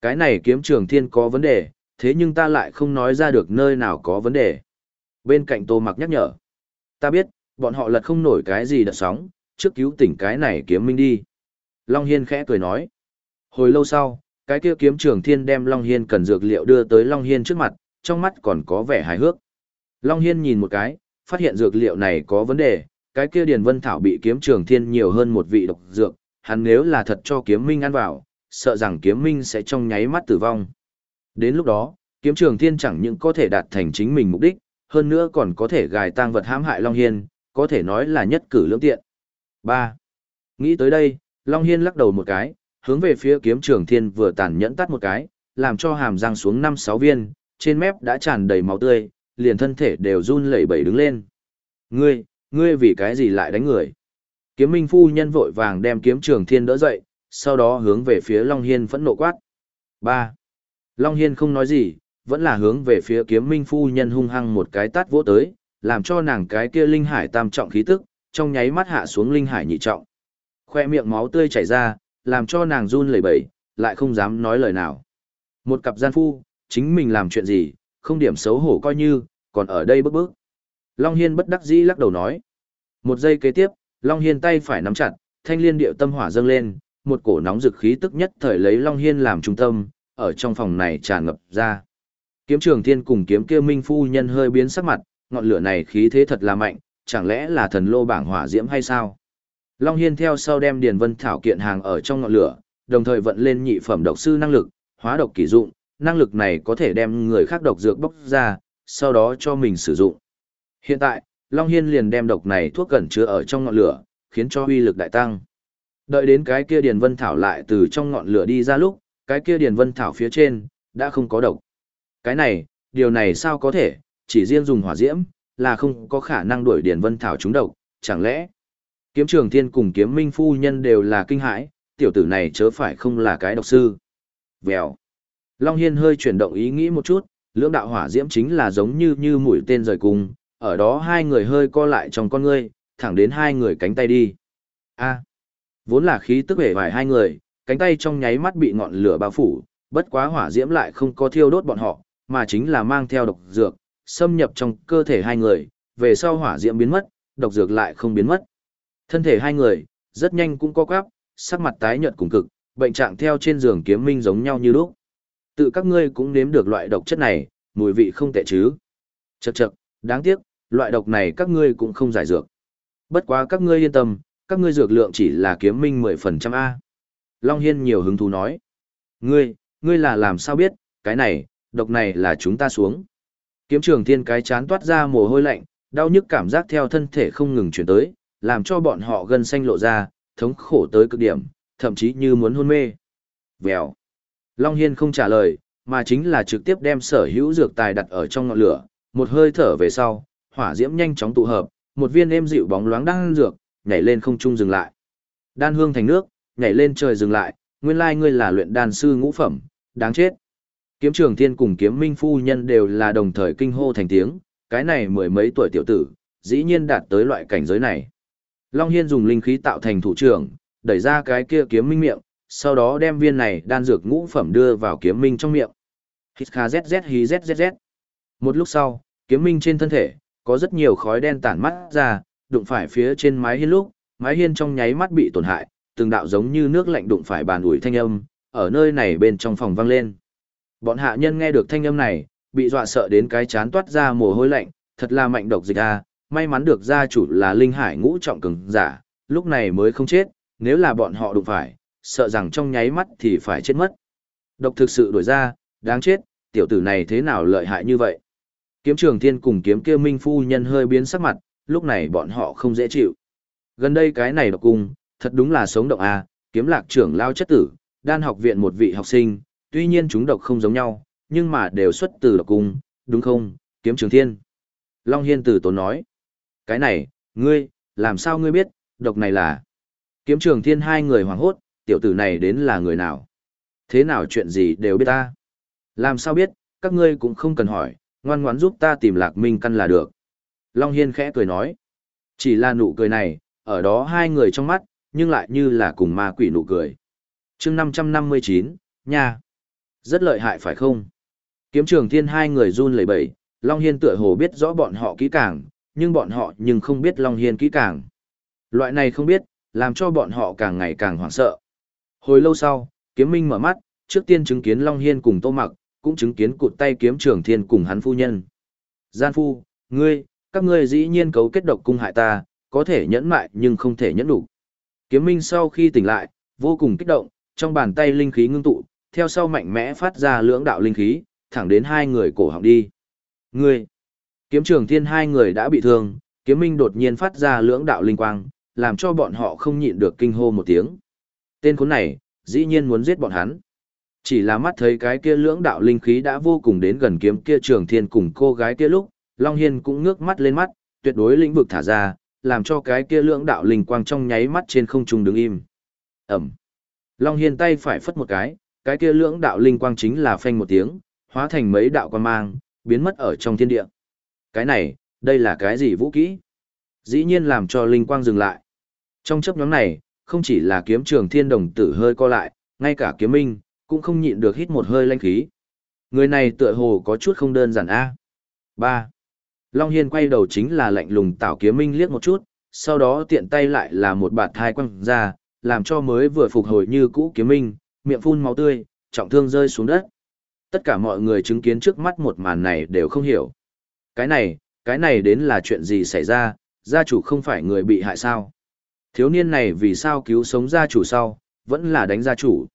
Cái này kiếm trường thiên có vấn đề, thế nhưng ta lại không nói ra được nơi nào có vấn đề. Bên cạnh tô mặc nhắc nhở. Ta biết, bọn họ lật không nổi cái gì đợt sóng, trước cứu tỉnh cái này kiếm minh đi. Long Hiên khẽ cười nói. Hồi lâu sau, cái kia kiếm trường thiên đem Long Hiên cần dược liệu đưa tới Long Hiên trước mặt, trong mắt còn có vẻ hài hước. Long Hiên nhìn một cái, phát hiện dược liệu này có vấn đề, cái kia Điền Vân Thảo bị kiếm trường thiên nhiều hơn một vị độc dược, hắn nếu là thật cho kiếm minh ăn vào, sợ rằng kiếm minh sẽ trong nháy mắt tử vong. Đến lúc đó, kiếm trường thiên chẳng những có thể đạt thành chính mình mục đích, hơn nữa còn có thể gài tang vật hãm hại Long Hiên, có thể nói là nhất cử lưỡng tiện. 3. Nghĩ tới đây, Long Hiên lắc đầu một cái, hướng về phía kiếm trường thiên vừa tàn nhẫn tắt một cái, làm cho hàm răng xuống 5-6 viên, trên mép đã tràn đầy máu tươi, liền thân thể đều run lẩy bẩy đứng lên. Ngươi, ngươi vì cái gì lại đánh người? Kiếm minh phu nhân vội vàng đem kiếm trường thiên đỡ dậy, sau đó hướng về phía Long Hiên phẫn nộ quát. 3. Long Hiên không nói gì, vẫn là hướng về phía kiếm minh phu nhân hung hăng một cái tát vỗ tới, làm cho nàng cái kia linh hải tam trọng khí tức, trong nháy mắt hạ xuống linh hải nhị trọng. Khoe miệng máu tươi chảy ra, làm cho nàng run lẩy bẩy, lại không dám nói lời nào. Một cặp gian phu, chính mình làm chuyện gì, không điểm xấu hổ coi như, còn ở đây bước bước Long Hiên bất đắc dĩ lắc đầu nói. Một giây kế tiếp, Long Hiên tay phải nắm chặt, thanh liên điệu tâm hỏa dâng lên, một cổ nóng dực khí tức nhất thời lấy Long Hiên làm trung tâm, ở trong phòng này tràn ngập ra. Kiếm trường thiên cùng kiếm kia minh phu nhân hơi biến sắc mặt, ngọn lửa này khí thế thật là mạnh, chẳng lẽ là thần lô bảng hỏa diễm hay sao? Long Hiên theo sau đem Điền Vân Thảo kiện hàng ở trong ngọn lửa, đồng thời vận lên nhị phẩm độc sư năng lực, hóa độc kỳ dụng, năng lực này có thể đem người khác độc dược bóc ra, sau đó cho mình sử dụng. Hiện tại, Long Hiên liền đem độc này thuốc gần chứa ở trong ngọn lửa, khiến cho uy lực đại tăng. Đợi đến cái kia Điền Vân Thảo lại từ trong ngọn lửa đi ra lúc, cái kia Điền Vân Thảo phía trên, đã không có độc. Cái này, điều này sao có thể, chỉ riêng dùng hỏa diễm, là không có khả năng đuổi Điền Vân Thảo trúng độc, chẳng lẽ Kiếm trường thiên cùng kiếm minh phu nhân đều là kinh hãi, tiểu tử này chớ phải không là cái độc sư. Vèo. Long Hiên hơi chuyển động ý nghĩ một chút, lưỡng đạo hỏa diễm chính là giống như như mũi tên rời cung, ở đó hai người hơi co lại trong con ngươi, thẳng đến hai người cánh tay đi. A. Vốn là khí tức vẻ vài hai người, cánh tay trong nháy mắt bị ngọn lửa bao phủ, bất quá hỏa diễm lại không có thiêu đốt bọn họ, mà chính là mang theo độc dược, xâm nhập trong cơ thể hai người, về sau hỏa diễm biến mất, độc dược lại không biến mất. Thân thể hai người, rất nhanh cũng co quắp sắc mặt tái nhợt cùng cực, bệnh trạng theo trên giường kiếm minh giống nhau như lúc. Tự các ngươi cũng nếm được loại độc chất này, mùi vị không tệ chứ. Chậc chậc, đáng tiếc, loại độc này các ngươi cũng không giải dược. Bất quá các ngươi yên tâm, các ngươi dược lượng chỉ là kiếm minh 10% A. Long Hiên nhiều hứng thú nói. Ngươi, ngươi là làm sao biết, cái này, độc này là chúng ta xuống. Kiếm trường thiên cái chán toát ra mồ hôi lạnh, đau nhức cảm giác theo thân thể không ngừng chuyển tới, làm cho bọn họ gần xanh lộ ra, thống khổ tới cực điểm, thậm chí như muốn hôn mê. Vèo. Long Hiên không trả lời, mà chính là trực tiếp đem sở hữu dược tài đặt ở trong ngọn lửa, một hơi thở về sau, hỏa diễm nhanh chóng tụ hợp, một viên êm dịu bóng loáng đang dược, nhảy lên không trung dừng lại. Đan hương thành nước, nhảy lên trời dừng lại, nguyên lai ngươi là luyện đan sư ngũ phẩm, đáng chết. Kiếm trường thiên cùng kiếm minh phu nhân đều là đồng thời kinh hô thành tiếng, cái này mười mấy tuổi tiểu tử, dĩ nhiên đạt tới loại cảnh giới này. Long Hiên dùng linh khí tạo thành thủ trưởng, đẩy ra cái kia kiếm minh miệng, sau đó đem viên này đan dược ngũ phẩm đưa vào kiếm minh trong miệng. Hít kha zzz hí zzz. Một lúc sau, kiếm minh trên thân thể, có rất nhiều khói đen tản mắt ra, đụng phải phía trên mái hiên lúc, mái hiên trong nháy mắt bị tổn hại, từng đạo giống như nước lạnh đụng phải bàn ủi thanh âm, ở nơi này bên trong phòng vang lên. Bọn hạ nhân nghe được thanh âm này, bị dọa sợ đến cái chán toát ra mồ hôi lạnh, thật là mạnh độc dịch a, may mắn được gia chủ là linh hải ngũ trọng cường giả, lúc này mới không chết, nếu là bọn họ đụng phải, sợ rằng trong nháy mắt thì phải chết mất. Độc thực sự đổi ra, đáng chết, tiểu tử này thế nào lợi hại như vậy. Kiếm trường thiên cùng kiếm kia minh phu nhân hơi biến sắc mặt, lúc này bọn họ không dễ chịu. Gần đây cái này độc cung, thật đúng là sống động a, kiếm lạc trưởng lao chất tử, đan học viện một vị học sinh, tuy nhiên chúng độc không giống nhau, nhưng mà đều xuất từ độc cung, đúng không, kiếm trường thiên. Long Hiên tử tốn nói. Cái này, ngươi, làm sao ngươi biết, độc này là... Kiếm trường thiên hai người hoàng hốt, tiểu tử này đến là người nào? Thế nào chuyện gì đều biết ta? Làm sao biết, các ngươi cũng không cần hỏi, ngoan ngoãn giúp ta tìm lạc minh căn là được. Long Hiên khẽ cười nói. Chỉ là nụ cười này, ở đó hai người trong mắt, nhưng lại như là cùng ma quỷ nụ cười. chương 559, nha. Rất lợi hại phải không? Kiếm trường thiên hai người run lẩy bẩy, Long Hiên tựa hồ biết rõ bọn họ kỹ càng, nhưng bọn họ nhưng không biết Long Hiên kỹ càng. Loại này không biết, làm cho bọn họ càng ngày càng hoảng sợ. Hồi lâu sau, kiếm minh mở mắt, trước tiên chứng kiến Long Hiên cùng Tô Mặc, cũng chứng kiến cụt tay kiếm trường thiên cùng hắn phu nhân. Gian phu, ngươi, các ngươi dĩ nhiên cấu kết độc cung hại ta, có thể nhẫn mại nhưng không thể nhẫn đủ. Kiếm minh sau khi tỉnh lại, vô cùng kích động, trong bàn tay linh khí ngưng tụ, theo sau mạnh mẽ phát ra lưỡng đạo linh khí, thẳng đến hai người cổ họng đi. Ngươi, Kiếm trường thiên hai người đã bị thương, kiếm minh đột nhiên phát ra lưỡng đạo linh quang, làm cho bọn họ không nhịn được kinh hô một tiếng. Tên khốn này, dĩ nhiên muốn giết bọn hắn. Chỉ là mắt thấy cái kia lưỡng đạo linh khí đã vô cùng đến gần kiếm kia trường thiên cùng cô gái kia lúc, Long Hiên cũng ngước mắt lên mắt, tuyệt đối lĩnh vực thả ra, làm cho cái kia lưỡng đạo linh quang trong nháy mắt trên không trung đứng im. Ẩm. Long Hiên tay phải phất một cái, cái kia lưỡng đạo linh quang chính là phanh một tiếng, hóa thành mấy đạo quan mang, biến mất ở trong thiên địa. Cái này, đây là cái gì vũ kỹ? Dĩ nhiên làm cho linh quang dừng lại. Trong chấp nhóm này, không chỉ là kiếm trường thiên đồng tử hơi co lại, ngay cả kiếm minh, cũng không nhịn được hít một hơi lanh khí. Người này tựa hồ có chút không đơn giản a. ba Long Hiên quay đầu chính là lạnh lùng tạo kiếm minh liếc một chút, sau đó tiện tay lại là một bạt thai quăng ra, làm cho mới vừa phục hồi như cũ kiếm minh, miệng phun máu tươi, trọng thương rơi xuống đất. Tất cả mọi người chứng kiến trước mắt một màn này đều không hiểu. Cái này, cái này đến là chuyện gì xảy ra, gia chủ không phải người bị hại sao? Thiếu niên này vì sao cứu sống gia chủ sau, vẫn là đánh gia chủ.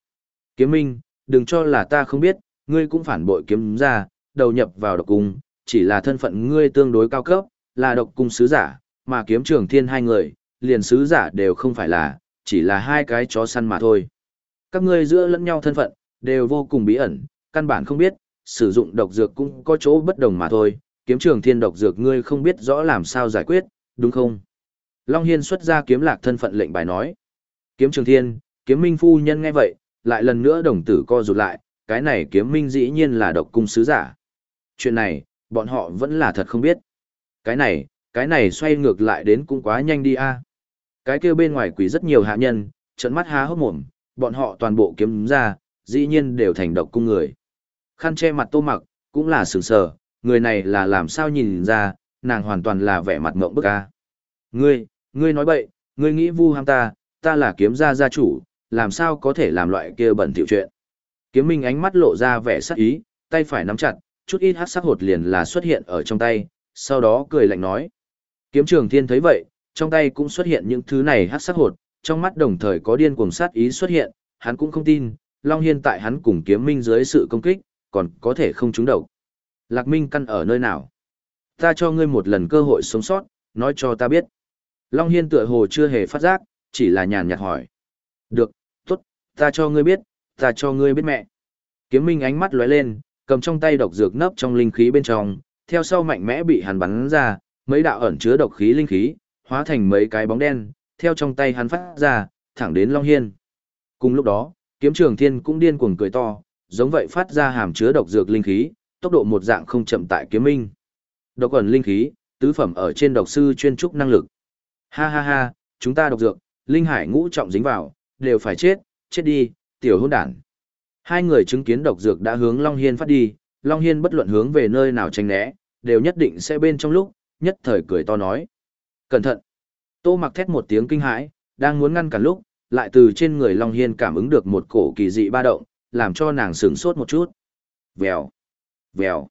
Kiếm Minh, đừng cho là ta không biết, ngươi cũng phản bội kiếm gia, đầu nhập vào độc cung, chỉ là thân phận ngươi tương đối cao cấp, là độc cung sứ giả, mà kiếm trường thiên hai người, liền sứ giả đều không phải là, chỉ là hai cái chó săn mà thôi. Các ngươi giữa lẫn nhau thân phận, đều vô cùng bí ẩn, căn bản không biết, sử dụng độc dược cũng có chỗ bất đồng mà thôi, kiếm trường thiên độc dược ngươi không biết rõ làm sao giải quyết, đúng không? Long Hiên xuất ra kiếm lạc thân phận lệnh bài nói. Kiếm trường thiên, kiếm minh phu nhân nghe vậy, lại lần nữa đồng tử co rụt lại, cái này kiếm minh dĩ nhiên là độc cung sứ giả. Chuyện này, bọn họ vẫn là thật không biết. Cái này, cái này xoay ngược lại đến cũng quá nhanh đi a Cái kia bên ngoài quỷ rất nhiều hạ nhân, trận mắt há hốc mồm, bọn họ toàn bộ kiếm ra, dĩ nhiên đều thành độc cung người. Khăn che mặt tô mặc, cũng là sừng sờ, người này là làm sao nhìn ra, nàng hoàn toàn là vẻ mặt ngộng bức a Ngươi, ngươi nói bậy, ngươi nghĩ vu ham ta, ta là kiếm gia gia chủ, làm sao có thể làm loại kia bẩn thỉu chuyện. Kiếm Minh ánh mắt lộ ra vẻ sắc ý, tay phải nắm chặt, chút ít hắc sắc hột liền là xuất hiện ở trong tay, sau đó cười lạnh nói. Kiếm Trường Thiên thấy vậy, trong tay cũng xuất hiện những thứ này hắc sắc hột, trong mắt đồng thời có điên cuồng sát ý xuất hiện, hắn cũng không tin, Long Hiên tại hắn cùng Kiếm Minh dưới sự công kích, còn có thể không trúng đầu. Lạc Minh căn ở nơi nào? Ta cho ngươi một lần cơ hội sống sót, nói cho ta biết. Long Hiên tựa hồ chưa hề phát giác, chỉ là nhàn nhạt hỏi. Được, tốt, ta cho ngươi biết, ta cho ngươi biết mẹ. Kiếm Minh ánh mắt lóe lên, cầm trong tay độc dược nấp trong linh khí bên trong, theo sau mạnh mẽ bị hắn bắn ra, mấy đạo ẩn chứa độc khí linh khí, hóa thành mấy cái bóng đen, theo trong tay hắn phát ra, thẳng đến Long Hiên. Cùng lúc đó, kiếm trường thiên cũng điên cuồng cười to, giống vậy phát ra hàm chứa độc dược linh khí, tốc độ một dạng không chậm tại kiếm minh. Độc ẩn linh khí, tứ phẩm ở trên độc sư chuyên trúc năng lực. Ha ha ha, chúng ta độc dược, linh hải ngũ trọng dính vào, đều phải chết, chết đi, tiểu hôn đản. Hai người chứng kiến độc dược đã hướng Long Hiên phát đi, Long Hiên bất luận hướng về nơi nào tránh né, đều nhất định sẽ bên trong lúc, nhất thời cười to nói. Cẩn thận! Tô mặc thét một tiếng kinh hãi, đang muốn ngăn cản lúc, lại từ trên người Long Hiên cảm ứng được một cổ kỳ dị ba động, làm cho nàng sửng sốt một chút. Vèo! Vèo!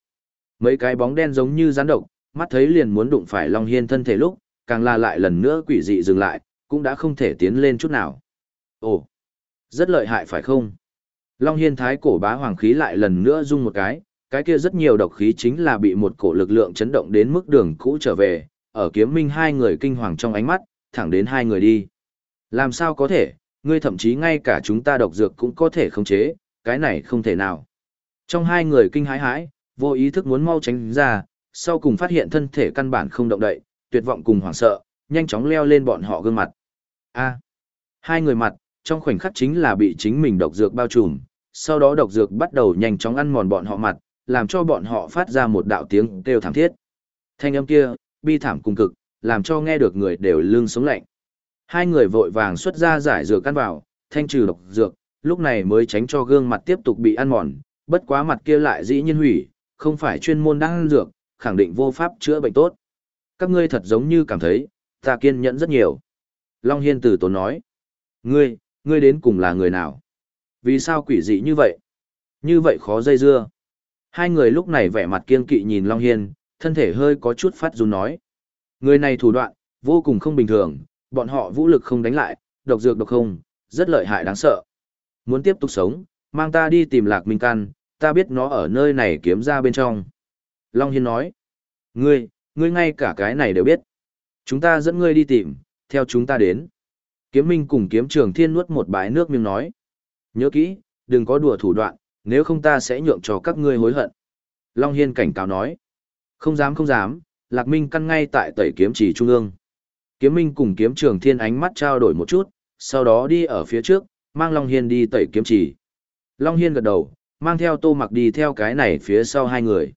Mấy cái bóng đen giống như rắn độc, mắt thấy liền muốn đụng phải Long Hiên thân thể lúc, càng là lại lần nữa quỷ dị dừng lại, cũng đã không thể tiến lên chút nào. Ồ! Rất lợi hại phải không? Long Hiên thái cổ bá hoàng khí lại lần nữa rung một cái, cái kia rất nhiều độc khí chính là bị một cổ lực lượng chấn động đến mức đường cũ trở về, ở kiếm minh hai người kinh hoàng trong ánh mắt, thẳng đến hai người đi. Làm sao có thể, ngươi thậm chí ngay cả chúng ta độc dược cũng có thể khống chế, cái này không thể nào. Trong hai người kinh hãi hãi, vô ý thức muốn mau tránh ra, sau cùng phát hiện thân thể căn bản không động đậy, tuyệt vọng cùng hoảng sợ, nhanh chóng leo lên bọn họ gương mặt. A. hai người mặt, trong khoảnh khắc chính là bị chính mình độc dược bao trùm, sau đó độc dược bắt đầu nhanh chóng ăn mòn bọn họ mặt, làm cho bọn họ phát ra một đạo tiếng kêu thảm thiết. Thanh âm kia, bi thảm cùng cực, làm cho nghe được người đều lưng sống lạnh. Hai người vội vàng xuất ra giải dược căn vào, thanh trừ độc dược, lúc này mới tránh cho gương mặt tiếp tục bị ăn mòn, bất quá mặt kia lại dĩ nhiên hủy, không phải chuyên môn đang ăn dược, khẳng định vô pháp chữa bệnh tốt. Các ngươi thật giống như cảm thấy, ta kiên nhẫn rất nhiều. Long Hiên tử tốn nói. Ngươi, ngươi đến cùng là người nào? Vì sao quỷ dị như vậy? Như vậy khó dây dưa. Hai người lúc này vẻ mặt kiên kỵ nhìn Long Hiên, thân thể hơi có chút phát run nói. Người này thủ đoạn, vô cùng không bình thường, bọn họ vũ lực không đánh lại, độc dược độc không, rất lợi hại đáng sợ. Muốn tiếp tục sống, mang ta đi tìm lạc minh căn, ta biết nó ở nơi này kiếm ra bên trong. Long Hiên nói. Ngươi, ngươi ngay cả cái này đều biết. Chúng ta dẫn ngươi đi tìm, theo chúng ta đến. Kiếm Minh cùng kiếm trường thiên nuốt một bãi nước miếng nói. Nhớ kỹ, đừng có đùa thủ đoạn, nếu không ta sẽ nhượng cho các ngươi hối hận. Long Hiên cảnh cáo nói. Không dám không dám, Lạc Minh căn ngay tại tẩy kiếm chỉ trung ương. Kiếm Minh cùng kiếm trường thiên ánh mắt trao đổi một chút, sau đó đi ở phía trước, mang Long Hiên đi tẩy kiếm chỉ. Long Hiên gật đầu, mang theo tô mặc đi theo cái này phía sau hai người.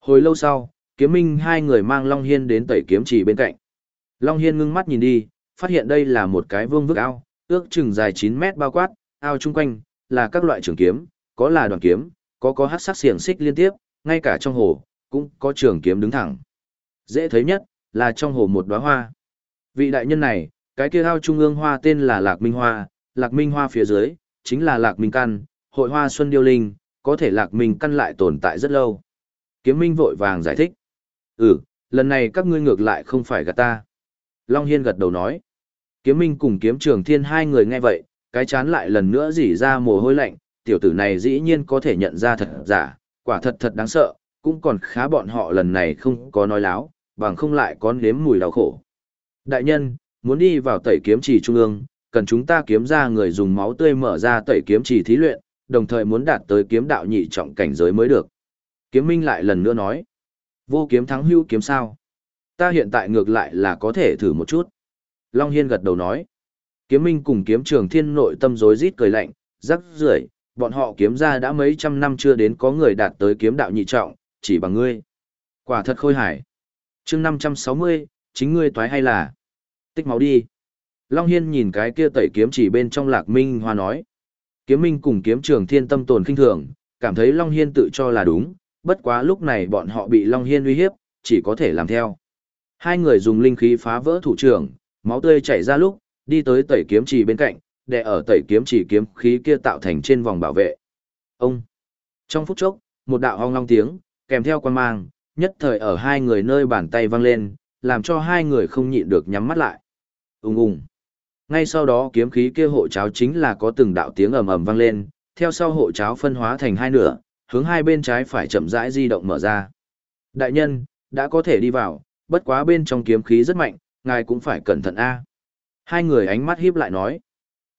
Hồi lâu sau, kiếm minh hai người mang Long Hiên đến tẩy kiếm chỉ bên cạnh. Long Hiên ngưng mắt nhìn đi, phát hiện đây là một cái vương vức ao, ước chừng dài 9 mét bao quát, ao chung quanh, là các loại trường kiếm, có là đoàn kiếm, có có hát sắc xiềng xích liên tiếp, ngay cả trong hồ, cũng có trường kiếm đứng thẳng. Dễ thấy nhất, là trong hồ một đóa hoa. Vị đại nhân này, cái kia ao trung ương hoa tên là Lạc Minh Hoa, Lạc Minh Hoa phía dưới, chính là Lạc Minh Căn, hội hoa Xuân Điêu Linh, có thể Lạc Minh Căn lại tồn tại rất lâu. Kiếm Minh vội vàng giải thích. Ừ, lần này các ngươi ngược lại không phải gạt ta. Long Hiên gật đầu nói. Kiếm Minh cùng Kiếm Trường Thiên hai người nghe vậy, cái chán lại lần nữa dỉ ra mồ hôi lạnh, tiểu tử này dĩ nhiên có thể nhận ra thật giả, quả thật thật đáng sợ, cũng còn khá bọn họ lần này không có nói láo, bằng không lại có nếm mùi đau khổ. Đại nhân, muốn đi vào tẩy kiếm chỉ trung ương, cần chúng ta kiếm ra người dùng máu tươi mở ra tẩy kiếm chỉ thí luyện, đồng thời muốn đạt tới kiếm đạo nhị trọng cảnh giới mới được. Kiếm Minh lại lần nữa nói, vô kiếm thắng hưu kiếm sao? Ta hiện tại ngược lại là có thể thử một chút. Long Hiên gật đầu nói, kiếm Minh cùng kiếm trường thiên nội tâm rối rít cười lạnh, rắc rưởi bọn họ kiếm ra đã mấy trăm năm chưa đến có người đạt tới kiếm đạo nhị trọng, chỉ bằng ngươi. Quả thật khôi hải. chương 560, chính ngươi toái hay là tích máu đi. Long Hiên nhìn cái kia tẩy kiếm chỉ bên trong lạc minh hoa nói. Kiếm minh cùng kiếm trường thiên tâm tồn kinh thường, cảm thấy Long Hiên tự cho là đúng, bất quá lúc này bọn họ bị Long Hiên uy hiếp, chỉ có thể làm theo. Hai người dùng linh khí phá vỡ thủ trưởng, máu tươi chảy ra lúc, đi tới tẩy kiếm chỉ bên cạnh, để ở tẩy kiếm chỉ kiếm khí kia tạo thành trên vòng bảo vệ. Ông! Trong phút chốc, một đạo hong long tiếng, kèm theo quan mang, nhất thời ở hai người nơi bàn tay văng lên, làm cho hai người không nhịn được nhắm mắt lại. Ung ung. Ngay sau đó kiếm khí kia hộ cháo chính là có từng đạo tiếng ầm ầm vang lên, theo sau hộ cháo phân hóa thành hai nửa, hướng hai bên trái phải chậm rãi di động mở ra. Đại nhân, đã có thể đi vào, bất quá bên trong kiếm khí rất mạnh, ngài cũng phải cẩn thận a. Hai người ánh mắt híp lại nói.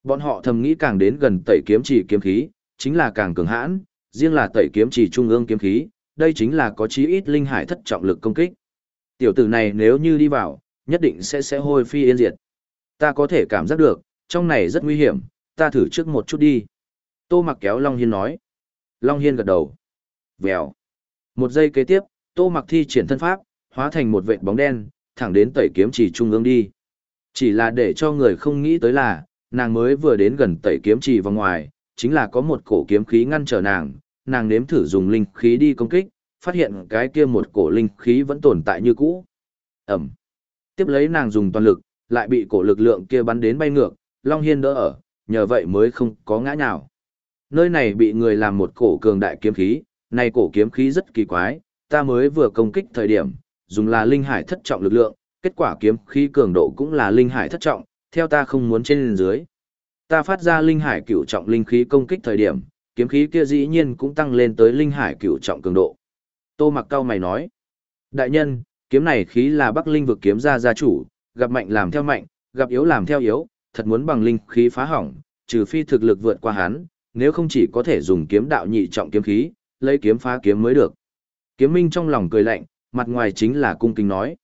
Bọn họ thầm nghĩ càng đến gần tẩy kiếm chỉ kiếm khí, chính là càng cường hãn, riêng là tẩy kiếm chỉ trung ương kiếm khí, đây chính là có chí ít linh hải thất trọng lực công kích. Tiểu tử này nếu như đi vào, nhất định sẽ sẽ hôi phi yên diệt. Ta có thể cảm giác được, trong này rất nguy hiểm, ta thử trước một chút đi. Tô mặc kéo Long Hiên nói. Long Hiên gật đầu. Vèo. Một giây kế tiếp, Tô mặc thi triển thân pháp, hóa thành một vệt bóng đen, thẳng đến tẩy kiếm chỉ trung ương đi. Chỉ là để cho người không nghĩ tới là, nàng mới vừa đến gần tẩy kiếm chỉ vào ngoài, chính là có một cổ kiếm khí ngăn trở nàng, nàng nếm thử dùng linh khí đi công kích, phát hiện cái kia một cổ linh khí vẫn tồn tại như cũ. Ẩm. Tiếp lấy nàng dùng toàn lực, lại bị cổ lực lượng kia bắn đến bay ngược, Long Hiên đỡ ở, nhờ vậy mới không có ngã nào. Nơi này bị người làm một cổ cường đại kiếm khí, này cổ kiếm khí rất kỳ quái, ta mới vừa công kích thời điểm, dùng là linh hải thất trọng lực lượng, kết quả kiếm khí cường độ cũng là linh hải thất trọng, theo ta không muốn trên dưới. Ta phát ra linh hải cửu trọng linh khí công kích thời điểm, kiếm khí kia dĩ nhiên cũng tăng lên tới linh hải Cựu trọng cường độ. Tô mặc cao mày nói. Đại nhân, kiếm này khí là bắc linh vực kiếm gia gia chủ, gặp mạnh làm theo mạnh, gặp yếu làm theo yếu, thật muốn bằng linh khí phá hỏng, trừ phi thực lực vượt qua hắn, nếu không chỉ có thể dùng kiếm đạo nhị trọng kiếm khí, lấy kiếm phá kiếm mới được. Kiếm Minh trong lòng cười lạnh, mặt ngoài chính là cung kính nói.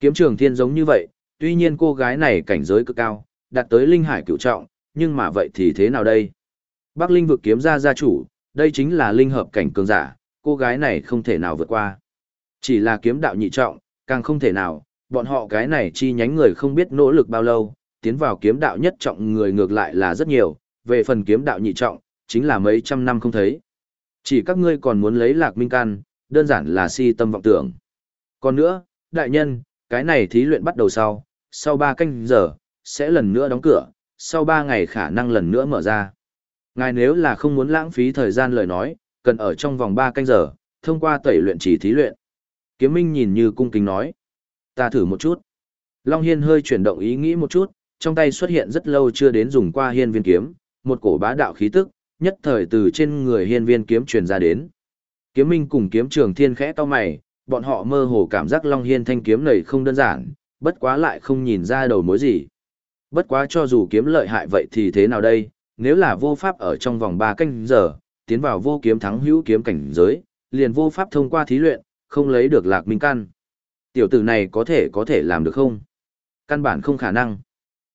Kiếm trường thiên giống như vậy, tuy nhiên cô gái này cảnh giới cực cao, đạt tới linh hải cửu trọng, nhưng mà vậy thì thế nào đây? Bắc linh vực kiếm gia gia chủ, đây chính là linh hợp cảnh cường giả, cô gái này không thể nào vượt qua. Chỉ là kiếm đạo nhị trọng, càng không thể nào, bọn họ cái này chi nhánh người không biết nỗ lực bao lâu, tiến vào kiếm đạo nhất trọng người ngược lại là rất nhiều, về phần kiếm đạo nhị trọng, chính là mấy trăm năm không thấy. Chỉ các ngươi còn muốn lấy lạc minh can, đơn giản là si tâm vọng tưởng. Còn nữa, đại nhân, cái này thí luyện bắt đầu sau, sau 3 canh giờ, sẽ lần nữa đóng cửa, sau 3 ngày khả năng lần nữa mở ra. Ngài nếu là không muốn lãng phí thời gian lời nói, cần ở trong vòng 3 canh giờ, thông qua tẩy luyện chỉ thí luyện. Kiếm Minh nhìn như cung kính nói. Ta thử một chút. Long Hiên hơi chuyển động ý nghĩ một chút, trong tay xuất hiện rất lâu chưa đến dùng qua hiên viên kiếm, một cổ bá đạo khí tức, nhất thời từ trên người hiên viên kiếm truyền ra đến. Kiếm Minh cùng kiếm trường thiên khẽ to mày, bọn họ mơ hồ cảm giác Long Hiên thanh kiếm này không đơn giản, bất quá lại không nhìn ra đầu mối gì. Bất quá cho dù kiếm lợi hại vậy thì thế nào đây, nếu là vô pháp ở trong vòng 3 canh giờ, tiến vào vô kiếm thắng hữu kiếm cảnh giới, liền vô pháp thông qua thí luyện, không lấy được lạc minh căn. Tiểu tử này có thể có thể làm được không? Căn bản không khả năng.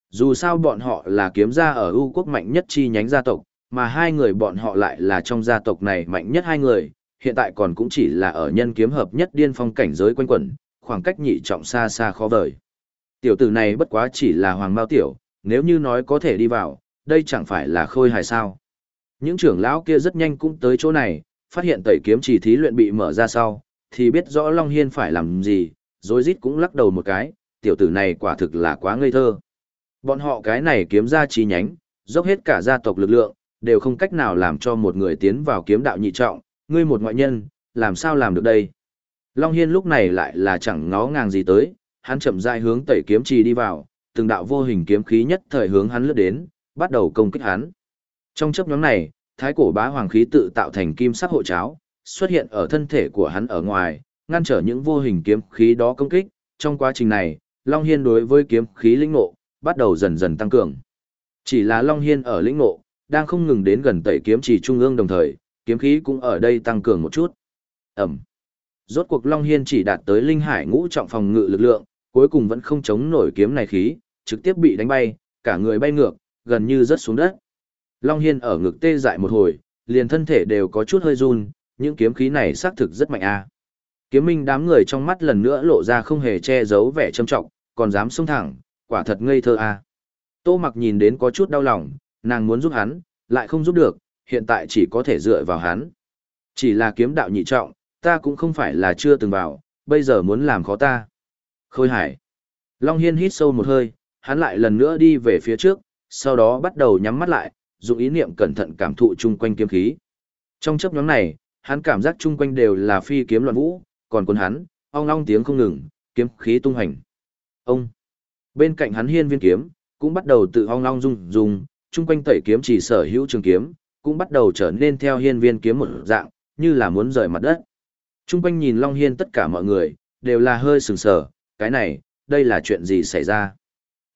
Dù sao bọn họ là kiếm gia ở ưu quốc mạnh nhất chi nhánh gia tộc, mà hai người bọn họ lại là trong gia tộc này mạnh nhất hai người, hiện tại còn cũng chỉ là ở nhân kiếm hợp nhất điên phong cảnh giới quanh quẩn, khoảng cách nhị trọng xa xa khó vời. Tiểu tử này bất quá chỉ là hoàng mao tiểu, nếu như nói có thể đi vào, đây chẳng phải là khôi hài sao. Những trưởng lão kia rất nhanh cũng tới chỗ này, phát hiện tẩy kiếm chỉ thí luyện bị mở ra sau, thì biết rõ Long Hiên phải làm gì, rồi rít cũng lắc đầu một cái, tiểu tử này quả thực là quá ngây thơ. Bọn họ cái này kiếm ra chi nhánh, dốc hết cả gia tộc lực lượng, đều không cách nào làm cho một người tiến vào kiếm đạo nhị trọng, ngươi một ngoại nhân, làm sao làm được đây? Long Hiên lúc này lại là chẳng ngó ngàng gì tới, hắn chậm rãi hướng tẩy kiếm trì đi vào, từng đạo vô hình kiếm khí nhất thời hướng hắn lướt đến, bắt đầu công kích hắn. Trong chấp nhóm này, thái cổ bá hoàng khí tự tạo thành kim sắc hộ cháo, xuất hiện ở thân thể của hắn ở ngoài, ngăn trở những vô hình kiếm khí đó công kích. Trong quá trình này, Long Hiên đối với kiếm khí linh ngộ, bắt đầu dần dần tăng cường. Chỉ là Long Hiên ở lĩnh ngộ, đang không ngừng đến gần tẩy kiếm chỉ trung ương đồng thời, kiếm khí cũng ở đây tăng cường một chút. Ẩm. Rốt cuộc Long Hiên chỉ đạt tới linh hải ngũ trọng phòng ngự lực lượng, cuối cùng vẫn không chống nổi kiếm này khí, trực tiếp bị đánh bay, cả người bay ngược, gần như rớt xuống đất. Long Hiên ở ngực tê dại một hồi, liền thân thể đều có chút hơi run, những kiếm khí này xác thực rất mạnh a. Kiếm minh đám người trong mắt lần nữa lộ ra không hề che giấu vẻ trầm trọng, còn dám xông thẳng, quả thật ngây thơ a. Tô Mặc nhìn đến có chút đau lòng, nàng muốn giúp hắn, lại không giúp được, hiện tại chỉ có thể dựa vào hắn. Chỉ là kiếm đạo nhị trọng, ta cũng không phải là chưa từng vào, bây giờ muốn làm khó ta. Khôi hải. Long Hiên hít sâu một hơi, hắn lại lần nữa đi về phía trước, sau đó bắt đầu nhắm mắt lại, dùng ý niệm cẩn thận cảm thụ chung quanh kiếm khí. Trong chấp nhóm này, hắn cảm giác chung quanh đều là phi kiếm loạn vũ, còn quân hắn, ong long tiếng không ngừng, kiếm khí tung hành. Ông. Bên cạnh hắn hiên viên kiếm, cũng bắt đầu tự ong long rung rung, chung quanh tẩy kiếm chỉ sở hữu trường kiếm, cũng bắt đầu trở nên theo hiên viên kiếm một dạng, như là muốn rời mặt đất. Chung quanh nhìn Long Hiên tất cả mọi người, đều là hơi sừng sờ, cái này, đây là chuyện gì xảy ra?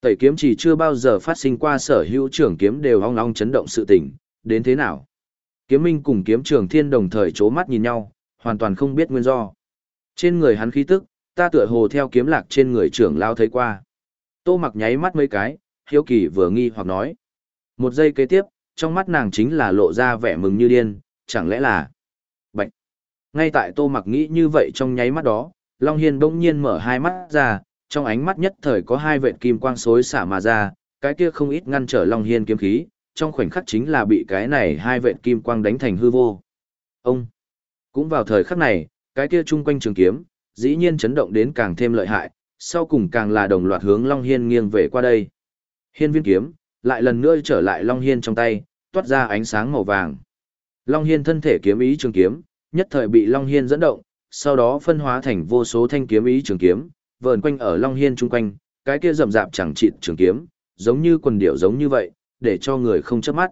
Tẩy kiếm chỉ chưa bao giờ phát sinh qua sở hữu trưởng kiếm đều ong ong chấn động sự tình, đến thế nào? Kiếm minh cùng kiếm trường thiên đồng thời chố mắt nhìn nhau, hoàn toàn không biết nguyên do. Trên người hắn khí tức, ta tựa hồ theo kiếm lạc trên người trưởng lao thấy qua. Tô mặc nháy mắt mấy cái, hiếu kỳ vừa nghi hoặc nói. Một giây kế tiếp, trong mắt nàng chính là lộ ra vẻ mừng như điên, chẳng lẽ là... Bạch! Ngay tại tô mặc nghĩ như vậy trong nháy mắt đó, Long Hiên bỗng nhiên mở hai mắt ra, trong ánh mắt nhất thời có hai vệt kim quang xối xả mà ra, cái kia không ít ngăn trở Long Hiên kiếm khí, trong khoảnh khắc chính là bị cái này hai vệt kim quang đánh thành hư vô. Ông! Cũng vào thời khắc này, cái kia chung quanh trường kiếm, dĩ nhiên chấn động đến càng thêm lợi hại, sau cùng càng là đồng loạt hướng Long Hiên nghiêng về qua đây. Hiên viên kiếm, lại lần nữa trở lại Long Hiên trong tay, toát ra ánh sáng màu vàng. Long Hiên thân thể kiếm ý trường kiếm, nhất thời bị Long Hiên dẫn động, sau đó phân hóa thành vô số thanh kiếm ý trường kiếm, vờn quanh ở Long Hiên chung quanh, cái kia rậm rạp chẳng chịt trường kiếm, giống như quần điểu giống như vậy, để cho người không chớp mắt.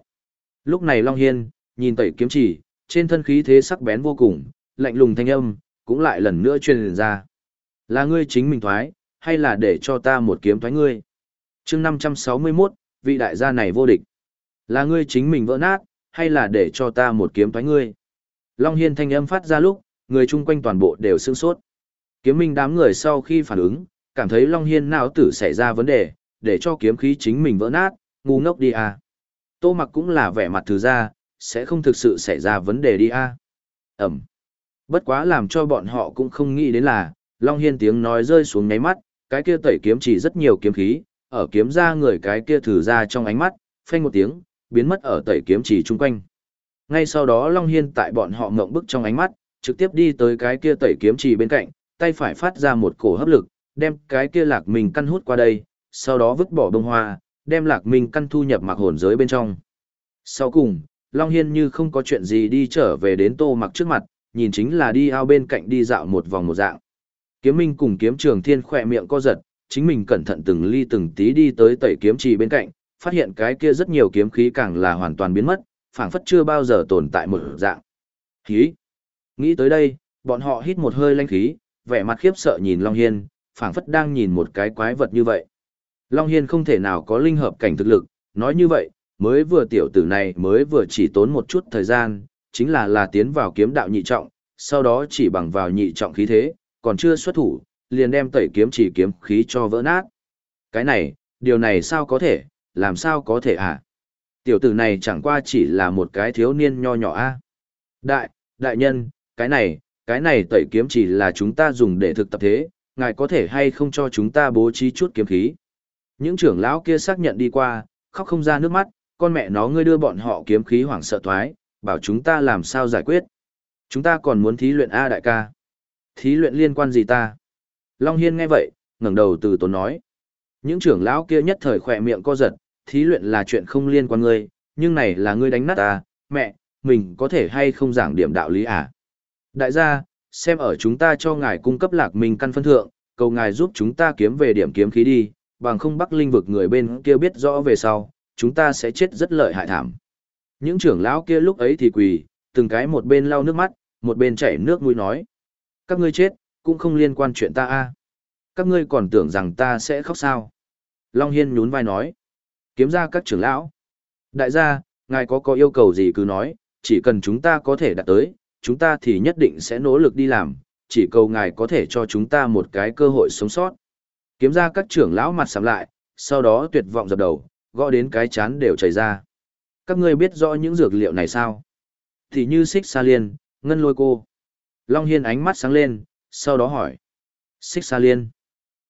Lúc này Long Hiên, nhìn tẩy kiếm chỉ, trên thân khí thế sắc bén vô cùng, lạnh lùng thanh âm, cũng lại lần nữa truyền ra. Là ngươi chính mình thoái, hay là để cho ta một kiếm thoái ngươi? chương 561, vị đại gia này vô địch. Là ngươi chính mình vỡ nát, hay là để cho ta một kiếm thoái ngươi? Long Hiên thanh âm phát ra lúc, người chung quanh toàn bộ đều sương sốt. Kiếm minh đám người sau khi phản ứng, cảm thấy Long Hiên não tử xảy ra vấn đề, để cho kiếm khí chính mình vỡ nát, ngu ngốc đi à. Tô mặc cũng là vẻ mặt thứ ra, sẽ không thực sự xảy ra vấn đề đi à. Ẩm. Bất quá làm cho bọn họ cũng không nghĩ đến là, Long Hiên tiếng nói rơi xuống ngáy mắt, cái kia tẩy kiếm chỉ rất nhiều kiếm khí, ở kiếm ra người cái kia thử ra trong ánh mắt, phanh một tiếng, biến mất ở tẩy kiếm chỉ chung quanh. Ngay sau đó Long Hiên tại bọn họ ngộng bức trong ánh mắt, trực tiếp đi tới cái kia tẩy kiếm chỉ bên cạnh, tay phải phát ra một cổ hấp lực, đem cái kia lạc minh căn hút qua đây, sau đó vứt bỏ bông hoa, đem lạc minh căn thu nhập mặc hồn giới bên trong. Sau cùng, Long Hiên như không có chuyện gì đi trở về đến tô mặc trước mặt, nhìn chính là đi ao bên cạnh đi dạo một vòng một dạng. Kiếm Minh cùng kiếm trường thiên khỏe miệng co giật, chính mình cẩn thận từng ly từng tí đi tới tẩy kiếm trì bên cạnh, phát hiện cái kia rất nhiều kiếm khí càng là hoàn toàn biến mất, phảng phất chưa bao giờ tồn tại một dạng. Khí. Nghĩ tới đây, bọn họ hít một hơi lanh khí, vẻ mặt khiếp sợ nhìn Long Hiên, phảng phất đang nhìn một cái quái vật như vậy. Long Hiên không thể nào có linh hợp cảnh thực lực, nói như vậy, mới vừa tiểu tử này mới vừa chỉ tốn một chút thời gian, chính là là tiến vào kiếm đạo nhị trọng, sau đó chỉ bằng vào nhị trọng khí thế, còn chưa xuất thủ, liền đem tẩy kiếm chỉ kiếm khí cho vỡ nát. Cái này, điều này sao có thể, làm sao có thể à? Tiểu tử này chẳng qua chỉ là một cái thiếu niên nho nhỏ a. Đại, đại nhân, cái này, cái này tẩy kiếm chỉ là chúng ta dùng để thực tập thế, ngài có thể hay không cho chúng ta bố trí chút kiếm khí. Những trưởng lão kia xác nhận đi qua, khóc không ra nước mắt, con mẹ nó ngươi đưa bọn họ kiếm khí hoảng sợ thoái, bảo chúng ta làm sao giải quyết. Chúng ta còn muốn thí luyện A đại ca. Thí luyện liên quan gì ta? Long Hiên nghe vậy, ngẩng đầu từ tốn nói. Những trưởng lão kia nhất thời khỏe miệng co giật, thí luyện là chuyện không liên quan ngươi, nhưng này là ngươi đánh nát ta, mẹ, mình có thể hay không giảng điểm đạo lý à? Đại gia, xem ở chúng ta cho ngài cung cấp lạc minh căn phân thượng, cầu ngài giúp chúng ta kiếm về điểm kiếm khí đi, bằng không bắc linh vực người bên kia biết rõ về sau, chúng ta sẽ chết rất lợi hại thảm. Những trưởng lão kia lúc ấy thì quỳ, từng cái một bên lau nước mắt, một bên chảy nước mũi nói. Các ngươi chết, cũng không liên quan chuyện ta a. Các ngươi còn tưởng rằng ta sẽ khóc sao. Long Hiên nhún vai nói. Kiếm ra các trưởng lão. Đại gia, ngài có có yêu cầu gì cứ nói, chỉ cần chúng ta có thể đạt tới, chúng ta thì nhất định sẽ nỗ lực đi làm, chỉ cầu ngài có thể cho chúng ta một cái cơ hội sống sót. Kiếm ra các trưởng lão mặt sắm lại, sau đó tuyệt vọng dập đầu, gõ đến cái chán đều chảy ra. Các ngươi biết rõ những dược liệu này sao? Thì như xích sa liên, ngân lôi cô. Long Hiên ánh mắt sáng lên, sau đó hỏi. Xích sa liên.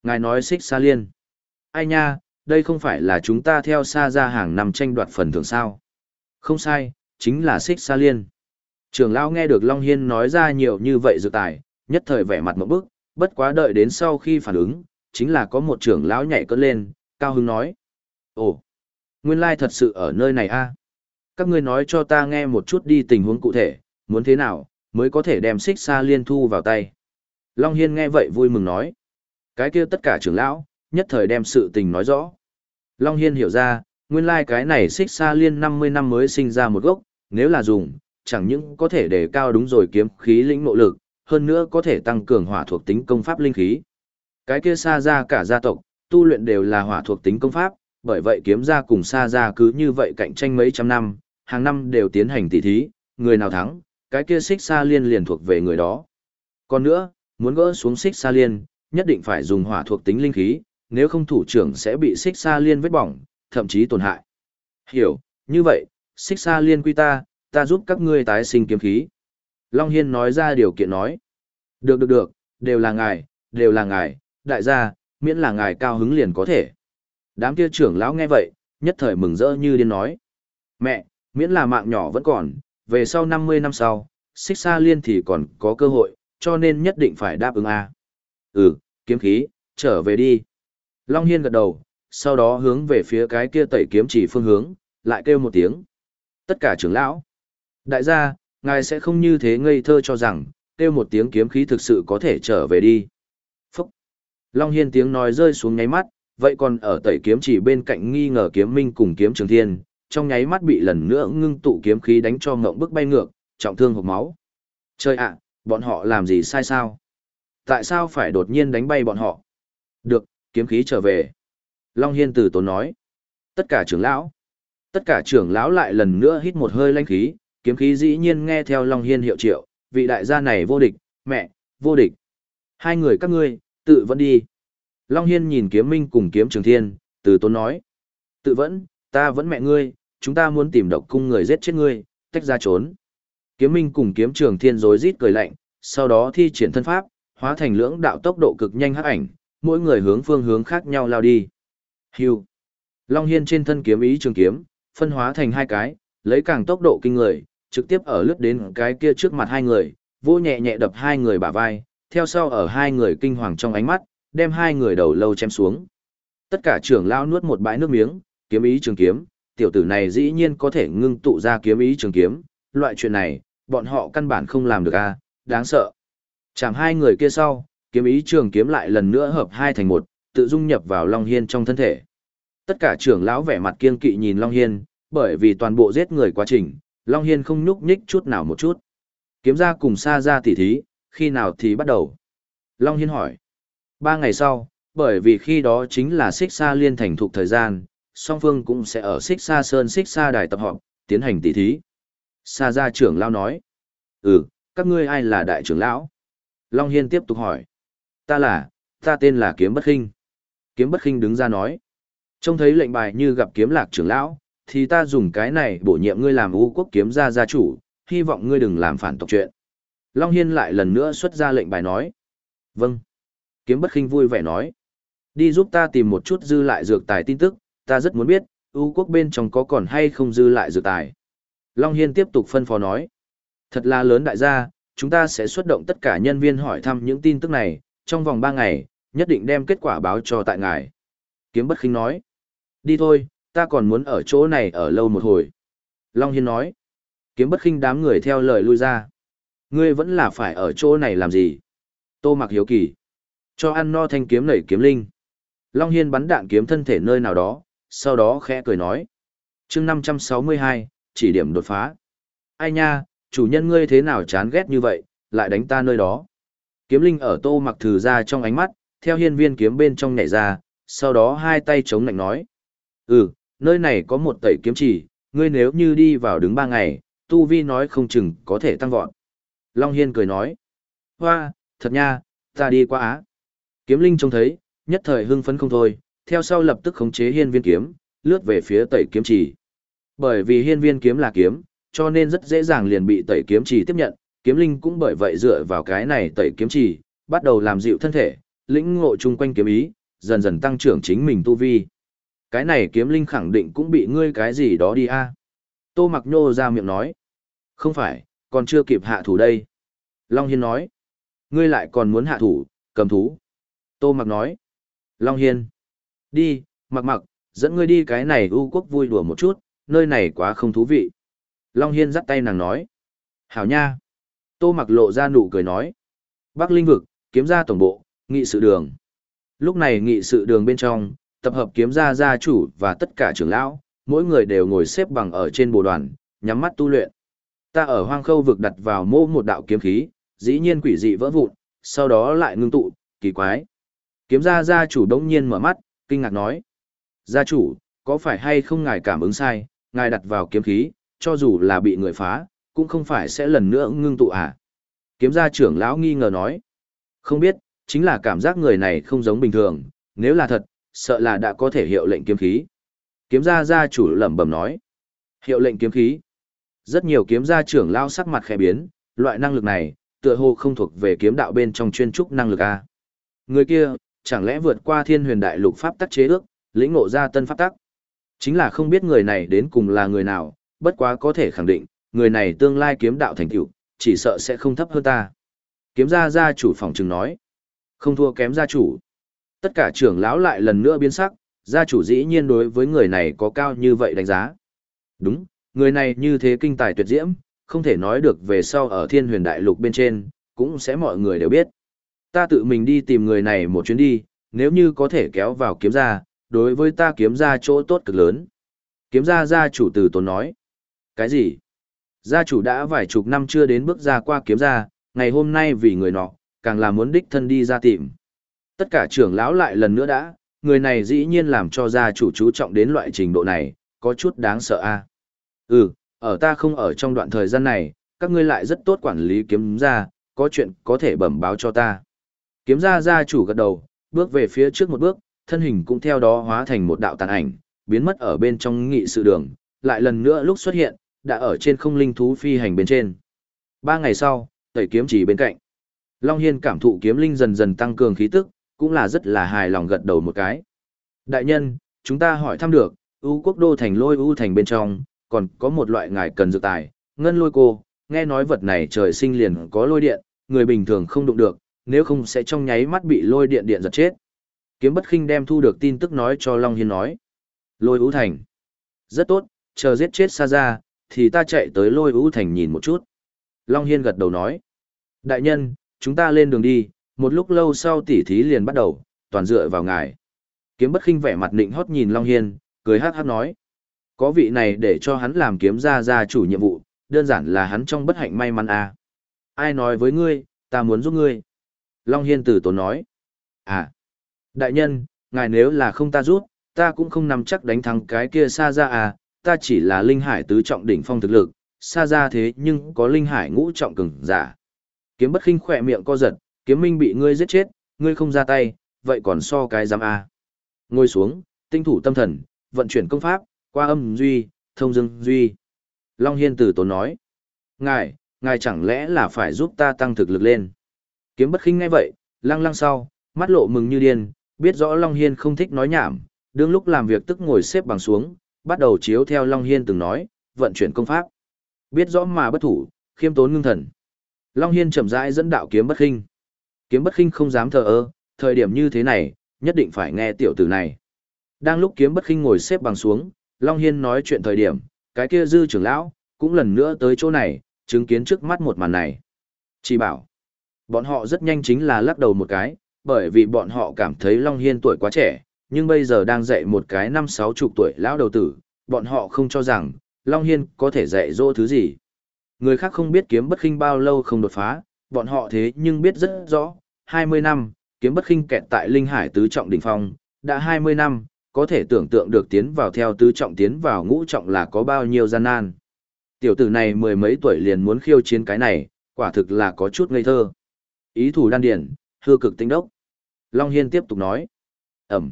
Ngài nói xích sa liên. Ai nha, đây không phải là chúng ta theo xa ra hàng năm tranh đoạt phần thưởng sao. Không sai, chính là xích sa liên. Trường lão nghe được Long Hiên nói ra nhiều như vậy dự tài, nhất thời vẻ mặt một bức, bất quá đợi đến sau khi phản ứng, chính là có một trưởng lão nhảy cất lên, cao hứng nói. Ồ, nguyên lai thật sự ở nơi này a Các ngươi nói cho ta nghe một chút đi tình huống cụ thể, muốn thế nào, mới có thể đem xích xa liên thu vào tay. Long Hiên nghe vậy vui mừng nói. Cái kia tất cả trưởng lão, nhất thời đem sự tình nói rõ. Long Hiên hiểu ra, nguyên lai cái này xích xa liên 50 năm mới sinh ra một gốc, nếu là dùng, chẳng những có thể đề cao đúng rồi kiếm khí lĩnh nội lực, hơn nữa có thể tăng cường hỏa thuộc tính công pháp linh khí. Cái kia xa ra cả gia tộc, tu luyện đều là hỏa thuộc tính công pháp, bởi vậy kiếm gia cùng xa ra cứ như vậy cạnh tranh mấy trăm năm, hàng năm đều tiến hành tỷ thí, người nào thắng, cái kia xích xa liên liền thuộc về người đó. Còn nữa, muốn gỡ xuống xích xa liên, nhất định phải dùng hỏa thuộc tính linh khí, nếu không thủ trưởng sẽ bị xích xa liên vết bỏng, thậm chí tổn hại. Hiểu, như vậy, xích xa liên quy ta, ta giúp các ngươi tái sinh kiếm khí. Long Hiên nói ra điều kiện nói. Được được được, đều là ngài, đều là ngài, đại gia, miễn là ngài cao hứng liền có thể. Đám kia trưởng lão nghe vậy, nhất thời mừng rỡ như điên nói. Mẹ, miễn là mạng nhỏ vẫn còn, về sau 50 năm sau, xích xa liên thì còn có cơ hội, cho nên nhất định phải đáp ứng A. Ừ, kiếm khí, trở về đi. Long Hiên gật đầu, sau đó hướng về phía cái kia tẩy kiếm chỉ phương hướng, lại kêu một tiếng. Tất cả trưởng lão. Đại gia, ngài sẽ không như thế ngây thơ cho rằng, kêu một tiếng kiếm khí thực sự có thể trở về đi. Phúc. Long Hiên tiếng nói rơi xuống nháy mắt, vậy còn ở tẩy kiếm chỉ bên cạnh nghi ngờ kiếm minh cùng kiếm trường thiên, trong nháy mắt bị lần nữa ngưng tụ kiếm khí đánh cho ngộng bức bay ngược, trọng thương hộc máu. Trời ạ, bọn họ làm gì sai sao? Tại sao phải đột nhiên đánh bay bọn họ? Được, kiếm khí trở về. Long Hiên từ tốn nói. Tất cả trưởng lão. Tất cả trưởng lão lại lần nữa hít một hơi lanh khí, kiếm khí dĩ nhiên nghe theo Long Hiên hiệu triệu, vị đại gia này vô địch, mẹ, vô địch. Hai người các ngươi, tự vẫn đi. Long Hiên nhìn kiếm minh cùng kiếm trường thiên, từ tốn nói. Tự vẫn, ta vẫn mẹ ngươi, chúng ta muốn tìm độc cung người giết chết ngươi, tách ra trốn. Kiếm minh cùng kiếm trường thiên rối rít cười lạnh, sau đó thi triển thân pháp, hóa thành lưỡng đạo tốc độ cực nhanh hắc ảnh, mỗi người hướng phương hướng khác nhau lao đi. Hưu. Long Hiên trên thân kiếm ý trường kiếm, phân hóa thành hai cái, lấy càng tốc độ kinh người, trực tiếp ở lướt đến cái kia trước mặt hai người, vô nhẹ nhẹ đập hai người bả vai, theo sau ở hai người kinh hoàng trong ánh mắt, đem hai người đầu lâu chém xuống. Tất cả trưởng lão nuốt một bãi nước miếng, kiếm ý trường kiếm, tiểu tử này dĩ nhiên có thể ngưng tụ ra kiếm ý trường kiếm, loại chuyện này, bọn họ căn bản không làm được a, đáng sợ. Chẳng hai người kia sau, kiếm ý trường kiếm lại lần nữa hợp hai thành một, tự dung nhập vào Long Hiên trong thân thể. Tất cả trưởng lão vẻ mặt kiên kỵ nhìn Long Hiên, bởi vì toàn bộ giết người quá trình, Long Hiên không nhúc nhích chút nào một chút. Kiếm ra cùng xa ra tỉ thí, khi nào thì bắt đầu? Long Hiên hỏi. Ba ngày sau, bởi vì khi đó chính là xích xa liên thành thục thời gian, song phương cũng sẽ ở xích xa sơn xích xa đài tập họp, tiến hành tỉ thí. Sa gia trưởng lao nói. Ừ, các ngươi ai là đại trưởng lão? Long Hiên tiếp tục hỏi. Ta là, ta tên là Kiếm Bất Kinh. Kiếm Bất Kinh đứng ra nói. Trông thấy lệnh bài như gặp kiếm lạc trưởng lão, thì ta dùng cái này bổ nhiệm ngươi làm U quốc kiếm gia gia chủ, hy vọng ngươi đừng làm phản tộc chuyện. Long Hiên lại lần nữa xuất ra lệnh bài nói. Vâng. Kiếm bất khinh vui vẻ nói. Đi giúp ta tìm một chút dư lại dược tài tin tức, ta rất muốn biết, U quốc bên trong có còn hay không dư lại dược tài. Long Hiên tiếp tục phân phó nói. Thật là lớn đại gia, chúng ta sẽ xuất động tất cả nhân viên hỏi thăm những tin tức này, trong vòng 3 ngày, nhất định đem kết quả báo cho tại ngài. Kiếm bất khinh nói. Đi thôi, ta còn muốn ở chỗ này ở lâu một hồi. Long Hiên nói. Kiếm bất khinh đám người theo lời lui ra. Ngươi vẫn là phải ở chỗ này làm gì? Tô mặc hiếu kỳ. Cho ăn no thanh kiếm nảy kiếm linh. Long Hiên bắn đạn kiếm thân thể nơi nào đó, sau đó khẽ cười nói. chương 562, chỉ điểm đột phá. Ai nha, chủ nhân ngươi thế nào chán ghét như vậy, lại đánh ta nơi đó. Kiếm linh ở tô mặc thử ra trong ánh mắt, theo hiên viên kiếm bên trong nhảy ra, sau đó hai tay chống lạnh nói. Ừ, nơi này có một tẩy kiếm chỉ, ngươi nếu như đi vào đứng ba ngày, tu vi nói không chừng có thể tăng vọt. Long Hiên cười nói. Hoa, thật nha, ta đi qua á. Kiếm linh trông thấy, nhất thời hưng phấn không thôi, theo sau lập tức khống chế hiên viên kiếm, lướt về phía tẩy kiếm chỉ. Bởi vì hiên viên kiếm là kiếm, cho nên rất dễ dàng liền bị tẩy kiếm chỉ tiếp nhận, kiếm linh cũng bởi vậy dựa vào cái này tẩy kiếm chỉ, bắt đầu làm dịu thân thể, lĩnh ngộ chung quanh kiếm ý, dần dần tăng trưởng chính mình tu vi. Cái này kiếm linh khẳng định cũng bị ngươi cái gì đó đi a. Tô Mặc Nhô ra miệng nói. Không phải, còn chưa kịp hạ thủ đây. Long Hiên nói. Ngươi lại còn muốn hạ thủ, cầm thú. Tô Mặc nói. Long Hiên. Đi, mặc mặc, dẫn ngươi đi cái này u quốc vui đùa một chút, nơi này quá không thú vị. Long Hiên dắt tay nàng nói. Hảo nha. Tô mặc lộ ra nụ cười nói. Bắc Linh Vực, kiếm ra tổng bộ, nghị sự đường. Lúc này nghị sự đường bên trong, tập hợp kiếm gia gia chủ và tất cả trưởng lão, mỗi người đều ngồi xếp bằng ở trên bồ đoàn, nhắm mắt tu luyện. Ta ở hoang khâu vực đặt vào mô một đạo kiếm khí, dĩ nhiên quỷ dị vỡ vụn, sau đó lại ngưng tụ, kỳ quái. Kiếm gia gia chủ đống nhiên mở mắt, kinh ngạc nói. Gia chủ, có phải hay không ngài cảm ứng sai, ngài đặt vào kiếm khí, cho dù là bị người phá, cũng không phải sẽ lần nữa ngưng tụ à? Kiếm gia trưởng lão nghi ngờ nói. Không biết, chính là cảm giác người này không giống bình thường, nếu là thật, sợ là đã có thể hiệu lệnh kiếm khí. Kiếm gia gia chủ lẩm bẩm nói. Hiệu lệnh kiếm khí. Rất nhiều kiếm gia trưởng lao sắc mặt khẽ biến, loại năng lực này, tựa hồ không thuộc về kiếm đạo bên trong chuyên trúc năng lực a. Người kia, chẳng lẽ vượt qua thiên huyền đại lục pháp tắc chế ước, lĩnh ngộ ra tân pháp tắc. Chính là không biết người này đến cùng là người nào, bất quá có thể khẳng định, người này tương lai kiếm đạo thành tựu, chỉ sợ sẽ không thấp hơn ta. Kiếm gia gia chủ phòng trừng nói, không thua kém gia chủ. Tất cả trưởng lão lại lần nữa biến sắc, gia chủ dĩ nhiên đối với người này có cao như vậy đánh giá. Đúng, người này như thế kinh tài tuyệt diễm, không thể nói được về sau ở thiên huyền đại lục bên trên, cũng sẽ mọi người đều biết. Ta tự mình đi tìm người này một chuyến đi, nếu như có thể kéo vào kiếm gia, đối với ta kiếm gia chỗ tốt cực lớn. Kiếm gia gia chủ từ tốn nói. Cái gì? Gia chủ đã vài chục năm chưa đến bước ra qua kiếm gia, ngày hôm nay vì người nọ, càng là muốn đích thân đi ra tìm. Tất cả trưởng lão lại lần nữa đã, người này dĩ nhiên làm cho gia chủ chú trọng đến loại trình độ này, có chút đáng sợ a. Ừ, ở ta không ở trong đoạn thời gian này, các ngươi lại rất tốt quản lý kiếm gia, có chuyện có thể bẩm báo cho ta. Kiếm gia gia chủ gật đầu, bước về phía trước một bước, thân hình cũng theo đó hóa thành một đạo tàn ảnh, biến mất ở bên trong nghị sự đường, lại lần nữa lúc xuất hiện, đã ở trên không linh thú phi hành bên trên. Ba ngày sau, tẩy kiếm chỉ bên cạnh. Long Hiên cảm thụ kiếm linh dần dần tăng cường khí tức, cũng là rất là hài lòng gật đầu một cái. Đại nhân, chúng ta hỏi thăm được, ưu quốc đô thành lôi ưu thành bên trong, còn có một loại ngài cần dược tài, ngân lôi cô, nghe nói vật này trời sinh liền có lôi điện, người bình thường không đụng được, nếu không sẽ trong nháy mắt bị lôi điện điện giật chết. Kiếm bất khinh đem thu được tin tức nói cho Long Hiên nói. Lôi ưu thành. Rất tốt, chờ giết chết xa ra, thì ta chạy tới lôi ưu thành nhìn một chút. Long Hiên gật đầu nói. Đại nhân, chúng ta lên đường đi, một lúc lâu sau tỉ thí liền bắt đầu, toàn dựa vào ngài. Kiếm bất khinh vẻ mặt định hót nhìn Long Hiên, cười hát hát nói. Có vị này để cho hắn làm kiếm ra ra chủ nhiệm vụ, đơn giản là hắn trong bất hạnh may mắn à. Ai nói với ngươi, ta muốn giúp ngươi. Long Hiên tử tốn nói. À, đại nhân, ngài nếu là không ta giúp, ta cũng không nắm chắc đánh thắng cái kia xa ra à, ta chỉ là linh hải tứ trọng đỉnh phong thực lực, xa ra thế nhưng có linh hải ngũ trọng cường giả. Kiếm bất khinh khỏe miệng co giật, kiếm minh bị ngươi giết chết, ngươi không ra tay, vậy còn so cái giám A. Ngồi xuống, tinh thủ tâm thần, vận chuyển công pháp, qua âm duy, thông dương duy. Long Hiên tử tốn nói. Ngài, ngài chẳng lẽ là phải giúp ta tăng thực lực lên. Kiếm bất khinh ngay vậy, lăng lăng sau, mắt lộ mừng như điên, biết rõ Long Hiên không thích nói nhảm, đương lúc làm việc tức ngồi xếp bằng xuống, bắt đầu chiếu theo Long Hiên từng nói, vận chuyển công pháp. Biết rõ mà bất thủ, khiêm tốn ngưng thần. Long Hiên chậm rãi dẫn đạo kiếm bất khinh. Kiếm bất khinh không dám thờ ơ, thời điểm như thế này, nhất định phải nghe tiểu tử này. Đang lúc kiếm bất khinh ngồi xếp bằng xuống, Long Hiên nói chuyện thời điểm, cái kia dư trưởng lão, cũng lần nữa tới chỗ này, chứng kiến trước mắt một màn này. Chỉ bảo, bọn họ rất nhanh chính là lắc đầu một cái, bởi vì bọn họ cảm thấy Long Hiên tuổi quá trẻ, nhưng bây giờ đang dạy một cái năm sáu chục tuổi lão đầu tử, bọn họ không cho rằng, Long Hiên có thể dạy dỗ thứ gì. Người khác không biết kiếm bất khinh bao lâu không đột phá, bọn họ thế nhưng biết rất rõ, 20 năm, kiếm bất khinh kẹt tại Linh Hải tứ trọng đỉnh phong, đã 20 năm, có thể tưởng tượng được tiến vào theo tứ trọng tiến vào ngũ trọng là có bao nhiêu gian nan. Tiểu tử này mười mấy tuổi liền muốn khiêu chiến cái này, quả thực là có chút ngây thơ. Ý thủ đan điển, hư cực tinh đốc. Long Hiên tiếp tục nói. Ẩm.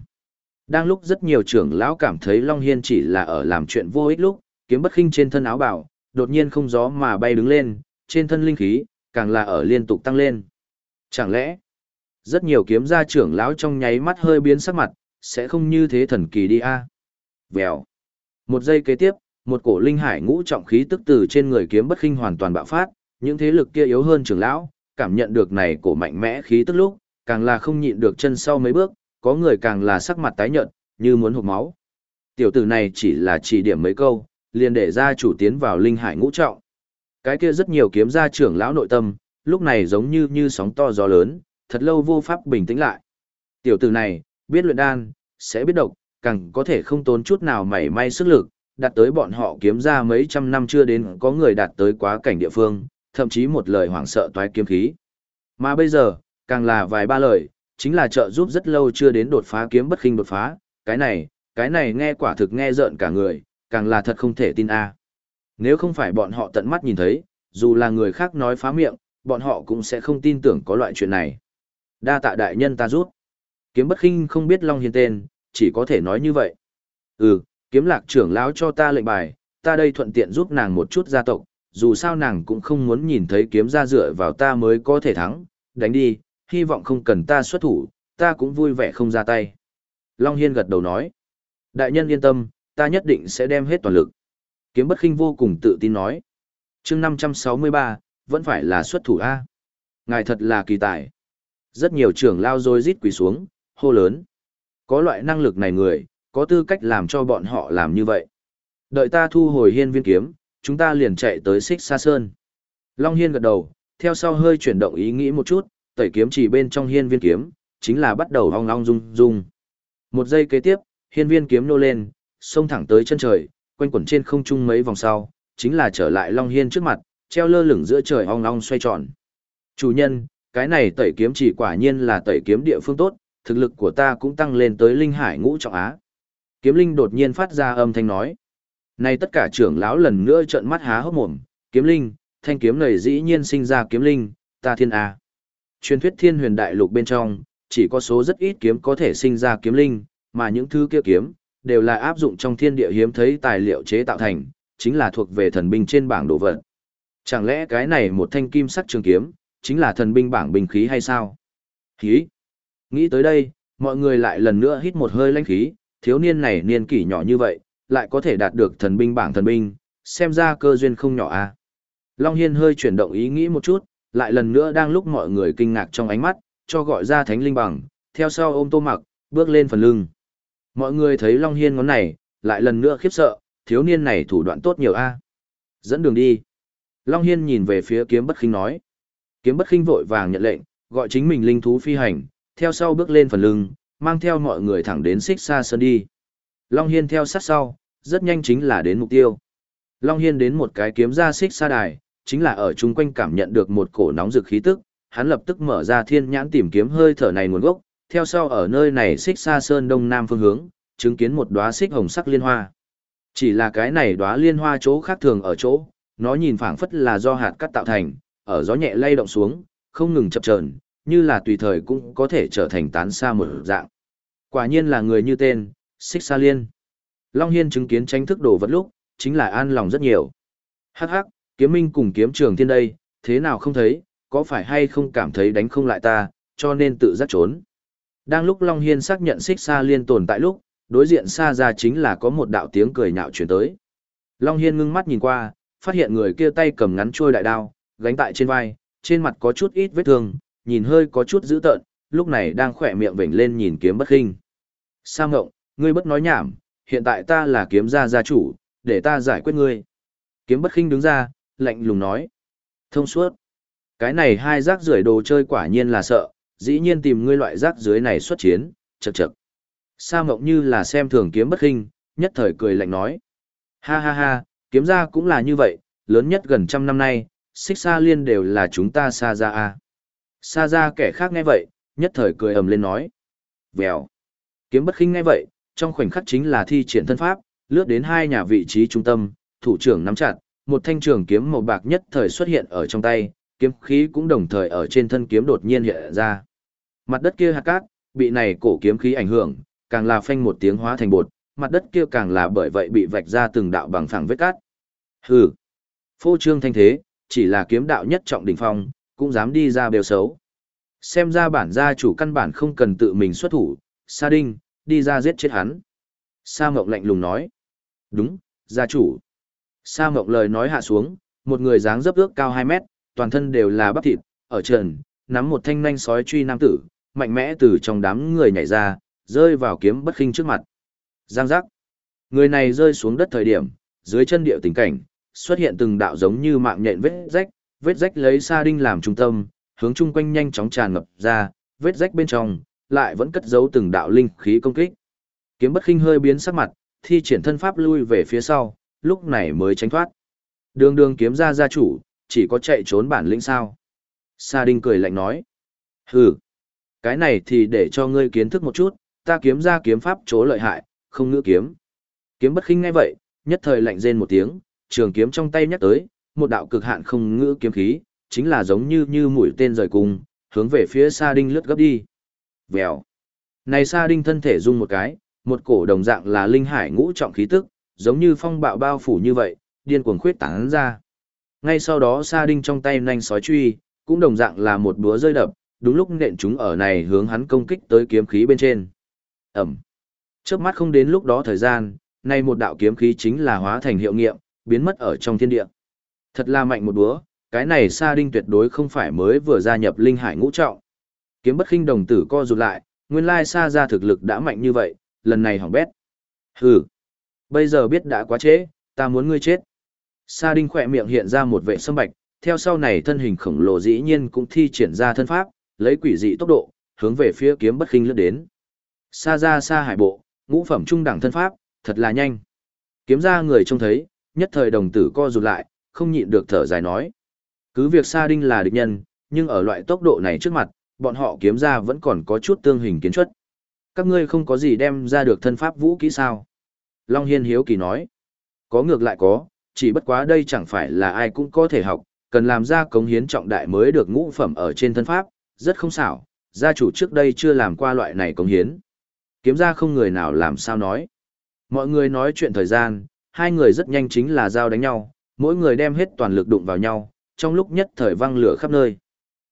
Đang lúc rất nhiều trưởng lão cảm thấy Long Hiên chỉ là ở làm chuyện vô ích lúc, kiếm bất khinh trên thân áo bảo, đột nhiên không gió mà bay đứng lên, trên thân linh khí, càng là ở liên tục tăng lên. Chẳng lẽ, rất nhiều kiếm gia trưởng lão trong nháy mắt hơi biến sắc mặt, sẽ không như thế thần kỳ đi a à? Vèo. Một giây kế tiếp, một cổ linh hải ngũ trọng khí tức từ trên người kiếm bất khinh hoàn toàn bạo phát, những thế lực kia yếu hơn trưởng lão, cảm nhận được này cổ mạnh mẽ khí tức lúc, càng là không nhịn được chân sau mấy bước, có người càng là sắc mặt tái nhợt, như muốn hộc máu. Tiểu tử này chỉ là chỉ điểm mấy câu, liền để ra chủ tiến vào linh hải ngũ trọng. Cái kia rất nhiều kiếm gia trưởng lão nội tâm, lúc này giống như như sóng to gió lớn, thật lâu vô pháp bình tĩnh lại. Tiểu tử này, biết luyện đan, sẽ biết độc, càng có thể không tốn chút nào mảy may sức lực, đạt tới bọn họ kiếm ra mấy trăm năm chưa đến có người đạt tới quá cảnh địa phương, thậm chí một lời hoảng sợ toái kiếm khí. Mà bây giờ, càng là vài ba lời, chính là trợ giúp rất lâu chưa đến đột phá kiếm bất khinh đột phá, cái này, cái này nghe quả thực nghe rợn cả người, càng là thật không thể tin a. Nếu không phải bọn họ tận mắt nhìn thấy, dù là người khác nói phá miệng, bọn họ cũng sẽ không tin tưởng có loại chuyện này. Đa tạ đại nhân ta rút. Kiếm bất khinh không biết Long Hiên tên, chỉ có thể nói như vậy. Ừ, kiếm lạc trưởng lão cho ta lệnh bài, ta đây thuận tiện giúp nàng một chút gia tộc, dù sao nàng cũng không muốn nhìn thấy kiếm ra dựa vào ta mới có thể thắng, đánh đi, hy vọng không cần ta xuất thủ, ta cũng vui vẻ không ra tay. Long Hiên gật đầu nói, đại nhân yên tâm, ta nhất định sẽ đem hết toàn lực. Kiếm bất khinh vô cùng tự tin nói, chương 563, vẫn phải là xuất thủ A. Ngài thật là kỳ tài. Rất nhiều trưởng lao rồi rít quỳ xuống, hô lớn. Có loại năng lực này người, có tư cách làm cho bọn họ làm như vậy. Đợi ta thu hồi hiên viên kiếm, chúng ta liền chạy tới xích xa sơn. Long hiên gật đầu, theo sau hơi chuyển động ý nghĩ một chút, tẩy kiếm chỉ bên trong hiên viên kiếm, chính là bắt đầu hong long rung rung. Một giây kế tiếp, hiên viên kiếm nô lên, xông thẳng tới chân trời, quanh quẩn trên không trung mấy vòng sau, chính là trở lại Long Hiên trước mặt, treo lơ lửng giữa trời ong ong xoay tròn. Chủ nhân, cái này tẩy kiếm chỉ quả nhiên là tẩy kiếm địa phương tốt, thực lực của ta cũng tăng lên tới linh hải ngũ trọng á. Kiếm linh đột nhiên phát ra âm thanh nói. Này tất cả trưởng lão lần nữa trợn mắt há hốc mồm, kiếm linh, thanh kiếm này dĩ nhiên sinh ra kiếm linh, ta thiên a. Truyền thuyết thiên huyền đại lục bên trong, chỉ có số rất ít kiếm có thể sinh ra kiếm linh, mà những thứ kia kiếm, đều là áp dụng trong thiên địa hiếm thấy tài liệu chế tạo thành, chính là thuộc về thần binh trên bảng đồ vật. Chẳng lẽ cái này một thanh kim sắc trường kiếm, chính là thần binh bảng binh khí hay sao? Khí! Nghĩ tới đây, mọi người lại lần nữa hít một hơi lãnh khí, thiếu niên này niên kỷ nhỏ như vậy, lại có thể đạt được thần binh bảng thần binh, xem ra cơ duyên không nhỏ a. À? Long Hiên hơi chuyển động ý nghĩ một chút, lại lần nữa đang lúc mọi người kinh ngạc trong ánh mắt, cho gọi ra thánh linh bằng, theo sau ôm tô mặc, bước lên phần lưng. Mọi người thấy Long Hiên ngón này, lại lần nữa khiếp sợ, thiếu niên này thủ đoạn tốt nhiều a Dẫn đường đi. Long Hiên nhìn về phía kiếm bất khinh nói. Kiếm bất khinh vội vàng nhận lệnh, gọi chính mình linh thú phi hành, theo sau bước lên phần lưng, mang theo mọi người thẳng đến xích xa sơn đi. Long Hiên theo sát sau, rất nhanh chính là đến mục tiêu. Long Hiên đến một cái kiếm ra xích xa đài, chính là ở chung quanh cảm nhận được một cổ nóng rực khí tức, hắn lập tức mở ra thiên nhãn tìm kiếm hơi thở này nguồn gốc, theo sau ở nơi này xích xa sơn đông nam phương hướng, chứng kiến một đóa xích hồng sắc liên hoa. Chỉ là cái này đóa liên hoa chỗ khác thường ở chỗ, nó nhìn phảng phất là do hạt cắt tạo thành, ở gió nhẹ lay động xuống, không ngừng chập chờn, như là tùy thời cũng có thể trở thành tán xa một dạng. Quả nhiên là người như tên, Xích Sa Liên. Long Hiên chứng kiến tranh thức đồ vật lúc, chính là an lòng rất nhiều. Hắc hắc, kiếm minh cùng kiếm trường thiên đây, thế nào không thấy, có phải hay không cảm thấy đánh không lại ta, cho nên tự giác trốn. Đang lúc Long Hiên xác nhận Xích Sa Liên tồn tại lúc, đối diện xa ra chính là có một đạo tiếng cười nhạo chuyển tới. Long Hiên ngưng mắt nhìn qua, phát hiện người kia tay cầm ngắn trôi đại đao, gánh tại trên vai, trên mặt có chút ít vết thương, nhìn hơi có chút dữ tợn, lúc này đang khỏe miệng vểnh lên nhìn kiếm bất khinh. Sa ngộng, ngươi bất nói nhảm, hiện tại ta là kiếm gia gia chủ, để ta giải quyết ngươi. Kiếm bất khinh đứng ra, lạnh lùng nói. Thông suốt. Cái này hai rác rưởi đồ chơi quả nhiên là sợ, dĩ nhiên tìm ngươi loại rác dưới này xuất chiến, chật chật. Sa Mộng như là xem thường kiếm bất khinh, nhất thời cười lạnh nói. Ha ha ha, kiếm gia cũng là như vậy, lớn nhất gần trăm năm nay, xích xa liên đều là chúng ta xa ra a. Xa ra kẻ khác nghe vậy, nhất thời cười ầm lên nói. Vèo. Kiếm bất khinh nghe vậy, trong khoảnh khắc chính là thi triển thân pháp, lướt đến hai nhà vị trí trung tâm, thủ trưởng nắm chặt, một thanh trường kiếm màu bạc nhất thời xuất hiện ở trong tay, kiếm khí cũng đồng thời ở trên thân kiếm đột nhiên hiện ra. Mặt đất kia hạt cát, bị này cổ kiếm khí ảnh hưởng, càng là phanh một tiếng hóa thành bột, mặt đất kia càng là bởi vậy bị vạch ra từng đạo bằng phẳng vết cát. Hừ. Phô trương thanh thế, chỉ là kiếm đạo nhất trọng đỉnh phong, cũng dám đi ra bèo xấu. Xem ra bản gia chủ căn bản không cần tự mình xuất thủ, Sa Đinh, đi ra giết chết hắn. Sa Mộng lạnh lùng nói. Đúng, gia chủ. Sa Mộng lời nói hạ xuống, một người dáng dấp ước cao 2 mét, toàn thân đều là bắp thịt, ở trần, nắm một thanh nanh sói truy nam tử, mạnh mẽ từ trong đám người nhảy ra, rơi vào kiếm bất khinh trước mặt. Giang giác. Người này rơi xuống đất thời điểm, dưới chân điệu tình cảnh, xuất hiện từng đạo giống như mạng nhện vết rách, vết rách lấy sa đinh làm trung tâm, hướng chung quanh nhanh chóng tràn ngập ra, vết rách bên trong lại vẫn cất giấu từng đạo linh khí công kích. Kiếm bất khinh hơi biến sắc mặt, thi triển thân pháp lui về phía sau, lúc này mới tránh thoát. Đường đường kiếm ra gia chủ, chỉ có chạy trốn bản lĩnh sao. Sa đinh cười lạnh nói. Hừ, cái này thì để cho ngươi kiến thức một chút, ta kiếm ra kiếm pháp chỗ lợi hại, không ngữ kiếm. Kiếm bất khinh ngay vậy, nhất thời lạnh rên một tiếng, trường kiếm trong tay nhắc tới, một đạo cực hạn không ngữ kiếm khí, chính là giống như như mũi tên rời cung, hướng về phía Sa Đinh lướt gấp đi. Vèo. Này Sa Đinh thân thể rung một cái, một cổ đồng dạng là linh hải ngũ trọng khí tức, giống như phong bạo bao phủ như vậy, điên cuồng khuyết tán ra. Ngay sau đó Sa Đinh trong tay nhanh sói truy, cũng đồng dạng là một búa rơi đập, đúng lúc nện chúng ở này hướng hắn công kích tới kiếm khí bên trên. Ẩm. Chớp mắt không đến lúc đó thời gian, nay một đạo kiếm khí chính là hóa thành hiệu nghiệm, biến mất ở trong thiên địa. Thật là mạnh một búa, cái này Sa Đinh tuyệt đối không phải mới vừa gia nhập linh hải ngũ trọng. Kiếm bất khinh đồng tử co rụt lại, nguyên lai Sa Gia thực lực đã mạnh như vậy, lần này hỏng bét. Hừ, bây giờ biết đã quá trễ, ta muốn ngươi chết. Sa Đinh khỏe miệng hiện ra một vệ sâm bạch, theo sau này thân hình khổng lồ dĩ nhiên cũng thi triển ra thân pháp, lấy quỷ dị tốc độ, hướng về phía kiếm bất khinh lướt đến. Sa ra xa hải bộ, ngũ phẩm trung đẳng thân pháp, thật là nhanh. Kiếm ra người trông thấy, nhất thời đồng tử co rụt lại, không nhịn được thở dài nói. Cứ việc Sa Đinh là địch nhân, nhưng ở loại tốc độ này trước mặt, bọn họ kiếm ra vẫn còn có chút tương hình kiến chất. Các ngươi không có gì đem ra được thân pháp vũ kỹ sao? Long Hiên hiếu kỳ nói. Có ngược lại có, chỉ bất quá đây chẳng phải là ai cũng có thể học, cần làm ra cống hiến trọng đại mới được ngũ phẩm ở trên thân pháp, rất không xảo, gia chủ trước đây chưa làm qua loại này cống hiến. Kiếm ra không người nào làm sao nói. Mọi người nói chuyện thời gian, hai người rất nhanh chính là giao đánh nhau, mỗi người đem hết toàn lực đụng vào nhau, trong lúc nhất thời văng lửa khắp nơi.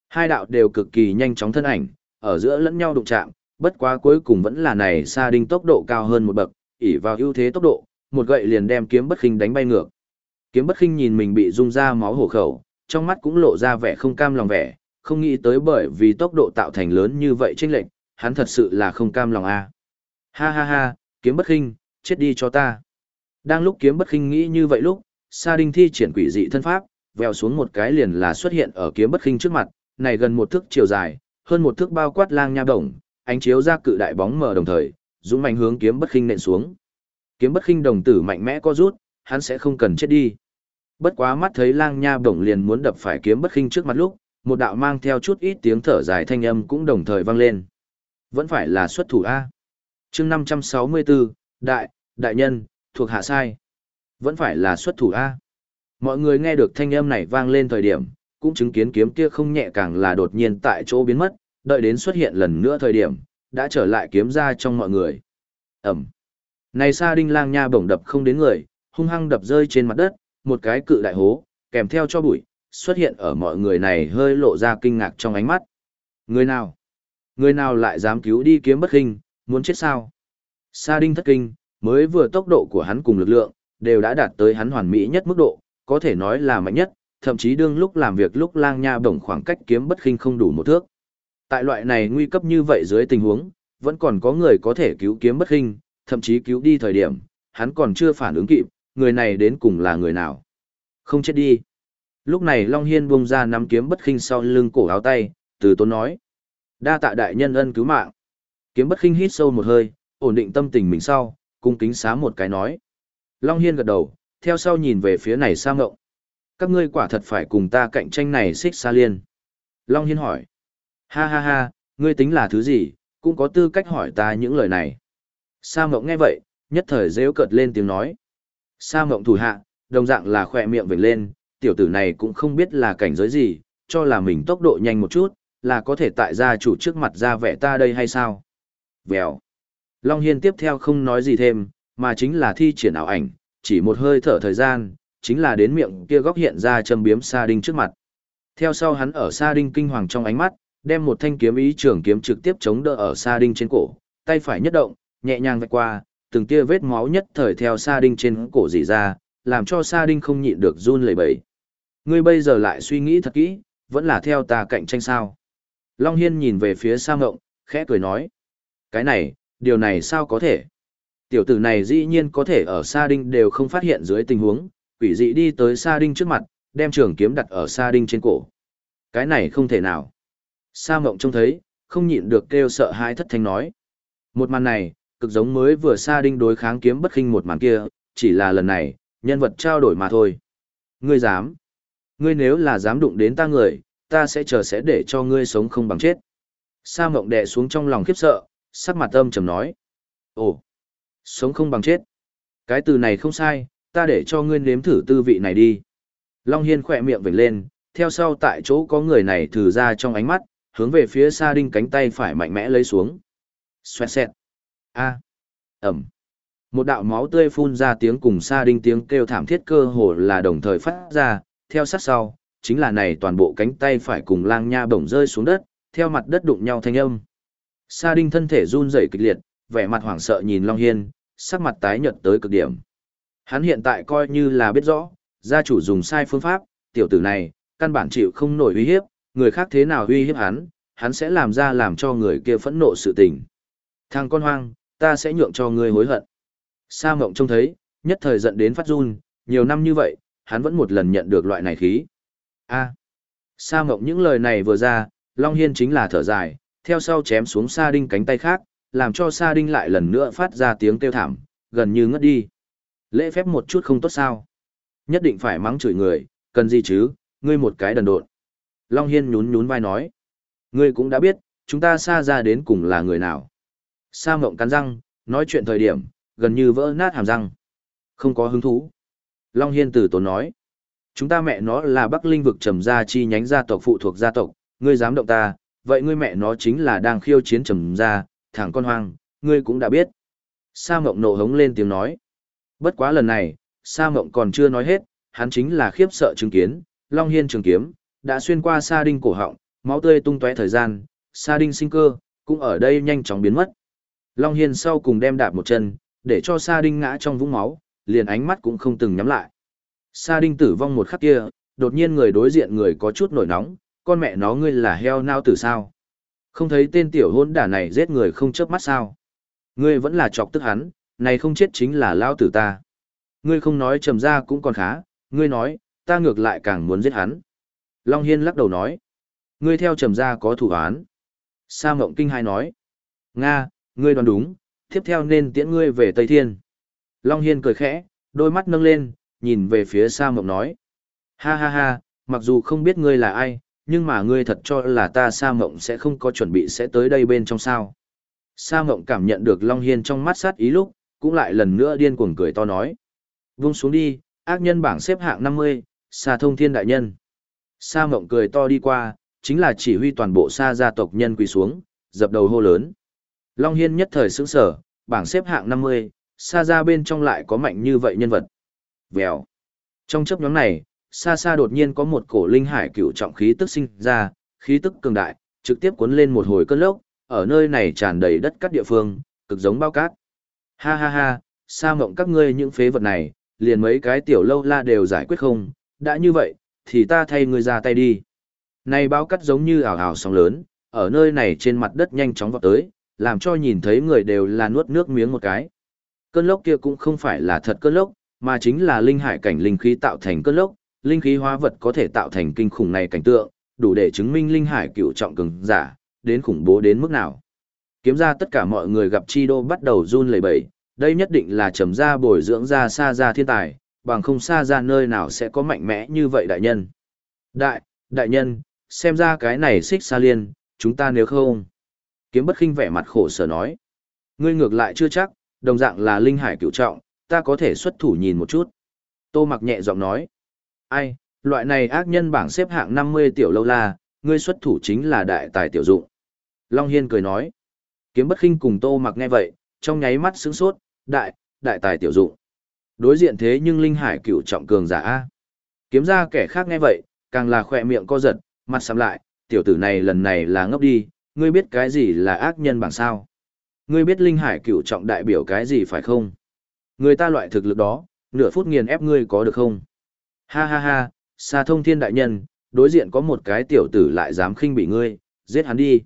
Hai đạo đều cực kỳ nhanh chóng thân ảnh, ở giữa lẫn nhau đụng chạm, bất quá cuối cùng vẫn là này Sa Đinh tốc độ cao hơn một bậc, ỷ vào ưu thế tốc độ, một gậy liền đem kiếm bất khinh đánh bay ngược. Kiếm bất khinh nhìn mình bị rung ra máu hổ khẩu, trong mắt cũng lộ ra vẻ không cam lòng vẻ, không nghĩ tới bởi vì tốc độ tạo thành lớn như vậy chênh lệch, hắn thật sự là không cam lòng a. Ha ha ha, kiếm bất khinh, chết đi cho ta. Đang lúc kiếm bất khinh nghĩ như vậy lúc, Sa Đinh thi triển quỷ dị thân pháp, vèo xuống một cái liền là xuất hiện ở kiếm bất khinh trước mặt, này gần một thước chiều dài, hơn một thước bao quát lang nha đồng, ánh chiếu ra cự đại bóng mờ đồng thời, dũng mạnh hướng kiếm bất khinh nện xuống. Kiếm bất khinh đồng tử mạnh mẽ co rút, hắn sẽ không cần chết đi. Bất quá mắt thấy lang nha đồng liền muốn đập phải kiếm bất khinh trước mặt lúc, một đạo mang theo chút ít tiếng thở dài thanh âm cũng đồng thời vang lên. Vẫn phải là xuất thủ A. chương 564, đại, đại nhân, thuộc hạ sai. Vẫn phải là xuất thủ A. Mọi người nghe được thanh âm này vang lên thời điểm, cũng chứng kiến kiếm kia không nhẹ càng là đột nhiên tại chỗ biến mất, đợi đến xuất hiện lần nữa thời điểm, đã trở lại kiếm ra trong mọi người. Ẩm. Này sa đinh lang nha bổng đập không đến người, hung hăng đập rơi trên mặt đất, một cái cự đại hố, kèm theo cho bụi, xuất hiện ở mọi người này hơi lộ ra kinh ngạc trong ánh mắt. Người nào? Người nào lại dám cứu đi kiếm bất khinh, muốn chết sao? Sa đinh thất kinh, mới vừa tốc độ của hắn cùng lực lượng, đều đã đạt tới hắn hoàn mỹ nhất mức độ, có thể nói là mạnh nhất, thậm chí đương lúc làm việc lúc lang nha bổng khoảng cách kiếm bất khinh không đủ một thước. Tại loại này nguy cấp như vậy dưới tình huống, vẫn còn có người có thể cứu kiếm bất khinh, thậm chí cứu đi thời điểm, hắn còn chưa phản ứng kịp, người này đến cùng là người nào. Không chết đi. Lúc này Long Hiên buông ra nắm kiếm bất khinh sau lưng cổ áo tay, từ tốn nói. Đa tạ đại nhân ân cứu mạng. Kiếm bất khinh hít sâu một hơi, ổn định tâm tình mình sau, cung kính xá một cái nói. Long Hiên gật đầu, theo sau nhìn về phía này Sa Ngộng. Các ngươi quả thật phải cùng ta cạnh tranh này xích xa liên. Long Hiên hỏi. Ha ha ha, ngươi tính là thứ gì, cũng có tư cách hỏi ta những lời này. Sa Ngộng nghe vậy, nhất thời rêu cợt lên tiếng nói. Sa Ngộng thủ hạ, đồng dạng là khỏe miệng vểnh lên, tiểu tử này cũng không biết là cảnh giới gì, cho là mình tốc độ nhanh một chút, là có thể tại gia chủ trước mặt ra vẻ ta đây hay sao? Vèo. Long Hiên tiếp theo không nói gì thêm, mà chính là thi triển ảo ảnh, chỉ một hơi thở thời gian, chính là đến miệng kia góc hiện ra châm biếm Sa Đinh trước mặt. Theo sau hắn ở Sa Đinh kinh hoàng trong ánh mắt, đem một thanh kiếm ý trường kiếm trực tiếp chống đỡ ở Sa Đinh trên cổ, tay phải nhất động, nhẹ nhàng vạch qua, từng tia vết máu nhất thời theo Sa Đinh trên cổ dỉ ra, làm cho Sa Đinh không nhịn được run lẩy bẩy. Ngươi bây giờ lại suy nghĩ thật kỹ, vẫn là theo ta cạnh tranh sao? Long Hiên nhìn về phía Sa Ngộng, khẽ cười nói. Cái này, điều này sao có thể? Tiểu tử này dĩ nhiên có thể ở Sa Đinh đều không phát hiện dưới tình huống, quỷ dị đi tới Sa Đinh trước mặt, đem trường kiếm đặt ở Sa Đinh trên cổ. Cái này không thể nào. Sa Ngộng trông thấy, không nhịn được kêu sợ hãi thất thanh nói. Một màn này, cực giống mới vừa Sa Đinh đối kháng kiếm bất khinh một màn kia, chỉ là lần này, nhân vật trao đổi mà thôi. Ngươi dám? Ngươi nếu là dám đụng đến ta người, ta sẽ chờ sẽ để cho ngươi sống không bằng chết. Sa mộng đè xuống trong lòng khiếp sợ, sắc mặt âm trầm nói. Ồ, sống không bằng chết. Cái từ này không sai, ta để cho ngươi nếm thử tư vị này đi. Long Hiên khỏe miệng vểnh lên, theo sau tại chỗ có người này thử ra trong ánh mắt, hướng về phía Sa Đinh cánh tay phải mạnh mẽ lấy xuống. Xoẹt xẹt. A. Ẩm. Một đạo máu tươi phun ra tiếng cùng Sa Đinh tiếng kêu thảm thiết cơ hồ là đồng thời phát ra, theo sát sau, chính là này toàn bộ cánh tay phải cùng lang nha bổng rơi xuống đất, theo mặt đất đụng nhau thanh âm. Sa đinh thân thể run rẩy kịch liệt, vẻ mặt hoảng sợ nhìn Long Hiên, sắc mặt tái nhợt tới cực điểm. Hắn hiện tại coi như là biết rõ, gia chủ dùng sai phương pháp, tiểu tử này, căn bản chịu không nổi uy hiếp, người khác thế nào uy hiếp hắn, hắn sẽ làm ra làm cho người kia phẫn nộ sự tình. Thằng con hoang, ta sẽ nhượng cho ngươi hối hận. Sa mộng trông thấy, nhất thời giận đến phát run, nhiều năm như vậy, hắn vẫn một lần nhận được loại này khí. A. Sa Mộng những lời này vừa ra, Long Hiên chính là thở dài, theo sau chém xuống Sa Đinh cánh tay khác, làm cho Sa Đinh lại lần nữa phát ra tiếng kêu thảm, gần như ngất đi. Lễ phép một chút không tốt sao? Nhất định phải mắng chửi người, cần gì chứ, ngươi một cái đần độn. Long Hiên nhún nhún vai nói. Ngươi cũng đã biết, chúng ta xa ra đến cùng là người nào. Sa Mộng cắn răng, nói chuyện thời điểm, gần như vỡ nát hàm răng. Không có hứng thú. Long Hiên từ tốn nói. Chúng ta mẹ nó là Bắc Linh vực trầm gia chi nhánh gia tộc phụ thuộc gia tộc, ngươi dám động ta, vậy ngươi mẹ nó chính là đang khiêu chiến trầm ra thằng con hoang, ngươi cũng đã biết. Sa Mộng nộ hống lên tiếng nói. Bất quá lần này, Sa Mộng còn chưa nói hết, hắn chính là khiếp sợ chứng kiến, Long Hiên trường kiếm, đã xuyên qua Sa Đinh cổ họng, máu tươi tung tóe thời gian, Sa Đinh sinh cơ, cũng ở đây nhanh chóng biến mất. Long Hiên sau cùng đem đạp một chân, để cho Sa Đinh ngã trong vũng máu, liền ánh mắt cũng không từng nhắm lại. Sa đinh tử vong một khắc kia, đột nhiên người đối diện người có chút nổi nóng, con mẹ nó ngươi là heo nao tử sao? Không thấy tên tiểu hôn đả này giết người không chớp mắt sao? Ngươi vẫn là chọc tức hắn, này không chết chính là lao tử ta. Ngươi không nói trầm ra cũng còn khá, ngươi nói, ta ngược lại càng muốn giết hắn. Long Hiên lắc đầu nói, ngươi theo trầm ra có thủ án. Sa Mộng Kinh hai nói, Nga, ngươi đoán đúng, tiếp theo nên tiễn ngươi về Tây Thiên. Long Hiên cười khẽ, đôi mắt nâng lên, nhìn về phía Sa Mộng nói. Ha ha ha, mặc dù không biết ngươi là ai, nhưng mà ngươi thật cho là ta Sa Mộng sẽ không có chuẩn bị sẽ tới đây bên trong sao. Sa Mộng cảm nhận được Long Hiên trong mắt sát ý lúc, cũng lại lần nữa điên cuồng cười to nói. Vung xuống đi, ác nhân bảng xếp hạng 50, Sa Thông Thiên Đại Nhân. Sa Mộng cười to đi qua, chính là chỉ huy toàn bộ Sa gia tộc nhân quỳ xuống, dập đầu hô lớn. Long Hiên nhất thời sững sở, bảng xếp hạng 50, Sa gia bên trong lại có mạnh như vậy nhân vật. Vèo. Trong chấp nhóm này, xa xa đột nhiên có một cổ linh hải cựu trọng khí tức sinh ra, khí tức cường đại, trực tiếp cuốn lên một hồi cơn lốc, ở nơi này tràn đầy đất cát địa phương, cực giống bao cát. Ha ha ha, sa mộng các ngươi những phế vật này, liền mấy cái tiểu lâu la đều giải quyết không, đã như vậy, thì ta thay ngươi ra tay đi. Này bao cát giống như ảo ảo sóng lớn, ở nơi này trên mặt đất nhanh chóng vọt tới, làm cho nhìn thấy người đều là nuốt nước miếng một cái. Cơn lốc kia cũng không phải là thật cơn lốc, mà chính là linh hải cảnh linh khí tạo thành cơn lốc, linh khí hóa vật có thể tạo thành kinh khủng này cảnh tượng, đủ để chứng minh linh hải cựu trọng cường giả, đến khủng bố đến mức nào. Kiếm ra tất cả mọi người gặp chi đô bắt đầu run lẩy bẩy, đây nhất định là trầm ra bồi dưỡng ra xa ra thiên tài, bằng không xa ra nơi nào sẽ có mạnh mẽ như vậy đại nhân. Đại, đại nhân, xem ra cái này xích xa liên, chúng ta nếu không. Kiếm bất khinh vẻ mặt khổ sở nói. Ngươi ngược lại chưa chắc, đồng dạng là linh hải cựu trọng, ta có thể xuất thủ nhìn một chút. Tô mặc nhẹ giọng nói. Ai, loại này ác nhân bảng xếp hạng 50 tiểu lâu la, ngươi xuất thủ chính là đại tài tiểu dụng. Long Hiên cười nói. Kiếm bất khinh cùng tô mặc nghe vậy, trong nháy mắt sướng sốt, đại, đại tài tiểu dụng. Đối diện thế nhưng linh hải cửu trọng cường giả A. Kiếm ra kẻ khác nghe vậy, càng là khỏe miệng co giật, mặt sắm lại, tiểu tử này lần này là ngốc đi, ngươi biết cái gì là ác nhân bảng sao? Ngươi biết linh hải cửu trọng đại biểu cái gì phải không? Người ta loại thực lực đó, nửa phút nghiền ép ngươi có được không? Ha ha ha, xa thông thiên đại nhân, đối diện có một cái tiểu tử lại dám khinh bị ngươi, giết hắn đi.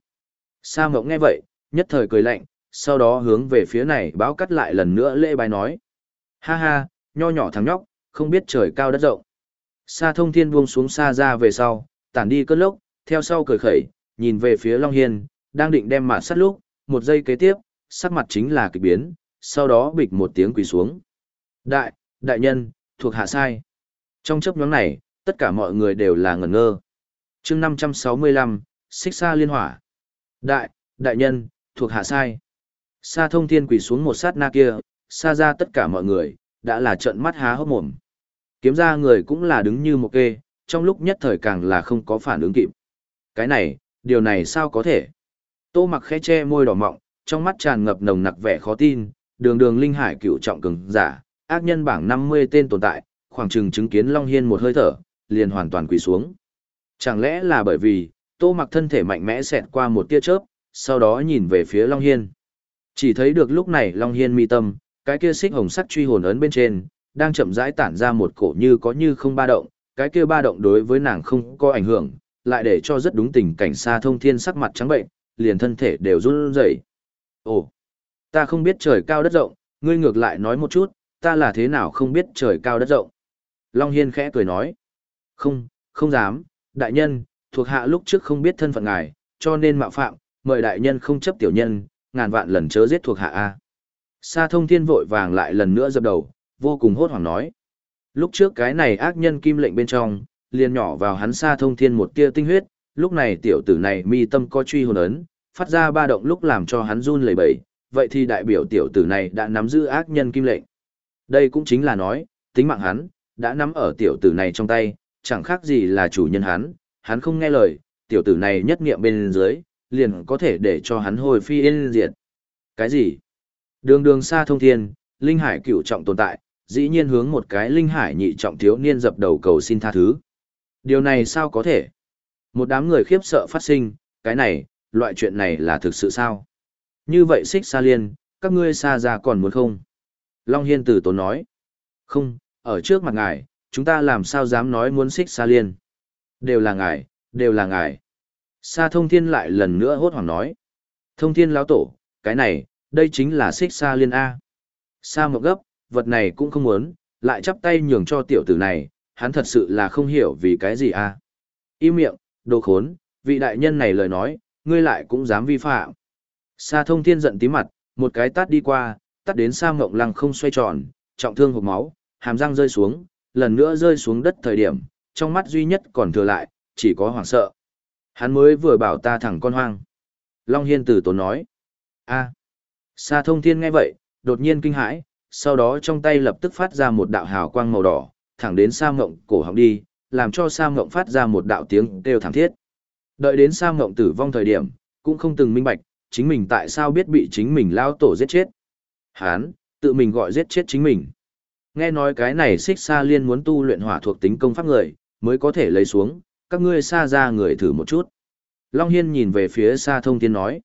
Sa mộng nghe vậy, nhất thời cười lạnh, sau đó hướng về phía này báo cắt lại lần nữa lễ bài nói. Ha ha, nho nhỏ thằng nhóc, không biết trời cao đất rộng. Sa thông thiên buông xuống xa ra về sau, tản đi cơn lốc, theo sau cười khẩy, nhìn về phía Long Hiên, đang định đem mặt sắt lúc, một giây kế tiếp, sắc mặt chính là kịch biến, sau đó bịch một tiếng quỳ xuống. Đại, đại nhân, thuộc hạ sai. Trong chấp nhóm này, tất cả mọi người đều là ngẩn ngơ. chương 565, xích xa liên hỏa. Đại, đại nhân, thuộc hạ sai. Sa thông thiên quỳ xuống một sát na kia, xa ra tất cả mọi người, đã là trận mắt há hốc mồm. Kiếm ra người cũng là đứng như một kê, trong lúc nhất thời càng là không có phản ứng kịp. Cái này, điều này sao có thể? Tô mặc khẽ che môi đỏ mọng, trong mắt tràn ngập nồng nặc vẻ khó tin, đường đường linh hải cựu trọng cường giả, ác nhân bảng 50 tên tồn tại, khoảng chừng chứng kiến Long Hiên một hơi thở, liền hoàn toàn quỳ xuống. Chẳng lẽ là bởi vì, tô mặc thân thể mạnh mẽ xẹt qua một tia chớp, sau đó nhìn về phía Long Hiên. Chỉ thấy được lúc này Long Hiên mi tâm, cái kia xích hồng sắc truy hồn ấn bên trên, đang chậm rãi tản ra một cổ như có như không ba động, cái kia ba động đối với nàng không có ảnh hưởng, lại để cho rất đúng tình cảnh xa thông thiên sắc mặt trắng bệnh, liền thân thể đều run rẩy. Ồ, ta không biết trời cao đất rộng, ngươi ngược lại nói một chút, ta là thế nào không biết trời cao đất rộng. Long Hiên khẽ cười nói, không, không dám, đại nhân, thuộc hạ lúc trước không biết thân phận ngài, cho nên mạo phạm, mời đại nhân không chấp tiểu nhân, ngàn vạn lần chớ giết thuộc hạ A. Sa thông thiên vội vàng lại lần nữa dập đầu, vô cùng hốt hoảng nói. Lúc trước cái này ác nhân kim lệnh bên trong, liền nhỏ vào hắn sa thông thiên một tia tinh huyết, lúc này tiểu tử này mi tâm có truy hồn ấn, phát ra ba động lúc làm cho hắn run lẩy bẩy, vậy thì đại biểu tiểu tử này đã nắm giữ ác nhân kim lệnh. Đây cũng chính là nói, tính mạng hắn, đã nắm ở tiểu tử này trong tay, chẳng khác gì là chủ nhân hắn, hắn không nghe lời, tiểu tử này nhất nghiệm bên dưới, liền có thể để cho hắn hồi phi yên diệt. Cái gì? Đường đường xa thông thiên, linh hải cửu trọng tồn tại, dĩ nhiên hướng một cái linh hải nhị trọng thiếu niên dập đầu cầu xin tha thứ. Điều này sao có thể? Một đám người khiếp sợ phát sinh, cái này, loại chuyện này là thực sự sao? Như vậy xích xa liên, các ngươi xa ra còn muốn không? Long Hiên tử tốn nói. Không, ở trước mặt ngài, chúng ta làm sao dám nói muốn xích xa liên? Đều là ngài, đều là ngài. Sa thông thiên lại lần nữa hốt hoảng nói. Thông thiên lão tổ, cái này, đây chính là xích xa liên A. Sa mộng gấp, vật này cũng không muốn, lại chắp tay nhường cho tiểu tử này, hắn thật sự là không hiểu vì cái gì A. Im miệng, đồ khốn, vị đại nhân này lời nói, ngươi lại cũng dám vi phạm. Sa thông thiên giận tí mặt, một cái tát đi qua, tát đến sa mộng lăng không xoay tròn, trọng thương hộp máu, hàm răng rơi xuống, lần nữa rơi xuống đất thời điểm, trong mắt duy nhất còn thừa lại, chỉ có hoảng sợ. Hắn mới vừa bảo ta thẳng con hoang. Long Hiên tử tốn nói. a Sa thông thiên nghe vậy, đột nhiên kinh hãi, sau đó trong tay lập tức phát ra một đạo hào quang màu đỏ, thẳng đến Sa Mộng cổ họng đi, làm cho Sa Mộng phát ra một đạo tiếng kêu thảm thiết. Đợi đến Sa Mộng tử vong thời điểm, cũng không từng minh bạch, chính mình tại sao biết bị chính mình lao tổ giết chết. Hán, tự mình gọi giết chết chính mình. Nghe nói cái này xích xa liên muốn tu luyện hỏa thuộc tính công pháp người, mới có thể lấy xuống, các ngươi xa ra người thử một chút. Long Hiên nhìn về phía xa thông thiên nói.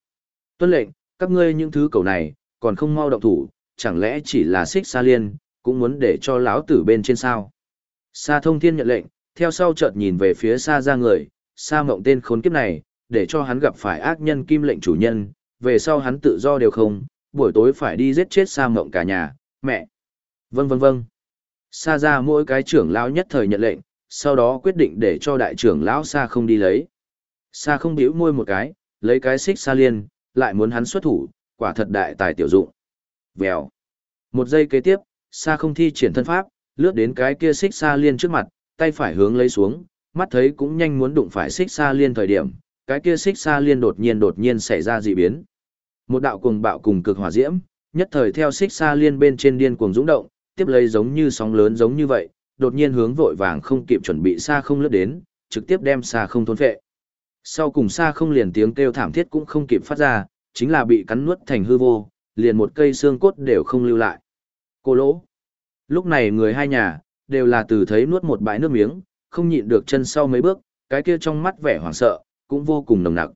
Tuân lệnh, các ngươi những thứ cầu này, còn không mau động thủ, chẳng lẽ chỉ là xích xa liên, cũng muốn để cho lão tử bên trên sao. Sa thông thiên nhận lệnh, theo sau chợt nhìn về phía xa ra người, sa mộng tên khốn kiếp này, để cho hắn gặp phải ác nhân kim lệnh chủ nhân, về sau hắn tự do đều không, buổi tối phải đi giết chết sa mộng cả nhà, mẹ. Vâng vâng vâng. Sa ra mỗi cái trưởng lão nhất thời nhận lệnh, sau đó quyết định để cho đại trưởng lão Sa không đi lấy. Sa không biểu môi một cái, lấy cái xích Sa liên, lại muốn hắn xuất thủ, quả thật đại tài tiểu dụng. Vèo. Một giây kế tiếp, Sa không thi triển thân pháp, lướt đến cái kia xích Sa liên trước mặt, tay phải hướng lấy xuống, mắt thấy cũng nhanh muốn đụng phải xích Sa liên thời điểm, cái kia xích Sa liên đột nhiên đột nhiên xảy ra dị biến. Một đạo cuồng bạo cùng cực hỏa diễm, nhất thời theo xích Sa liên bên trên điên cuồng dũng động, tiếp lấy giống như sóng lớn giống như vậy, đột nhiên hướng vội vàng không kịp chuẩn bị xa không lướt đến, trực tiếp đem xa không thôn phệ. Sau cùng xa không liền tiếng kêu thảm thiết cũng không kịp phát ra, chính là bị cắn nuốt thành hư vô, liền một cây xương cốt đều không lưu lại. Cô lỗ. Lúc này người hai nhà, đều là từ thấy nuốt một bãi nước miếng, không nhịn được chân sau mấy bước, cái kia trong mắt vẻ hoảng sợ, cũng vô cùng nồng nặc.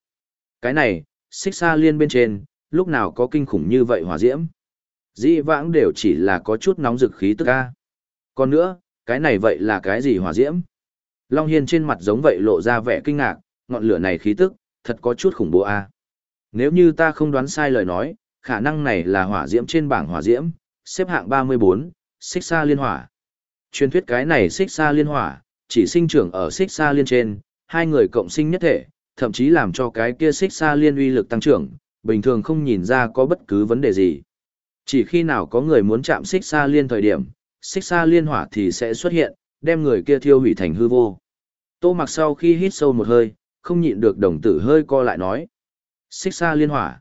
Cái này, xích xa liên bên trên, lúc nào có kinh khủng như vậy hỏa diễm. Dĩ vãng đều chỉ là có chút nóng rực khí tức a. Còn nữa, cái này vậy là cái gì hỏa diễm? Long Hiên trên mặt giống vậy lộ ra vẻ kinh ngạc, ngọn lửa này khí tức, thật có chút khủng bố a. Nếu như ta không đoán sai lời nói, khả năng này là hỏa diễm trên bảng hỏa diễm, xếp hạng 34, xích xa liên hỏa. Truyền thuyết cái này xích xa liên hỏa, chỉ sinh trưởng ở xích xa liên trên, hai người cộng sinh nhất thể, thậm chí làm cho cái kia xích xa liên uy lực tăng trưởng, bình thường không nhìn ra có bất cứ vấn đề gì. Chỉ khi nào có người muốn chạm xích xa liên thời điểm, xích xa liên hỏa thì sẽ xuất hiện, đem người kia thiêu hủy thành hư vô. Tô mặc sau khi hít sâu một hơi, không nhịn được đồng tử hơi co lại nói. Xích xa liên hỏa.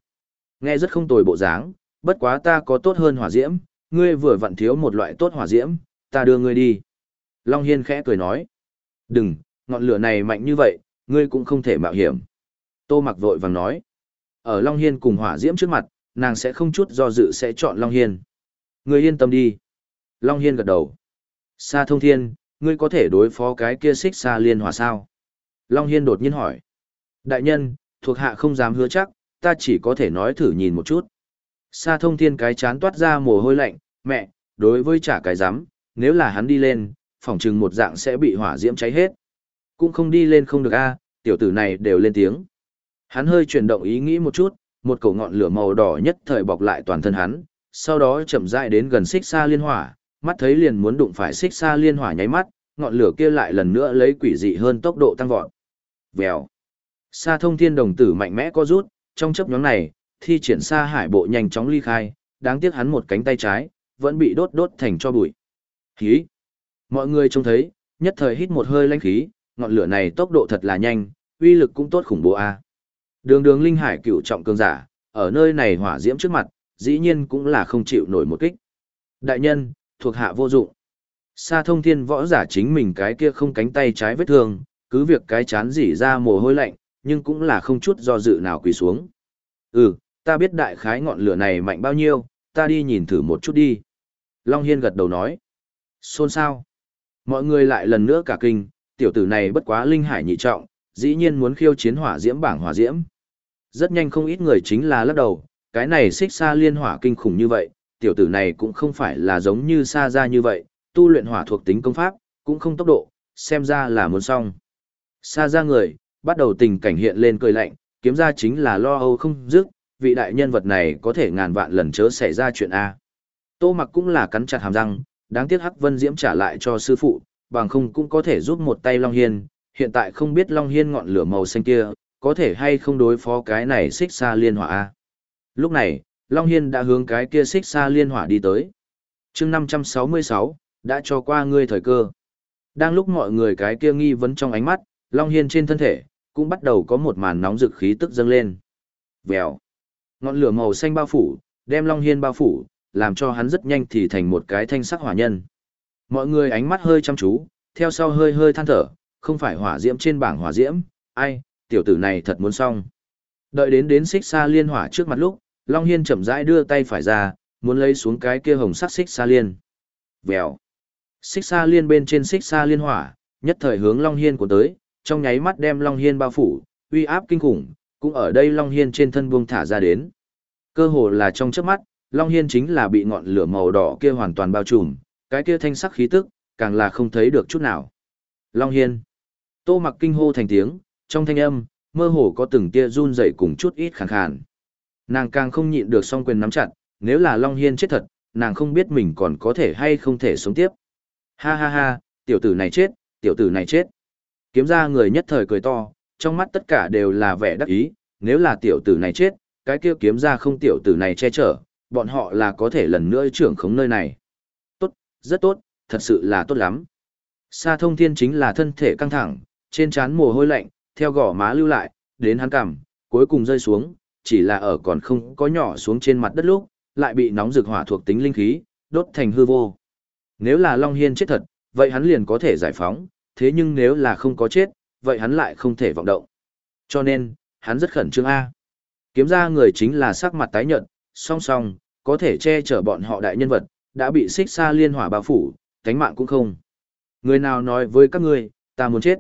Nghe rất không tồi bộ dáng, bất quá ta có tốt hơn hỏa diễm, ngươi vừa vặn thiếu một loại tốt hỏa diễm, ta đưa ngươi đi. Long Hiên khẽ cười nói. Đừng, ngọn lửa này mạnh như vậy, ngươi cũng không thể mạo hiểm. Tô mặc vội vàng nói. Ở Long Hiên cùng hỏa diễm trước mặt, nàng sẽ không chút do dự sẽ chọn Long Hiên. Ngươi yên tâm đi. Long Hiên gật đầu. Sa thông thiên, ngươi có thể đối phó cái kia xích xa liên hòa sao? Long Hiên đột nhiên hỏi. Đại nhân, thuộc hạ không dám hứa chắc, ta chỉ có thể nói thử nhìn một chút. Sa thông thiên cái chán toát ra mồ hôi lạnh, mẹ, đối với trả cái dám, nếu là hắn đi lên, phỏng chừng một dạng sẽ bị hỏa diễm cháy hết. Cũng không đi lên không được a tiểu tử này đều lên tiếng. Hắn hơi chuyển động ý nghĩ một chút, một cổ ngọn lửa màu đỏ nhất thời bọc lại toàn thân hắn, sau đó chậm rãi đến gần xích xa liên hỏa, mắt thấy liền muốn đụng phải xích xa liên hỏa nháy mắt, ngọn lửa kia lại lần nữa lấy quỷ dị hơn tốc độ tăng vọt. Vèo. Sa thông thiên đồng tử mạnh mẽ co rút, trong chấp nhóm này, thi triển xa hải bộ nhanh chóng ly khai, đáng tiếc hắn một cánh tay trái, vẫn bị đốt đốt thành cho bụi. Khí. Mọi người trông thấy, nhất thời hít một hơi lãnh khí, ngọn lửa này tốc độ thật là nhanh, uy lực cũng tốt khủng bố a. Đường đường linh hải cựu trọng cường giả, ở nơi này hỏa diễm trước mặt, dĩ nhiên cũng là không chịu nổi một kích. Đại nhân, thuộc hạ vô dụng. Sa thông thiên võ giả chính mình cái kia không cánh tay trái vết thương, cứ việc cái chán dỉ ra mồ hôi lạnh, nhưng cũng là không chút do dự nào quỳ xuống. Ừ, ta biết đại khái ngọn lửa này mạnh bao nhiêu, ta đi nhìn thử một chút đi. Long Hiên gật đầu nói. Xôn sao? Mọi người lại lần nữa cả kinh, tiểu tử này bất quá linh hải nhị trọng, dĩ nhiên muốn khiêu chiến hỏa diễm bảng hỏa diễm. Rất nhanh không ít người chính là lắc đầu, cái này xích xa liên hỏa kinh khủng như vậy, tiểu tử này cũng không phải là giống như xa ra như vậy, tu luyện hỏa thuộc tính công pháp, cũng không tốc độ, xem ra là muốn xong. Xa ra người, bắt đầu tình cảnh hiện lên cười lạnh, kiếm ra chính là lo âu không dứt, vị đại nhân vật này có thể ngàn vạn lần chớ xảy ra chuyện A. Tô mặc cũng là cắn chặt hàm răng, đáng tiếc Hắc Vân Diễm trả lại cho sư phụ, bằng không cũng có thể giúp một tay Long Hiên, hiện tại không biết Long Hiên ngọn lửa màu xanh kia, có thể hay không đối phó cái này xích xa liên hỏa A. Lúc này, Long Hiên đã hướng cái kia xích xa liên hỏa đi tới. chương 566, đã cho qua ngươi thời cơ. Đang lúc mọi người cái kia nghi vấn trong ánh mắt, Long Hiên trên thân thể, cũng bắt đầu có một màn nóng rực khí tức dâng lên. Vèo. Ngọn lửa màu xanh bao phủ, đem Long Hiên bao phủ, làm cho hắn rất nhanh thì thành một cái thanh sắc hỏa nhân. Mọi người ánh mắt hơi chăm chú, theo sau hơi hơi than thở, không phải hỏa diễm trên bảng hỏa diễm, ai, tiểu tử này thật muốn xong. Đợi đến đến xích xa liên hỏa trước mặt lúc, Long Hiên chậm rãi đưa tay phải ra, muốn lấy xuống cái kia hồng sắc xích xa liên. Vèo. Xích xa liên bên trên xích xa liên hỏa, nhất thời hướng Long Hiên của tới, trong nháy mắt đem Long Hiên bao phủ, uy áp kinh khủng, cũng ở đây Long Hiên trên thân buông thả ra đến. Cơ hồ là trong chớp mắt, Long Hiên chính là bị ngọn lửa màu đỏ kia hoàn toàn bao trùm, cái kia thanh sắc khí tức, càng là không thấy được chút nào. Long Hiên. Tô mặc kinh hô thành tiếng, trong thanh âm, mơ hồ có từng tia run rẩy cùng chút ít khàn khàn. Nàng càng không nhịn được song quyền nắm chặt, nếu là Long Hiên chết thật, nàng không biết mình còn có thể hay không thể sống tiếp. Ha ha ha, tiểu tử này chết, tiểu tử này chết. Kiếm ra người nhất thời cười to, trong mắt tất cả đều là vẻ đắc ý, nếu là tiểu tử này chết, cái kia kiếm ra không tiểu tử này che chở, bọn họ là có thể lần nữa trưởng khống nơi này. Tốt, rất tốt, thật sự là tốt lắm. Sa thông thiên chính là thân thể căng thẳng, trên trán mồ hôi lạnh, theo gò má lưu lại, đến hắn cằm, cuối cùng rơi xuống, chỉ là ở còn không có nhỏ xuống trên mặt đất lúc, lại bị nóng rực hỏa thuộc tính linh khí, đốt thành hư vô. Nếu là Long Hiên chết thật, vậy hắn liền có thể giải phóng, thế nhưng nếu là không có chết, vậy hắn lại không thể vọng động. Cho nên, hắn rất khẩn trương A. Kiếm ra người chính là sắc mặt tái nhợt, song song, có thể che chở bọn họ đại nhân vật, đã bị xích xa liên hỏa bao phủ, cánh mạng cũng không. Người nào nói với các ngươi, ta muốn chết.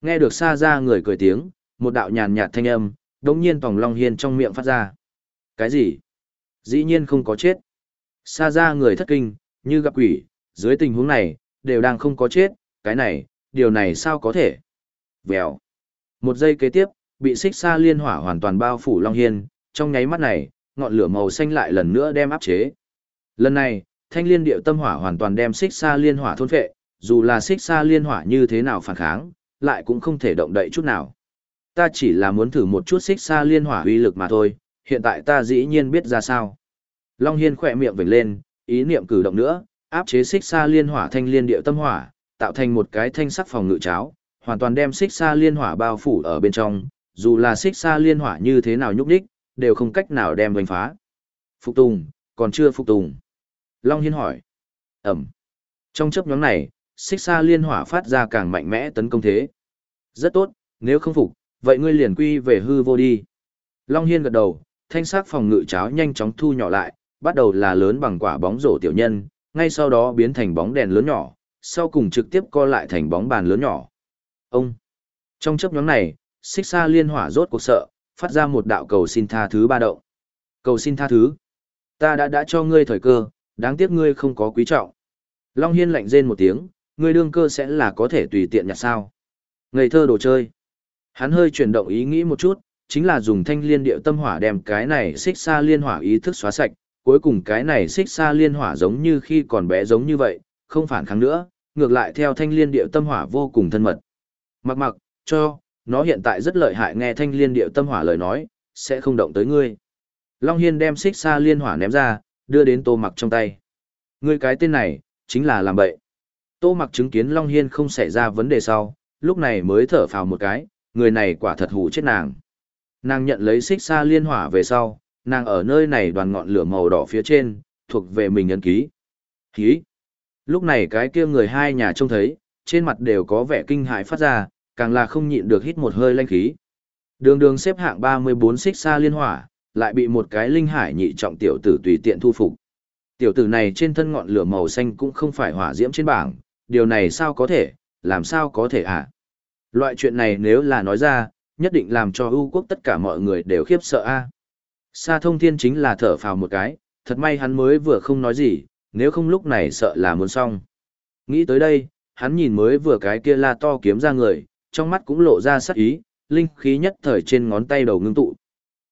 Nghe được xa ra người cười tiếng, một đạo nhàn nhạt thanh âm, đống nhiên tòng Long Hiên trong miệng phát ra. Cái gì? Dĩ nhiên không có chết. Xa ra người thất kinh, như gặp quỷ, dưới tình huống này, đều đang không có chết, cái này, điều này sao có thể? Vèo. Một giây kế tiếp, bị xích xa liên hỏa hoàn toàn bao phủ Long Hiên, trong nháy mắt này, ngọn lửa màu xanh lại lần nữa đem áp chế. Lần này, thanh liên điệu tâm hỏa hoàn toàn đem xích xa liên hỏa thôn phệ, dù là xích xa liên hỏa như thế nào phản kháng, lại cũng không thể động đậy chút nào. Ta chỉ là muốn thử một chút xích xa liên hỏa uy lực mà thôi, hiện tại ta dĩ nhiên biết ra sao. Long Hiên khỏe miệng vểnh lên, ý niệm cử động nữa, áp chế xích xa liên hỏa thanh liên điệu tâm hỏa, tạo thành một cái thanh sắc phòng ngự cháo, hoàn toàn đem xích xa liên hỏa bao phủ ở bên trong, dù là xích xa liên hỏa như thế nào nhúc đích, đều không cách nào đem đánh phá. Phục tùng, còn chưa phục tùng. Long Hiên hỏi. Ẩm. Trong chấp nhóm này, xích xa liên hỏa phát ra càng mạnh mẽ tấn công thế. Rất tốt, nếu không phục, vậy ngươi liền quy về hư vô đi. Long Hiên gật đầu, thanh sắc phòng ngự cháo nhanh chóng thu nhỏ lại, bắt đầu là lớn bằng quả bóng rổ tiểu nhân, ngay sau đó biến thành bóng đèn lớn nhỏ, sau cùng trực tiếp co lại thành bóng bàn lớn nhỏ. Ông! Trong chấp nhóm này, xích xa liên hỏa rốt cuộc sợ, phát ra một đạo cầu xin tha thứ ba động. Cầu xin tha thứ. Ta đã đã cho ngươi thời cơ, đáng tiếc ngươi không có quý trọng. Long Hiên lạnh rên một tiếng, ngươi đương cơ sẽ là có thể tùy tiện nhặt sao. Ngây thơ đồ chơi. Hắn hơi chuyển động ý nghĩ một chút, chính là dùng thanh liên điệu tâm hỏa đem cái này xích xa liên hỏa ý thức xóa sạch, cuối cùng cái này xích xa liên hỏa giống như khi còn bé giống như vậy, không phản kháng nữa, ngược lại theo thanh liên điệu tâm hỏa vô cùng thân mật. Mặc mặc, cho, nó hiện tại rất lợi hại nghe thanh liên điệu tâm hỏa lời nói, sẽ không động tới ngươi. Long Hiên đem xích xa liên hỏa ném ra, đưa đến tô mặc trong tay. Ngươi cái tên này, chính là làm bậy. Tô mặc chứng kiến Long Hiên không xảy ra vấn đề sau, lúc này mới thở phào một cái, người này quả thật hủ chết nàng. Nàng nhận lấy xích xa liên hỏa về sau, nàng ở nơi này đoàn ngọn lửa màu đỏ phía trên, thuộc về mình ấn ký. Ký. Lúc này cái kia người hai nhà trông thấy, trên mặt đều có vẻ kinh hãi phát ra, càng là không nhịn được hít một hơi lanh khí. Đường đường xếp hạng 34 xích xa liên hỏa, lại bị một cái linh hải nhị trọng tiểu tử tùy tiện thu phục. Tiểu tử này trên thân ngọn lửa màu xanh cũng không phải hỏa diễm trên bảng, điều này sao có thể, làm sao có thể hả? À? Loại chuyện này nếu là nói ra, nhất định làm cho ưu quốc tất cả mọi người đều khiếp sợ a. Sa thông thiên chính là thở phào một cái, thật may hắn mới vừa không nói gì, nếu không lúc này sợ là muốn xong. Nghĩ tới đây, hắn nhìn mới vừa cái kia la to kiếm ra người, trong mắt cũng lộ ra sắc ý, linh khí nhất thời trên ngón tay đầu ngưng tụ.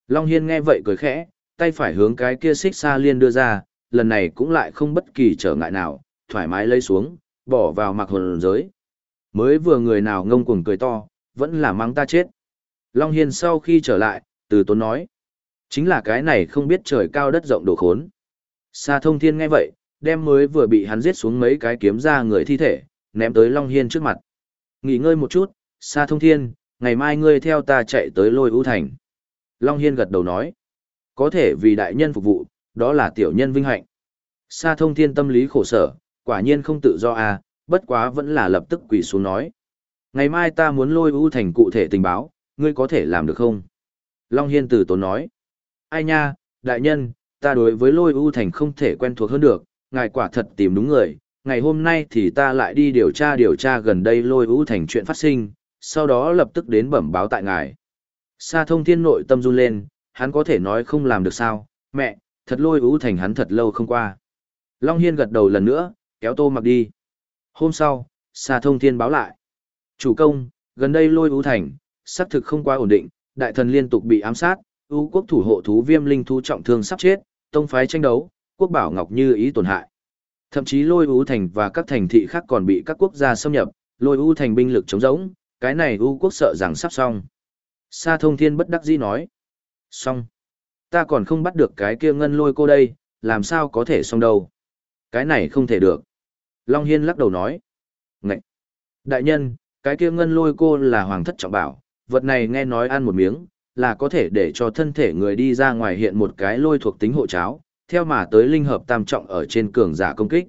Long Hiên nghe vậy cười khẽ, tay phải hướng cái kia xích xa liên đưa ra, lần này cũng lại không bất kỳ trở ngại nào, thoải mái lấy xuống, bỏ vào mặc hồn giới. Mới vừa người nào ngông cuồng cười to, vẫn là mang ta chết. Long Hiên sau khi trở lại, từ tốn nói. Chính là cái này không biết trời cao đất rộng đồ khốn. Sa thông thiên nghe vậy, đem mới vừa bị hắn giết xuống mấy cái kiếm ra người thi thể, ném tới Long Hiên trước mặt. Nghỉ ngơi một chút, Sa thông thiên, ngày mai ngươi theo ta chạy tới lôi ưu thành. Long Hiên gật đầu nói. Có thể vì đại nhân phục vụ, đó là tiểu nhân vinh hạnh. Sa thông thiên tâm lý khổ sở, quả nhiên không tự do à, bất quá vẫn là lập tức quỳ xuống nói. Ngày mai ta muốn lôi U thành cụ thể tình báo, ngươi có thể làm được không? Long Hiên từ tốn nói. Ai nha, đại nhân, ta đối với lôi U thành không thể quen thuộc hơn được, ngài quả thật tìm đúng người. Ngày hôm nay thì ta lại đi điều tra điều tra gần đây lôi U thành chuyện phát sinh, sau đó lập tức đến bẩm báo tại ngài. Sa thông thiên nội tâm run lên, hắn có thể nói không làm được sao, mẹ, thật lôi U thành hắn thật lâu không qua. Long Hiên gật đầu lần nữa, kéo tô mặc đi. Hôm sau, Sa thông thiên báo lại. Chủ công, gần đây lôi ưu thành, xác thực không quá ổn định, đại thần liên tục bị ám sát, ưu quốc thủ hộ thú viêm linh thú trọng thương sắp chết, tông phái tranh đấu, quốc bảo ngọc như ý tổn hại. Thậm chí lôi ưu thành và các thành thị khác còn bị các quốc gia xâm nhập, lôi ưu thành binh lực chống rỗng, cái này ưu quốc sợ rằng sắp xong. Sa thông thiên bất đắc dĩ nói. Xong. ta còn không bắt được cái kia ngân lôi cô đây, làm sao có thể xong đâu. Cái này không thể được. Long Hiên lắc đầu nói. Ngậy! Đại nhân, cái kia ngân lôi cô là hoàng thất trọng bảo, vật này nghe nói ăn một miếng, là có thể để cho thân thể người đi ra ngoài hiện một cái lôi thuộc tính hộ cháo, theo mà tới linh hợp tam trọng ở trên cường giả công kích.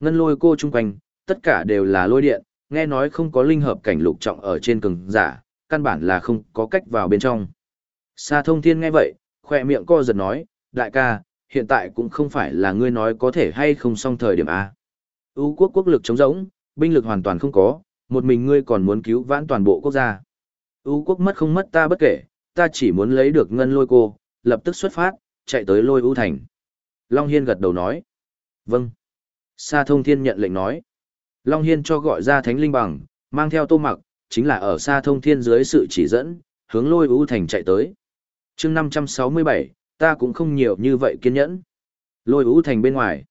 Ngân lôi cô chung quanh, tất cả đều là lôi điện, nghe nói không có linh hợp cảnh lục trọng ở trên cường giả, căn bản là không có cách vào bên trong. Sa thông thiên nghe vậy, khỏe miệng co giật nói, đại ca, hiện tại cũng không phải là ngươi nói có thể hay không xong thời điểm A. Ú quốc quốc lực chống rỗng, binh lực hoàn toàn không có, một mình ngươi còn muốn cứu vãn toàn bộ quốc gia. Ú quốc mất không mất ta bất kể, ta chỉ muốn lấy được ngân lôi cô, lập tức xuất phát, chạy tới lôi ưu thành. Long Hiên gật đầu nói. Vâng. Sa thông thiên nhận lệnh nói. Long Hiên cho gọi ra thánh linh bằng, mang theo tô mặc, chính là ở sa thông thiên dưới sự chỉ dẫn, hướng lôi ưu thành chạy tới. chương 567, ta cũng không nhiều như vậy kiên nhẫn. Lôi u thành bên ngoài.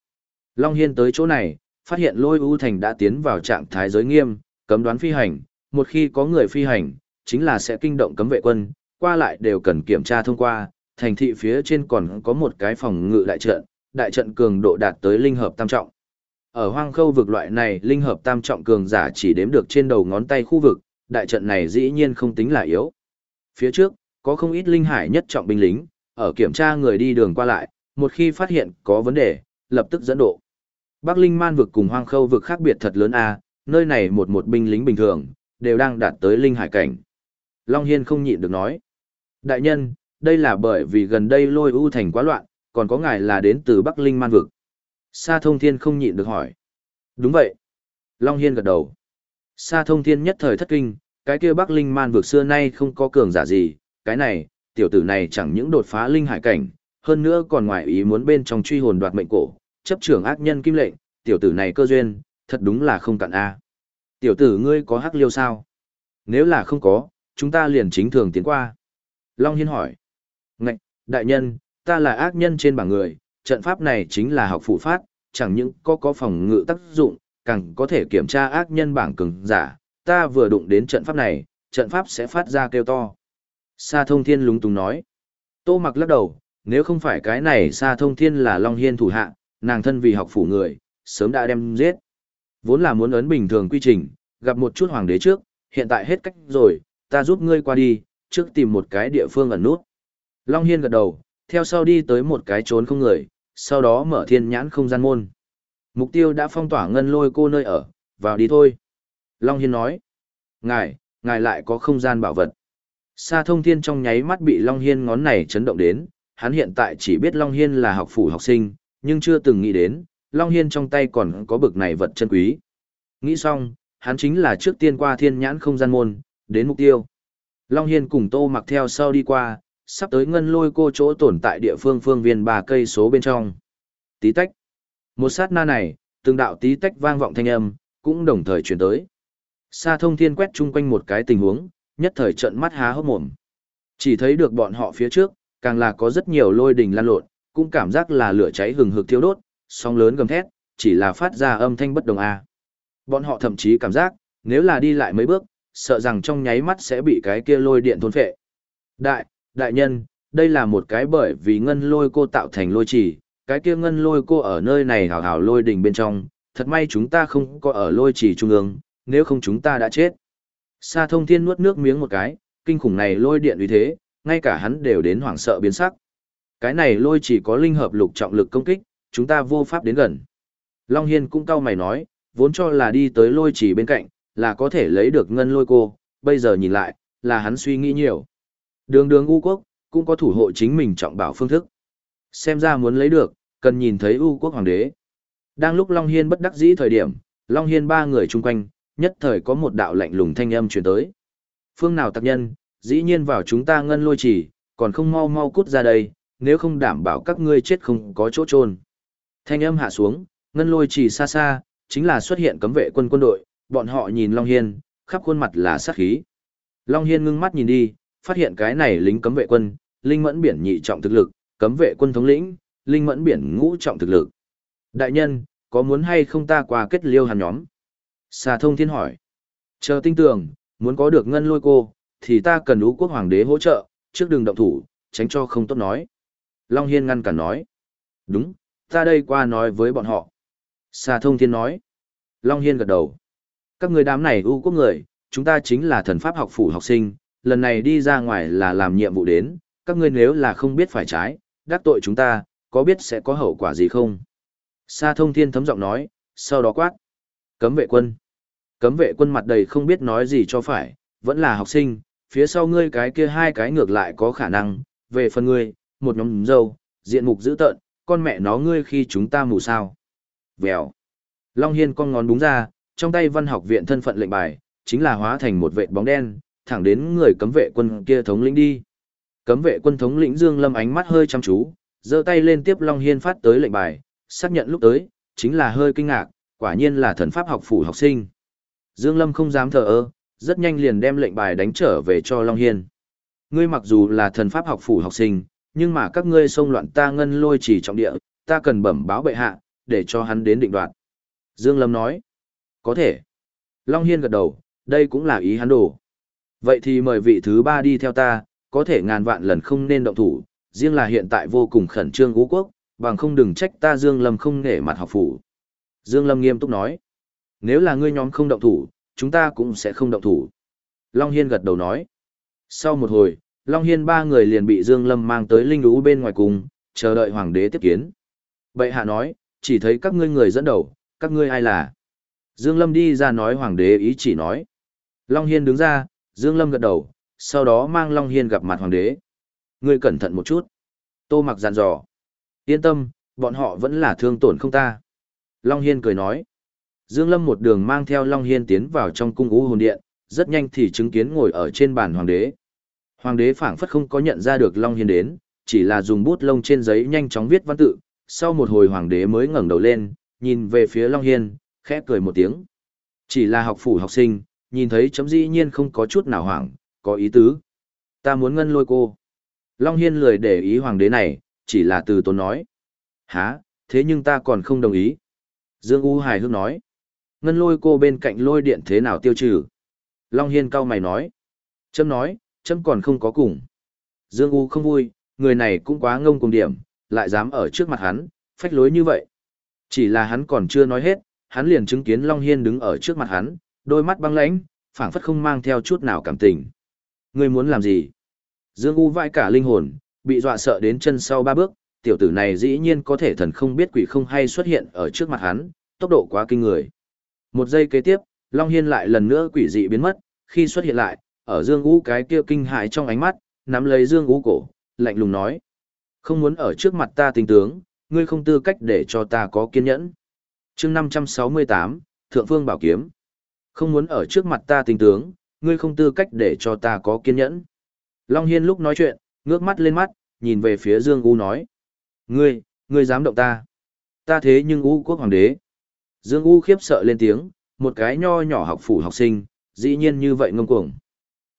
Long Hiên tới chỗ này, phát hiện lôi u thành đã tiến vào trạng thái giới nghiêm, cấm đoán phi hành. Một khi có người phi hành, chính là sẽ kinh động cấm vệ quân, qua lại đều cần kiểm tra thông qua. Thành thị phía trên còn có một cái phòng ngự đại trận, đại trận cường độ đạt tới linh hợp tam trọng. Ở hoang khâu vực loại này, linh hợp tam trọng cường giả chỉ đếm được trên đầu ngón tay khu vực, đại trận này dĩ nhiên không tính là yếu. Phía trước, có không ít linh hải nhất trọng binh lính, ở kiểm tra người đi đường qua lại, một khi phát hiện có vấn đề, lập tức dẫn độ. Bắc Linh Man vực cùng Hoang Khâu vực khác biệt thật lớn a, nơi này một một binh lính bình thường, đều đang đạt tới linh hải cảnh. Long Hiên không nhịn được nói. Đại nhân, đây là bởi vì gần đây lôi u thành quá loạn, còn có ngài là đến từ Bắc Linh Man vực. Sa thông thiên không nhịn được hỏi. Đúng vậy. Long Hiên gật đầu. Sa thông thiên nhất thời thất kinh, cái kia Bắc Linh Man vực xưa nay không có cường giả gì, cái này, tiểu tử này chẳng những đột phá linh hải cảnh, hơn nữa còn ngoài ý muốn bên trong truy hồn đoạt mệnh cổ, chấp trưởng ác nhân kim lệnh, tiểu tử này cơ duyên, thật đúng là không cạn a. Tiểu tử ngươi có hắc liêu sao? Nếu là không có, chúng ta liền chính thường tiến qua. Long Hiên hỏi. Ngạch, đại nhân, ta là ác nhân trên bảng người, trận pháp này chính là học phụ phát, chẳng những có có phòng ngự tác dụng, càng có thể kiểm tra ác nhân bảng cường giả, ta vừa đụng đến trận pháp này, trận pháp sẽ phát ra kêu to. Sa thông thiên lúng túng nói. Tô mặc lắc đầu, nếu không phải cái này Sa thông thiên là Long Hiên thủ hạ, nàng thân vì học phủ người, sớm đã đem giết. Vốn là muốn ấn bình thường quy trình, gặp một chút hoàng đế trước, hiện tại hết cách rồi, ta giúp ngươi qua đi, trước tìm một cái địa phương ẩn nút. Long Hiên gật đầu, theo sau đi tới một cái trốn không người, sau đó mở thiên nhãn không gian môn. Mục tiêu đã phong tỏa ngân lôi cô nơi ở, vào đi thôi. Long Hiên nói. Ngài, ngài lại có không gian bảo vật. Sa thông thiên trong nháy mắt bị Long Hiên ngón này chấn động đến, hắn hiện tại chỉ biết Long Hiên là học phủ học sinh, nhưng chưa từng nghĩ đến, Long Hiên trong tay còn có bực này vật chân quý. Nghĩ xong, hắn chính là trước tiên qua thiên nhãn không gian môn, đến mục tiêu. Long Hiên cùng Tô mặc theo sau đi qua, sắp tới ngân lôi cô chỗ tồn tại địa phương phương viên ba cây số bên trong. Tí tách. Một sát na này, từng đạo tí tách vang vọng thanh âm, cũng đồng thời chuyển tới. Sa thông thiên quét chung quanh một cái tình huống, nhất thời trận mắt há hốc mồm. Chỉ thấy được bọn họ phía trước, càng là có rất nhiều lôi đình lan lộn, cũng cảm giác là lửa cháy hừng hực thiêu đốt, sóng lớn gầm thét, chỉ là phát ra âm thanh bất đồng a. Bọn họ thậm chí cảm giác, nếu là đi lại mấy bước, sợ rằng trong nháy mắt sẽ bị cái kia lôi điện thôn phệ. Đại, đại nhân, đây là một cái bởi vì ngân lôi cô tạo thành lôi trì, cái kia ngân lôi cô ở nơi này hào hào lôi đỉnh bên trong, thật may chúng ta không có ở lôi trì trung ương, nếu không chúng ta đã chết. Sa thông thiên nuốt nước miếng một cái, kinh khủng này lôi điện uy thế, ngay cả hắn đều đến hoảng sợ biến sắc. Cái này lôi chỉ có linh hợp lục trọng lực công kích, chúng ta vô pháp đến gần. Long Hiên cũng cau mày nói, vốn cho là đi tới lôi chỉ bên cạnh, là có thể lấy được ngân lôi cô, bây giờ nhìn lại, là hắn suy nghĩ nhiều. Đường đường U quốc, cũng có thủ hộ chính mình trọng bảo phương thức. Xem ra muốn lấy được, cần nhìn thấy U quốc hoàng đế. Đang lúc Long Hiên bất đắc dĩ thời điểm, Long Hiên ba người chung quanh, nhất thời có một đạo lạnh lùng thanh âm truyền tới. Phương nào tặc nhân, dĩ nhiên vào chúng ta ngân lôi chỉ, còn không mau mau cút ra đây, nếu không đảm bảo các ngươi chết không có chỗ trôn. Thanh âm hạ xuống, ngân lôi chỉ xa xa, chính là xuất hiện cấm vệ quân quân đội, bọn họ nhìn Long Hiên, khắp khuôn mặt là sát khí. Long Hiên ngưng mắt nhìn đi, phát hiện cái này lính cấm vệ quân, linh mẫn biển nhị trọng thực lực, cấm vệ quân thống lĩnh, linh mẫn biển ngũ trọng thực lực. Đại nhân, có muốn hay không ta qua kết liêu hàn nhóm? Xà thông thiên hỏi. Chờ tinh tường, muốn có được ngân lôi cô, thì ta cần ú quốc hoàng đế hỗ trợ, trước đường động thủ, tránh cho không tốt nói. Long Hiên ngăn cản nói. Đúng, ta đây qua nói với bọn họ. Xà thông thiên nói. Long Hiên gật đầu. Các người đám này ưu quốc người, chúng ta chính là thần pháp học phủ học sinh, lần này đi ra ngoài là làm nhiệm vụ đến, các ngươi nếu là không biết phải trái, đắc tội chúng ta, có biết sẽ có hậu quả gì không? Sa thông thiên thấm giọng nói, sau đó quát. Cấm vệ quân. Cấm vệ quân mặt đầy không biết nói gì cho phải, vẫn là học sinh, phía sau ngươi cái kia hai cái ngược lại có khả năng, về phần ngươi, một nhóm dâu, diện mục dữ tợn, con mẹ nó ngươi khi chúng ta mù sao. Vèo. Long Hiên con ngón búng ra, trong tay văn học viện thân phận lệnh bài, chính là hóa thành một vệ bóng đen, thẳng đến người cấm vệ quân kia thống lĩnh đi. Cấm vệ quân thống lĩnh Dương Lâm ánh mắt hơi chăm chú, giơ tay lên tiếp Long Hiên phát tới lệnh bài, xác nhận lúc tới, chính là hơi kinh ngạc, quả nhiên là thần pháp học phủ học sinh. Dương Lâm không dám thờ ơ, rất nhanh liền đem lệnh bài đánh trở về cho Long Hiên. Ngươi mặc dù là thần pháp học phủ học sinh, nhưng mà các ngươi xông loạn ta ngân lôi chỉ trọng địa, ta cần bẩm báo bệ hạ, để cho hắn đến định đoạt. Dương Lâm nói, có thể. Long Hiên gật đầu, đây cũng là ý hắn đồ. Vậy thì mời vị thứ ba đi theo ta, có thể ngàn vạn lần không nên động thủ, riêng là hiện tại vô cùng khẩn trương ngũ quốc, bằng không đừng trách ta Dương Lâm không nể mặt học phủ. Dương Lâm nghiêm túc nói, nếu là ngươi nhóm không động thủ, chúng ta cũng sẽ không động thủ. Long Hiên gật đầu nói. Sau một hồi, Long Hiên ba người liền bị Dương Lâm mang tới linh lũ bên ngoài cùng, chờ đợi hoàng đế tiếp kiến. Bệ hạ nói, chỉ thấy các ngươi người dẫn đầu, các ngươi ai là? Dương Lâm đi ra nói hoàng đế ý chỉ nói. Long Hiên đứng ra, Dương Lâm gật đầu, sau đó mang Long Hiên gặp mặt hoàng đế. Ngươi cẩn thận một chút. Tô mặc dàn dò. Yên tâm, bọn họ vẫn là thương tổn không ta. Long Hiên cười nói. Dương Lâm một đường mang theo Long Hiên tiến vào trong cung ú hồn điện, rất nhanh thì chứng kiến ngồi ở trên bàn hoàng đế. Hoàng đế phảng phất không có nhận ra được Long Hiên đến, chỉ là dùng bút lông trên giấy nhanh chóng viết văn tự. Sau một hồi hoàng đế mới ngẩng đầu lên, nhìn về phía Long Hiên, khẽ cười một tiếng. Chỉ là học phủ học sinh, nhìn thấy chấm dĩ nhiên không có chút nào hoảng, có ý tứ. Ta muốn ngân lôi cô. Long Hiên lười để ý hoàng đế này, chỉ là từ tốn nói. Hả, thế nhưng ta còn không đồng ý. Dương U hài hước nói. Ngân lôi cô bên cạnh lôi điện thế nào tiêu trừ? Long Hiên cao mày nói. Chấm nói, chấm còn không có cùng. Dương U không vui, người này cũng quá ngông cùng điểm, lại dám ở trước mặt hắn, phách lối như vậy. Chỉ là hắn còn chưa nói hết, hắn liền chứng kiến Long Hiên đứng ở trước mặt hắn, đôi mắt băng lãnh, phảng phất không mang theo chút nào cảm tình. Ngươi muốn làm gì? Dương U vai cả linh hồn, bị dọa sợ đến chân sau ba bước, tiểu tử này dĩ nhiên có thể thần không biết quỷ không hay xuất hiện ở trước mặt hắn, tốc độ quá kinh người. Một giây kế tiếp, Long Hiên lại lần nữa quỷ dị biến mất, khi xuất hiện lại, ở Dương U cái kia kinh hại trong ánh mắt, nắm lấy Dương U cổ, lạnh lùng nói. Không muốn ở trước mặt ta tình tướng, ngươi không tư cách để cho ta có kiên nhẫn. chương 568, Thượng Phương Bảo Kiếm. Không muốn ở trước mặt ta tình tướng, ngươi không tư cách để cho ta có kiên nhẫn. Long Hiên lúc nói chuyện, ngước mắt lên mắt, nhìn về phía Dương U nói. Ngươi, ngươi dám động ta. Ta thế nhưng U quốc hoàng đế. Dương U khiếp sợ lên tiếng, một cái nho nhỏ học phủ học sinh, dĩ nhiên như vậy ngông cuồng.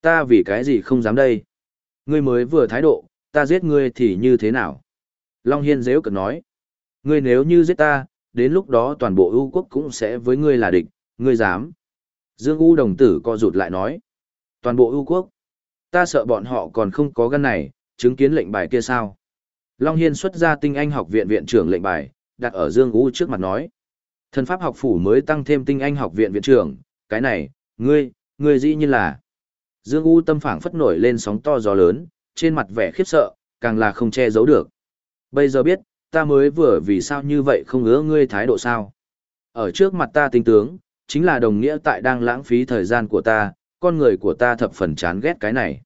Ta vì cái gì không dám đây? Ngươi mới vừa thái độ, ta giết ngươi thì như thế nào? Long Hiên dễ cực nói. Ngươi nếu như giết ta, đến lúc đó toàn bộ ưu quốc cũng sẽ với ngươi là địch, ngươi dám. Dương U đồng tử co rụt lại nói. Toàn bộ ưu quốc. Ta sợ bọn họ còn không có gân này, chứng kiến lệnh bài kia sao? Long Hiên xuất ra tinh anh học viện viện trưởng lệnh bài, đặt ở Dương U trước mặt nói. Thần pháp học phủ mới tăng thêm tinh anh học viện viện trưởng, cái này, ngươi, ngươi dĩ nhiên là. Dương U tâm phảng phất nổi lên sóng to gió lớn, trên mặt vẻ khiếp sợ, càng là không che giấu được. Bây giờ biết, ta mới vừa vì sao như vậy không ngứa ngươi thái độ sao. Ở trước mặt ta tinh tướng, chính là đồng nghĩa tại đang lãng phí thời gian của ta, con người của ta thập phần chán ghét cái này.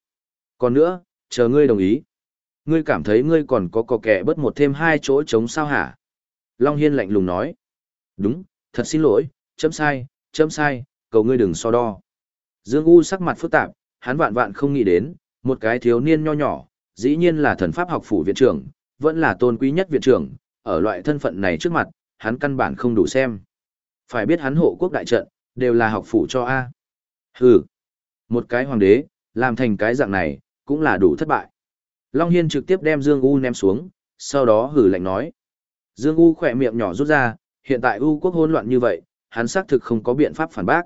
Còn nữa, chờ ngươi đồng ý. Ngươi cảm thấy ngươi còn có cò kẻ bớt một thêm hai chỗ trống sao hả? Long Hiên lạnh lùng nói. Đúng, thật xin lỗi, chấm sai, chấm sai, cầu ngươi đừng so đo. Dương U sắc mặt phức tạp, hắn vạn vạn không nghĩ đến, một cái thiếu niên nho nhỏ, dĩ nhiên là thần pháp học phủ viện trưởng, vẫn là tôn quý nhất viện trưởng, ở loại thân phận này trước mặt, hắn căn bản không đủ xem. Phải biết hắn hộ quốc đại trận, đều là học phủ cho A. Hừ, một cái hoàng đế, làm thành cái dạng này, cũng là đủ thất bại. Long Hiên trực tiếp đem Dương U ném xuống, sau đó hử lạnh nói. Dương U khỏe miệng nhỏ rút ra, hiện tại U quốc hỗn loạn như vậy, hắn xác thực không có biện pháp phản bác.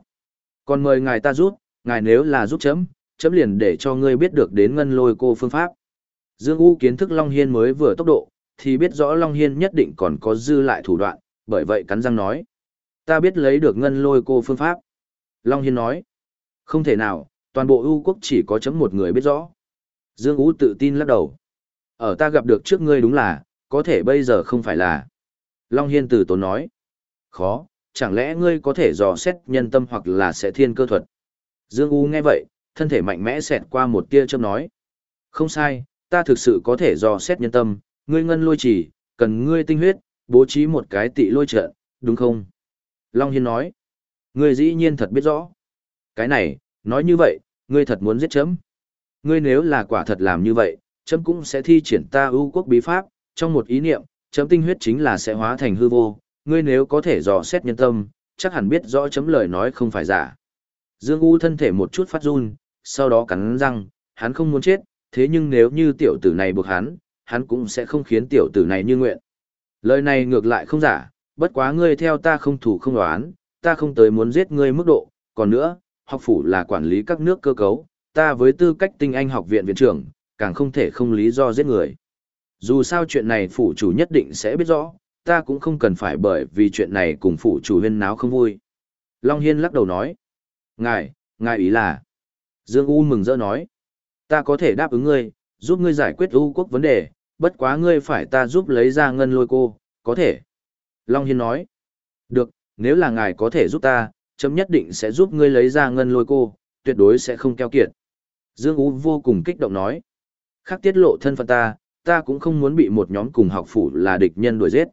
Còn mời ngài ta giúp, ngài nếu là giúp chấm, chấm liền để cho ngươi biết được đến ngân lôi cô phương pháp. Dương U kiến thức Long Hiên mới vừa tốc độ, thì biết rõ Long Hiên nhất định còn có dư lại thủ đoạn, bởi vậy cắn răng nói. Ta biết lấy được ngân lôi cô phương pháp. Long Hiên nói. Không thể nào, toàn bộ ưu quốc chỉ có chấm một người biết rõ. Dương U tự tin lắc đầu. Ở ta gặp được trước ngươi đúng là, có thể bây giờ không phải là. Long Hiên từ tốn nói. Khó, chẳng lẽ ngươi có thể dò xét nhân tâm hoặc là sẽ thiên cơ thuật. Dương U nghe vậy, thân thể mạnh mẽ xẹt qua một tia châm nói. Không sai, ta thực sự có thể dò xét nhân tâm, ngươi ngân lôi chỉ, cần ngươi tinh huyết, bố trí một cái tị lôi trận, đúng không? Long Hiên nói. Ngươi dĩ nhiên thật biết rõ. Cái này, nói như vậy, ngươi thật muốn giết chấm. Ngươi nếu là quả thật làm như vậy, chấm cũng sẽ thi triển ta ưu quốc bí pháp, trong một ý niệm, chấm tinh huyết chính là sẽ hóa thành hư vô, ngươi nếu có thể dò xét nhân tâm, chắc hẳn biết rõ chấm lời nói không phải giả. Dương U thân thể một chút phát run, sau đó cắn răng, hắn không muốn chết, thế nhưng nếu như tiểu tử này buộc hắn, hắn cũng sẽ không khiến tiểu tử này như nguyện. Lời này ngược lại không giả, bất quá ngươi theo ta không thủ không đoán, ta không tới muốn giết ngươi mức độ, còn nữa, học phủ là quản lý các nước cơ cấu, ta với tư cách tinh anh học viện viện trưởng, càng không thể không lý do giết người. Dù sao chuyện này phủ chủ nhất định sẽ biết rõ, ta cũng không cần phải bởi vì chuyện này cùng phủ chủ huyên náo không vui. Long Hiên lắc đầu nói. Ngài, ngài ý là. Dương U mừng rỡ nói. Ta có thể đáp ứng ngươi, giúp ngươi giải quyết U quốc vấn đề, bất quá ngươi phải ta giúp lấy ra ngân lôi cô, có thể. Long Hiên nói. Được, nếu là ngài có thể giúp ta, chấm nhất định sẽ giúp ngươi lấy ra ngân lôi cô, tuyệt đối sẽ không keo kiệt. Dương U vô cùng kích động nói. Khác tiết lộ thân phận ta, ta cũng không muốn bị một nhóm cùng học phủ là địch nhân đuổi giết.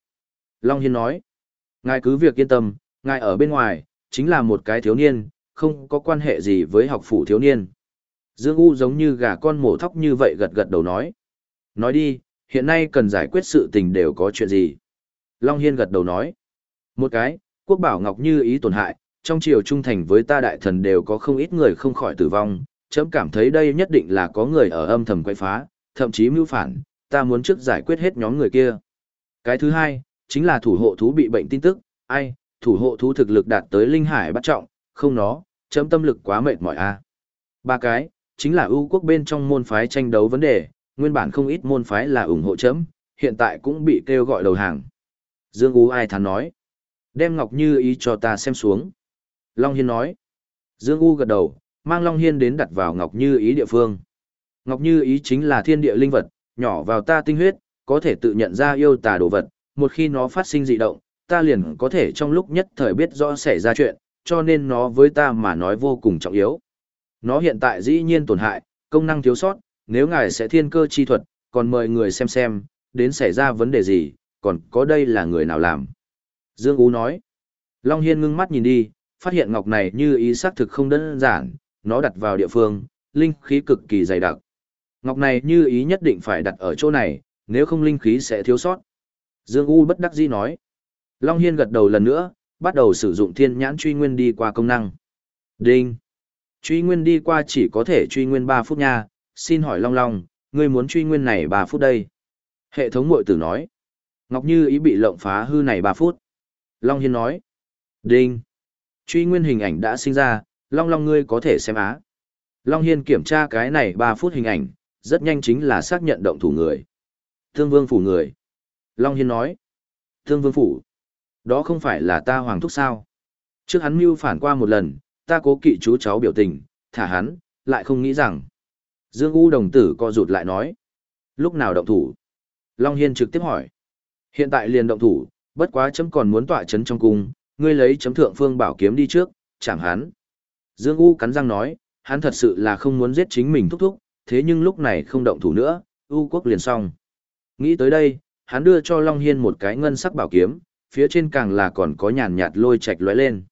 Long Hiên nói. Ngài cứ việc yên tâm, ngài ở bên ngoài, chính là một cái thiếu niên, không có quan hệ gì với học phủ thiếu niên. Dương U giống như gà con mổ thóc như vậy gật gật đầu nói. Nói đi, hiện nay cần giải quyết sự tình đều có chuyện gì? Long Hiên gật đầu nói. Một cái, quốc bảo ngọc như ý tổn hại, trong triều trung thành với ta đại thần đều có không ít người không khỏi tử vong, chấm cảm thấy đây nhất định là có người ở âm thầm quay phá, thậm chí mưu phản, ta muốn trước giải quyết hết nhóm người kia. Cái thứ hai, chính là thủ hộ thú bị bệnh tin tức, ai, thủ hộ thú thực lực đạt tới linh hải bắt trọng, không nó, chấm tâm lực quá mệt mỏi a. Ba cái, chính là ưu quốc bên trong môn phái tranh đấu vấn đề, nguyên bản không ít môn phái là ủng hộ chấm, hiện tại cũng bị kêu gọi đầu hàng. Dương Ú ai thắn nói, đem Ngọc Như ý cho ta xem xuống. Long Hiên nói, Dương U gật đầu, mang Long Hiên đến đặt vào Ngọc Như ý địa phương. Ngọc Như ý chính là thiên địa linh vật, nhỏ vào ta tinh huyết, có thể tự nhận ra yêu tà đồ vật, một khi nó phát sinh dị động, ta liền có thể trong lúc nhất thời biết rõ xảy ra chuyện, cho nên nó với ta mà nói vô cùng trọng yếu. Nó hiện tại dĩ nhiên tổn hại, công năng thiếu sót, nếu ngài sẽ thiên cơ chi thuật, còn mời người xem xem, đến xảy ra vấn đề gì, còn có đây là người nào làm. Dương Ú nói, Long Hiên ngưng mắt nhìn đi, phát hiện ngọc này như ý xác thực không đơn giản, nó đặt vào địa phương, linh khí cực kỳ dày đặc. Ngọc này như ý nhất định phải đặt ở chỗ này, nếu không linh khí sẽ thiếu sót. Dương U bất đắc dĩ nói. Long Hiên gật đầu lần nữa, bắt đầu sử dụng thiên nhãn truy nguyên đi qua công năng. Đinh. Truy nguyên đi qua chỉ có thể truy nguyên 3 phút nha, xin hỏi Long Long, ngươi muốn truy nguyên này 3 phút đây. Hệ thống mội tử nói. Ngọc Như ý bị lộng phá hư này 3 phút. Long Hiên nói. Đinh. Truy nguyên hình ảnh đã sinh ra, Long Long ngươi có thể xem á. Long Hiên kiểm tra cái này 3 phút hình ảnh, rất nhanh chính là xác nhận động thủ người. Thương vương phủ người. Long Hiên nói. Thương vương phủ. Đó không phải là ta hoàng thúc sao. Trước hắn mưu phản qua một lần, ta cố kỵ chú cháu biểu tình, thả hắn, lại không nghĩ rằng. Dương U đồng tử co rụt lại nói. Lúc nào động thủ? Long Hiên trực tiếp hỏi. Hiện tại liền động thủ, bất quá chấm còn muốn tọa chấn trong cung, ngươi lấy chấm thượng phương bảo kiếm đi trước, chẳng hắn. Dương U cắn răng nói, hắn thật sự là không muốn giết chính mình thúc thúc, thế nhưng lúc này không động thủ nữa, U quốc liền xong. Nghĩ tới đây, hắn đưa cho Long Hiên một cái ngân sắc bảo kiếm, phía trên càng là còn có nhàn nhạt lôi chạch lóe lên.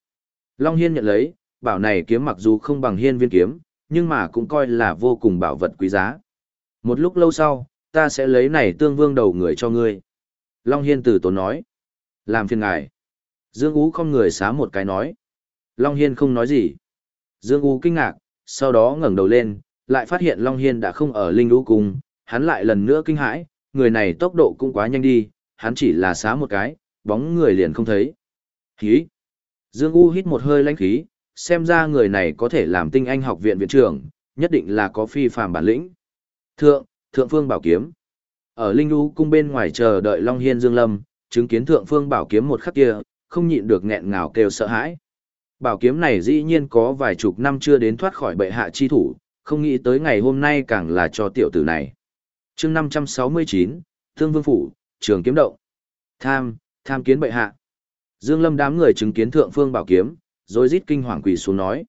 Long Hiên nhận lấy, bảo này kiếm mặc dù không bằng hiên viên kiếm, nhưng mà cũng coi là vô cùng bảo vật quý giá. Một lúc lâu sau, ta sẽ lấy này tương vương đầu người cho ngươi. Long Hiên từ tốn nói. Làm phiền ngài. Dương Ú không người xá một cái nói. Long Hiên không nói gì. Dương Ú kinh ngạc, sau đó ngẩng đầu lên, lại phát hiện Long Hiên đã không ở Linh Ú Cung, hắn lại lần nữa kinh hãi, người này tốc độ cũng quá nhanh đi, hắn chỉ là xá một cái, bóng người liền không thấy. Khí! Dương U hít một hơi lãnh khí, xem ra người này có thể làm tinh anh học viện viện trưởng, nhất định là có phi phàm bản lĩnh. Thượng, Thượng Phương Bảo Kiếm. Ở Linh Lũ cung bên ngoài chờ đợi Long Hiên Dương Lâm, chứng kiến Thượng Phương Bảo Kiếm một khắc kia, không nhịn được nghẹn ngào kêu sợ hãi. Bảo kiếm này dĩ nhiên có vài chục năm chưa đến thoát khỏi bệ hạ chi thủ, không nghĩ tới ngày hôm nay càng là cho tiểu tử này. chương 569, Thương Vương Phủ, Trường Kiếm Động. Tham, tham kiến bệ hạ. Dương Lâm đám người chứng kiến Thượng Phương Bảo Kiếm, rồi rít kinh hoàng quỳ xuống nói.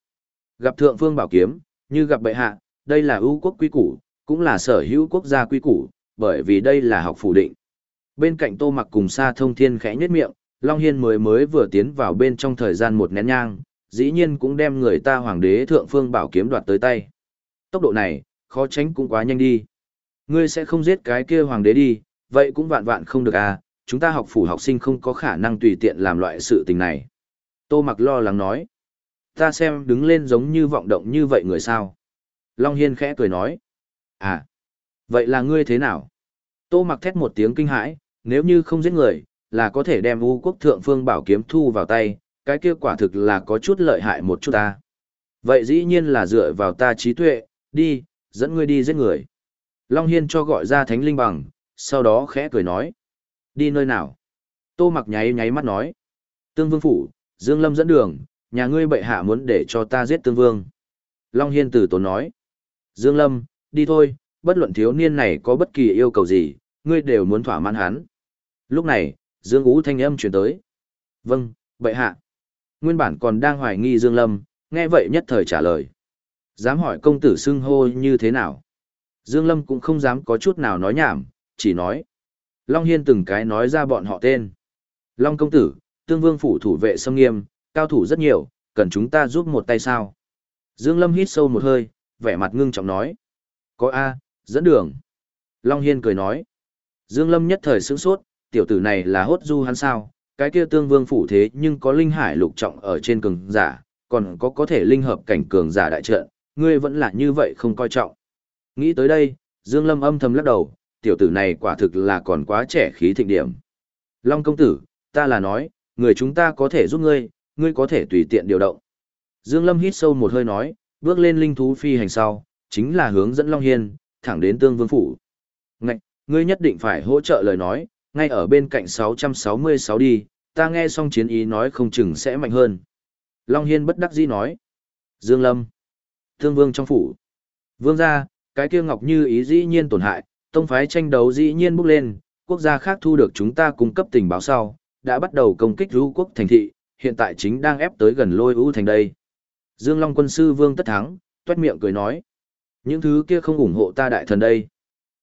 Gặp Thượng Phương Bảo Kiếm, như gặp bệ hạ, đây là ưu quốc quy củ, cũng là sở hữu quốc gia quy củ, bởi vì đây là học phủ định. Bên cạnh Tô Mặc cùng Sa Thông Thiên khẽ nhếch miệng, Long Hiên mới mới vừa tiến vào bên trong thời gian một nén nhang, dĩ nhiên cũng đem người ta hoàng đế thượng phương bảo kiếm đoạt tới tay. Tốc độ này, khó tránh cũng quá nhanh đi. Ngươi sẽ không giết cái kia hoàng đế đi, vậy cũng vạn vạn không được à, chúng ta học phủ học sinh không có khả năng tùy tiện làm loại sự tình này. Tô mặc lo lắng nói. Ta xem đứng lên giống như vọng động như vậy người sao. Long Hiên khẽ cười nói. À, vậy là ngươi thế nào? Tô mặc thét một tiếng kinh hãi, nếu như không giết người, là có thể đem U quốc thượng phương bảo kiếm thu vào tay, cái kia quả thực là có chút lợi hại một chút ta. Vậy dĩ nhiên là dựa vào ta trí tuệ, đi, dẫn ngươi đi giết người. Long Hiên cho gọi ra thánh linh bằng, sau đó khẽ cười nói. Đi nơi nào? Tô mặc nháy nháy mắt nói. Tương vương phủ, Dương Lâm dẫn đường, nhà ngươi bệ hạ muốn để cho ta giết tương vương. Long Hiên từ tốn nói. Dương Lâm, đi thôi, bất luận thiếu niên này có bất kỳ yêu cầu gì, ngươi đều muốn thỏa mãn hắn. Lúc này, Dương Ú thanh âm truyền tới. Vâng, bệ hạ. Nguyên bản còn đang hoài nghi Dương Lâm, nghe vậy nhất thời trả lời. Dám hỏi công tử xưng hô như thế nào? Dương Lâm cũng không dám có chút nào nói nhảm, chỉ nói. Long Hiên từng cái nói ra bọn họ tên. Long công tử, tương vương phủ thủ vệ sâm nghiêm, cao thủ rất nhiều, cần chúng ta giúp một tay sao? Dương Lâm hít sâu một hơi, vẻ mặt ngưng trọng nói. Có A, dẫn đường. Long Hiên cười nói. Dương Lâm nhất thời sững sốt, tiểu tử này là hốt du hắn sao, cái kia tương vương phủ thế nhưng có linh hải lục trọng ở trên cường giả, còn có có thể linh hợp cảnh cường giả đại trận, ngươi vẫn là như vậy không coi trọng. Nghĩ tới đây, Dương Lâm âm thầm lắc đầu, tiểu tử này quả thực là còn quá trẻ khí thịnh điểm. Long công tử, ta là nói, người chúng ta có thể giúp ngươi, ngươi có thể tùy tiện điều động. Dương Lâm hít sâu một hơi nói, bước lên linh thú phi hành sau, chính là hướng dẫn Long Hiên, thẳng đến tương vương phủ. Ngạch, ngươi nhất định phải hỗ trợ lời nói, ngay ở bên cạnh 666 đi, ta nghe xong chiến ý nói không chừng sẽ mạnh hơn. Long Hiên bất đắc dĩ nói. Dương Lâm. Thương Vương trong phủ. Vương gia, cái kia Ngọc Như ý dĩ nhiên tổn hại, tông phái tranh đấu dĩ nhiên bốc lên, quốc gia khác thu được chúng ta cung cấp tình báo sau, đã bắt đầu công kích lũ quốc thành thị, hiện tại chính đang ép tới gần lôi ưu thành đây. Dương Long quân sư Vương tất thắng, tuét miệng cười nói. Những thứ kia không ủng hộ ta đại thần đây.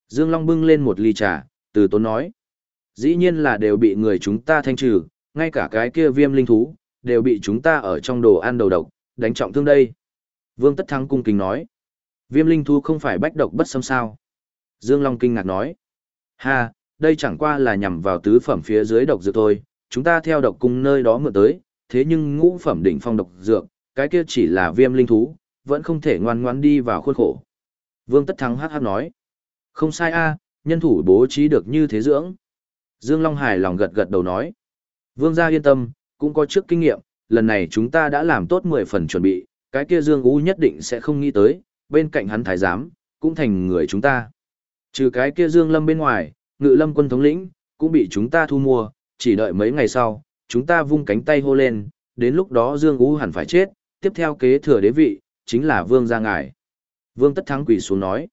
Dương Long bưng lên một ly trà, từ tốn nói. Dĩ nhiên là đều bị người chúng ta thanh trừ, ngay cả cái kia viêm linh thú, đều bị chúng ta ở trong đồ ăn đầu độc, đánh trọng thương đây. Vương Tất Thắng cung kính nói. Viêm linh thú không phải bách độc bất xâm sao. Dương Long kinh ngạc nói. Ha, đây chẳng qua là nhằm vào tứ phẩm phía dưới độc dược thôi, chúng ta theo độc cung nơi đó mượn tới, thế nhưng ngũ phẩm đỉnh phong độc dược, cái kia chỉ là viêm linh thú, vẫn không thể ngoan ngoan đi vào khuôn khổ. Vương Tất Thắng hát hát nói. Không sai a, nhân thủ bố trí được như thế dưỡng. Dương Long hài lòng gật gật đầu nói. Vương gia yên tâm, cũng có trước kinh nghiệm, lần này chúng ta đã làm tốt 10 phần chuẩn bị, cái kia Dương U nhất định sẽ không nghĩ tới, bên cạnh hắn thái giám, cũng thành người chúng ta. Trừ cái kia Dương Lâm bên ngoài, ngự lâm quân thống lĩnh, cũng bị chúng ta thu mua, chỉ đợi mấy ngày sau, chúng ta vung cánh tay hô lên, đến lúc đó Dương U hẳn phải chết, tiếp theo kế thừa đế vị, chính là Vương gia Ngải. Vương Tất Thắng quỳ xuống nói,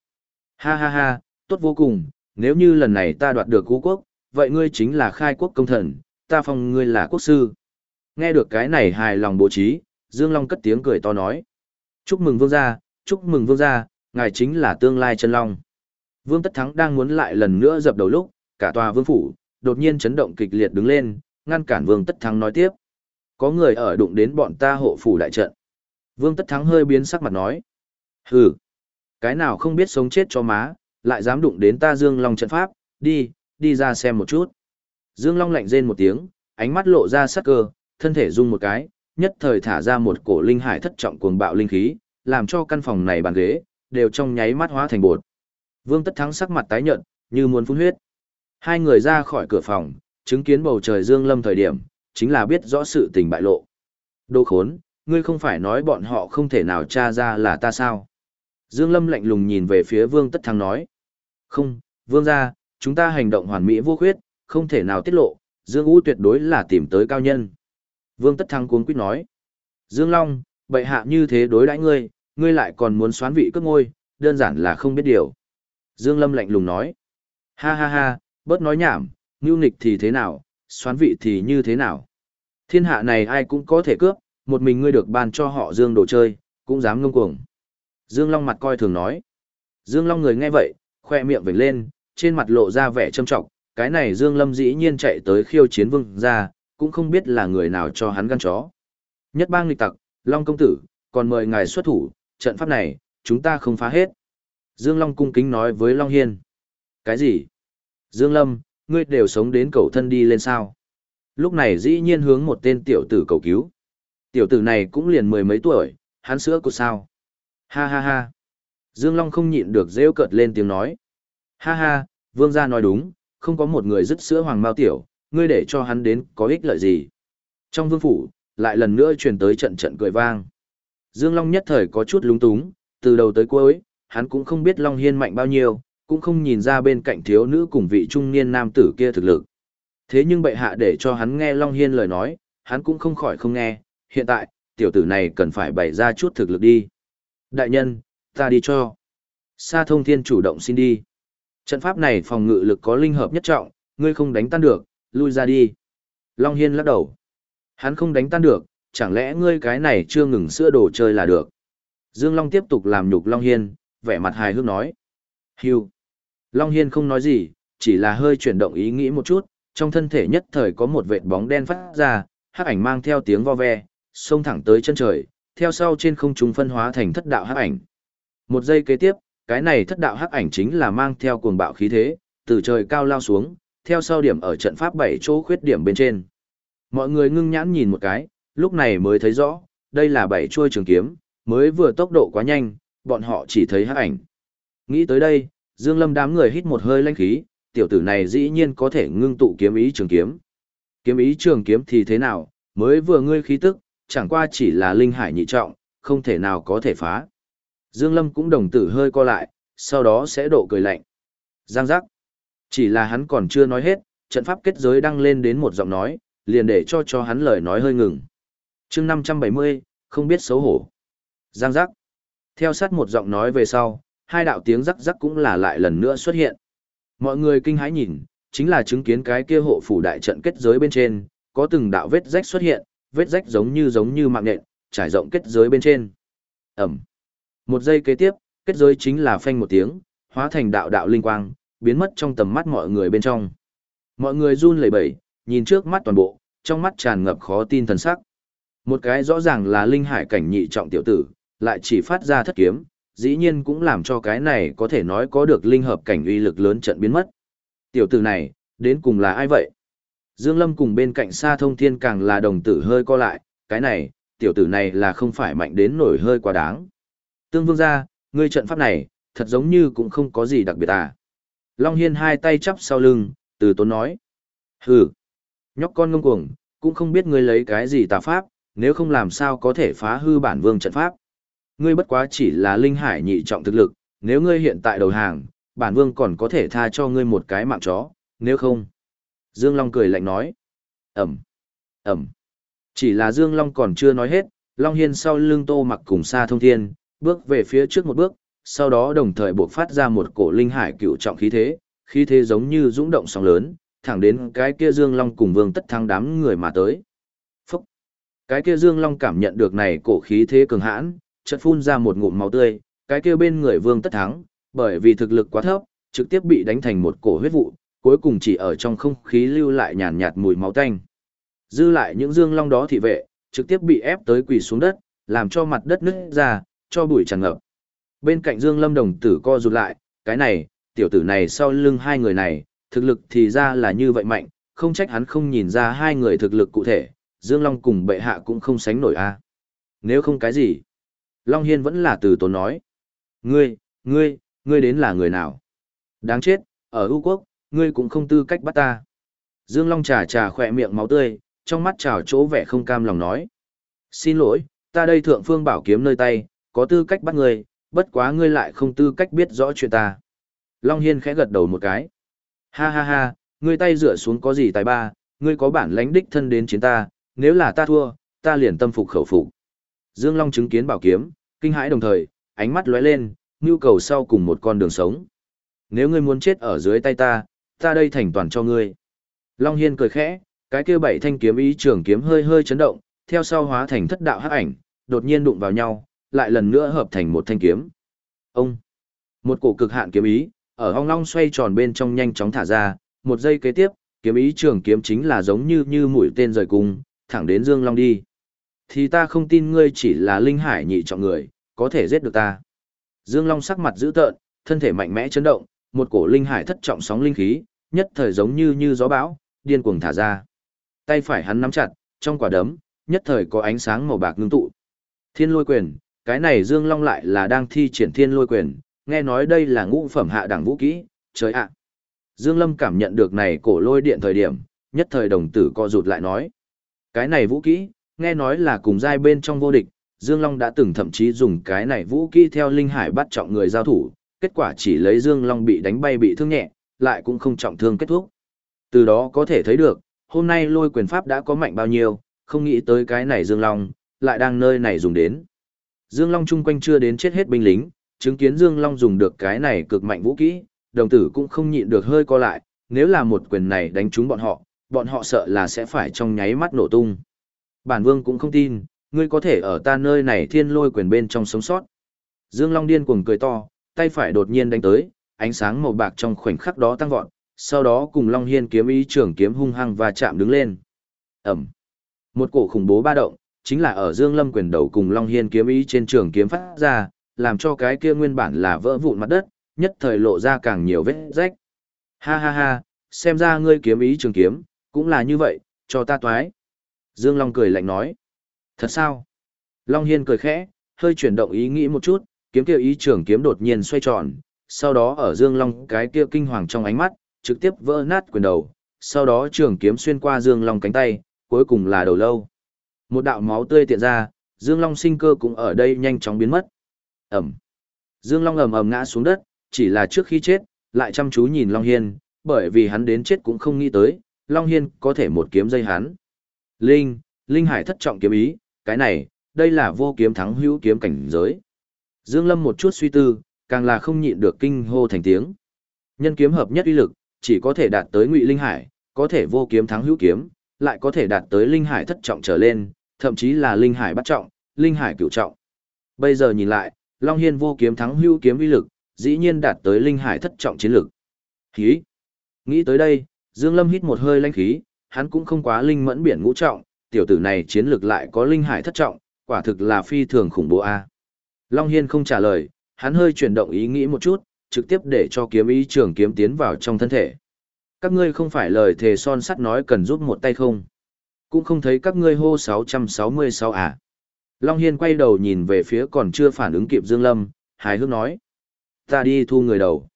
ha ha ha, tốt vô cùng, nếu như lần này ta đoạt được cú quốc, vậy ngươi chính là khai quốc công thần, ta phong ngươi là quốc sư. Nghe được cái này hài lòng bố trí, Dương Long cất tiếng cười to nói. Chúc mừng vương gia, chúc mừng vương gia, ngài chính là tương lai chân long. Vương Tất Thắng đang muốn lại lần nữa dập đầu lúc, cả tòa vương phủ, đột nhiên chấn động kịch liệt đứng lên, ngăn cản Vương Tất Thắng nói tiếp. Có người ở đụng đến bọn ta hộ phủ đại trận. Vương Tất Thắng hơi biến sắc mặt nói. Hừ, cái nào không biết sống chết cho má, lại dám đụng đến ta Dương Long trận pháp, đi, đi ra xem một chút. Dương Long lạnh rên một tiếng, ánh mắt lộ ra sắc cơ, thân thể rung một cái, nhất thời thả ra một cổ linh hải thất trọng cuồng bạo linh khí, làm cho căn phòng này bàn ghế đều trong nháy mắt hóa thành bột. Vương Tất Thắng sắc mặt tái nhợt, như muốn phun huyết. Hai người ra khỏi cửa phòng, chứng kiến bầu trời Dương Lâm thời điểm, chính là biết rõ sự tình bại lộ. Đồ khốn, ngươi không phải nói bọn họ không thể nào tra ra là ta sao? Dương Lâm lạnh lùng nhìn về phía Vương Tất Thắng nói. Không, vương gia, chúng ta hành động hoàn mỹ vô khuyết, không thể nào tiết lộ, Dương Vũ tuyệt đối là tìm tới cao nhân. Vương Tất Thăng cuống quýt nói. Dương Long, bệ hạ như thế đối đãi ngươi, ngươi lại còn muốn xoán vị cướp ngôi, đơn giản là không biết điều. Dương Lâm lạnh lùng nói. Ha ha ha, bớt nói nhảm, ngưu nghịch thì thế nào, xoán vị thì như thế nào. Thiên hạ này ai cũng có thể cướp, một mình ngươi được ban cho họ Dương đồ chơi, cũng dám ngông cuồng. Dương Long mặt coi thường nói. Dương Long người nghe vậy, khoe miệng vểnh lên, trên mặt lộ ra vẻ trâm trọng, cái này Dương Lâm dĩ nhiên chạy tới khiêu chiến vương ra, cũng không biết là người nào cho hắn gan chó. Nhất bang nghịch tặc, Long công tử, còn mời ngài xuất thủ, trận pháp này, chúng ta không phá hết. Dương Long cung kính nói với Long Hiên. Cái gì? Dương Lâm, ngươi đều sống đến cầu thân đi lên sao? Lúc này dĩ nhiên hướng một tên tiểu tử cầu cứu. Tiểu tử này cũng liền mười mấy tuổi, hắn sữa của sao? Ha ha ha. Dương Long không nhịn được rêu cợt lên tiếng nói. Ha ha, vương gia nói đúng, không có một người dứt sữa hoàng mao tiểu, ngươi để cho hắn đến có ích lợi gì. Trong vương phủ, lại lần nữa truyền tới trận trận cười vang. Dương Long nhất thời có chút lúng túng, từ đầu tới cuối, hắn cũng không biết Long Hiên mạnh bao nhiêu, cũng không nhìn ra bên cạnh thiếu nữ cùng vị trung niên nam tử kia thực lực. Thế nhưng bệ hạ để cho hắn nghe Long Hiên lời nói, hắn cũng không khỏi không nghe, hiện tại, tiểu tử này cần phải bày ra chút thực lực đi. Đại nhân, ta đi cho. Sa thông thiên chủ động xin đi. Trận pháp này phòng ngự lực có linh hợp nhất trọng, ngươi không đánh tan được, lui ra đi. Long Hiên lắc đầu. Hắn không đánh tan được, chẳng lẽ ngươi cái này chưa ngừng sữa đồ chơi là được. Dương Long tiếp tục làm nhục Long Hiên, vẻ mặt hài hước nói. Hưu. Long Hiên không nói gì, chỉ là hơi chuyển động ý nghĩ một chút, trong thân thể nhất thời có một vệt bóng đen phát ra, hắc ảnh mang theo tiếng vo ve, xông thẳng tới chân trời, theo sau trên không trung phân hóa thành thất đạo hắc ảnh. Một giây kế tiếp, cái này thất đạo hắc ảnh chính là mang theo cuồng bạo khí thế, từ trời cao lao xuống, theo sau điểm ở trận pháp bảy chỗ khuyết điểm bên trên. Mọi người ngưng nhãn nhìn một cái, lúc này mới thấy rõ, đây là bảy chuôi trường kiếm, mới vừa tốc độ quá nhanh, bọn họ chỉ thấy hắc ảnh. Nghĩ tới đây, Dương Lâm đám người hít một hơi lanh khí, tiểu tử này dĩ nhiên có thể ngưng tụ kiếm ý trường kiếm. Kiếm ý trường kiếm thì thế nào, mới vừa ngươi khí tức, chẳng qua chỉ là linh hải nhị trọng, không thể nào có thể phá. Dương Lâm cũng đồng tử hơi co lại, sau đó sẽ độ cười lạnh. Giang giác. Chỉ là hắn còn chưa nói hết, trận pháp kết giới đăng lên đến một giọng nói, liền để cho cho hắn lời nói hơi ngừng. chương 570, không biết xấu hổ. Giang giác. Theo sát một giọng nói về sau, hai đạo tiếng rắc rắc cũng là lại lần nữa xuất hiện. Mọi người kinh hãi nhìn, chính là chứng kiến cái kia hộ phủ đại trận kết giới bên trên, có từng đạo vết rách xuất hiện, vết rách giống như giống như mạng nhện, trải rộng kết giới bên trên. Ẩm. Một giây kế tiếp, kết giới chính là phanh một tiếng, hóa thành đạo đạo linh quang, biến mất trong tầm mắt mọi người bên trong. Mọi người run lẩy bẩy, nhìn trước mắt toàn bộ, trong mắt tràn ngập khó tin thần sắc. Một cái rõ ràng là linh hải cảnh nhị trọng tiểu tử, lại chỉ phát ra thất kiếm, dĩ nhiên cũng làm cho cái này có thể nói có được linh hợp cảnh uy lực lớn trận biến mất. Tiểu tử này, đến cùng là ai vậy? Dương Lâm cùng bên cạnh Sa Thông Thiên càng là đồng tử hơi co lại, cái này, tiểu tử này là không phải mạnh đến nổi hơi quá đáng. Tương Vương gia, ngươi trận pháp này, thật giống như cũng không có gì đặc biệt à. Long Hiên hai tay chắp sau lưng, từ tốn nói. Hừ, nhóc con ngông cuồng, cũng không biết ngươi lấy cái gì tà pháp, nếu không làm sao có thể phá hư bản vương trận pháp. Ngươi bất quá chỉ là linh hải nhị trọng thực lực, nếu ngươi hiện tại đầu hàng, bản vương còn có thể tha cho ngươi một cái mạng chó, nếu không. Dương Long cười lạnh nói. Ẩm, Ẩm. Chỉ là Dương Long còn chưa nói hết, Long Hiên sau lưng tô mặc cùng xa thông thiên, bước về phía trước một bước, sau đó đồng thời buộc phát ra một cổ linh hải cựu trọng khí thế, khí thế giống như dũng động sóng lớn, thẳng đến cái kia Dương Long cùng Vương Tất Thắng đám người mà tới. Phúc! Cái kia Dương Long cảm nhận được này cổ khí thế cường hãn, chợt phun ra một ngụm máu tươi, cái kia bên người Vương Tất Thắng, bởi vì thực lực quá thấp, trực tiếp bị đánh thành một cổ huyết vụ, cuối cùng chỉ ở trong không khí lưu lại nhàn nhạt mùi máu tanh. Dư lại những Dương Long đó thị vệ, trực tiếp bị ép tới quỳ xuống đất, làm cho mặt đất nứt ra, cho bụi tràn ngập. Bên cạnh Dương Lâm đồng tử co rụt lại, cái này, tiểu tử này sau lưng hai người này, thực lực thì ra là như vậy mạnh, không trách hắn không nhìn ra hai người thực lực cụ thể, Dương Long cùng bệ hạ cũng không sánh nổi a. Nếu không cái gì? Long Hiên vẫn là từ tốn nói. Ngươi, ngươi, ngươi đến là người nào? Đáng chết, ở ưu quốc, ngươi cũng không tư cách bắt ta. Dương Long trà trà khỏe miệng máu tươi, trong mắt trào chỗ vẻ không cam lòng nói. Xin lỗi, ta đây thượng phương bảo kiếm nơi tay, có tư cách bắt ngươi, bất quá ngươi lại không tư cách biết rõ chuyện ta. Long Hiên khẽ gật đầu một cái. Ha ha ha, ngươi tay rửa xuống có gì tài ba, ngươi có bản lãnh đích thân đến chiến ta, nếu là ta thua, ta liền tâm phục khẩu phục. Dương Long chứng kiến bảo kiếm, kinh hãi đồng thời, ánh mắt lóe lên, nhu cầu sau cùng một con đường sống. Nếu ngươi muốn chết ở dưới tay ta, ta đây thành toàn cho ngươi. Long Hiên cười khẽ, cái kia bảy thanh kiếm ý trường kiếm hơi hơi chấn động, theo sau hóa thành thất đạo hắc ảnh, đột nhiên đụng vào nhau, lại lần nữa hợp thành một thanh kiếm. Ông, một cổ cực hạn kiếm ý, ở hong long xoay tròn bên trong nhanh chóng thả ra, một giây kế tiếp, kiếm ý trường kiếm chính là giống như như mũi tên rời cung, thẳng đến Dương Long đi. Thì ta không tin ngươi chỉ là linh hải nhị trọng người, có thể giết được ta. Dương Long sắc mặt dữ tợn, thân thể mạnh mẽ chấn động, một cổ linh hải thất trọng sóng linh khí, nhất thời giống như như gió bão, điên cuồng thả ra. Tay phải hắn nắm chặt, trong quả đấm, nhất thời có ánh sáng màu bạc ngưng tụ. Thiên lôi quyền, cái này Dương Long lại là đang thi triển thiên lôi quyền, nghe nói đây là ngũ phẩm hạ đẳng vũ kỹ, trời ạ. Dương Lâm cảm nhận được này cổ lôi điện thời điểm, nhất thời đồng tử co rụt lại nói. Cái này vũ kỹ, nghe nói là cùng giai bên trong vô địch, Dương Long đã từng thậm chí dùng cái này vũ kỹ theo linh hải bắt trọng người giao thủ, kết quả chỉ lấy Dương Long bị đánh bay bị thương nhẹ, lại cũng không trọng thương kết thúc. Từ đó có thể thấy được, hôm nay lôi quyền pháp đã có mạnh bao nhiêu, không nghĩ tới cái này Dương Long, lại đang nơi này dùng đến. Dương Long chung quanh chưa đến chết hết binh lính, chứng kiến Dương Long dùng được cái này cực mạnh vũ kỹ, đồng tử cũng không nhịn được hơi co lại, nếu là một quyền này đánh trúng bọn họ, bọn họ sợ là sẽ phải trong nháy mắt nổ tung. Bản vương cũng không tin, ngươi có thể ở ta nơi này thiên lôi quyền bên trong sống sót. Dương Long điên cuồng cười to, tay phải đột nhiên đánh tới, ánh sáng màu bạc trong khoảnh khắc đó tăng vọt, sau đó cùng Long Hiên kiếm ý trưởng kiếm hung hăng và chạm đứng lên. Ẩm. Một cổ khủng bố ba động, chính là ở Dương Lâm quyền đầu cùng Long Hiên kiếm ý trên trường kiếm phát ra, làm cho cái kia nguyên bản là vỡ vụn mặt đất, nhất thời lộ ra càng nhiều vết rách. Ha ha ha, xem ra ngươi kiếm ý trường kiếm, cũng là như vậy, cho ta toái. Dương Long cười lạnh nói. Thật sao? Long Hiên cười khẽ, hơi chuyển động ý nghĩ một chút, kiếm kia ý trường kiếm đột nhiên xoay tròn, sau đó ở Dương Long cái kia kinh hoàng trong ánh mắt, trực tiếp vỡ nát quyền đầu, sau đó trường kiếm xuyên qua Dương Long cánh tay, cuối cùng là đầu lâu. Một đạo máu tươi tiện ra, Dương Long sinh cơ cũng ở đây nhanh chóng biến mất. Ẩm. Dương Long ầm ầm ngã xuống đất, chỉ là trước khi chết, lại chăm chú nhìn Long Hiên, bởi vì hắn đến chết cũng không nghĩ tới, Long Hiên có thể một kiếm dây hắn. Linh, Linh Hải thất trọng kiếm ý, cái này, đây là vô kiếm thắng hữu kiếm cảnh giới. Dương Lâm một chút suy tư, càng là không nhịn được kinh hô thành tiếng. Nhân kiếm hợp nhất uy lực, chỉ có thể đạt tới Ngụy Linh Hải, có thể vô kiếm thắng hữu kiếm, lại có thể đạt tới Linh Hải thất trọng trở lên, thậm chí là Linh Hải bắt trọng, Linh Hải cửu trọng. Bây giờ nhìn lại, Long Hiên vô kiếm thắng hưu kiếm uy lực, dĩ nhiên đạt tới Linh Hải thất trọng chiến lực. Khí. Nghĩ tới đây, Dương Lâm hít một hơi lãnh khí, hắn cũng không quá linh mẫn biển ngũ trọng, tiểu tử này chiến lực lại có linh hải thất trọng, quả thực là phi thường khủng bố a. Long Hiên không trả lời, hắn hơi chuyển động ý nghĩ một chút, trực tiếp để cho kiếm ý trường kiếm tiến vào trong thân thể. Các ngươi không phải lời thề son sắt nói cần giúp một tay không? Cũng không thấy các ngươi hô 666 à? Long Hiên quay đầu nhìn về phía còn chưa phản ứng kịp Dương Lâm, hài hước nói. Ta đi thu người đầu.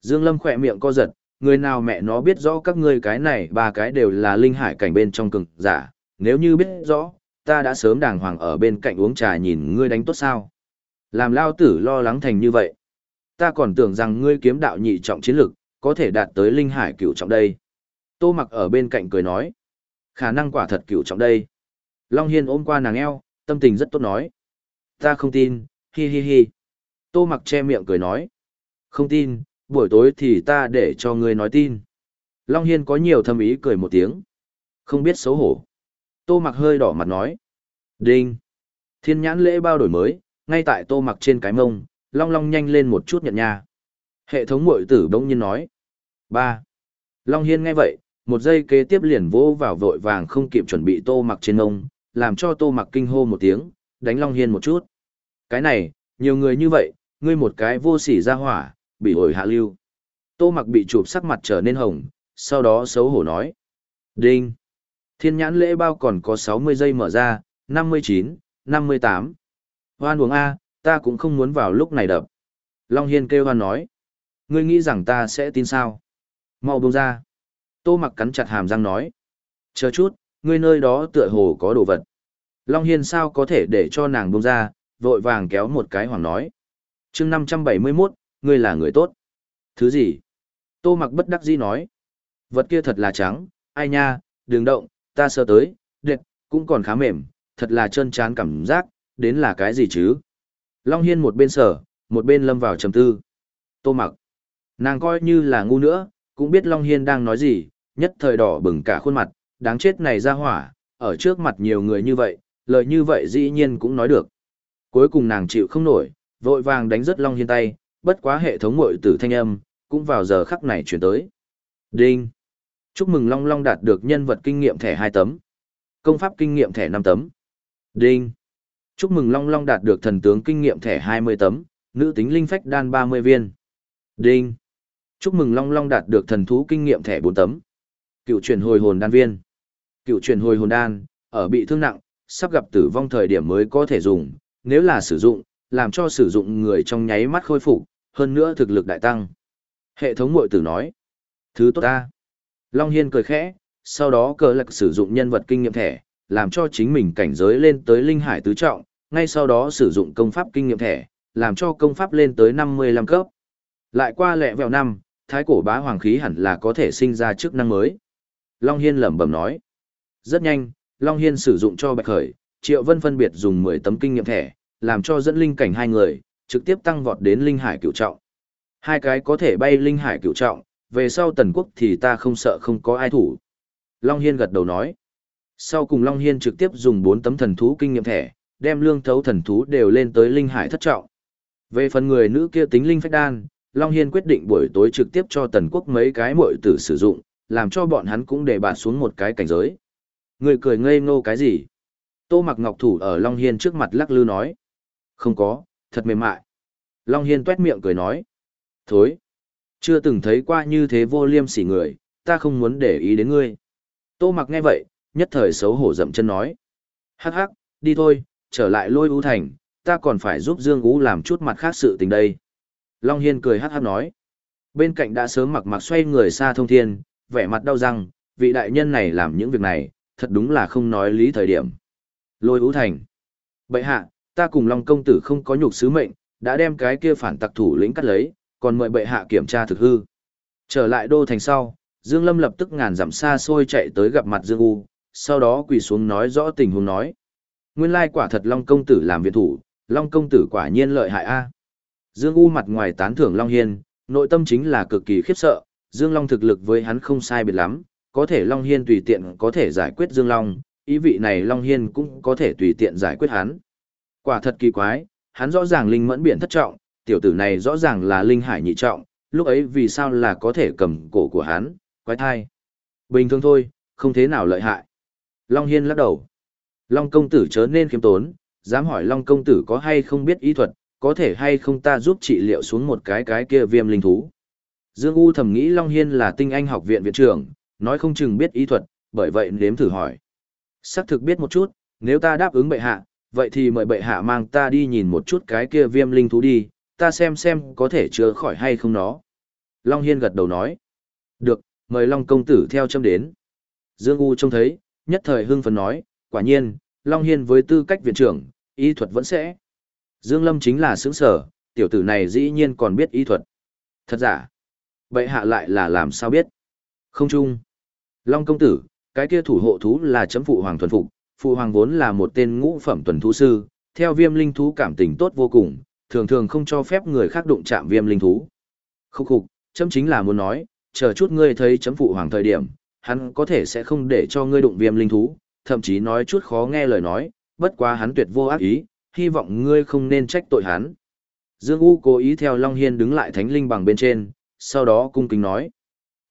Dương Lâm khỏe miệng co giật, người nào mẹ nó biết rõ các ngươi cái này ba cái đều là linh hải cảnh bên trong cực giả, nếu như biết rõ, ta đã sớm đàng hoàng ở bên cạnh uống trà nhìn ngươi đánh tốt sao. Làm lao tử lo lắng thành như vậy. Ta còn tưởng rằng ngươi kiếm đạo nhị trọng chiến lực, có thể đạt tới linh hải cửu trọng đây. Tô mặc ở bên cạnh cười nói. Khả năng quả thật cửu trọng đây. Long Hiên ôm qua nàng eo, tâm tình rất tốt nói. Ta không tin, hi hi hi. Tô mặc che miệng cười nói. Không tin, buổi tối thì ta để cho ngươi nói tin. Long Hiên có nhiều thâm ý cười một tiếng. Không biết xấu hổ. Tô mặc hơi đỏ mặt nói. Đinh. Thiên nhãn lễ bao đổi mới, ngay tại tô mặc trên cái mông, long long nhanh lên một chút nhận nha. Hệ thống mội tử bỗng nhiên nói. ba Long Hiên nghe vậy, một giây kế tiếp liền vỗ vào vội vàng không kịp chuẩn bị tô mặc trên ông làm cho tô mặc kinh hô một tiếng, đánh Long Hiên một chút. Cái này, nhiều người như vậy, ngươi một cái vô sỉ ra hỏa, bị ổi hạ lưu. Tô mặc bị chụp sắc mặt trở nên hồng, sau đó xấu hổ nói. Đinh. Thiên nhãn lễ bao còn có 60 giây mở ra, 59, 58. Hoan uống A, ta cũng không muốn vào lúc này đập. Long Hiên kêu hoan nói. Ngươi nghĩ rằng ta sẽ tin sao? Mau buông ra. Tô mặc cắn chặt hàm răng nói. Chờ chút, ngươi nơi đó tựa hồ có đồ vật. Long Hiên sao có thể để cho nàng buông ra, vội vàng kéo một cái hoàng nói. chương 571, ngươi là người tốt. Thứ gì? Tô mặc bất đắc dĩ nói. Vật kia thật là trắng, ai nha, đừng động, ta sơ tới, đệt, cũng còn khá mềm, thật là chân chán cảm giác, đến là cái gì chứ? Long Hiên một bên sở, một bên lâm vào trầm tư. Tô mặc. Nàng coi như là ngu nữa, cũng biết Long Hiên đang nói gì, nhất thời đỏ bừng cả khuôn mặt, đáng chết này ra hỏa, ở trước mặt nhiều người như vậy, lời như vậy dĩ nhiên cũng nói được. Cuối cùng nàng chịu không nổi, vội vàng đánh rất Long Hiên tay, bất quá hệ thống mội tử thanh âm, cũng vào giờ khắc này chuyển tới. Đinh! Chúc mừng Long Long đạt được nhân vật kinh nghiệm thẻ 2 tấm. Công pháp kinh nghiệm thẻ 5 tấm. Đinh! Chúc mừng Long Long đạt được thần tướng kinh nghiệm thẻ 20 tấm, nữ tính linh phách đan 30 viên. Đinh! Chúc mừng Long Long đạt được thần thú kinh nghiệm thẻ 4 tấm. Cựu truyền hồi hồn đan viên. Cựu truyền hồi hồn đan, ở bị thương nặng, sắp gặp tử vong thời điểm mới có thể dùng, nếu là sử dụng, làm cho sử dụng người trong nháy mắt khôi phục, hơn nữa thực lực đại tăng. Hệ thống mội tử nói. Thứ tốt ta. Long Hiên cười khẽ, sau đó cờ lạc sử dụng nhân vật kinh nghiệm thẻ, làm cho chính mình cảnh giới lên tới linh hải tứ trọng, ngay sau đó sử dụng công pháp kinh nghiệm thẻ, làm cho công pháp lên tới 55 cấp. Lại qua lẹ vẹo năm, thái cổ bá hoàng khí hẳn là có thể sinh ra chức năng mới. Long Hiên lẩm bẩm nói. Rất nhanh, Long Hiên sử dụng cho Bạch Khởi, Triệu Vân phân biệt dùng 10 tấm kinh nghiệm thẻ, làm cho dẫn linh cảnh hai người, trực tiếp tăng vọt đến linh hải cửu trọng. Hai cái có thể bay linh hải cửu trọng, về sau tần quốc thì ta không sợ không có ai thủ. Long Hiên gật đầu nói. Sau cùng Long Hiên trực tiếp dùng 4 tấm thần thú kinh nghiệm thẻ, đem lương thấu thần thú đều lên tới linh hải thất trọng. Về phần người nữ kia tính linh phách đan, Long Hiên quyết định buổi tối trực tiếp cho tần quốc mấy cái mội tử sử dụng, làm cho bọn hắn cũng để bạt xuống một cái cảnh giới. Người cười ngây ngô cái gì? Tô mặc ngọc thủ ở Long Hiên trước mặt lắc lư nói. Không có, thật mềm mại. Long Hiên tuét miệng cười nói. Thối. Chưa từng thấy qua như thế vô liêm sỉ người, ta không muốn để ý đến ngươi. Tô mặc nghe vậy, nhất thời xấu hổ dậm chân nói. Hắc hắc, đi thôi, trở lại lôi ưu thành, ta còn phải giúp Dương Ú làm chút mặt khác sự tình đây. Long Hiên cười hát hát nói. Bên cạnh đã sớm mặc mặc xoay người xa thông thiên, vẻ mặt đau răng, vị đại nhân này làm những việc này, thật đúng là không nói lý thời điểm. Lôi ú thành. Bậy hạ, ta cùng Long công tử không có nhục sứ mệnh, đã đem cái kia phản tặc thủ lĩnh cắt lấy, còn mời bệ hạ kiểm tra thực hư. Trở lại đô thành sau, Dương Lâm lập tức ngàn dặm xa xôi chạy tới gặp mặt Dương U, sau đó quỳ xuống nói rõ tình huống nói. Nguyên lai quả thật Long công tử làm viện thủ, Long công tử quả nhiên lợi hại a. Dương U mặt ngoài tán thưởng Long Hiên, nội tâm chính là cực kỳ khiếp sợ, Dương Long thực lực với hắn không sai biệt lắm, có thể Long Hiên tùy tiện có thể giải quyết Dương Long, ý vị này Long Hiên cũng có thể tùy tiện giải quyết hắn. Quả thật kỳ quái, hắn rõ ràng linh mẫn biển thất trọng, tiểu tử này rõ ràng là linh hải nhị trọng, lúc ấy vì sao là có thể cầm cổ của hắn, quái thai. Bình thường thôi, không thế nào lợi hại. Long Hiên lắc đầu. Long công tử chớ nên khiêm tốn, dám hỏi Long công tử có hay không biết ý thuật, có thể hay không ta giúp trị liệu xuống một cái cái kia viêm linh thú. Dương U thầm nghĩ Long Hiên là tinh anh học viện viện trưởng, nói không chừng biết ý thuật, bởi vậy nếm thử hỏi. Sắc thực biết một chút, nếu ta đáp ứng bệ hạ, vậy thì mời bệ hạ mang ta đi nhìn một chút cái kia viêm linh thú đi, ta xem xem có thể chữa khỏi hay không nó. Long Hiên gật đầu nói. Được, mời Long công tử theo châm đến. Dương U trông thấy, nhất thời hưng phấn nói, quả nhiên, Long Hiên với tư cách viện trưởng, y thuật vẫn sẽ. Dương Lâm chính là sướng sở, tiểu tử này dĩ nhiên còn biết y thuật. Thật giả. Bệ hạ lại là làm sao biết? Không chung. Long công tử, cái kia thủ hộ thú là chấm phụ hoàng thuần phục, phụ hoàng vốn là một tên ngũ phẩm tuần thú sư, theo viêm linh thú cảm tình tốt vô cùng, thường thường không cho phép người khác đụng chạm viêm linh thú. Khúc khục, chấm chính là muốn nói, chờ chút ngươi thấy chấm phụ hoàng thời điểm, hắn có thể sẽ không để cho ngươi đụng viêm linh thú, thậm chí nói chút khó nghe lời nói, bất quá hắn tuyệt vô ác ý, hy vọng ngươi không nên trách tội hắn. Dương U cố ý theo Long Hiên đứng lại thánh linh bằng bên trên, sau đó cung kính nói.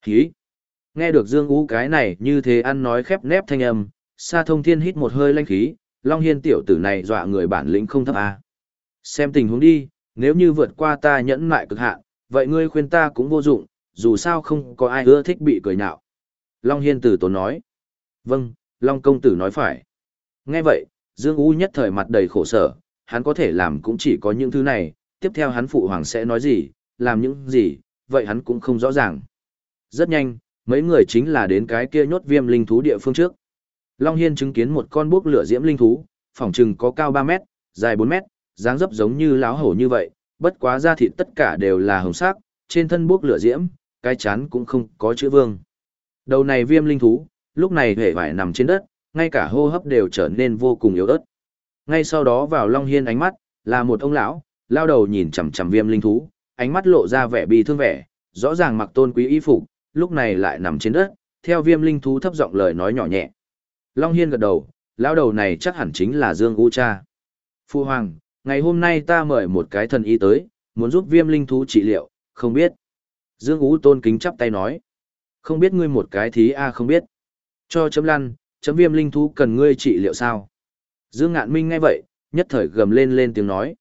Hí! Nghe được Dương U cái này như thế ăn nói khép nép thanh âm, Sa thông thiên hít một hơi lanh khí, Long Hiên tiểu tử này dọa người bản lĩnh không thấp à. Xem tình huống đi, nếu như vượt qua ta nhẫn lại cực hạn, vậy ngươi khuyên ta cũng vô dụng, dù sao không có ai ưa thích bị cười nhạo. Long Hiên tử tốn nói. Vâng, Long công tử nói phải. Nghe vậy, Dương U nhất thời mặt đầy khổ sở, hắn có thể làm cũng chỉ có những thứ này, tiếp theo hắn phụ hoàng sẽ nói gì, làm những gì, vậy hắn cũng không rõ ràng. Rất nhanh, mấy người chính là đến cái kia nhốt viêm linh thú địa phương trước. Long Hiên chứng kiến một con bốc lửa diễm linh thú, phòng trừng có cao 3 mét, dài 4 mét, dáng dấp giống như láo hổ như vậy, bất quá da thịt tất cả đều là hồng sắc, trên thân bốc lửa diễm, cái chán cũng không có chữ vương. Đầu này viêm linh thú, lúc này hề vải nằm trên đất, ngay cả hô hấp đều trở nên vô cùng yếu ớt. Ngay sau đó vào Long Hiên ánh mắt, là một ông lão, lao đầu nhìn chằm chằm viêm linh thú, ánh mắt lộ ra vẻ bi thương vẻ, rõ ràng mặc tôn quý y phục, lúc này lại nằm trên đất, theo viêm linh thú thấp giọng lời nói nhỏ nhẹ. Long Hiên gật đầu, lão đầu này chắc hẳn chính là Dương U Cha. Phu Hoàng, ngày hôm nay ta mời một cái thần y tới, muốn giúp viêm linh thú trị liệu, không biết. Dương Ú tôn kính chắp tay nói. Không biết ngươi một cái thí a không biết. Cho chấm lăn, chấm viêm linh thú cần ngươi trị liệu sao? Dương Ngạn Minh nghe vậy, nhất thời gầm lên lên tiếng nói.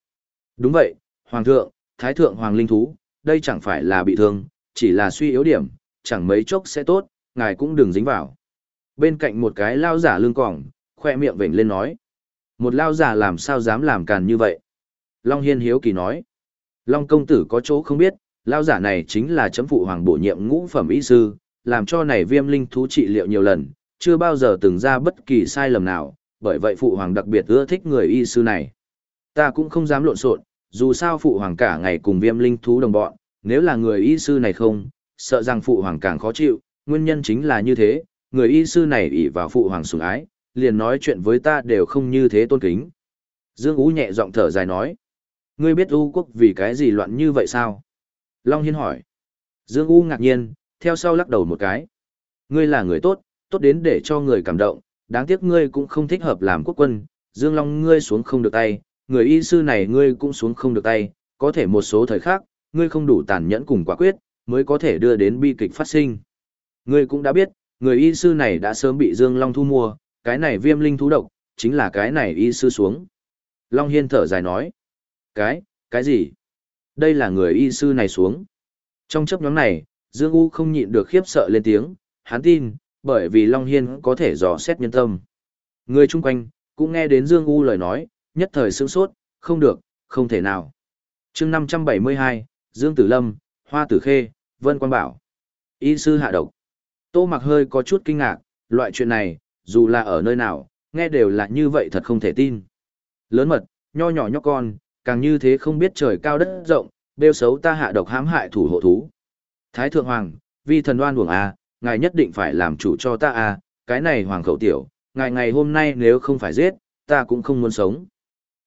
Đúng vậy, Hoàng thượng, Thái thượng Hoàng linh thú, đây chẳng phải là bị thương, chỉ là suy yếu điểm, chẳng mấy chốc sẽ tốt, ngài cũng đừng dính vào. Bên cạnh một cái lao giả lưng cỏng, khoe miệng vểnh lên nói. Một lao giả làm sao dám làm càn như vậy? Long Hiên hiếu kỳ nói. Long công tử có chỗ không biết, lao giả này chính là chấm phụ hoàng bổ nhiệm ngũ phẩm y sư, làm cho này viêm linh thú trị liệu nhiều lần, chưa bao giờ từng ra bất kỳ sai lầm nào, bởi vậy phụ hoàng đặc biệt ưa thích người y sư này. Ta cũng không dám lộn xộn, dù sao phụ hoàng cả ngày cùng viêm linh thú đồng bọn, nếu là người y sư này không, sợ rằng phụ hoàng càng khó chịu, nguyên nhân chính là như thế, người y sư này ỷ vào phụ hoàng sủng ái, liền nói chuyện với ta đều không như thế tôn kính. Dương Ú nhẹ giọng thở dài nói, ngươi biết U quốc vì cái gì loạn như vậy sao? Long Hiên hỏi. Dương U ngạc nhiên, theo sau lắc đầu một cái. Ngươi là người tốt, tốt đến để cho người cảm động, đáng tiếc ngươi cũng không thích hợp làm quốc quân, Dương Long ngươi xuống không được tay, người y sư này ngươi cũng xuống không được tay, có thể một số thời khác, ngươi không đủ tàn nhẫn cùng quả quyết, mới có thể đưa đến bi kịch phát sinh. Ngươi cũng đã biết, người y sư này đã sớm bị Dương Long thu mua, cái này viêm linh thú độc, chính là cái này y sư xuống. Long Hiên thở dài nói. Cái, cái gì? Đây là người y sư này xuống. Trong chấp nhóm này, Dương U không nhịn được khiếp sợ lên tiếng, hắn tin, bởi vì Long Hiên có thể dò xét nhân tâm. Người chung quanh, cũng nghe đến Dương U lời nói, nhất thời sướng sốt, không được, không thể nào. chương 572, Dương Tử Lâm, Hoa Tử Khê, Vân Quang Bảo. Y sư hạ độc. Tô mặc hơi có chút kinh ngạc, loại chuyện này, dù là ở nơi nào, nghe đều là như vậy thật không thể tin. Lớn mật, nho nhỏ nhóc con, càng như thế không biết trời cao đất rộng, bêu xấu ta hạ độc hãm hại thủ hộ thú. Thái thượng hoàng, vi thần đoan uổng à ngài nhất định phải làm chủ cho ta à? cái này hoàng khẩu tiểu, ngài ngày hôm nay nếu không phải giết, ta cũng không muốn sống.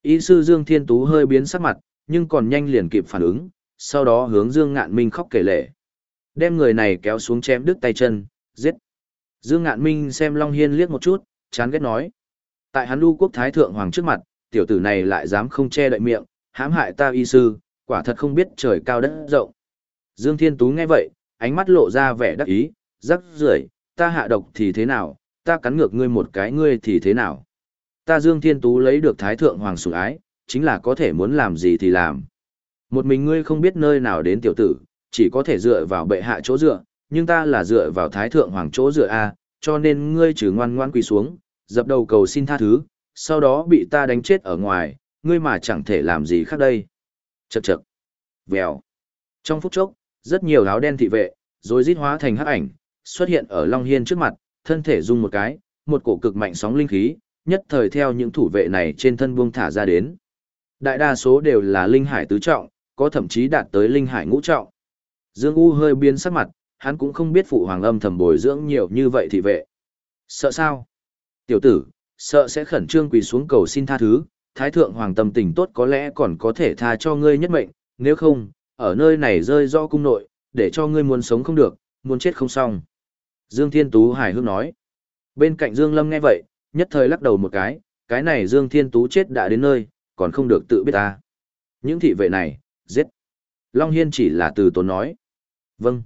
Y sư Dương Thiên Tú hơi biến sắc mặt, nhưng còn nhanh liền kịp phản ứng, sau đó hướng Dương Ngạn Minh khóc kể lệ. Đem người này kéo xuống chém đứt tay chân, giết. Dương Ngạn Minh xem Long Hiên liếc một chút, chán ghét nói. Tại hắn lưu quốc thái thượng hoàng trước mặt, tiểu tử này lại dám không che đậy miệng, hãm hại ta y sư, quả thật không biết trời cao đất rộng. Dương Thiên Tú nghe vậy, ánh mắt lộ ra vẻ đắc ý, rắc rưởi, ta hạ độc thì thế nào, ta cắn ngược ngươi một cái ngươi thì thế nào. Ta Dương Thiên Tú lấy được Thái Thượng Hoàng sủng ái, chính là có thể muốn làm gì thì làm. Một mình ngươi không biết nơi nào đến tiểu tử, chỉ có thể dựa vào bệ hạ chỗ dựa, nhưng ta là dựa vào Thái Thượng Hoàng chỗ dựa A, cho nên ngươi trừ ngoan ngoan quỳ xuống, dập đầu cầu xin tha thứ, sau đó bị ta đánh chết ở ngoài, ngươi mà chẳng thể làm gì khác đây. Chậc chậc. Vèo. Trong phút chốc, rất nhiều áo đen thị vệ, rồi rít hóa thành hắc ảnh, xuất hiện ở Long Hiên trước mặt, thân thể rung một cái, một cổ cực mạnh sóng linh khí, nhất thời theo những thủ vệ này trên thân buông thả ra đến. Đại đa số đều là linh hải tứ trọng, có thậm chí đạt tới linh hải ngũ trọng. Dương U hơi biến sắc mặt, hắn cũng không biết phụ hoàng âm thầm bồi dưỡng nhiều như vậy thị vệ. Sợ sao? Tiểu tử, sợ sẽ khẩn trương quỳ xuống cầu xin tha thứ, thái thượng hoàng tâm tình tốt có lẽ còn có thể tha cho ngươi nhất mệnh, nếu không, ở nơi này rơi do cung nội, để cho ngươi muốn sống không được, muốn chết không xong. Dương Thiên Tú hài hước nói. Bên cạnh Dương Lâm nghe vậy, nhất thời lắc đầu một cái, cái này Dương Thiên Tú chết đã đến nơi, còn không được tự biết ta. Những thị vệ này, giết. Long Hiên chỉ là từ tốn nói. Vâng.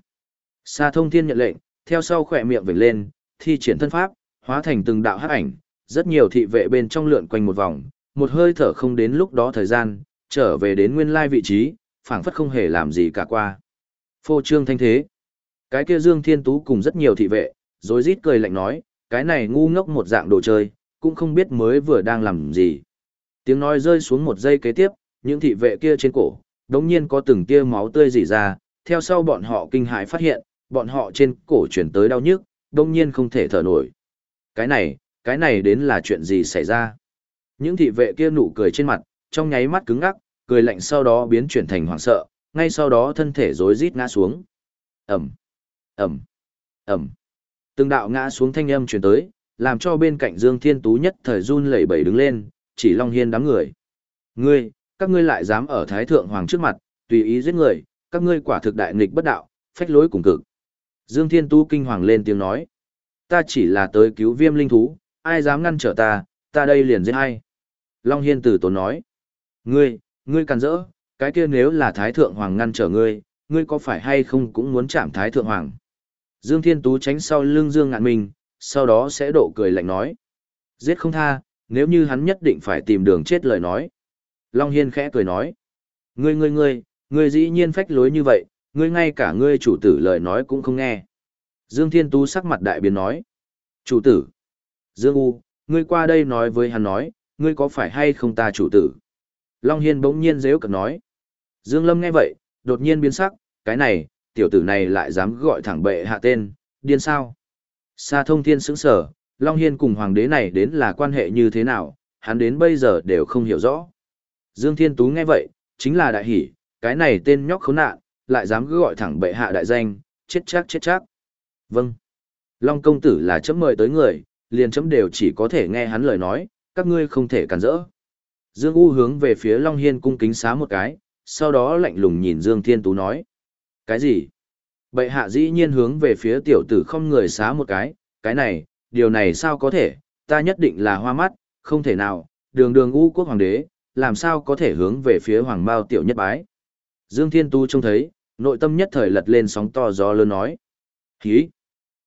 Sa thông thiên nhận lệnh, theo sau khỏe miệng vểnh lên, thi triển thân pháp, hóa thành từng đạo hắc ảnh, rất nhiều thị vệ bên trong lượn quanh một vòng, một hơi thở không đến lúc đó thời gian, trở về đến nguyên lai vị trí, phảng phất không hề làm gì cả qua. Phô trương thanh thế. Cái kia Dương Thiên Tú cùng rất nhiều thị vệ, rồi rít cười lạnh nói, cái này ngu ngốc một dạng đồ chơi, cũng không biết mới vừa đang làm gì. Tiếng nói rơi xuống một giây kế tiếp, những thị vệ kia trên cổ, đống nhiên có từng tia máu tươi rỉ ra, theo sau bọn họ kinh hãi phát hiện, bọn họ trên cổ chuyển tới đau nhức, đống nhiên không thể thở nổi. Cái này, cái này đến là chuyện gì xảy ra? Những thị vệ kia nụ cười trên mặt, trong nháy mắt cứng ngắc, cười lạnh sau đó biến chuyển thành hoảng sợ, ngay sau đó thân thể rối rít ngã xuống. Ẩm, Ẩm, Ẩm. Từng đạo ngã xuống thanh âm truyền tới, làm cho bên cạnh Dương Thiên Tú nhất thời run lẩy bẩy đứng lên, chỉ Long Hiên đám người. Ngươi, các ngươi lại dám ở Thái Thượng Hoàng trước mặt, tùy ý giết người, các ngươi quả thực đại nghịch bất đạo, phách lối cùng cực. Dương Thiên Tú kinh hoàng lên tiếng nói. Ta chỉ là tới cứu viêm linh thú, ai dám ngăn trở ta, ta đây liền giết hay. Long Hiên từ tốn nói. Ngươi, ngươi càn rỡ, cái kia nếu là Thái Thượng Hoàng ngăn trở ngươi, ngươi có phải hay không cũng muốn chạm Thái Thượng Hoàng. Dương Thiên Tú tránh sau lưng Dương ngạn Minh, sau đó sẽ độ cười lạnh nói. Giết không tha, nếu như hắn nhất định phải tìm đường chết lời nói. Long Hiên khẽ cười nói. Ngươi ngươi ngươi, ngươi dĩ nhiên phách lối như vậy, ngươi ngay cả ngươi chủ tử lời nói cũng không nghe. Dương Thiên Tú sắc mặt đại biến nói. Chủ tử. Dương U, ngươi qua đây nói với hắn nói, ngươi có phải hay không ta chủ tử? Long Hiên bỗng nhiên dễ cực nói. Dương Lâm nghe vậy, đột nhiên biến sắc, cái này, tiểu tử này lại dám gọi thẳng bệ hạ tên, điên sao? Sa thông thiên sững sở, Long Hiên cùng hoàng đế này đến là quan hệ như thế nào, hắn đến bây giờ đều không hiểu rõ. Dương Thiên Tú nghe vậy, chính là đại hỷ, cái này tên nhóc khốn nạn, lại dám cứ gọi thẳng bệ hạ đại danh, chết chắc chết chắc. Vâng. Long công tử là chấm mời tới người, liền chấm đều chỉ có thể nghe hắn lời nói, các ngươi không thể cản rỡ. Dương U hướng về phía Long Hiên cung kính xá một cái, sau đó lạnh lùng nhìn Dương Thiên Tú nói. Cái gì? Bệ hạ dĩ nhiên hướng về phía tiểu tử không người xá một cái, cái này, điều này sao có thể, ta nhất định là hoa mắt, không thể nào, đường đường U quốc hoàng đế, làm sao có thể hướng về phía hoàng bao tiểu nhất bái. Dương Thiên Tu trông thấy, nội tâm nhất thời lật lên sóng to gió lớn nói. Khí!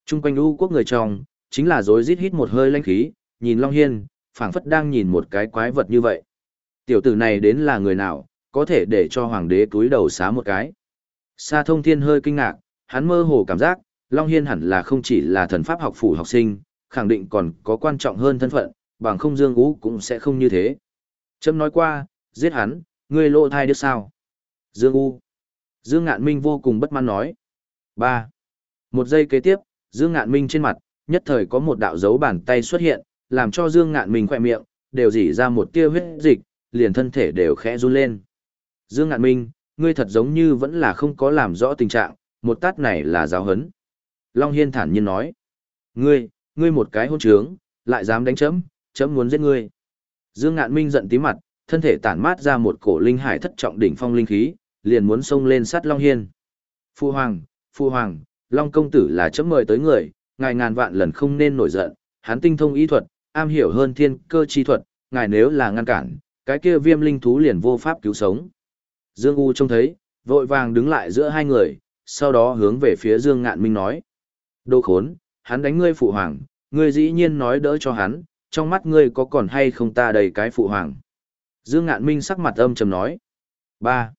Trung quanh U quốc người trong, chính là dối rít hít một hơi lanh khí, nhìn Long Hiên, phảng phất đang nhìn một cái quái vật như vậy. Tiểu tử này đến là người nào, có thể để cho hoàng đế túi đầu xá một cái. Sa thông thiên hơi kinh ngạc, hắn mơ hồ cảm giác, Long Hiên hẳn là không chỉ là thần pháp học phủ học sinh, khẳng định còn có quan trọng hơn thân phận, bằng không Dương Ú cũng sẽ không như thế. Trâm nói qua, giết hắn, ngươi lộ thai được sao? Dương U. Dương Ngạn Minh vô cùng bất mãn nói. 3. Một giây kế tiếp, Dương Ngạn Minh trên mặt, nhất thời có một đạo dấu bàn tay xuất hiện, làm cho Dương Ngạn Minh khỏe miệng, đều dỉ ra một tia huyết dịch, liền thân thể đều khẽ run lên. Dương Ngạn Minh, ngươi thật giống như vẫn là không có làm rõ tình trạng, một tát này là giáo hấn. Long Hiên thản nhiên nói. Ngươi, ngươi một cái hôn trướng, lại dám đánh chấm, chấm muốn giết ngươi. Dương Ngạn Minh giận tí mặt, thân thể tản mát ra một cổ linh hải thất trọng đỉnh phong linh khí, liền muốn xông lên sát Long Hiên. Phu Hoàng, Phu Hoàng, Long Công Tử là chấm mời tới người, ngài ngàn vạn lần không nên nổi giận, hắn tinh thông ý thuật, am hiểu hơn thiên cơ chi thuật, ngài nếu là ngăn cản, cái kia viêm linh thú liền vô pháp cứu sống. Dương U trông thấy, vội vàng đứng lại giữa hai người, sau đó hướng về phía Dương Ngạn Minh nói. Đồ khốn, hắn đánh ngươi phụ hoàng, ngươi dĩ nhiên nói đỡ cho hắn, trong mắt ngươi có còn hay không ta đầy cái phụ hoàng. Dương Ngạn Minh sắc mặt âm trầm nói. ba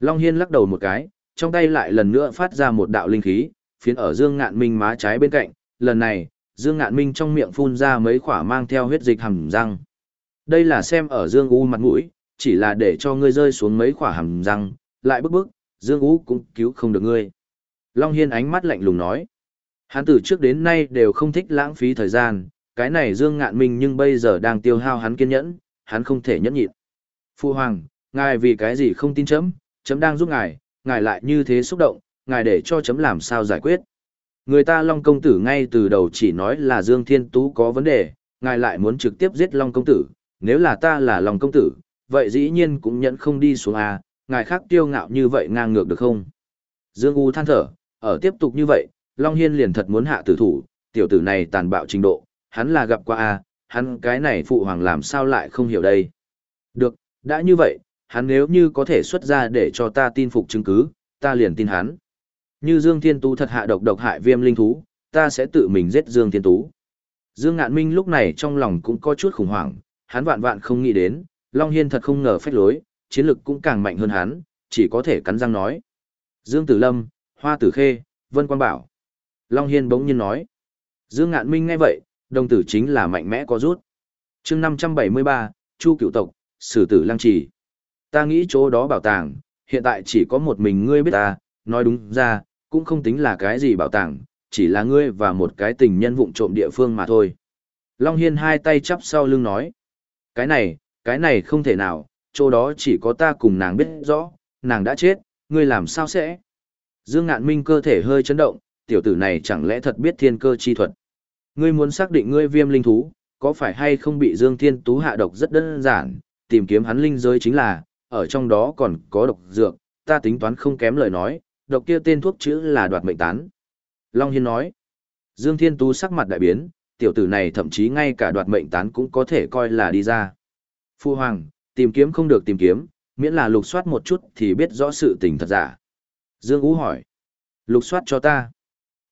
Long Hiên lắc đầu một cái, trong tay lại lần nữa phát ra một đạo linh khí, phiến ở Dương Ngạn Minh má trái bên cạnh, lần này, Dương Ngạn Minh trong miệng phun ra mấy khỏa mang theo huyết dịch hầm răng. Đây là xem ở Dương U mặt mũi, chỉ là để cho ngươi rơi xuống mấy khỏa hàm răng, lại bức bức, Dương vũ cũng cứu không được ngươi. Long Hiên ánh mắt lạnh lùng nói. Hắn từ trước đến nay đều không thích lãng phí thời gian, cái này Dương Ngạn Minh nhưng bây giờ đang tiêu hao hắn kiên nhẫn, hắn không thể nhẫn nhịn. Phu Hoàng, ngài vì cái gì không tin chấm, chấm đang giúp ngài, ngài lại như thế xúc động, ngài để cho chấm làm sao giải quyết. Người ta Long Công Tử ngay từ đầu chỉ nói là Dương Thiên Tú có vấn đề, ngài lại muốn trực tiếp giết Long Công Tử, nếu là ta là Long Công Tử, vậy dĩ nhiên cũng nhận không đi xuống à, ngài khác tiêu ngạo như vậy ngang ngược được không? Dương U than thở, ở tiếp tục như vậy, Long Hiên liền thật muốn hạ tử thủ, tiểu tử này tàn bạo trình độ, hắn là gặp qua à, hắn cái này phụ hoàng làm sao lại không hiểu đây. Được, đã như vậy, hắn nếu như có thể xuất ra để cho ta tin phục chứng cứ, ta liền tin hắn. Như Dương Thiên Tú thật hạ độc độc hại viêm linh thú, ta sẽ tự mình giết Dương Thiên Tú. Dương Ngạn Minh lúc này trong lòng cũng có chút khủng hoảng, hắn vạn vạn không nghĩ đến, Long Hiên thật không ngờ phách lối, chiến lực cũng càng mạnh hơn hắn, chỉ có thể cắn răng nói. Dương Tử Lâm, Hoa Tử Khê, Vân Quang Bảo. Long Hiên bỗng nhiên nói. Dương Ngạn Minh nghe vậy, đồng tử chính là mạnh mẽ có rút. chương 573, Chu cựu tộc, Sử tử lăng trì. Ta nghĩ chỗ đó bảo tàng, hiện tại chỉ có một mình ngươi biết ta, nói đúng ra, cũng không tính là cái gì bảo tàng, chỉ là ngươi và một cái tình nhân vụng trộm địa phương mà thôi. Long Hiên hai tay chắp sau lưng nói. Cái này, cái này không thể nào, chỗ đó chỉ có ta cùng nàng biết rõ, nàng đã chết, ngươi làm sao sẽ? Dương Ngạn Minh cơ thể hơi chấn động, tiểu tử này chẳng lẽ thật biết thiên cơ chi thuật. Ngươi muốn xác định ngươi viêm linh thú, có phải hay không bị Dương Thiên Tú hạ độc rất đơn giản, tìm kiếm hắn linh giới chính là, ở trong đó còn có độc dược, ta tính toán không kém lời nói, độc kia tên thuốc chữ là đoạt mệnh tán. Long Hiên nói, Dương Thiên Tú sắc mặt đại biến, tiểu tử này thậm chí ngay cả đoạt mệnh tán cũng có thể coi là đi ra. Phu Hoàng, tìm kiếm không được tìm kiếm, miễn là lục soát một chút thì biết rõ sự tình thật giả. Dương Ú hỏi, lục soát cho ta.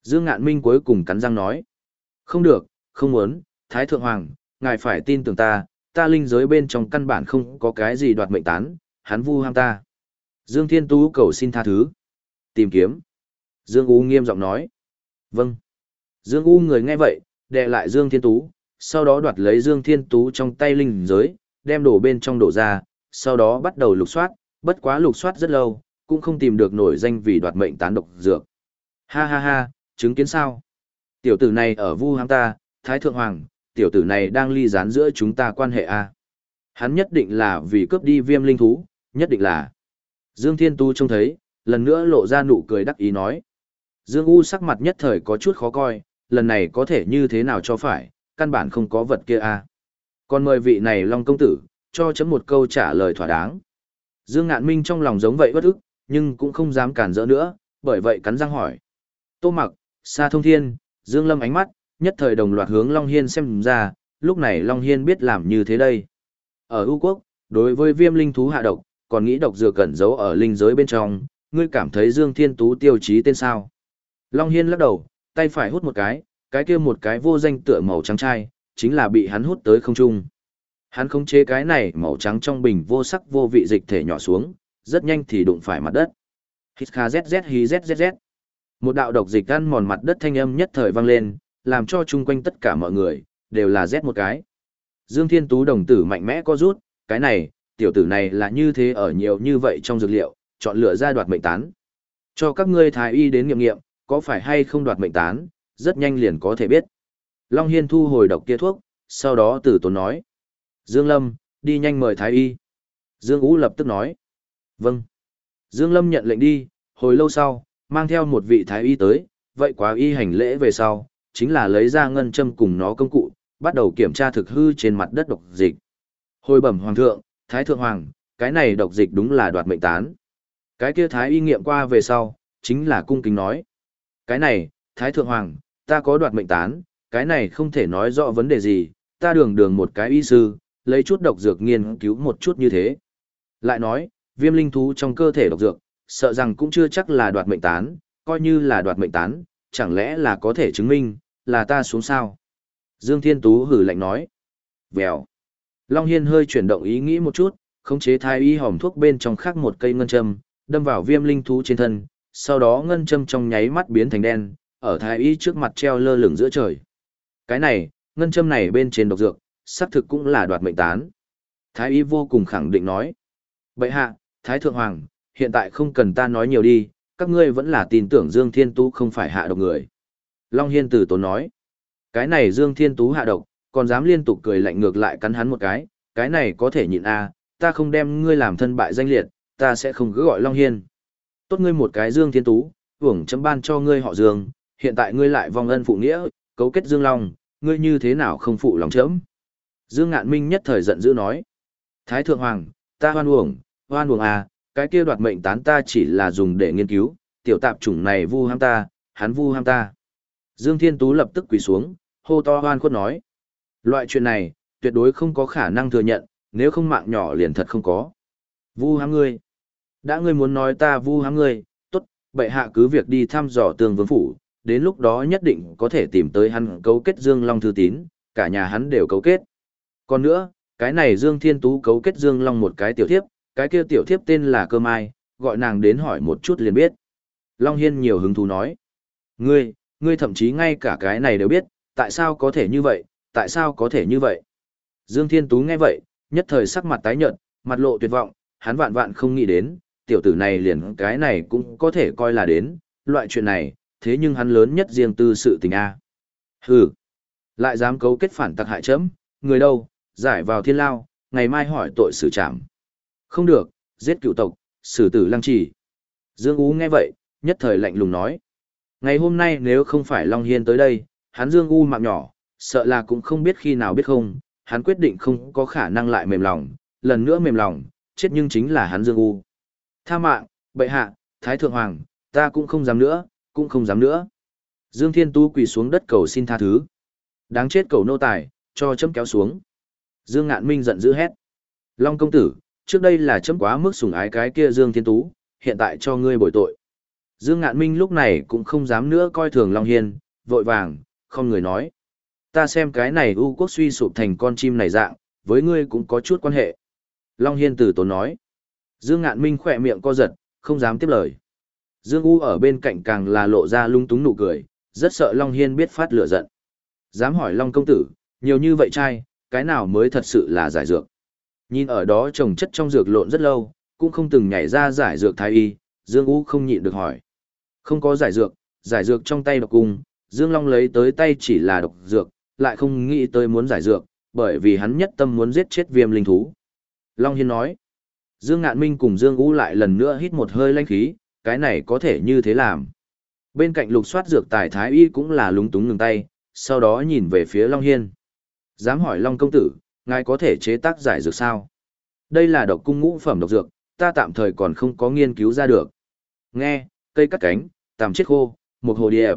Dương Ngạn Minh cuối cùng cắn răng nói, không được, không muốn, Thái Thượng Hoàng, ngài phải tin tưởng ta, ta linh giới bên trong căn bản không có cái gì đoạt mệnh tán, hắn vu ham ta. Dương Thiên Tú cầu xin tha thứ. Tìm kiếm. Dương U nghiêm giọng nói. Vâng. Dương U người nghe vậy, đè lại Dương Thiên Tú, sau đó đoạt lấy Dương Thiên Tú trong tay linh giới, đem đổ bên trong đổ ra, sau đó bắt đầu lục soát, bất quá lục soát rất lâu, cũng không tìm được nổi danh vì đoạt mệnh tán độc dược. Ha ha ha, chứng kiến sao? Tiểu tử này ở vu ham ta, Thái Thượng Hoàng, tiểu tử này đang ly gián giữa chúng ta quan hệ a Hắn nhất định là vì cướp đi viêm linh thú, nhất định là. Dương Thiên Tu trông thấy, lần nữa lộ ra nụ cười đắc ý nói. Dương U sắc mặt nhất thời có chút khó coi, lần này có thể như thế nào cho phải, căn bản không có vật kia a còn mời vị này Long Công Tử, cho chấm một câu trả lời thỏa đáng. Dương Ngạn Minh trong lòng giống vậy bất ức, nhưng cũng không dám cản rỡ nữa, bởi vậy cắn răng hỏi. Tô Mặc, Sa Thông Thiên, Dương Lâm ánh mắt, nhất thời đồng loạt hướng Long Hiên xem ra, lúc này Long Hiên biết làm như thế đây. Ở ưu quốc, đối với viêm linh thú hạ độc, còn nghĩ độc dừa cẩn giấu ở linh giới bên trong, ngươi cảm thấy Dương Thiên Tú tiêu chí tên sao. Long Hiên lắc đầu, tay phải hút một cái, cái kia một cái vô danh tựa màu trắng trai, chính là bị hắn hút tới không trung. Hắn khống chế cái này màu trắng trong bình vô sắc vô vị dịch thể nhỏ xuống, rất nhanh thì đụng phải mặt đất. Hít kha zz hí zzz. Một đạo độc dịch ăn mòn mặt đất thanh âm nhất thời vang lên, làm cho chung quanh tất cả mọi người, đều là rét một cái. Dương Thiên Tú đồng tử mạnh mẽ co rút, cái này, tiểu tử này là như thế ở nhiều như vậy trong dược liệu, chọn lựa ra đoạt mệnh tán. Cho các ngươi thái y đến nghiệm nghiệm, có phải hay không đoạt mệnh tán, rất nhanh liền có thể biết. Long Hiên thu hồi độc kia thuốc, sau đó tử tốn nói. Dương Lâm, đi nhanh mời thái y. Dương Ú lập tức nói. Vâng. Dương Lâm nhận lệnh đi, hồi lâu sau, mang theo một vị thái y tới, vậy quá y hành lễ về sau, chính là lấy ra ngân châm cùng nó công cụ, bắt đầu kiểm tra thực hư trên mặt đất độc dịch. Hồi bẩm hoàng thượng, thái thượng hoàng, cái này độc dịch đúng là đoạt mệnh tán. Cái kia thái y nghiệm qua về sau, chính là cung kính nói. Cái này, thái thượng hoàng, ta có đoạt mệnh tán, cái này không thể nói rõ vấn đề gì, ta đường đường một cái y sư, lấy chút độc dược nghiên cứu một chút như thế. Lại nói, viêm linh thú trong cơ thể độc dược, sợ rằng cũng chưa chắc là đoạt mệnh tán, coi như là đoạt mệnh tán, chẳng lẽ là có thể chứng minh, là ta xuống sao? Dương Thiên Tú hử lạnh nói. Vèo. Long Hiên hơi chuyển động ý nghĩ một chút, khống chế thai y hòm thuốc bên trong khác một cây ngân châm, đâm vào viêm linh thú trên thân, sau đó ngân châm trong nháy mắt biến thành đen, ở thái y trước mặt treo lơ lửng giữa trời. Cái này, ngân châm này bên trên độc dược, xác thực cũng là đoạt mệnh tán. Thái y vô cùng khẳng định nói. bệ hạ, Thái Thượng Hoàng, hiện tại không cần ta nói nhiều đi, các ngươi vẫn là tin tưởng Dương Thiên Tú không phải hạ độc người. Long Hiên tử tốn nói, cái này Dương Thiên Tú hạ độc, còn dám liên tục cười lạnh ngược lại cắn hắn một cái, cái này có thể nhịn a à, ta không đem ngươi làm thân bại danh liệt, ta sẽ không cứ gọi Long Hiên. Tốt ngươi một cái Dương Thiên Tú, hưởng chấm ban cho ngươi họ Dương, hiện tại ngươi lại vong ân phụ nghĩa, cấu kết Dương Long, ngươi như thế nào không phụ lòng chấm. Dương Ngạn Minh nhất thời giận dữ nói, Thái Thượng Hoàng, ta hoan uổng, hoan uổng à, cái kia đoạt mệnh tán ta chỉ là dùng để nghiên cứu, tiểu tạp chủng này vu ham ta, hắn vu ham ta. Dương Thiên Tú lập tức quỳ xuống, hô to hoan khuất nói. Loại chuyện này, tuyệt đối không có khả năng thừa nhận, nếu không mạng nhỏ liền thật không có. Vu ham ngươi. Đã ngươi muốn nói ta vu ham ngươi, tốt, bệ hạ cứ việc đi thăm dò tường vương phủ, đến lúc đó nhất định có thể tìm tới hắn cấu kết Dương Long thư tín, cả nhà hắn đều cấu kết. Còn nữa, cái này Dương Thiên Tú cấu kết Dương Long một cái tiểu thiếp, cái kia tiểu thiếp tên là Cơ Mai, gọi nàng đến hỏi một chút liền biết. Long Hiên nhiều hứng thú nói. Ngươi, ngươi thậm chí ngay cả cái này đều biết, tại sao có thể như vậy, tại sao có thể như vậy. Dương Thiên Tú nghe vậy, nhất thời sắc mặt tái nhợt, mặt lộ tuyệt vọng, hắn vạn vạn không nghĩ đến, tiểu tử này liền cái này cũng có thể coi là đến, loại chuyện này, thế nhưng hắn lớn nhất riêng tư sự tình A. Hừ, lại dám cấu kết phản tặc hại chấm, người đâu, giải vào thiên lao, ngày mai hỏi tội xử trảm. Không được, giết cựu tộc, xử tử lăng trì. Dương Ú nghe vậy, nhất thời lạnh lùng nói. Ngày hôm nay nếu không phải Long Hiên tới đây, hắn Dương U mạng nhỏ, sợ là cũng không biết khi nào biết không, hắn quyết định không có khả năng lại mềm lòng, lần nữa mềm lòng, chết nhưng chính là hắn Dương U. Tha mạng, bệ hạ, Thái Thượng Hoàng, ta cũng không dám nữa, cũng không dám nữa. Dương Thiên Tu quỳ xuống đất cầu xin tha thứ. Đáng chết cầu nô tài, cho chấm kéo xuống. Dương Ngạn Minh giận dữ hét. Long công tử, trước đây là chấm quá mức sủng ái cái kia Dương Thiên Tú, hiện tại cho ngươi bồi tội. Dương Ngạn Minh lúc này cũng không dám nữa coi thường Long Hiên, vội vàng, không người nói. Ta xem cái này U quốc suy sụp thành con chim này dạng, với ngươi cũng có chút quan hệ. Long Hiên từ tốn nói. Dương Ngạn Minh khỏe miệng co giật, không dám tiếp lời. Dương U ở bên cạnh càng là lộ ra lung túng nụ cười, rất sợ Long Hiên biết phát lửa giận. Dám hỏi Long công tử, nhiều như vậy trai, cái nào mới thật sự là giải dược. Nhìn ở đó trồng chất trong dược lộn rất lâu, cũng không từng nhảy ra giải dược thái y, Dương U không nhịn được hỏi. Không có giải dược, giải dược trong tay độc cung, Dương Long lấy tới tay chỉ là độc dược, lại không nghĩ tới muốn giải dược, bởi vì hắn nhất tâm muốn giết chết viêm linh thú. Long Hiên nói. Dương Ngạn Minh cùng Dương U lại lần nữa hít một hơi lanh khí, cái này có thể như thế làm. Bên cạnh lục soát dược tài thái y cũng là lúng túng ngừng tay, sau đó nhìn về phía Long Hiên. Dám hỏi Long công tử, ngài có thể chế tác giải dược sao? Đây là độc cung ngũ phẩm độc dược, ta tạm thời còn không có nghiên cứu ra được. Nghe, cây cắt cánh, tàm chết khô, một hồ điệp.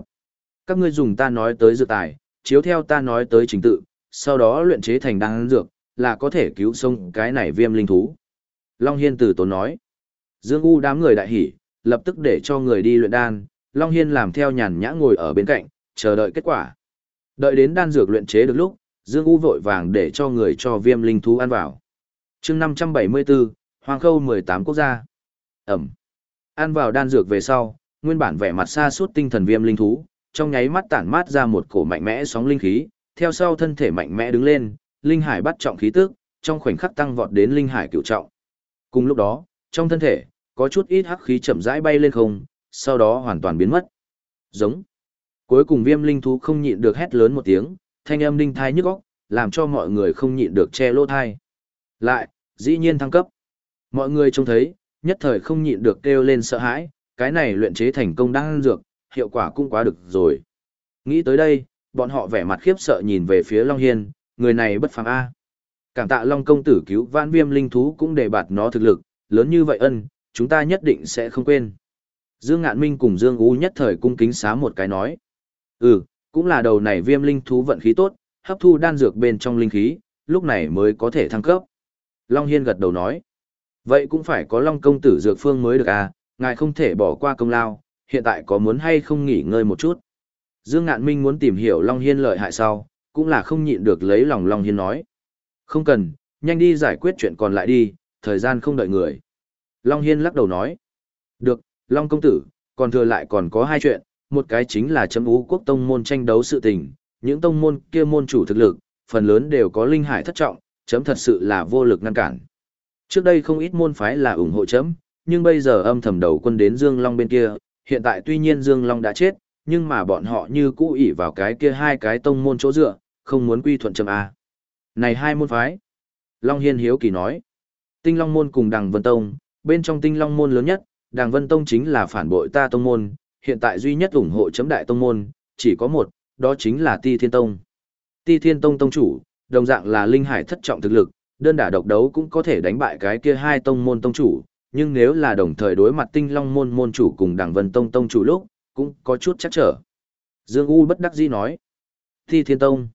Các ngươi dùng ta nói tới dược tài, chiếu theo ta nói tới trình tự, sau đó luyện chế thành đan dược, là có thể cứu sống cái này viêm linh thú. Long Hiên từ tốn nói. Dương U đám người đại hỉ, lập tức để cho người đi luyện đan, Long Hiên làm theo nhàn nhã ngồi ở bên cạnh, chờ đợi kết quả. Đợi đến đan dược luyện chế được lúc, Dương U vội vàng để cho người cho viêm linh thú ăn vào. chương 574, Hoàng Khâu 18 quốc gia. Ẩm. Ăn vào đan dược về sau, nguyên bản vẻ mặt xa suốt tinh thần viêm linh thú, trong nháy mắt tản mát ra một cổ mạnh mẽ sóng linh khí, theo sau thân thể mạnh mẽ đứng lên, linh hải bắt trọng khí tức, trong khoảnh khắc tăng vọt đến linh hải cửu trọng. Cùng lúc đó, trong thân thể, có chút ít hắc khí chậm rãi bay lên không, sau đó hoàn toàn biến mất. Giống. Cuối cùng viêm linh thú không nhịn được hét lớn một tiếng, thanh âm đinh thai nhức óc, làm cho mọi người không nhịn được che lỗ thai. Lại, dĩ nhiên thăng cấp. Mọi người trông thấy, nhất thời không nhịn được kêu lên sợ hãi, cái này luyện chế thành công đang dược, hiệu quả cũng quá được rồi. Nghĩ tới đây, bọn họ vẻ mặt khiếp sợ nhìn về phía Long Hiên, người này bất phàm A. Cảm tạ Long công tử cứu vãn viêm linh thú cũng để bạt nó thực lực, lớn như vậy ân, chúng ta nhất định sẽ không quên. Dương Ngạn Minh cùng Dương Ú nhất thời cung kính xá một cái nói. Ừ, cũng là đầu này viêm linh thú vận khí tốt, hấp thu đan dược bên trong linh khí, lúc này mới có thể thăng cấp. Long Hiên gật đầu nói. Vậy cũng phải có Long công tử dược phương mới được à, ngài không thể bỏ qua công lao, hiện tại có muốn hay không nghỉ ngơi một chút. Dương Ngạn Minh muốn tìm hiểu Long Hiên lợi hại sau, cũng là không nhịn được lấy lòng Long Hiên nói. Không cần, nhanh đi giải quyết chuyện còn lại đi, thời gian không đợi người. Long Hiên lắc đầu nói. Được, Long công tử, còn thừa lại còn có hai chuyện, một cái chính là chấm ú quốc tông môn tranh đấu sự tình, những tông môn kia môn chủ thực lực, phần lớn đều có linh hải thất trọng, chấm thật sự là vô lực ngăn cản. Trước đây không ít môn phái là ủng hộ chấm, nhưng bây giờ âm thầm đầu quân đến Dương Long bên kia, hiện tại tuy nhiên Dương Long đã chết, nhưng mà bọn họ như cũ ỷ vào cái kia hai cái tông môn chỗ dựa, không muốn quy thuận chấm A. Này hai môn phái. Long Hiên Hiếu Kỳ nói. Tinh Long môn cùng Đằng Vân Tông, bên trong Tinh Long môn lớn nhất, Đàng Vân Tông chính là phản bội ta tông môn, hiện tại duy nhất ủng hộ chấm đại tông môn, chỉ có một, đó chính là Ti Thiên Tông. Ti Thiên Tông tông chủ, đồng dạng là linh hải thất trọng thực lực, đơn đả độc đấu cũng có thể đánh bại cái kia hai tông môn tông chủ, nhưng nếu là đồng thời đối mặt Tinh Long môn môn chủ cùng Đàng Vân Tông tông chủ lúc, cũng có chút chắc trở. Dương U bất đắc dĩ nói. Ti Thiên Tông.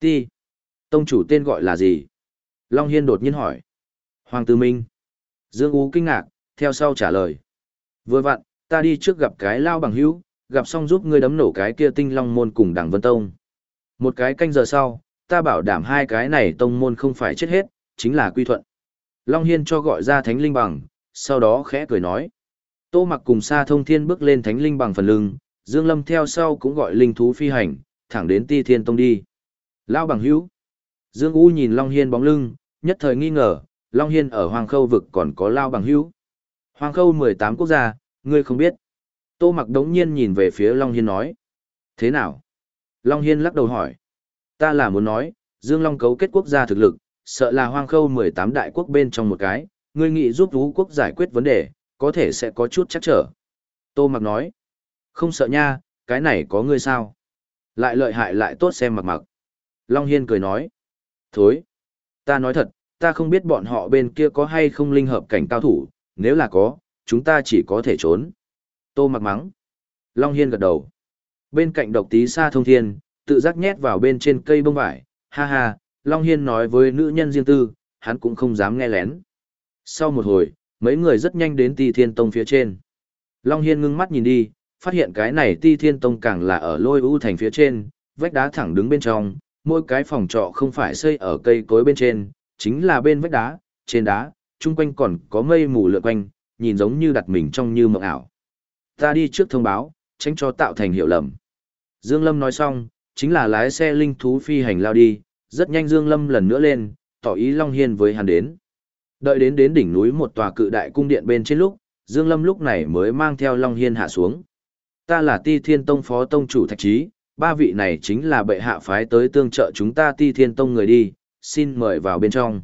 Ti. Tông chủ tên gọi là gì? Long Hiên đột nhiên hỏi. Hoàng Tư Minh. Dương U kinh ngạc, theo sau trả lời. Vừa vặn, ta đi trước gặp cái lao bằng hữu, gặp xong giúp ngươi đấm nổ cái kia tinh long môn cùng đảng vân tông. Một cái canh giờ sau, ta bảo đảm hai cái này tông môn không phải chết hết, chính là quy thuận. Long Hiên cho gọi ra thánh linh bằng, sau đó khẽ cười nói. Tô mặc cùng Sa thông thiên bước lên thánh linh bằng phần lưng, Dương Lâm theo sau cũng gọi linh thú phi hành, thẳng đến ti thiên tông đi. Lao bằng hữu. Dương U nhìn Long Hiên bóng lưng, nhất thời nghi ngờ, Long Hiên ở Hoàng Khâu vực còn có Lao bằng hữu. Hoàng Khâu 18 quốc gia, ngươi không biết. Tô mặc đống nhiên nhìn về phía Long Hiên nói. Thế nào? Long Hiên lắc đầu hỏi. Ta là muốn nói, Dương Long cấu kết quốc gia thực lực, sợ là Hoàng Khâu 18 đại quốc bên trong một cái, ngươi nghĩ giúp Vũ quốc giải quyết vấn đề, có thể sẽ có chút chắc trở. Tô Mặc nói, không sợ nha, cái này có ngươi sao? Lại lợi hại lại tốt xem mặc mặc. Long Hiên cười nói, thối. Ta nói thật, ta không biết bọn họ bên kia có hay không linh hợp cảnh cao thủ, nếu là có, chúng ta chỉ có thể trốn. Tô mặc mắng. Long Hiên gật đầu. Bên cạnh độc tí xa thông thiên, tự giác nhét vào bên trên cây bông vải. Ha ha, Long Hiên nói với nữ nhân riêng tư, hắn cũng không dám nghe lén. Sau một hồi, mấy người rất nhanh đến ti thiên tông phía trên. Long Hiên ngưng mắt nhìn đi, phát hiện cái này ti thiên tông càng là ở lôi u thành phía trên, vách đá thẳng đứng bên trong, mỗi cái phòng trọ không phải xây ở cây cối bên trên, chính là bên vách đá, trên đá, chung quanh còn có mây mù lượn quanh, nhìn giống như đặt mình trong như mộng ảo. Ta đi trước thông báo, tránh cho tạo thành hiểu lầm. Dương Lâm nói xong, chính là lái xe linh thú phi hành lao đi, rất nhanh Dương Lâm lần nữa lên, tỏ ý Long Hiên với hắn đến. Đợi đến đến đỉnh núi một tòa cự đại cung điện bên trên lúc, Dương Lâm lúc này mới mang theo Long Hiên hạ xuống. Ta là Ti Thiên Tông Phó Tông Chủ Thạch Trí, ba vị này chính là bệ hạ phái tới tương trợ chúng ta Ti Thiên Tông người đi, xin mời vào bên trong.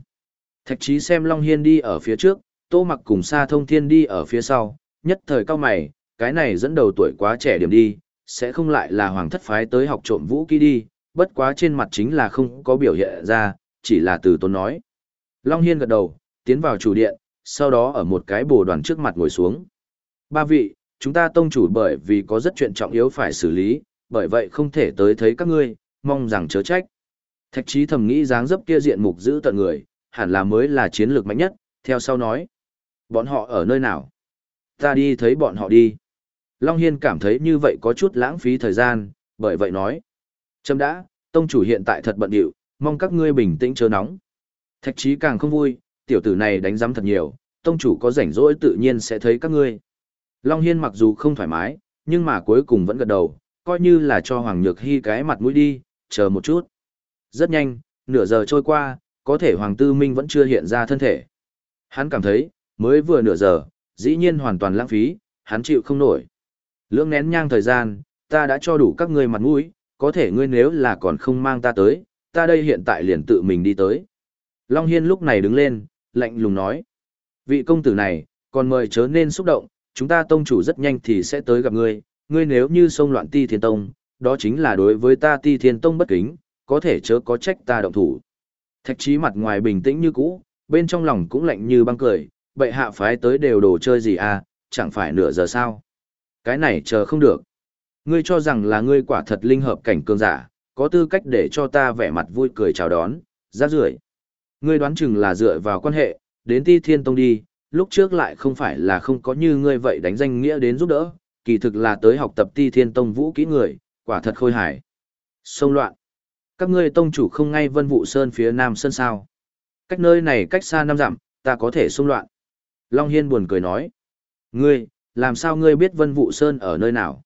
Thạch Trí xem Long Hiên đi ở phía trước, Tô Mặc cùng Sa Thông Thiên đi ở phía sau, nhất thời cao mày, cái này dẫn đầu tuổi quá trẻ điểm đi, sẽ không lại là hoàng thất phái tới học trộm vũ kỹ đi, bất quá trên mặt chính là không có biểu hiện ra, chỉ là từ tôn nói. Long Hiên gật đầu, tiến vào chủ điện, sau đó ở một cái bồ đoàn trước mặt ngồi xuống. Ba vị, chúng ta tông chủ bởi vì có rất chuyện trọng yếu phải xử lý, bởi vậy không thể tới thấy các ngươi, mong rằng chớ trách. Thạch trí thầm nghĩ dáng dấp kia diện mục giữ tận người, hẳn là mới là chiến lược mạnh nhất, theo sau nói. Bọn họ ở nơi nào? Ta đi thấy bọn họ đi. Long Hiên cảm thấy như vậy có chút lãng phí thời gian, bởi vậy nói. Châm đã, tông chủ hiện tại thật bận điệu, mong các ngươi bình tĩnh chớ nóng. Thạch trí càng không vui, tiểu tử này đánh giám thật nhiều, tông chủ có rảnh rỗi tự nhiên sẽ thấy các ngươi. Long Hiên mặc dù không thoải mái, nhưng mà cuối cùng vẫn gật đầu, coi như là cho Hoàng Nhược Hy cái mặt mũi đi, chờ một chút. Rất nhanh, nửa giờ trôi qua, có thể Hoàng Tư Minh vẫn chưa hiện ra thân thể. Hắn cảm thấy, mới vừa nửa giờ, dĩ nhiên hoàn toàn lãng phí, hắn chịu không nổi. Lưỡng nén nhang thời gian, ta đã cho đủ các ngươi mặt mũi, có thể ngươi nếu là còn không mang ta tới, ta đây hiện tại liền tự mình đi tới. Long Hiên lúc này đứng lên, lạnh lùng nói. Vị công tử này, còn mời chớ nên xúc động, chúng ta tông chủ rất nhanh thì sẽ tới gặp ngươi, ngươi nếu như xông loạn ti thiên tông, đó chính là đối với ta ti thiên tông bất kính, có thể chớ có trách ta động thủ. Thạch trí mặt ngoài bình tĩnh như cũ, bên trong lòng cũng lạnh như băng cười, bệ hạ phái tới đều đồ chơi gì à, chẳng phải nửa giờ sao. Cái này chờ không được. Ngươi cho rằng là ngươi quả thật linh hợp cảnh cường giả, có tư cách để cho ta vẻ mặt vui cười chào đón, ra rưởi. Ngươi đoán chừng là dựa vào quan hệ, đến ti thiên tông đi, lúc trước lại không phải là không có như ngươi vậy đánh danh nghĩa đến giúp đỡ, kỳ thực là tới học tập ti thiên tông vũ kỹ người, quả thật khôi hài. Sông loạn. Các ngươi tông chủ không ngay vân vụ sơn phía nam sơn sao. Cách nơi này cách xa năm dặm, ta có thể xung loạn. Long Hiên buồn cười nói. Ngươi, làm sao ngươi biết vân vụ sơn ở nơi nào?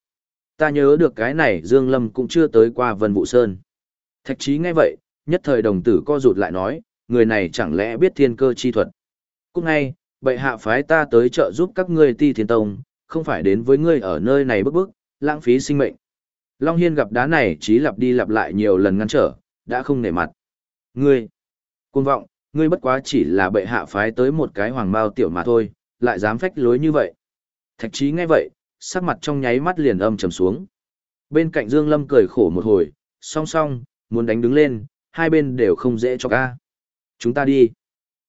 Ta nhớ được cái này Dương Lâm cũng chưa tới qua vân vụ sơn. Thạch trí nghe vậy, nhất thời đồng tử co rụt lại nói, người này chẳng lẽ biết thiên cơ chi thuật. Cũng ngay, bệ hạ phái ta tới trợ giúp các ngươi ti thiên tông, không phải đến với ngươi ở nơi này bức bức, lãng phí sinh mệnh. Long Hiên gặp đá này trí lặp đi lặp lại nhiều lần ngăn trở, đã không nể mặt. Ngươi, cuồng vọng, ngươi bất quá chỉ là bệ hạ phái tới một cái hoàng bao tiểu mà thôi, lại dám phách lối như vậy. Thạch trí nghe vậy, sắc mặt trong nháy mắt liền âm trầm xuống. Bên cạnh Dương Lâm cười khổ một hồi, song song, muốn đánh đứng lên, hai bên đều không dễ cho ca. Chúng ta đi.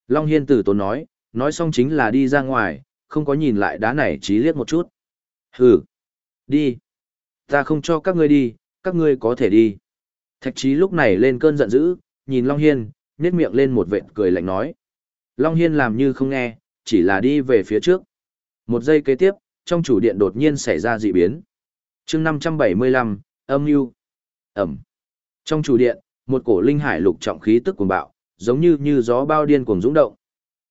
Long Hiên tử tốn nói, nói xong chính là đi ra ngoài, không có nhìn lại đá này trí liếc một chút. Hừ. Đi. Ta không cho các ngươi đi, các ngươi có thể đi. Thạch Chí lúc này lên cơn giận dữ, nhìn Long Hiên, nét miệng lên một vệt cười lạnh nói. Long Hiên làm như không nghe, chỉ là đi về phía trước. Một giây kế tiếp, trong chủ điện đột nhiên xảy ra dị biến. chương 575, âm mưu Ẩm. Trong chủ điện, một cổ linh hải lục trọng khí tức cuồng bạo, giống như như gió bao điên cuồng dũng động.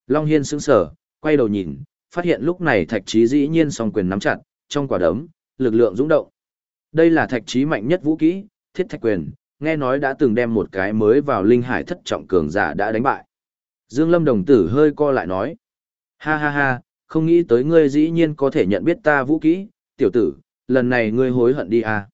Long Hiên sững sở, quay đầu nhìn, phát hiện lúc này thạch trí dĩ nhiên song quyền nắm chặt, trong quả đấm, lực lượng dũng động. Đây là thạch trí mạnh nhất vũ kỹ, thiết thạch quyền, nghe nói đã từng đem một cái mới vào linh hải thất trọng cường giả đã đánh bại. Dương Lâm đồng tử hơi co lại nói. Ha ha ha, không nghĩ tới ngươi dĩ nhiên có thể nhận biết ta vũ kỹ, tiểu tử, lần này ngươi hối hận đi à.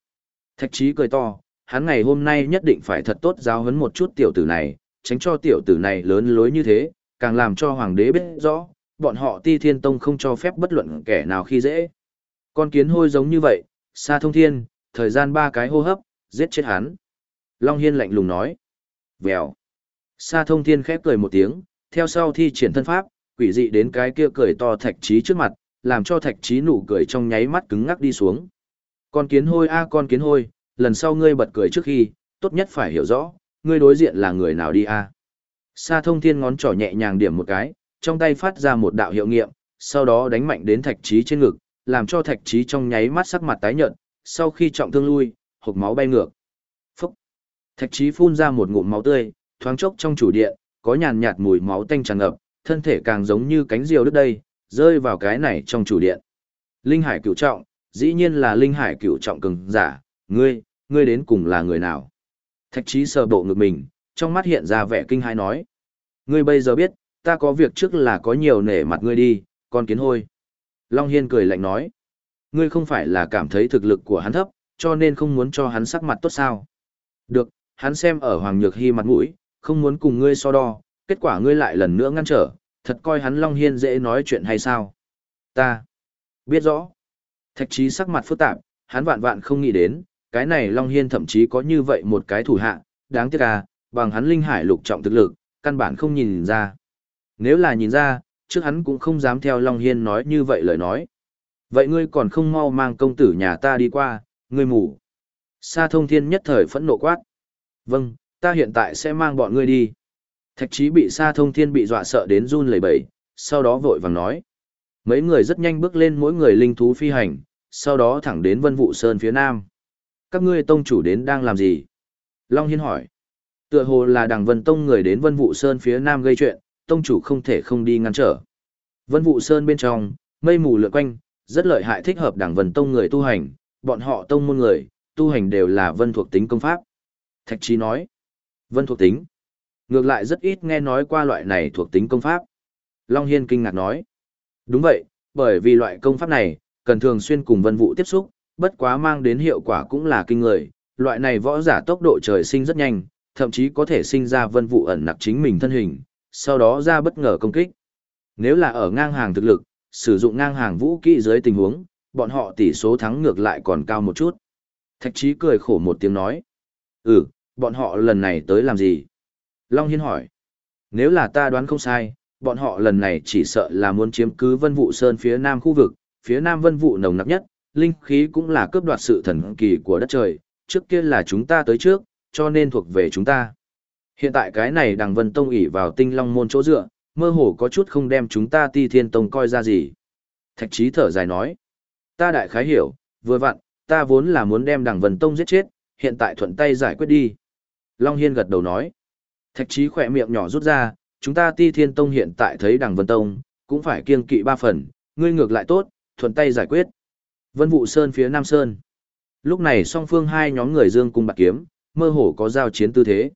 Thạch trí cười to, hắn ngày hôm nay nhất định phải thật tốt giáo huấn một chút tiểu tử này, tránh cho tiểu tử này lớn lối như thế, càng làm cho hoàng đế biết rõ, bọn họ ti thiên tông không cho phép bất luận kẻ nào khi dễ. Con kiến hôi giống như vậy, Sa thông thiên, thời gian ba cái hô hấp, giết chết hắn. Long Hiên lạnh lùng nói. Vèo. Sa thông thiên khép cười một tiếng, theo sau thi triển thân pháp, quỷ dị đến cái kia cười to thạch trí trước mặt, làm cho thạch trí nụ cười trong nháy mắt cứng ngắc đi xuống. Con kiến hôi a con kiến hôi, lần sau ngươi bật cười trước khi, tốt nhất phải hiểu rõ, ngươi đối diện là người nào đi a. Sa thông thiên ngón trỏ nhẹ nhàng điểm một cái, trong tay phát ra một đạo hiệu nghiệm, sau đó đánh mạnh đến thạch trí trên ngực, làm cho thạch trí trong nháy mắt sắc mặt tái nhợt, sau khi trọng thương lui, hộc máu bay ngược. Phúc! Thạch trí phun ra một ngụm máu tươi, thoáng chốc trong chủ điện, có nhàn nhạt mùi máu tanh tràn ngập, thân thể càng giống như cánh diều đứt đây, rơi vào cái này trong chủ điện. Linh hải cửu trọng, dĩ nhiên là linh hải cửu trọng cường giả, ngươi, ngươi đến cùng là người nào? Thạch trí sờ bộ ngực mình, trong mắt hiện ra vẻ kinh hãi nói. Ngươi bây giờ biết, ta có việc trước là có nhiều nể mặt ngươi đi, con kiến hôi. Long Hiên cười lạnh nói. Ngươi không phải là cảm thấy thực lực của hắn thấp, cho nên không muốn cho hắn sắc mặt tốt sao. Được, hắn xem ở Hoàng Nhược Hy mặt mũi, không muốn cùng ngươi so đo, kết quả ngươi lại lần nữa ngăn trở, thật coi hắn Long Hiên dễ nói chuyện hay sao? Ta biết rõ. Thạch trí sắc mặt phức tạp, hắn vạn vạn không nghĩ đến, cái này Long Hiên thậm chí có như vậy một cái thủ hạ, đáng tiếc à, bằng hắn linh hải lục trọng thực lực, căn bản không nhìn ra. Nếu là nhìn ra, trước hắn cũng không dám theo Long Hiên nói như vậy lời nói. Vậy ngươi còn không mau mang công tử nhà ta đi qua, ngươi mù. Sa thông thiên nhất thời phẫn nộ quát. Vâng, ta hiện tại sẽ mang bọn ngươi đi. Thạch Chí bị Sa thông thiên bị dọa sợ đến run lẩy bẩy, sau đó vội vàng nói. Mấy người rất nhanh bước lên mỗi người linh thú phi hành, sau đó thẳng đến vân vụ sơn phía nam. Các ngươi tông chủ đến đang làm gì? Long Hiên hỏi. Tựa hồ là đằng vân tông người đến vân vụ sơn phía nam gây chuyện, tông chủ không thể không đi ngăn trở. Vân vụ sơn bên trong, mây mù lượn quanh, rất lợi hại thích hợp đảng vân tông người tu hành, bọn họ tông môn người, tu hành đều là vân thuộc tính công pháp. Thạch Chí nói, vân thuộc tính. Ngược lại rất ít nghe nói qua loại này thuộc tính công pháp. Long Hiên kinh ngạc nói, đúng vậy, bởi vì loại công pháp này, cần thường xuyên cùng vân vụ tiếp xúc, bất quá mang đến hiệu quả cũng là kinh người. Loại này võ giả tốc độ trời sinh rất nhanh, thậm chí có thể sinh ra vân vụ ẩn nặc chính mình thân hình, sau đó ra bất ngờ công kích. Nếu là ở ngang hàng thực lực, sử dụng ngang hàng vũ kỹ dưới tình huống, bọn họ tỷ số thắng ngược lại còn cao một chút. Thạch Chí cười khổ một tiếng nói. Ừ, bọn họ lần này tới làm gì? Long Hiên hỏi. Nếu là ta đoán không sai, bọn họ lần này chỉ sợ là muốn chiếm cứ vân vụ sơn phía nam khu vực, phía nam vân vụ nồng nặc nhất, linh khí cũng là cướp đoạt sự thần kỳ của đất trời, trước kia là chúng ta tới trước, cho nên thuộc về chúng ta. Hiện tại cái này đằng vân tông ỉ vào tinh long môn chỗ dựa, mơ hồ có chút không đem chúng ta ti thiên tông coi ra gì. Thạch trí thở dài nói. Ta đại khái hiểu, vừa vặn, ta vốn là muốn đem đằng vân tông giết chết, hiện tại thuận tay giải quyết đi. Long Hiên gật đầu nói. Thạch trí khỏe miệng nhỏ rút ra, chúng ta ti thiên tông hiện tại thấy đằng vân tông, cũng phải kiêng kỵ ba phần, ngươi ngược lại tốt, thuận tay giải quyết. Vân vụ sơn phía nam sơn. Lúc này song phương hai nhóm người dương cung bạc kiếm, mơ hồ có giao chiến tư thế.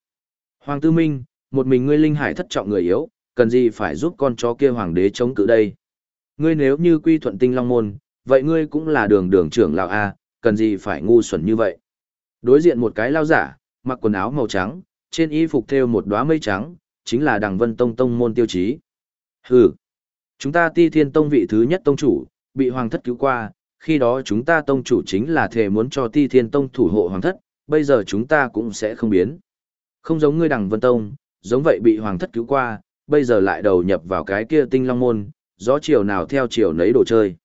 Hoàng Tư Minh, một mình ngươi linh hải thất trọng người yếu, cần gì phải giúp con chó kia hoàng đế chống cự đây? Ngươi nếu như quy thuận tinh long môn, vậy ngươi cũng là đường đường trưởng lão A, cần gì phải ngu xuẩn như vậy? Đối diện một cái lao giả, mặc quần áo màu trắng, trên y phục thêu một đóa mây trắng, chính là đằng vân tông tông môn tiêu chí. Hừ, chúng ta ti thiên tông vị thứ nhất tông chủ, bị hoàng thất cứu qua, khi đó chúng ta tông chủ chính là thề muốn cho ti thiên tông thủ hộ hoàng thất, bây giờ chúng ta cũng sẽ không biến. Không giống ngươi đằng vân tông, giống vậy bị hoàng thất cứu qua, bây giờ lại đầu nhập vào cái kia tinh long môn, gió chiều nào theo chiều nấy đồ chơi.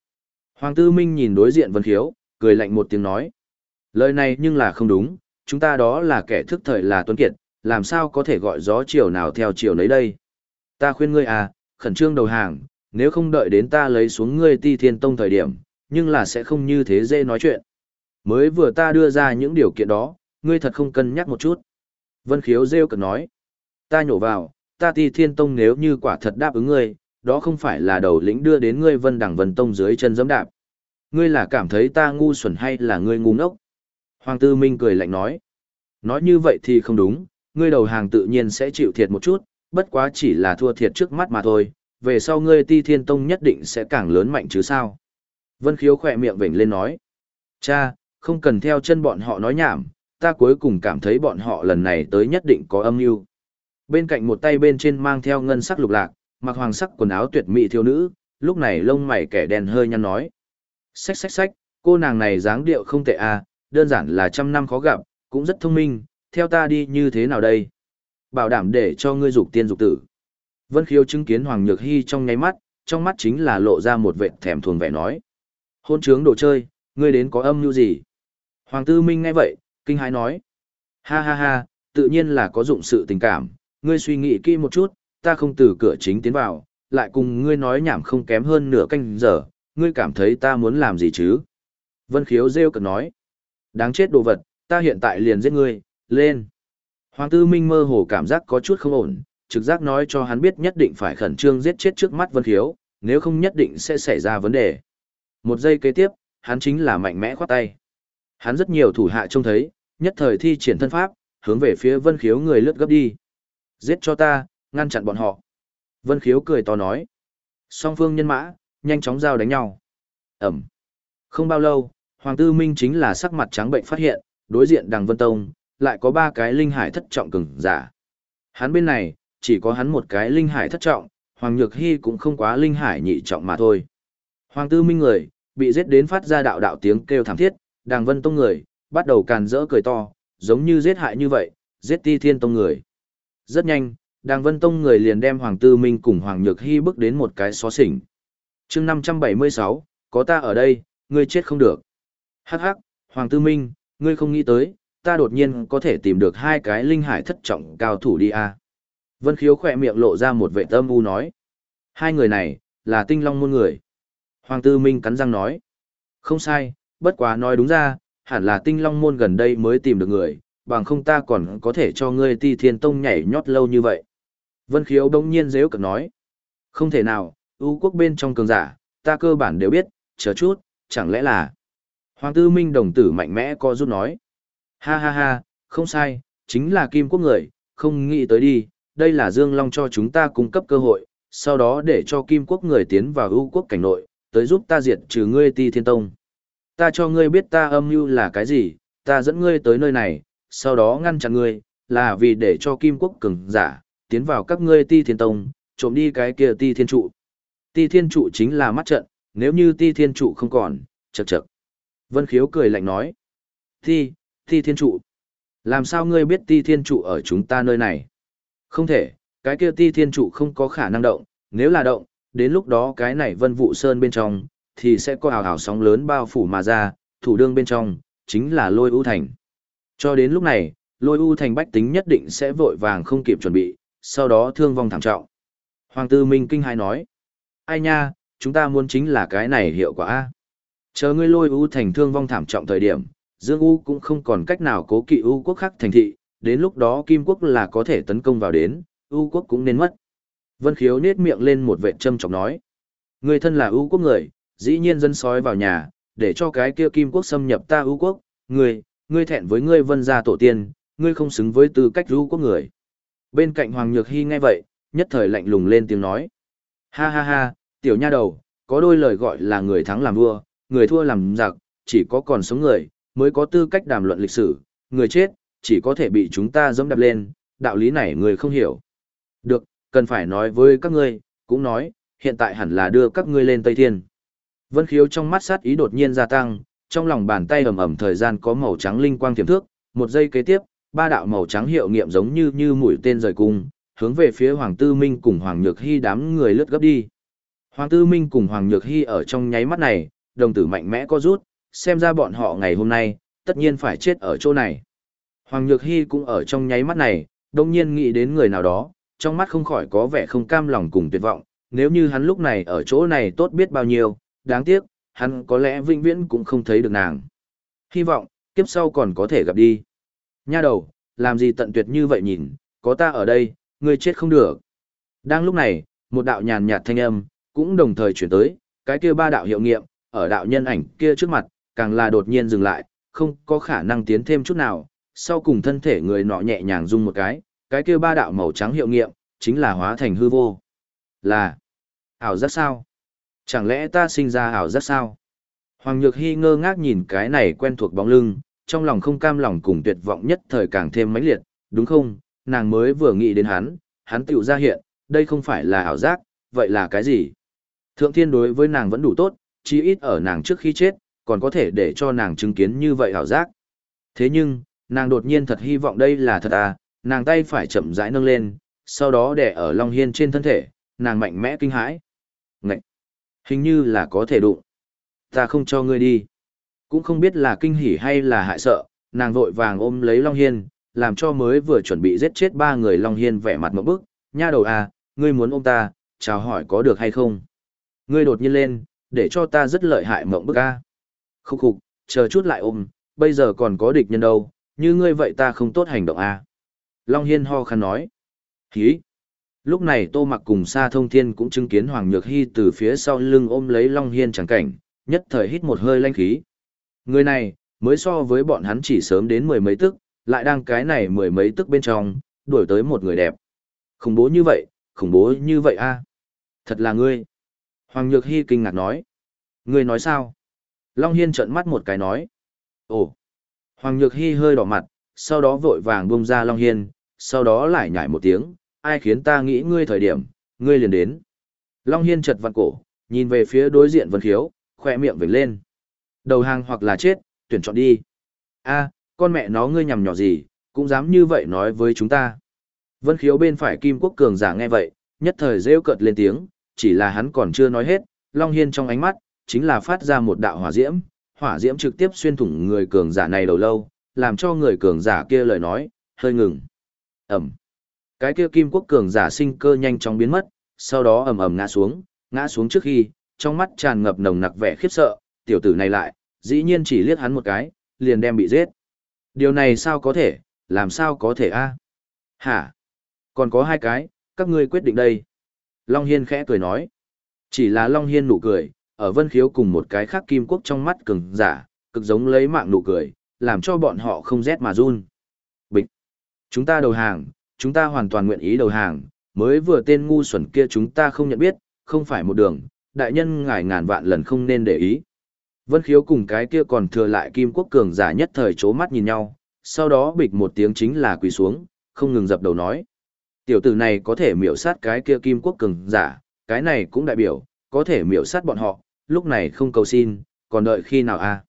Hoàng tư minh nhìn đối diện vân khiếu, cười lạnh một tiếng nói. Lời này nhưng là không đúng, chúng ta đó là kẻ thức thời là tuấn kiệt, làm sao có thể gọi gió chiều nào theo chiều nấy đây. Ta khuyên ngươi à, khẩn trương đầu hàng, nếu không đợi đến ta lấy xuống ngươi ti thiên tông thời điểm, nhưng là sẽ không như thế dễ nói chuyện. Mới vừa ta đưa ra những điều kiện đó, ngươi thật không cân nhắc một chút. Vân khiếu rêu cực nói. Ta nhổ vào, ta ti thiên tông nếu như quả thật đáp ứng ngươi, đó không phải là đầu lĩnh đưa đến ngươi vân đẳng vân tông dưới chân giẫm đạp. Ngươi là cảm thấy ta ngu xuẩn hay là ngươi ngu ngốc? Hoàng tư minh cười lạnh nói. Nói như vậy thì không đúng, ngươi đầu hàng tự nhiên sẽ chịu thiệt một chút, bất quá chỉ là thua thiệt trước mắt mà thôi, về sau ngươi ti thiên tông nhất định sẽ càng lớn mạnh chứ sao. Vân khiếu khỏe miệng vểnh lên nói. Cha, không cần theo chân bọn họ nói nhảm, ta cuối cùng cảm thấy bọn họ lần này tới nhất định có âm mưu. Bên cạnh một tay bên trên mang theo ngân sắc lục lạc, mặc hoàng sắc quần áo tuyệt mỹ thiếu nữ, lúc này lông mày kẻ đèn hơi nhăn nói. Xách xách xách, Cô nàng này dáng điệu không tệ à, đơn giản là trăm năm khó gặp, cũng rất thông minh, theo ta đi như thế nào đây? Bảo đảm để cho ngươi dục tiên dục tử. Vân Khiếu chứng kiến Hoàng Nhược Hy trong nháy mắt, trong mắt chính là lộ ra một vệt thèm thuồng vẻ nói. Hôn trướng đồ chơi, ngươi đến có âm mưu gì? Hoàng Tư Minh nghe vậy, kinh hãi nói. Ha ha ha, tự nhiên là có dụng sự tình cảm, ngươi suy nghĩ kỹ một chút, ta không từ cửa chính tiến vào, lại cùng ngươi nói nhảm không kém hơn nửa canh giờ, ngươi cảm thấy ta muốn làm gì chứ? Vân Khiếu rêu cực nói. Đáng chết đồ vật, ta hiện tại liền giết ngươi, lên. Hoàng Tư Minh mơ hồ cảm giác có chút không ổn, trực giác nói cho hắn biết nhất định phải khẩn trương giết chết trước mắt Vân Khiếu, nếu không nhất định sẽ xảy ra vấn đề. Một giây kế tiếp, hắn chính là mạnh mẽ khoát tay. Hắn rất nhiều thủ hạ trông thấy, nhất thời thi triển thân pháp, hướng về phía Vân Khiếu người lướt gấp đi. Giết cho ta, ngăn chặn bọn họ. Vân Khiếu cười to nói. Song phương nhân mã, nhanh chóng giao đánh nhau. Ẩm. Không bao lâu, Hoàng Tư Minh chính là sắc mặt trắng bệnh phát hiện, đối diện Đằng Vân Tông, lại có ba cái linh hải thất trọng cường giả. Hắn bên này, chỉ có hắn một cái linh hải thất trọng, Hoàng Nhược Hy cũng không quá linh hải nhị trọng mà thôi. Hoàng Tư Minh người, bị giết đến phát ra đạo đạo tiếng kêu thảm thiết, Đàng Vân Tông người, bắt đầu càn rỡ cười to, giống như giết hại như vậy, giết Ti Thiên Tông người. Rất nhanh, Đàng Vân Tông người liền đem Hoàng Tư Minh cùng Hoàng Nhược Hy bước đến một cái xó xỉnh. chương 576, có ta ở đây, ngươi chết không được. Hắc hắc, Hoàng Tư Minh, ngươi không nghĩ tới, ta đột nhiên có thể tìm được hai cái linh hải thất trọng cao thủ đi à. Vân Khiếu khỏe miệng lộ ra một vệ tâm u nói. Hai người này, là tinh long môn người. Hoàng Tư Minh cắn răng nói. Không sai, bất quá nói đúng ra, hẳn là tinh long môn gần đây mới tìm được người, bằng không ta còn có thể cho ngươi ti thiên tông nhảy nhót lâu như vậy. Vân Khiếu đông nhiên dễ cực nói. Không thể nào, ưu quốc bên trong cường giả, ta cơ bản đều biết, chờ chút, chẳng lẽ là... Hoàng Tư Minh đồng tử mạnh mẽ co rút nói. Ha ha ha, không sai, chính là kim quốc người, không nghĩ tới đi, đây là Dương Long cho chúng ta cung cấp cơ hội, sau đó để cho kim quốc người tiến vào ưu quốc cảnh nội, tới giúp ta diệt trừ ngươi ti thiên tông. Ta cho ngươi biết ta âm mưu là cái gì, ta dẫn ngươi tới nơi này, sau đó ngăn chặn ngươi, là vì để cho kim quốc cường giả, tiến vào các ngươi ti thiên tông, trộm đi cái kia ti thiên trụ. Ti thiên trụ chính là mắt trận, nếu như ti thiên trụ không còn, chật chật. Vân khiếu cười lạnh nói. Ti, ti thiên trụ. Làm sao ngươi biết ti thiên trụ ở chúng ta nơi này? Không thể, cái kia ti thiên trụ không có khả năng động, nếu là động, đến lúc đó cái này vân vụ sơn bên trong, thì sẽ có hào hào sóng lớn bao phủ mà ra, thủ đương bên trong, chính là lôi ưu thành. Cho đến lúc này, lôi ưu thành bách tính nhất định sẽ vội vàng không kịp chuẩn bị, sau đó thương vong thảm trọng. Hoàng tư Minh Kinh hai nói, ai nha, chúng ta muốn chính là cái này hiệu quả. Chờ ngươi lôi ưu thành thương vong thảm trọng thời điểm, Dương U cũng không còn cách nào cố kỵ U quốc khác thành thị, đến lúc đó Kim quốc là có thể tấn công vào đến, U quốc cũng nên mất. Vân Khiếu nết miệng lên một vệ châm chọc nói. Người thân là U quốc người, dĩ nhiên dân sói vào nhà, để cho cái kia Kim quốc xâm nhập ta U quốc, ngươi, ngươi thẹn với ngươi vân gia tổ tiên, ngươi không xứng với tư cách ưu quốc người. Bên cạnh Hoàng Nhược Hy nghe vậy, nhất thời lạnh lùng lên tiếng nói. Ha ha ha, tiểu nha đầu, có đôi lời gọi là người thắng làm vua, người thua làm giặc, chỉ có còn sống người, mới có tư cách đàm luận lịch sử, người chết, chỉ có thể bị chúng ta dẫm đạp lên, đạo lý này người không hiểu. Được, cần phải nói với các ngươi, cũng nói, hiện tại hẳn là đưa các ngươi lên Tây Thiên. Vân khiếu trong mắt sát ý đột nhiên gia tăng, trong lòng bàn tay ẩm ẩm thời gian có màu trắng linh quang tiềm thước, một giây kế tiếp, ba đạo màu trắng hiệu nghiệm giống như như mũi tên rời cung, hướng về phía Hoàng Tư Minh cùng Hoàng Nhược Hy đám người lướt gấp đi. Hoàng Tư Minh cùng Hoàng Nhược Hy ở trong nháy mắt này, đồng tử mạnh mẽ có rút, xem ra bọn họ ngày hôm nay, tất nhiên phải chết ở chỗ này. Hoàng Nhược Hy cũng ở trong nháy mắt này, đồng nhiên nghĩ đến người nào đó, trong mắt không khỏi có vẻ không cam lòng cùng tuyệt vọng, nếu như hắn lúc này ở chỗ này tốt biết bao nhiêu, đáng tiếc, hắn có lẽ vĩnh viễn cũng không thấy được nàng. Hy vọng, kiếp sau còn có thể gặp đi. Nha đầu, làm gì tận tuyệt như vậy nhìn, có ta ở đây, ngươi chết không được. Đang lúc này, một đạo nhàn nhạt thanh âm, cũng đồng thời chuyển tới, cái kia ba đạo hiệu nghiệm, ở đạo nhân ảnh kia trước mặt, càng là đột nhiên dừng lại, không có khả năng tiến thêm chút nào, sau cùng thân thể người nọ nhẹ nhàng rung một cái, cái kia ba đạo màu trắng hiệu nghiệm, chính là hóa thành hư vô. Là ảo giác sao? Chẳng lẽ ta sinh ra ảo giác sao? Hoàng Nhược Hy ngơ ngác nhìn cái này quen thuộc bóng lưng, trong lòng không cam lòng cùng tuyệt vọng nhất thời càng thêm mãnh liệt, đúng không? Nàng mới vừa nghĩ đến hắn, hắn tựu ra hiện, đây không phải là ảo giác, vậy là cái gì? Thượng thiên đối với nàng vẫn đủ tốt, chí ít ở nàng trước khi chết, còn có thể để cho nàng chứng kiến như vậy hảo giác. Thế nhưng, nàng đột nhiên thật hy vọng đây là thật à, nàng tay phải chậm rãi nâng lên, sau đó đè ở Long Hiên trên thân thể, nàng mạnh mẽ kinh hãi. Ngậy! Hình như là có thể đụng. Ta không cho ngươi đi. Cũng không biết là kinh hỉ hay là hại sợ, nàng vội vàng ôm lấy Long Hiên, làm cho mới vừa chuẩn bị giết chết ba người Long Hiên vẻ mặt một bức. Nha đầu à, ngươi muốn ôm ta, chào hỏi có được hay không? Ngươi đột nhiên lên, để cho ta rất lợi hại mộng bức a. Khúc khục, chờ chút lại ôm, bây giờ còn có địch nhân đâu, như ngươi vậy ta không tốt hành động a. Long Hiên ho khăn nói. Hí! Lúc này Tô Mặc cùng Sa Thông Thiên cũng chứng kiến Hoàng Nhược Hy từ phía sau lưng ôm lấy Long Hiên chẳng cảnh, nhất thời hít một hơi lanh khí. Người này, mới so với bọn hắn chỉ sớm đến mười mấy tức, lại đang cái này mười mấy tức bên trong, đuổi tới một người đẹp. Khủng bố như vậy, khủng bố như vậy a Thật là ngươi. Hoàng Nhược Hy kinh ngạc nói. Ngươi nói sao? Long Hiên trợn mắt một cái nói. Ồ! Hoàng Nhược Hy hơi đỏ mặt, sau đó vội vàng bông ra Long Hiên, sau đó lại nhảy một tiếng, ai khiến ta nghĩ ngươi thời điểm, ngươi liền đến. Long Hiên chật vặn cổ, nhìn về phía đối diện Vân Khiếu, khỏe miệng vểnh lên. Đầu hàng hoặc là chết, tuyển chọn đi. a con mẹ nó ngươi nhằm nhỏ gì, cũng dám như vậy nói với chúng ta. Vân Khiếu bên phải Kim Quốc Cường giả nghe vậy, nhất thời rêu cợt lên tiếng, chỉ là hắn còn chưa nói hết, Long Hiên trong ánh mắt, chính là phát ra một đạo hỏa diễm, hỏa diễm trực tiếp xuyên thủng người cường giả này đầu lâu, làm cho người cường giả kia lời nói, hơi ngừng. Ẩm. Cái kia kim quốc cường giả sinh cơ nhanh chóng biến mất, sau đó ầm ầm ngã xuống, ngã xuống trước khi, trong mắt tràn ngập nồng nặc vẻ khiếp sợ, tiểu tử này lại, dĩ nhiên chỉ liếc hắn một cái, liền đem bị giết. Điều này sao có thể, làm sao có thể a? Hả? Còn có hai cái, các ngươi quyết định đây. Long Hiên khẽ cười nói. Chỉ là Long Hiên nụ cười, ở vân khiếu cùng một cái khác kim quốc trong mắt cường giả, cực giống lấy mạng nụ cười, làm cho bọn họ không rét mà run. Bịch! Chúng ta đầu hàng, chúng ta hoàn toàn nguyện ý đầu hàng, mới vừa tên ngu xuẩn kia chúng ta không nhận biết, không phải một đường, đại nhân ngài ngàn vạn lần không nên để ý. Vân khiếu cùng cái kia còn thừa lại kim quốc cường giả nhất thời chố mắt nhìn nhau, sau đó bịch một tiếng chính là quỳ xuống, không ngừng dập đầu nói. Tiểu tử này có thể miểu sát cái kia kim quốc cường giả, cái này cũng đại biểu, có thể miểu sát bọn họ, lúc này không cầu xin, còn đợi khi nào a?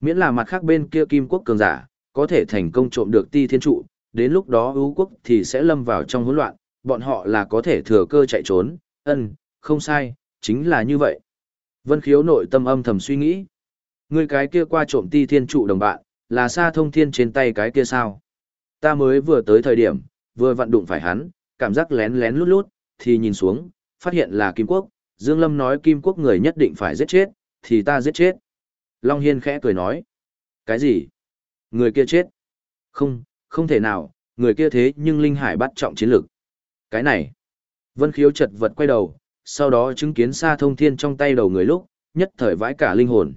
Miễn là mặt khác bên kia kim quốc cường giả, có thể thành công trộm được ti thiên trụ, đến lúc đó ưu quốc thì sẽ lâm vào trong hỗn loạn, bọn họ là có thể thừa cơ chạy trốn, ân, không sai, chính là như vậy. Vân khiếu nội tâm âm thầm suy nghĩ. Người cái kia qua trộm ti thiên trụ đồng bạn, là xa thông thiên trên tay cái kia sao? Ta mới vừa tới thời điểm, vừa vặn đụng phải hắn, cảm giác lén lén lút lút, thì nhìn xuống, phát hiện là Kim Quốc, Dương Lâm nói Kim Quốc người nhất định phải giết chết, thì ta giết chết. Long Hiên khẽ cười nói. Cái gì? Người kia chết? Không, không thể nào, người kia thế nhưng Linh Hải bắt trọng chiến lực. Cái này. Vân khiếu chật vật quay đầu, sau đó chứng kiến xa thông thiên trong tay đầu người lúc, nhất thời vãi cả linh hồn.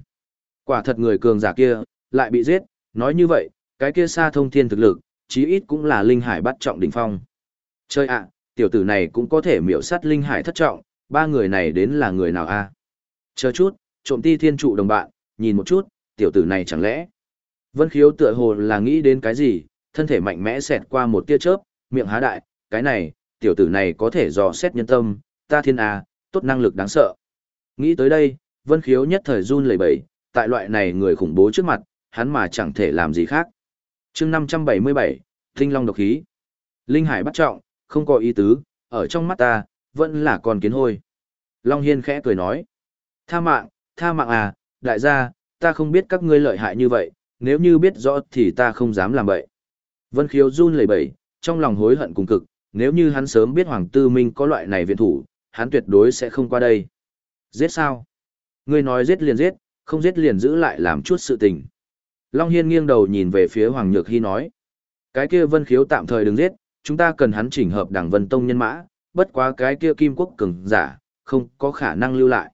Quả thật người cường giả kia, lại bị giết, nói như vậy, cái kia xa thông thiên thực lực, chí ít cũng là Linh Hải bắt trọng đỉnh phong. Chơi ạ, tiểu tử này cũng có thể miểu sát Linh Hải thất trọng, ba người này đến là người nào a? Chờ chút, trộm ti thiên trụ đồng bạn, nhìn một chút, tiểu tử này chẳng lẽ. Vân khiếu tựa hồ là nghĩ đến cái gì, thân thể mạnh mẽ xẹt qua một tia chớp, miệng há đại, cái này, tiểu tử này có thể dò xét nhân tâm, ta thiên a, tốt năng lực đáng sợ. Nghĩ tới đây, Vân khiếu nhất thời run lẩy bẩy, tại loại này người khủng bố trước mặt, hắn mà chẳng thể làm gì khác. chương 577, Tinh Long độc khí. Linh Hải bắt trọng, không có ý tứ, ở trong mắt ta, vẫn là con kiến hôi. Long Hiên khẽ cười nói. Tha mạng, tha mạng à, đại gia, ta không biết các ngươi lợi hại như vậy, nếu như biết rõ thì ta không dám làm vậy. Vân Khiếu run lẩy bẩy, trong lòng hối hận cùng cực, nếu như hắn sớm biết Hoàng Tư Minh có loại này viện thủ, hắn tuyệt đối sẽ không qua đây. Giết sao? Ngươi nói giết liền giết, không giết liền giữ lại làm chút sự tình. Long Hiên nghiêng đầu nhìn về phía Hoàng Nhược Hy nói. Cái kia Vân Khiếu tạm thời đừng giết, chúng ta cần hắn chỉnh hợp đảng Vân Tông nhân mã, bất quá cái kia kim quốc cường giả, không có khả năng lưu lại.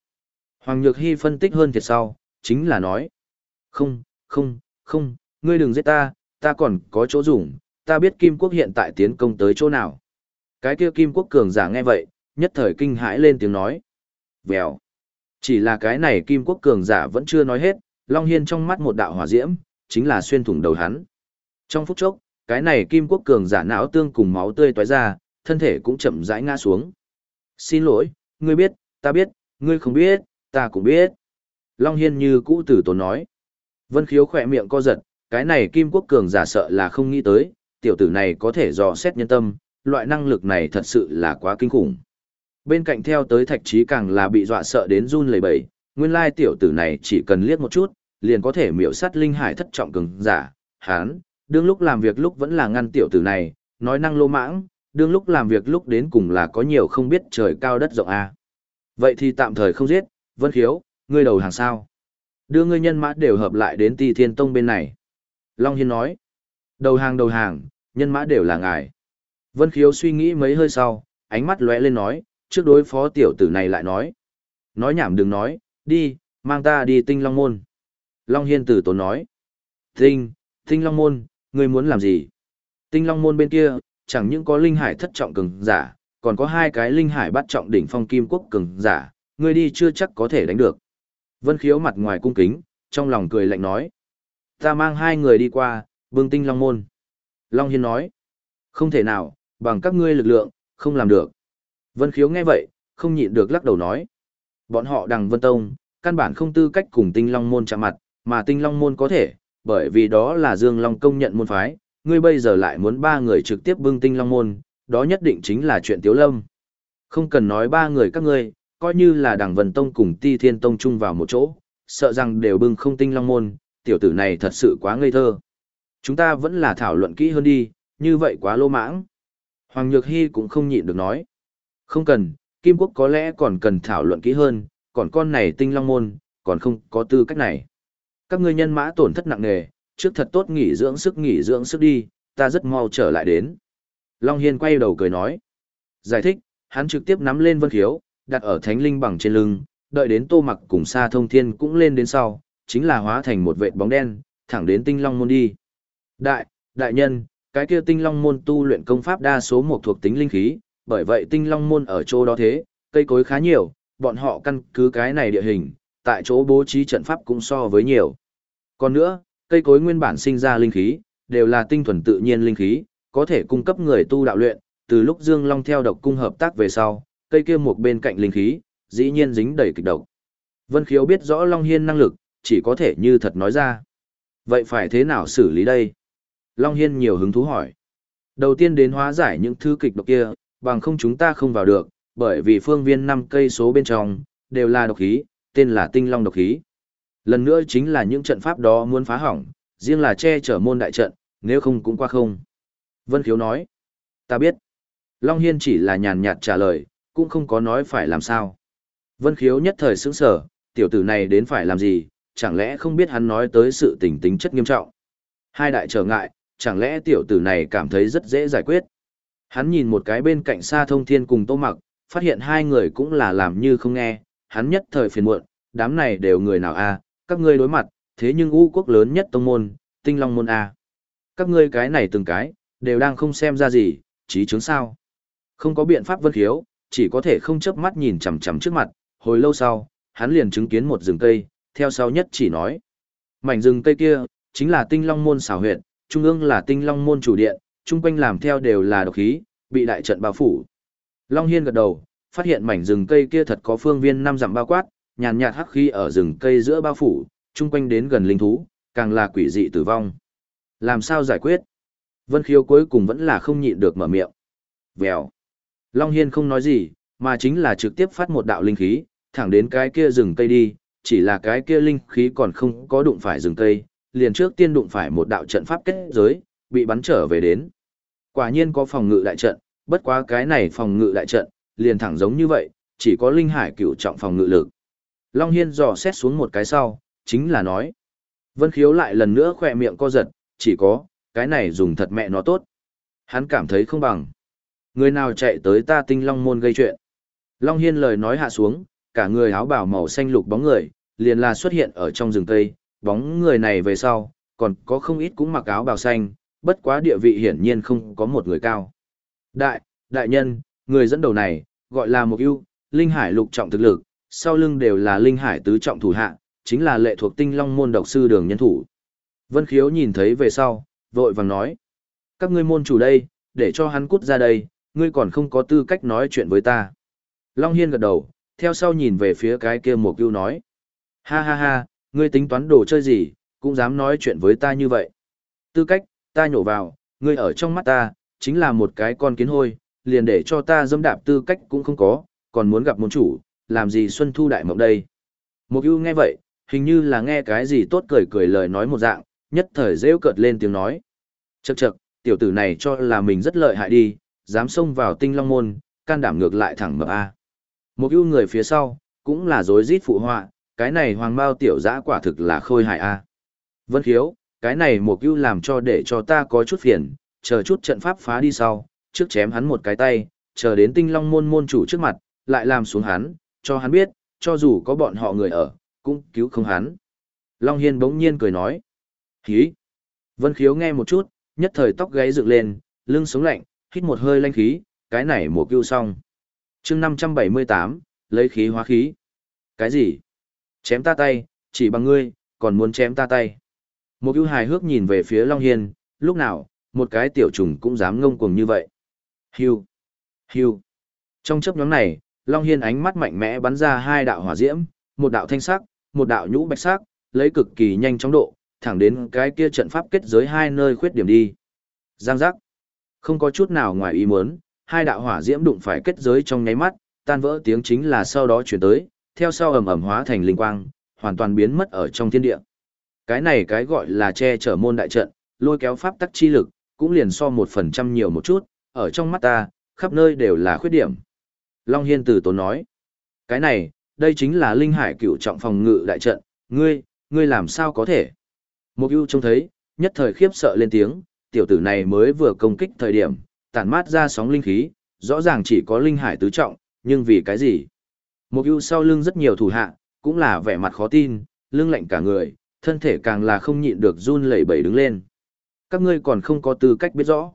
Hoàng Nhược Hy phân tích hơn thiệt sau, chính là nói. Không, không, không, ngươi đừng giết ta, ta còn có chỗ dùng, ta biết kim quốc hiện tại tiến công tới chỗ nào. Cái kia kim quốc cường giả nghe vậy, nhất thời kinh hãi lên tiếng nói. Vèo. Chỉ là cái này kim quốc cường giả vẫn chưa nói hết, Long Hiên trong mắt một đạo hỏa diễm, chính là xuyên thủng đầu hắn. Trong phút chốc, cái này kim quốc cường giả não tương cùng máu tươi toái ra, thân thể cũng chậm rãi ngã xuống. Xin lỗi, ngươi biết, ta biết, ngươi không biết, ta cũng biết. Long Hiên như cũ tử tổ nói. Vân khiếu khỏe miệng co giật, cái này Kim Quốc Cường giả sợ là không nghĩ tới, tiểu tử này có thể dò xét nhân tâm, loại năng lực này thật sự là quá kinh khủng. Bên cạnh theo tới thạch trí càng là bị dọa sợ đến run lẩy bẩy, nguyên lai tiểu tử này chỉ cần liếc một chút, liền có thể miểu sát linh hải thất trọng cường giả, hán, đương lúc làm việc lúc vẫn là ngăn tiểu tử này, nói năng lô mãng, đương lúc làm việc lúc đến cùng là có nhiều không biết trời cao đất rộng a. Vậy thì tạm thời không giết, Vân Khiếu, ngươi đầu hàng sao? Đưa ngươi nhân mã đều hợp lại đến Ti Thiên Tông bên này. Long Hiên nói, đầu hàng đầu hàng, nhân mã đều là ngài. Vân Khiếu suy nghĩ mấy hơi sau, ánh mắt lóe lên nói, trước đối phó tiểu tử này lại nói. Nói nhảm đừng nói, đi, mang ta đi tinh Long Môn. Long Hiên tử tốn nói, tinh, tinh Long Môn, ngươi muốn làm gì? Tinh Long Môn bên kia, chẳng những có linh hải thất trọng cường giả, còn có hai cái linh hải bắt trọng đỉnh phong kim quốc cường giả, ngươi đi chưa chắc có thể đánh được. Vân Khiếu mặt ngoài cung kính, trong lòng cười lạnh nói. Ta mang hai người đi qua, vương tinh Long Môn. Long Hiên nói. Không thể nào, bằng các ngươi lực lượng, không làm được. Vân Khiếu nghe vậy, không nhịn được lắc đầu nói. Bọn họ đằng Vân Tông, căn bản không tư cách cùng tinh Long Môn chạm mặt, mà tinh Long Môn có thể, bởi vì đó là Dương Long công nhận môn phái, ngươi bây giờ lại muốn ba người trực tiếp bưng tinh Long Môn, đó nhất định chính là chuyện tiếu lâm. Không cần nói ba người các ngươi, coi như là đằng Vân Tông cùng Ti Thiên Tông chung vào một chỗ, sợ rằng đều bưng không tinh Long Môn, tiểu tử này thật sự quá ngây thơ. Chúng ta vẫn là thảo luận kỹ hơn đi, như vậy quá lô mãng. Hoàng Nhược Hy cũng không nhịn được nói. Không cần, Kim Quốc có lẽ còn cần thảo luận kỹ hơn, còn con này tinh long môn, còn không có tư cách này. Các ngươi nhân mã tổn thất nặng nề, trước thật tốt nghỉ dưỡng sức nghỉ dưỡng sức đi, ta rất mau trở lại đến. Long Hiên quay đầu cười nói. Giải thích, hắn trực tiếp nắm lên vân khiếu, đặt ở thánh linh bằng trên lưng, đợi đến tô mặc cùng xa thông thiên cũng lên đến sau, chính là hóa thành một vệt bóng đen, thẳng đến tinh long môn đi. Đại, đại nhân, cái kia tinh long môn tu luyện công pháp đa số một thuộc tính linh khí, bởi vậy tinh long môn ở chỗ đó thế, cây cối khá nhiều, bọn họ căn cứ cái này địa hình, tại chỗ bố trí trận pháp cũng so với nhiều. Còn nữa, cây cối nguyên bản sinh ra linh khí, đều là tinh thuần tự nhiên linh khí, có thể cung cấp người tu đạo luyện, từ lúc Dương Long theo độc cung hợp tác về sau, cây kia một bên cạnh linh khí, dĩ nhiên dính đầy kịch độc. Vân Khiếu biết rõ Long Hiên năng lực, chỉ có thể như thật nói ra. Vậy phải thế nào xử lý đây? Long Hiên nhiều hứng thú hỏi. Đầu tiên đến hóa giải những thứ kịch độc kia, bằng không chúng ta không vào được, bởi vì phương viên 5 cây số bên trong, đều là độc khí, tên là tinh long độc khí. Lần nữa chính là những trận pháp đó muốn phá hỏng, riêng là che chở môn đại trận, nếu không cũng qua không. Vân Khiếu nói, ta biết. Long Hiên chỉ là nhàn nhạt trả lời, cũng không có nói phải làm sao. Vân Khiếu nhất thời sững sở, tiểu tử này đến phải làm gì, chẳng lẽ không biết hắn nói tới sự tình tính chất nghiêm trọng. Hai đại trở ngại, chẳng lẽ tiểu tử này cảm thấy rất dễ giải quyết. Hắn nhìn một cái bên cạnh xa thông thiên cùng tô mặc, phát hiện hai người cũng là làm như không nghe, hắn nhất thời phiền muộn, đám này đều người nào a các ngươi đối mặt, thế nhưng u quốc lớn nhất tông môn, tinh long môn a Các ngươi cái này từng cái, đều đang không xem ra gì, trí chứng sao. Không có biện pháp vân khiếu, chỉ có thể không chớp mắt nhìn chằm chằm trước mặt, hồi lâu sau, hắn liền chứng kiến một rừng cây, theo sau nhất chỉ nói. Mảnh rừng cây kia, chính là tinh long môn xảo huyệt, trung ương là tinh long môn chủ điện, chung quanh làm theo đều là độc khí, bị đại trận bao phủ. Long Hiên gật đầu, phát hiện mảnh rừng cây kia thật có phương viên năm dặm bao quát, nhàn nhạt hắc khí ở rừng cây giữa bao phủ, chung quanh đến gần linh thú, càng là quỷ dị tử vong. Làm sao giải quyết? Vân Khiếu cuối cùng vẫn là không nhịn được mở miệng. Vèo. Long Hiên không nói gì, mà chính là trực tiếp phát một đạo linh khí, thẳng đến cái kia rừng cây đi, chỉ là cái kia linh khí còn không có đụng phải rừng cây, liền trước tiên đụng phải một đạo trận pháp kết giới, bị bắn trở về đến. Quả nhiên có phòng ngự đại trận, bất quá cái này phòng ngự đại trận, liền thẳng giống như vậy, chỉ có linh hải cựu trọng phòng ngự lực. Long Hiên dò xét xuống một cái sau, chính là nói. Vân Khiếu lại lần nữa khỏe miệng co giật, chỉ có, cái này dùng thật mẹ nó tốt. Hắn cảm thấy không bằng. Người nào chạy tới ta tinh long môn gây chuyện. Long Hiên lời nói hạ xuống, cả người áo bảo màu xanh lục bóng người, liền là xuất hiện ở trong rừng cây, bóng người này về sau, còn có không ít cũng mặc áo bào xanh, bất quá địa vị hiển nhiên không có một người cao. Đại, đại nhân, người dẫn đầu này, gọi là một ưu, linh hải lục trọng thực lực, sau lưng đều là linh hải tứ trọng thủ hạ, chính là lệ thuộc tinh long môn độc sư đường nhân thủ. Vân khiếu nhìn thấy về sau, vội vàng nói. Các ngươi môn chủ đây, để cho hắn cút ra đây, ngươi còn không có tư cách nói chuyện với ta. Long Hiên gật đầu, theo sau nhìn về phía cái kia mục ưu nói. Ha ha ha, ngươi tính toán đồ chơi gì, cũng dám nói chuyện với ta như vậy. Tư cách, ta nhổ vào, ngươi ở trong mắt ta, chính là một cái con kiến hôi, liền để cho ta dâm đạp tư cách cũng không có, còn muốn gặp môn chủ, làm gì Xuân Thu Đại Mộng đây. Mục ưu nghe vậy, hình như là nghe cái gì tốt cười cười lời nói một dạng, nhất thời rêu cợt lên tiếng nói. Chậc chậc, tiểu tử này cho là mình rất lợi hại đi, dám xông vào tinh long môn, can đảm ngược lại thẳng mở A. Một ưu người phía sau, cũng là dối rít phụ họa, cái này hoàng bao tiểu dã quả thực là khôi hại A. Vân khiếu, cái này một ưu làm cho để cho ta có chút phiền, chờ chút trận pháp phá đi sau, trước chém hắn một cái tay, chờ đến tinh long môn môn chủ trước mặt, lại làm xuống hắn, cho hắn biết, cho dù có bọn họ người ở, cũng cứu không hắn. Long Hiên bỗng nhiên cười nói. Khí. Vân khiếu nghe một chút, nhất thời tóc gáy dựng lên, lưng sống lạnh, hít một hơi lanh khí, cái này mùa Cưu xong chương 578, lấy khí hóa khí. Cái gì? Chém ta tay, chỉ bằng ngươi, còn muốn chém ta tay. Một ưu hài hước nhìn về phía Long Hiên, lúc nào, một cái tiểu trùng cũng dám ngông cuồng như vậy. hiu hiu Trong chấp nhóm này, Long Hiên ánh mắt mạnh mẽ bắn ra hai đạo hỏa diễm, một đạo thanh sắc, một đạo nhũ bạch sắc, lấy cực kỳ nhanh chóng độ, thẳng đến cái kia trận pháp kết giới hai nơi khuyết điểm đi. Giang giác. Không có chút nào ngoài ý muốn, hai đạo hỏa diễm đụng phải kết giới trong nháy mắt, tan vỡ tiếng chính là sau đó chuyển tới, theo sau ầm ầm hóa thành linh quang, hoàn toàn biến mất ở trong thiên địa. Cái này cái gọi là che chở môn đại trận, lôi kéo pháp tắc chi lực, cũng liền so một phần trăm nhiều một chút, ở trong mắt ta, khắp nơi đều là khuyết điểm. Long Hiên từ tốn nói, cái này, đây chính là linh hải cựu trọng phòng ngự đại trận, ngươi, ngươi làm sao có thể? Một ưu trông thấy, nhất thời khiếp sợ lên tiếng, tiểu tử này mới vừa công kích thời điểm, tản mát ra sóng linh khí, rõ ràng chỉ có linh hải tứ trọng, nhưng vì cái gì? Một ưu sau lưng rất nhiều thủ hạ, cũng là vẻ mặt khó tin, lưng lạnh cả người, thân thể càng là không nhịn được run lẩy bẩy đứng lên. Các ngươi còn không có tư cách biết rõ.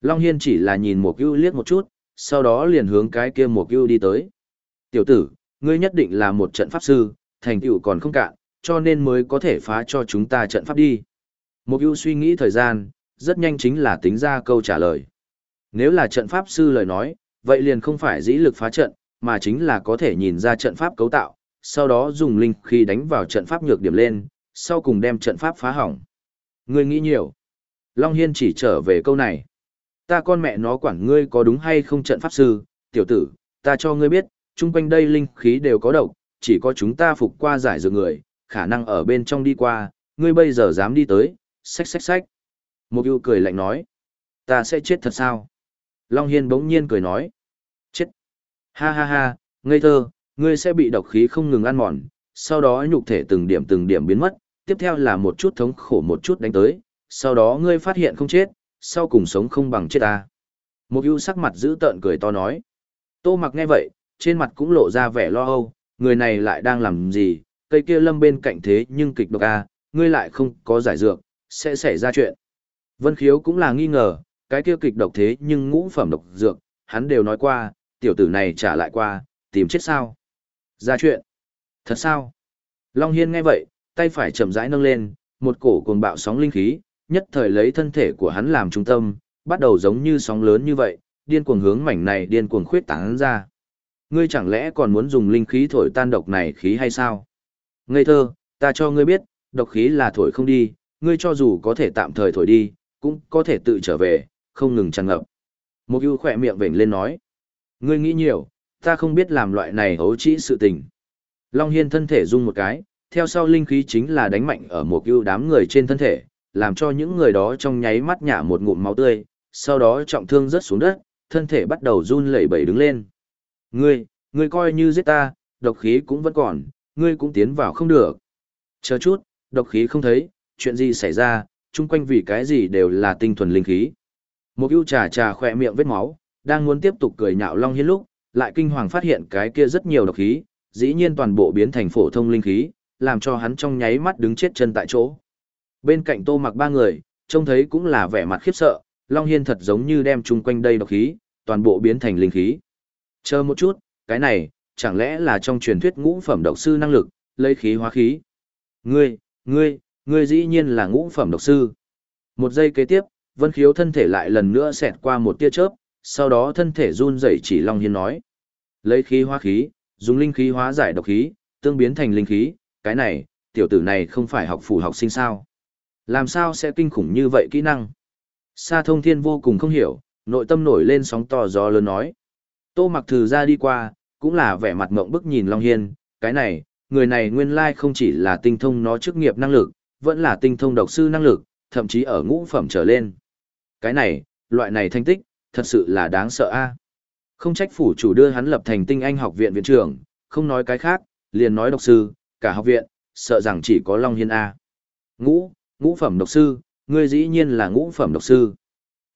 Long Hiên chỉ là nhìn một ưu liếc một chút, sau đó liền hướng cái kia một ưu đi tới. Tiểu tử, ngươi nhất định là một trận pháp sư, thành tựu còn không cạn, cho nên mới có thể phá cho chúng ta trận pháp đi. Một ưu suy nghĩ thời gian, rất nhanh chính là tính ra câu trả lời. Nếu là trận pháp sư lời nói, vậy liền không phải dĩ lực phá trận, mà chính là có thể nhìn ra trận pháp cấu tạo, sau đó dùng linh khi đánh vào trận pháp nhược điểm lên, sau cùng đem trận pháp phá hỏng. Ngươi nghĩ nhiều. Long Hiên chỉ trở về câu này. Ta con mẹ nó quản ngươi có đúng hay không trận pháp sư, tiểu tử, ta cho ngươi biết, chung quanh đây linh khí đều có độc, chỉ có chúng ta phục qua giải dược người, khả năng ở bên trong đi qua, ngươi bây giờ dám đi tới, xách xách xách. Một yêu cười lạnh nói, ta sẽ chết thật sao? Long Hiên bỗng nhiên cười nói, chết. Ha ha ha, ngây thơ, ngươi sẽ bị độc khí không ngừng ăn mòn, sau đó nhục thể từng điểm từng điểm biến mất, tiếp theo là một chút thống khổ một chút đánh tới, sau đó ngươi phát hiện không chết, sau cùng sống không bằng chết ta. Một ưu sắc mặt giữ tợn cười to nói. Tô mặc nghe vậy, trên mặt cũng lộ ra vẻ lo âu, người này lại đang làm gì, cây kia lâm bên cạnh thế nhưng kịch độc a, ngươi lại không có giải dược, sẽ xảy ra chuyện. Vân Khiếu cũng là nghi ngờ, cái kia kịch độc thế nhưng ngũ phẩm độc dược, hắn đều nói qua, tiểu tử này trả lại qua, tìm chết sao. Ra chuyện. Thật sao? Long Hiên nghe vậy, tay phải chậm rãi nâng lên, một cổ cuồng bạo sóng linh khí, nhất thời lấy thân thể của hắn làm trung tâm, bắt đầu giống như sóng lớn như vậy, điên cuồng hướng mảnh này điên cuồng khuyết tán ra. Ngươi chẳng lẽ còn muốn dùng linh khí thổi tan độc này khí hay sao? Ngây thơ, ta cho ngươi biết, độc khí là thổi không đi, ngươi cho dù có thể tạm thời thổi đi, cũng có thể tự trở về, không ngừng tràn ngập. Một ưu khỏe miệng vểnh lên nói. Ngươi nghĩ nhiều, ta không biết làm loại này hấu trĩ sự tình. Long Hiên thân thể rung một cái, theo sau linh khí chính là đánh mạnh ở một ưu đám người trên thân thể, làm cho những người đó trong nháy mắt nhả một ngụm máu tươi, sau đó trọng thương rớt xuống đất, thân thể bắt đầu run lẩy bẩy đứng lên. Ngươi, ngươi coi như giết ta, độc khí cũng vẫn còn, ngươi cũng tiến vào không được. Chờ chút, độc khí không thấy, chuyện gì xảy ra, chung quanh vì cái gì đều là tinh thuần linh khí. Một ưu trà trà khỏe miệng vết máu, đang muốn tiếp tục cười nhạo Long Hiên lúc, lại kinh hoàng phát hiện cái kia rất nhiều độc khí, dĩ nhiên toàn bộ biến thành phổ thông linh khí, làm cho hắn trong nháy mắt đứng chết chân tại chỗ. Bên cạnh tô mặc ba người, trông thấy cũng là vẻ mặt khiếp sợ, Long Hiên thật giống như đem chung quanh đây độc khí, toàn bộ biến thành linh khí. Chờ một chút, cái này, chẳng lẽ là trong truyền thuyết ngũ phẩm độc sư năng lực, lấy khí hóa khí. Ngươi, ngươi, ngươi dĩ nhiên là ngũ phẩm độc sư. Một giây kế tiếp, Vân Khiếu thân thể lại lần nữa xẹt qua một tia chớp, sau đó thân thể run rẩy chỉ Long Hiên nói. Lấy khí hóa khí, dùng linh khí hóa giải độc khí, tương biến thành linh khí, cái này, tiểu tử này không phải học phủ học sinh sao. Làm sao sẽ kinh khủng như vậy kỹ năng? Sa thông thiên vô cùng không hiểu, nội tâm nổi lên sóng to gió lớn nói. Tô mặc thử ra đi qua, cũng là vẻ mặt mộng bức nhìn Long Hiên, cái này, người này nguyên lai không chỉ là tinh thông nó chức nghiệp năng lực, vẫn là tinh thông độc sư năng lực, thậm chí ở ngũ phẩm trở lên. Cái này, loại này thành tích, thật sự là đáng sợ a. Không trách phủ chủ đưa hắn lập thành tinh anh học viện viện trưởng, không nói cái khác, liền nói độc sư, cả học viện, sợ rằng chỉ có Long Hiên A. Ngũ, ngũ phẩm độc sư, ngươi dĩ nhiên là ngũ phẩm độc sư.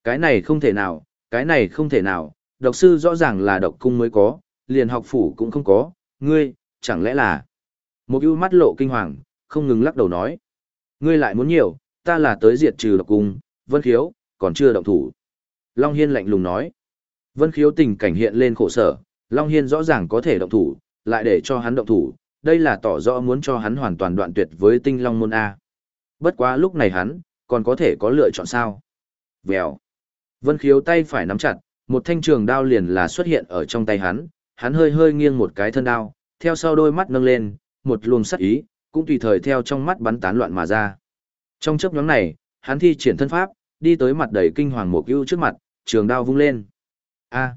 Cái này không thể nào, cái này không thể nào, độc sư rõ ràng là độc cung mới có, liền học phủ cũng không có, ngươi, chẳng lẽ là... Một ưu mắt lộ kinh hoàng, không ngừng lắc đầu nói. Ngươi lại muốn nhiều, ta là tới diệt trừ độc cung, vân khiếu, còn chưa động thủ. Long Hiên lạnh lùng nói. Vân khiếu tình cảnh hiện lên khổ sở, Long Hiên rõ ràng có thể động thủ, lại để cho hắn động thủ, đây là tỏ rõ muốn cho hắn hoàn toàn đoạn tuyệt với tinh long môn A. Bất quá lúc này hắn, còn có thể có lựa chọn sao. Vèo. Vân khiếu tay phải nắm chặt, một thanh trường đao liền là xuất hiện ở trong tay hắn, hắn hơi hơi nghiêng một cái thân đao, theo sau đôi mắt nâng lên, một luồng sắc ý, cũng tùy thời theo trong mắt bắn tán loạn mà ra. Trong chấp nhóm này, hắn thi triển thân pháp, đi tới mặt đầy kinh hoàng một ưu trước mặt, trường đao vung lên. A.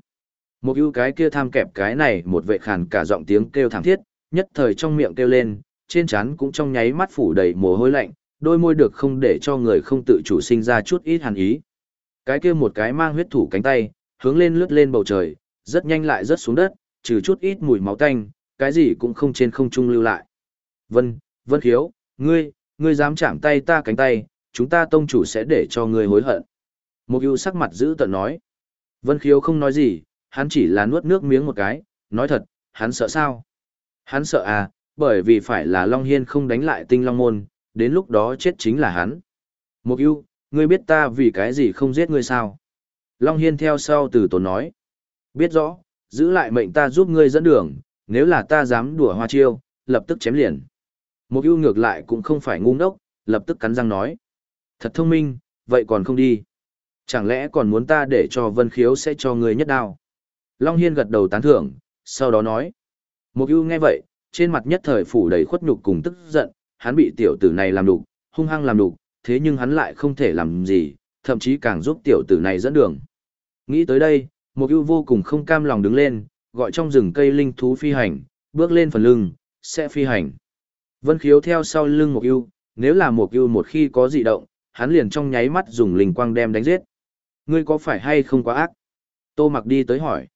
Một ưu cái kia tham kẹp cái này một vệ khàn cả giọng tiếng kêu thảm thiết, nhất thời trong miệng kêu lên, trên trán cũng trong nháy mắt phủ đầy mồ hôi lạnh, đôi môi được không để cho người không tự chủ sinh ra chút ít hàn ý. Cái kia một cái mang huyết thủ cánh tay, hướng lên lướt lên bầu trời, rất nhanh lại rớt xuống đất, trừ chút ít mùi máu tanh, cái gì cũng không trên không trung lưu lại. Vân, Vân Khiếu, ngươi, ngươi dám chạm tay ta cánh tay, chúng ta tông chủ sẽ để cho ngươi hối hận. Một ưu sắc mặt giữ tận nói. Vân Khiếu không nói gì, hắn chỉ là nuốt nước miếng một cái, nói thật, hắn sợ sao? Hắn sợ à, bởi vì phải là Long Hiên không đánh lại tinh Long Môn, đến lúc đó chết chính là hắn. Một ưu, ngươi biết ta vì cái gì không giết ngươi sao? Long Hiên theo sau từ tốn nói. Biết rõ, giữ lại mệnh ta giúp ngươi dẫn đường, nếu là ta dám đùa hoa chiêu, lập tức chém liền. Một ưu ngược lại cũng không phải ngu ngốc, lập tức cắn răng nói. Thật thông minh, vậy còn không đi. Chẳng lẽ còn muốn ta để cho Vân Khiếu sẽ cho ngươi nhất đao? Long Hiên gật đầu tán thưởng, sau đó nói. Mục ưu nghe vậy, trên mặt nhất thời phủ đầy khuất nhục cùng tức giận, hắn bị tiểu tử này làm đục, hung hăng làm đục, thế nhưng hắn lại không thể làm gì, thậm chí càng giúp tiểu tử này dẫn đường. Nghĩ tới đây, Mục ưu vô cùng không cam lòng đứng lên, gọi trong rừng cây linh thú phi hành, bước lên phần lưng, sẽ phi hành. Vân khiếu theo sau lưng Mục ưu, nếu là Mục ưu một khi có dị động, hắn liền trong nháy mắt dùng linh quang đem đánh giết. Ngươi có phải hay không quá ác? Tô mặc đi tới hỏi.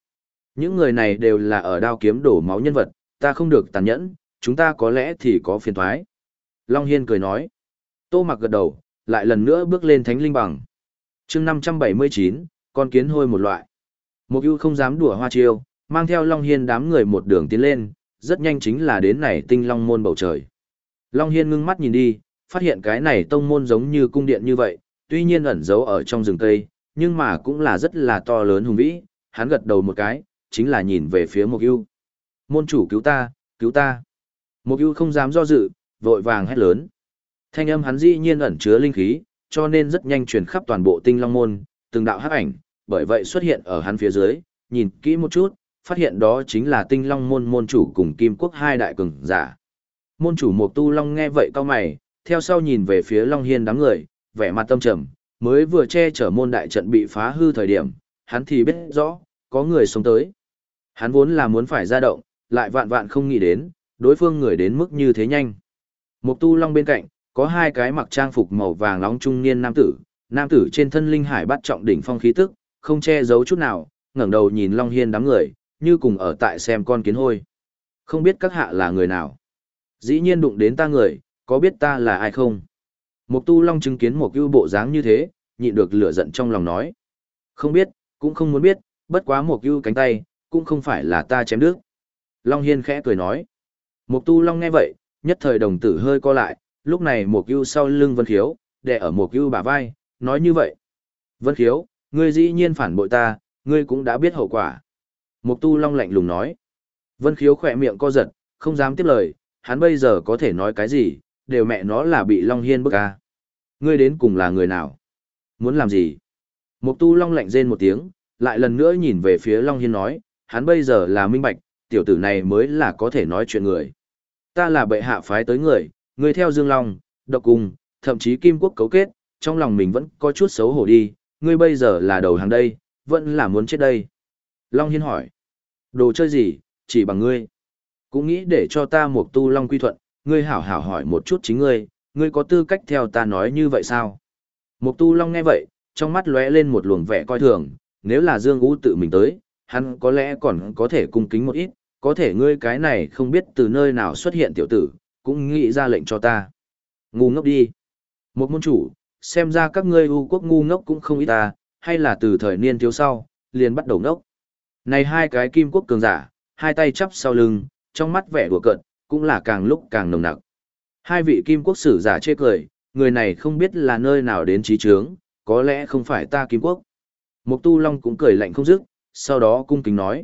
Những người này đều là ở đao kiếm đổ máu nhân vật, ta không được tàn nhẫn, chúng ta có lẽ thì có phiền thoái. Long Hiên cười nói. Tô mặc gật đầu, lại lần nữa bước lên thánh linh bằng. chương 579, con kiến hôi một loại. Mục ưu không dám đùa hoa chiêu, mang theo Long Hiên đám người một đường tiến lên, rất nhanh chính là đến này tinh long môn bầu trời. Long Hiên ngưng mắt nhìn đi, phát hiện cái này tông môn giống như cung điện như vậy, tuy nhiên ẩn giấu ở trong rừng cây, nhưng mà cũng là rất là to lớn hùng vĩ, hắn gật đầu một cái, chính là nhìn về phía Mộc Ưu. Môn chủ cứu ta, cứu ta. Mộc Ưu không dám do dự, vội vàng hét lớn. Thanh âm hắn dĩ nhiên ẩn chứa linh khí, cho nên rất nhanh truyền khắp toàn bộ Tinh Long môn, từng đạo hắc ảnh, bởi vậy xuất hiện ở hắn phía dưới, nhìn kỹ một chút, phát hiện đó chính là Tinh Long môn môn chủ cùng Kim Quốc hai đại cường giả. Môn chủ Mộc Tu Long nghe vậy cau mày, theo sau nhìn về phía Long Hiên đám người, vẻ mặt tâm trầm, mới vừa che chở môn đại trận bị phá hư thời điểm, hắn thì biết rõ, có người sống tới. Hắn vốn là muốn phải ra động, lại vạn vạn không nghĩ đến, đối phương người đến mức như thế nhanh. Mục tu long bên cạnh, có hai cái mặc trang phục màu vàng nóng trung niên nam tử, nam tử trên thân linh hải bắt trọng đỉnh phong khí tức, không che giấu chút nào, ngẩng đầu nhìn Long Hiên đám người, như cùng ở tại xem con kiến hôi. Không biết các hạ là người nào. Dĩ nhiên đụng đến ta người, có biết ta là ai không? Mục tu long chứng kiến một ưu bộ dáng như thế, nhịn được lửa giận trong lòng nói. Không biết, cũng không muốn biết, bất quá một ưu cánh tay, cũng không phải là ta chém đứt. Long Hiên khẽ cười nói. Mục tu Long nghe vậy, nhất thời đồng tử hơi co lại, lúc này một ưu sau lưng Vân Khiếu, đè ở một ưu bả vai, nói như vậy. Vân Khiếu, ngươi dĩ nhiên phản bội ta, ngươi cũng đã biết hậu quả. Mục tu Long lạnh lùng nói. Vân Khiếu khỏe miệng co giật, không dám tiếp lời, hắn bây giờ có thể nói cái gì, đều mẹ nó là bị Long Hiên bức a Ngươi đến cùng là người nào? Muốn làm gì? Mục tu Long lạnh rên một tiếng, lại lần nữa nhìn về phía Long Hiên nói, hắn bây giờ là minh bạch, tiểu tử này mới là có thể nói chuyện người. Ta là bệ hạ phái tới người, người theo Dương Long, độc cùng, thậm chí Kim Quốc cấu kết, trong lòng mình vẫn có chút xấu hổ đi, ngươi bây giờ là đầu hàng đây, vẫn là muốn chết đây. Long Hiên hỏi, đồ chơi gì, chỉ bằng ngươi. Cũng nghĩ để cho ta một tu Long quy thuận, ngươi hảo hảo hỏi một chút chính ngươi, ngươi có tư cách theo ta nói như vậy sao? Mục tu Long nghe vậy, trong mắt lóe lên một luồng vẻ coi thường, nếu là Dương Vũ tự mình tới, hắn có lẽ còn có thể cung kính một ít, có thể ngươi cái này không biết từ nơi nào xuất hiện tiểu tử, cũng nghĩ ra lệnh cho ta. Ngu ngốc đi. Một môn chủ, xem ra các ngươi u quốc ngu ngốc cũng không ít ta, hay là từ thời niên thiếu sau, liền bắt đầu ngốc. Này hai cái kim quốc cường giả, hai tay chắp sau lưng, trong mắt vẻ đùa cợt, cũng là càng lúc càng nồng nặc. Hai vị kim quốc sử giả chê cười, người này không biết là nơi nào đến trí trướng, có lẽ không phải ta kim quốc. Mục tu long cũng cười lạnh không dứt, sau đó cung kính nói.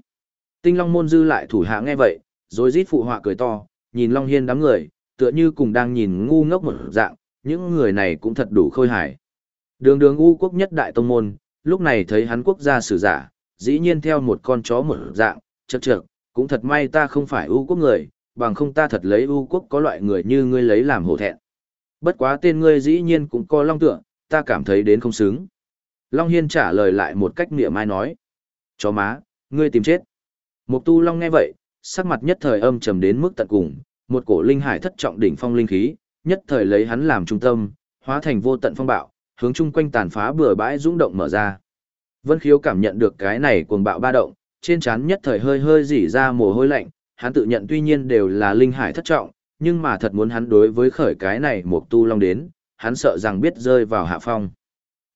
Tinh long môn dư lại thủ hạ nghe vậy, rồi rít phụ họa cười to, nhìn long hiên đám người, tựa như cùng đang nhìn ngu ngốc một dạng, những người này cũng thật đủ khôi hài. Đường đường u quốc nhất đại tông môn, lúc này thấy hắn quốc gia sử giả, dĩ nhiên theo một con chó một dạng, chật chật, cũng thật may ta không phải u quốc người, bằng không ta thật lấy u quốc có loại người như ngươi lấy làm hổ thẹn. Bất quá tên ngươi dĩ nhiên cũng có long tựa, ta cảm thấy đến không xứng. Long Hiên trả lời lại một cách niệm mai nói. Chó má, ngươi tìm chết. Mục tu Long nghe vậy, sắc mặt nhất thời âm trầm đến mức tận cùng, một cổ linh hải thất trọng đỉnh phong linh khí, nhất thời lấy hắn làm trung tâm, hóa thành vô tận phong bạo, hướng chung quanh tàn phá bừa bãi rung động mở ra. Vân Khiếu cảm nhận được cái này cuồng bạo ba động, trên trán nhất thời hơi hơi rỉ ra mồ hôi lạnh, hắn tự nhận tuy nhiên đều là linh hải thất trọng, nhưng mà thật muốn hắn đối với khởi cái này một tu long đến, hắn sợ rằng biết rơi vào hạ phong.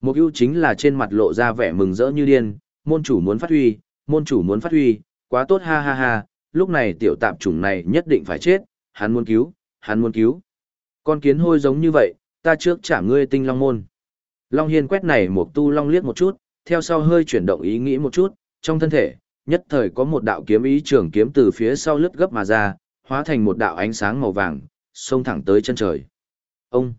Một ưu chính là trên mặt lộ ra vẻ mừng rỡ như điên, môn chủ muốn phát huy, môn chủ muốn phát huy, quá tốt ha ha ha, lúc này tiểu tạp chủng này nhất định phải chết, hắn muốn cứu, hắn muốn cứu. Con kiến hôi giống như vậy, ta trước trả ngươi tinh long môn. Long hiên quét này một tu long liếc một chút, theo sau hơi chuyển động ý nghĩ một chút, trong thân thể, nhất thời có một đạo kiếm ý trường kiếm từ phía sau lướt gấp mà ra, hóa thành một đạo ánh sáng màu vàng, xông thẳng tới chân trời. Ông!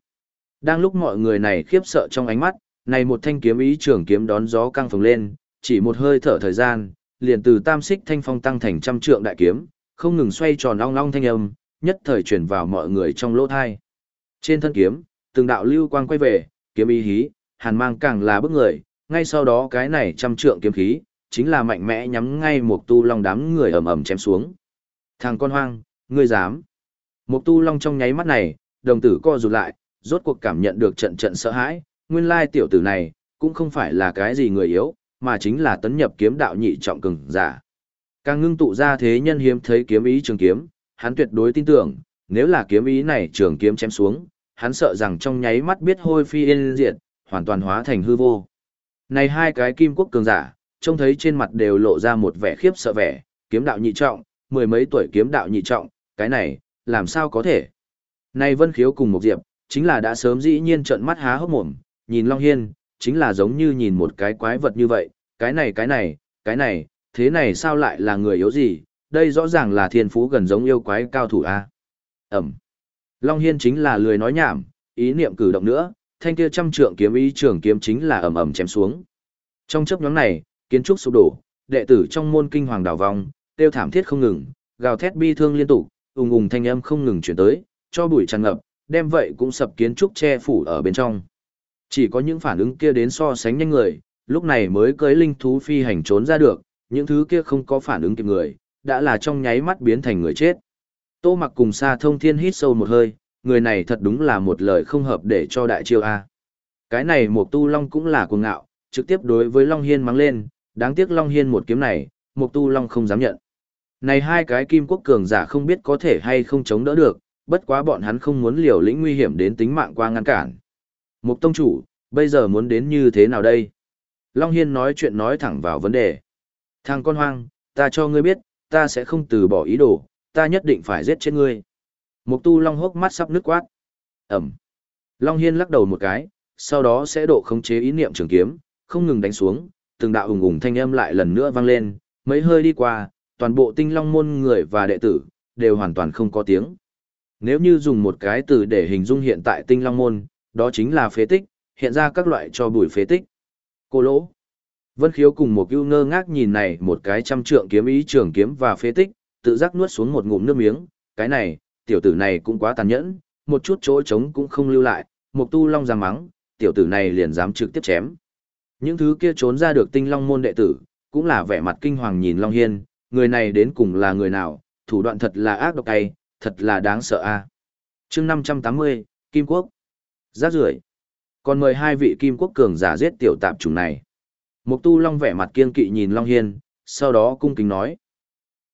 Đang lúc mọi người này khiếp sợ trong ánh mắt, này một thanh kiếm ý trường kiếm đón gió căng phồng lên, chỉ một hơi thở thời gian, liền từ tam xích thanh phong tăng thành trăm trượng đại kiếm, không ngừng xoay tròn long long thanh âm, nhất thời truyền vào mọi người trong lỗ thai. Trên thân kiếm, từng đạo lưu quang quay về, kiếm ý hí, hàn mang càng là bức người, ngay sau đó cái này trăm trượng kiếm khí, chính là mạnh mẽ nhắm ngay một tu long đám người ầm ầm chém xuống. Thằng con hoang, ngươi dám. Một tu long trong nháy mắt này, đồng tử co rụt lại, rốt cuộc cảm nhận được trận trận sợ hãi, nguyên lai tiểu tử này, cũng không phải là cái gì người yếu, mà chính là tấn nhập kiếm đạo nhị trọng cường giả. Càng ngưng tụ ra thế nhân hiếm thấy kiếm ý trường kiếm, hắn tuyệt đối tin tưởng, nếu là kiếm ý này trường kiếm chém xuống, hắn sợ rằng trong nháy mắt biết hôi phi yên diệt, hoàn toàn hóa thành hư vô. Này hai cái kim quốc cường giả, trông thấy trên mặt đều lộ ra một vẻ khiếp sợ vẻ, kiếm đạo nhị trọng, mười mấy tuổi kiếm đạo nhị trọng, cái này, làm sao có thể. Này Vân Khiếu cùng một diệp, chính là đã sớm dĩ nhiên trợn mắt há hốc mồm, nhìn Long Hiên, chính là giống như nhìn một cái quái vật như vậy, cái này cái này, cái này, thế này sao lại là người yếu gì, đây rõ ràng là thiên phú gần giống yêu quái cao thủ A. Ẩm. Long Hiên chính là lười nói nhảm, ý niệm cử động nữa, thanh kia trăm trượng kiếm ý trưởng kiếm chính là ầm ầm chém xuống. Trong chấp nhóm này, kiến trúc sụp đổ, đệ tử trong môn kinh hoàng đảo vong, tiêu thảm thiết không ngừng, gào thét bi thương liên tục, ùng ùng thanh âm không ngừng chuyển tới, cho bụi tràn ngập, đem vậy cũng sập kiến trúc che phủ ở bên trong. Chỉ có những phản ứng kia đến so sánh nhanh người, lúc này mới cưới linh thú phi hành trốn ra được, những thứ kia không có phản ứng kịp người, đã là trong nháy mắt biến thành người chết. Tô mặc cùng xa thông thiên hít sâu một hơi, người này thật đúng là một lời không hợp để cho đại chiêu A. Cái này một tu long cũng là cuồng ngạo, trực tiếp đối với Long Hiên mắng lên, đáng tiếc Long Hiên một kiếm này, Mục tu long không dám nhận. Này hai cái kim quốc cường giả không biết có thể hay không chống đỡ được, bất quá bọn hắn không muốn liều lĩnh nguy hiểm đến tính mạng qua ngăn cản. Mục tông chủ, bây giờ muốn đến như thế nào đây? Long Hiên nói chuyện nói thẳng vào vấn đề. Thằng con hoang, ta cho ngươi biết, ta sẽ không từ bỏ ý đồ, ta nhất định phải giết chết ngươi. Mục tu Long hốc mắt sắp nước quát. Ẩm. Long Hiên lắc đầu một cái, sau đó sẽ độ khống chế ý niệm trường kiếm, không ngừng đánh xuống, từng đạo hùng hùng thanh âm lại lần nữa vang lên, mấy hơi đi qua, toàn bộ tinh long môn người và đệ tử, đều hoàn toàn không có tiếng. Nếu như dùng một cái từ để hình dung hiện tại tinh long môn, đó chính là phế tích, hiện ra các loại cho bụi phế tích. Cô lỗ. Vân khiếu cùng một ưu ngơ ngác nhìn này một cái trăm trượng kiếm ý trường kiếm và phế tích, tự giác nuốt xuống một ngụm nước miếng, cái này, tiểu tử này cũng quá tàn nhẫn, một chút chỗ trống cũng không lưu lại, Một Tu Long giang mắng, tiểu tử này liền dám trực tiếp chém. Những thứ kia trốn ra được tinh long môn đệ tử, cũng là vẻ mặt kinh hoàng nhìn Long Hiên, người này đến cùng là người nào, thủ đoạn thật là ác độc tay, thật là đáng sợ a. À. Chương 580, Kim Quốc. Giác rưởi. Còn mời hai vị Kim Quốc cường giả giết tiểu tạp chủng này. Mục Tu Long vẻ mặt kiên kỵ nhìn Long Hiên, sau đó cung kính nói: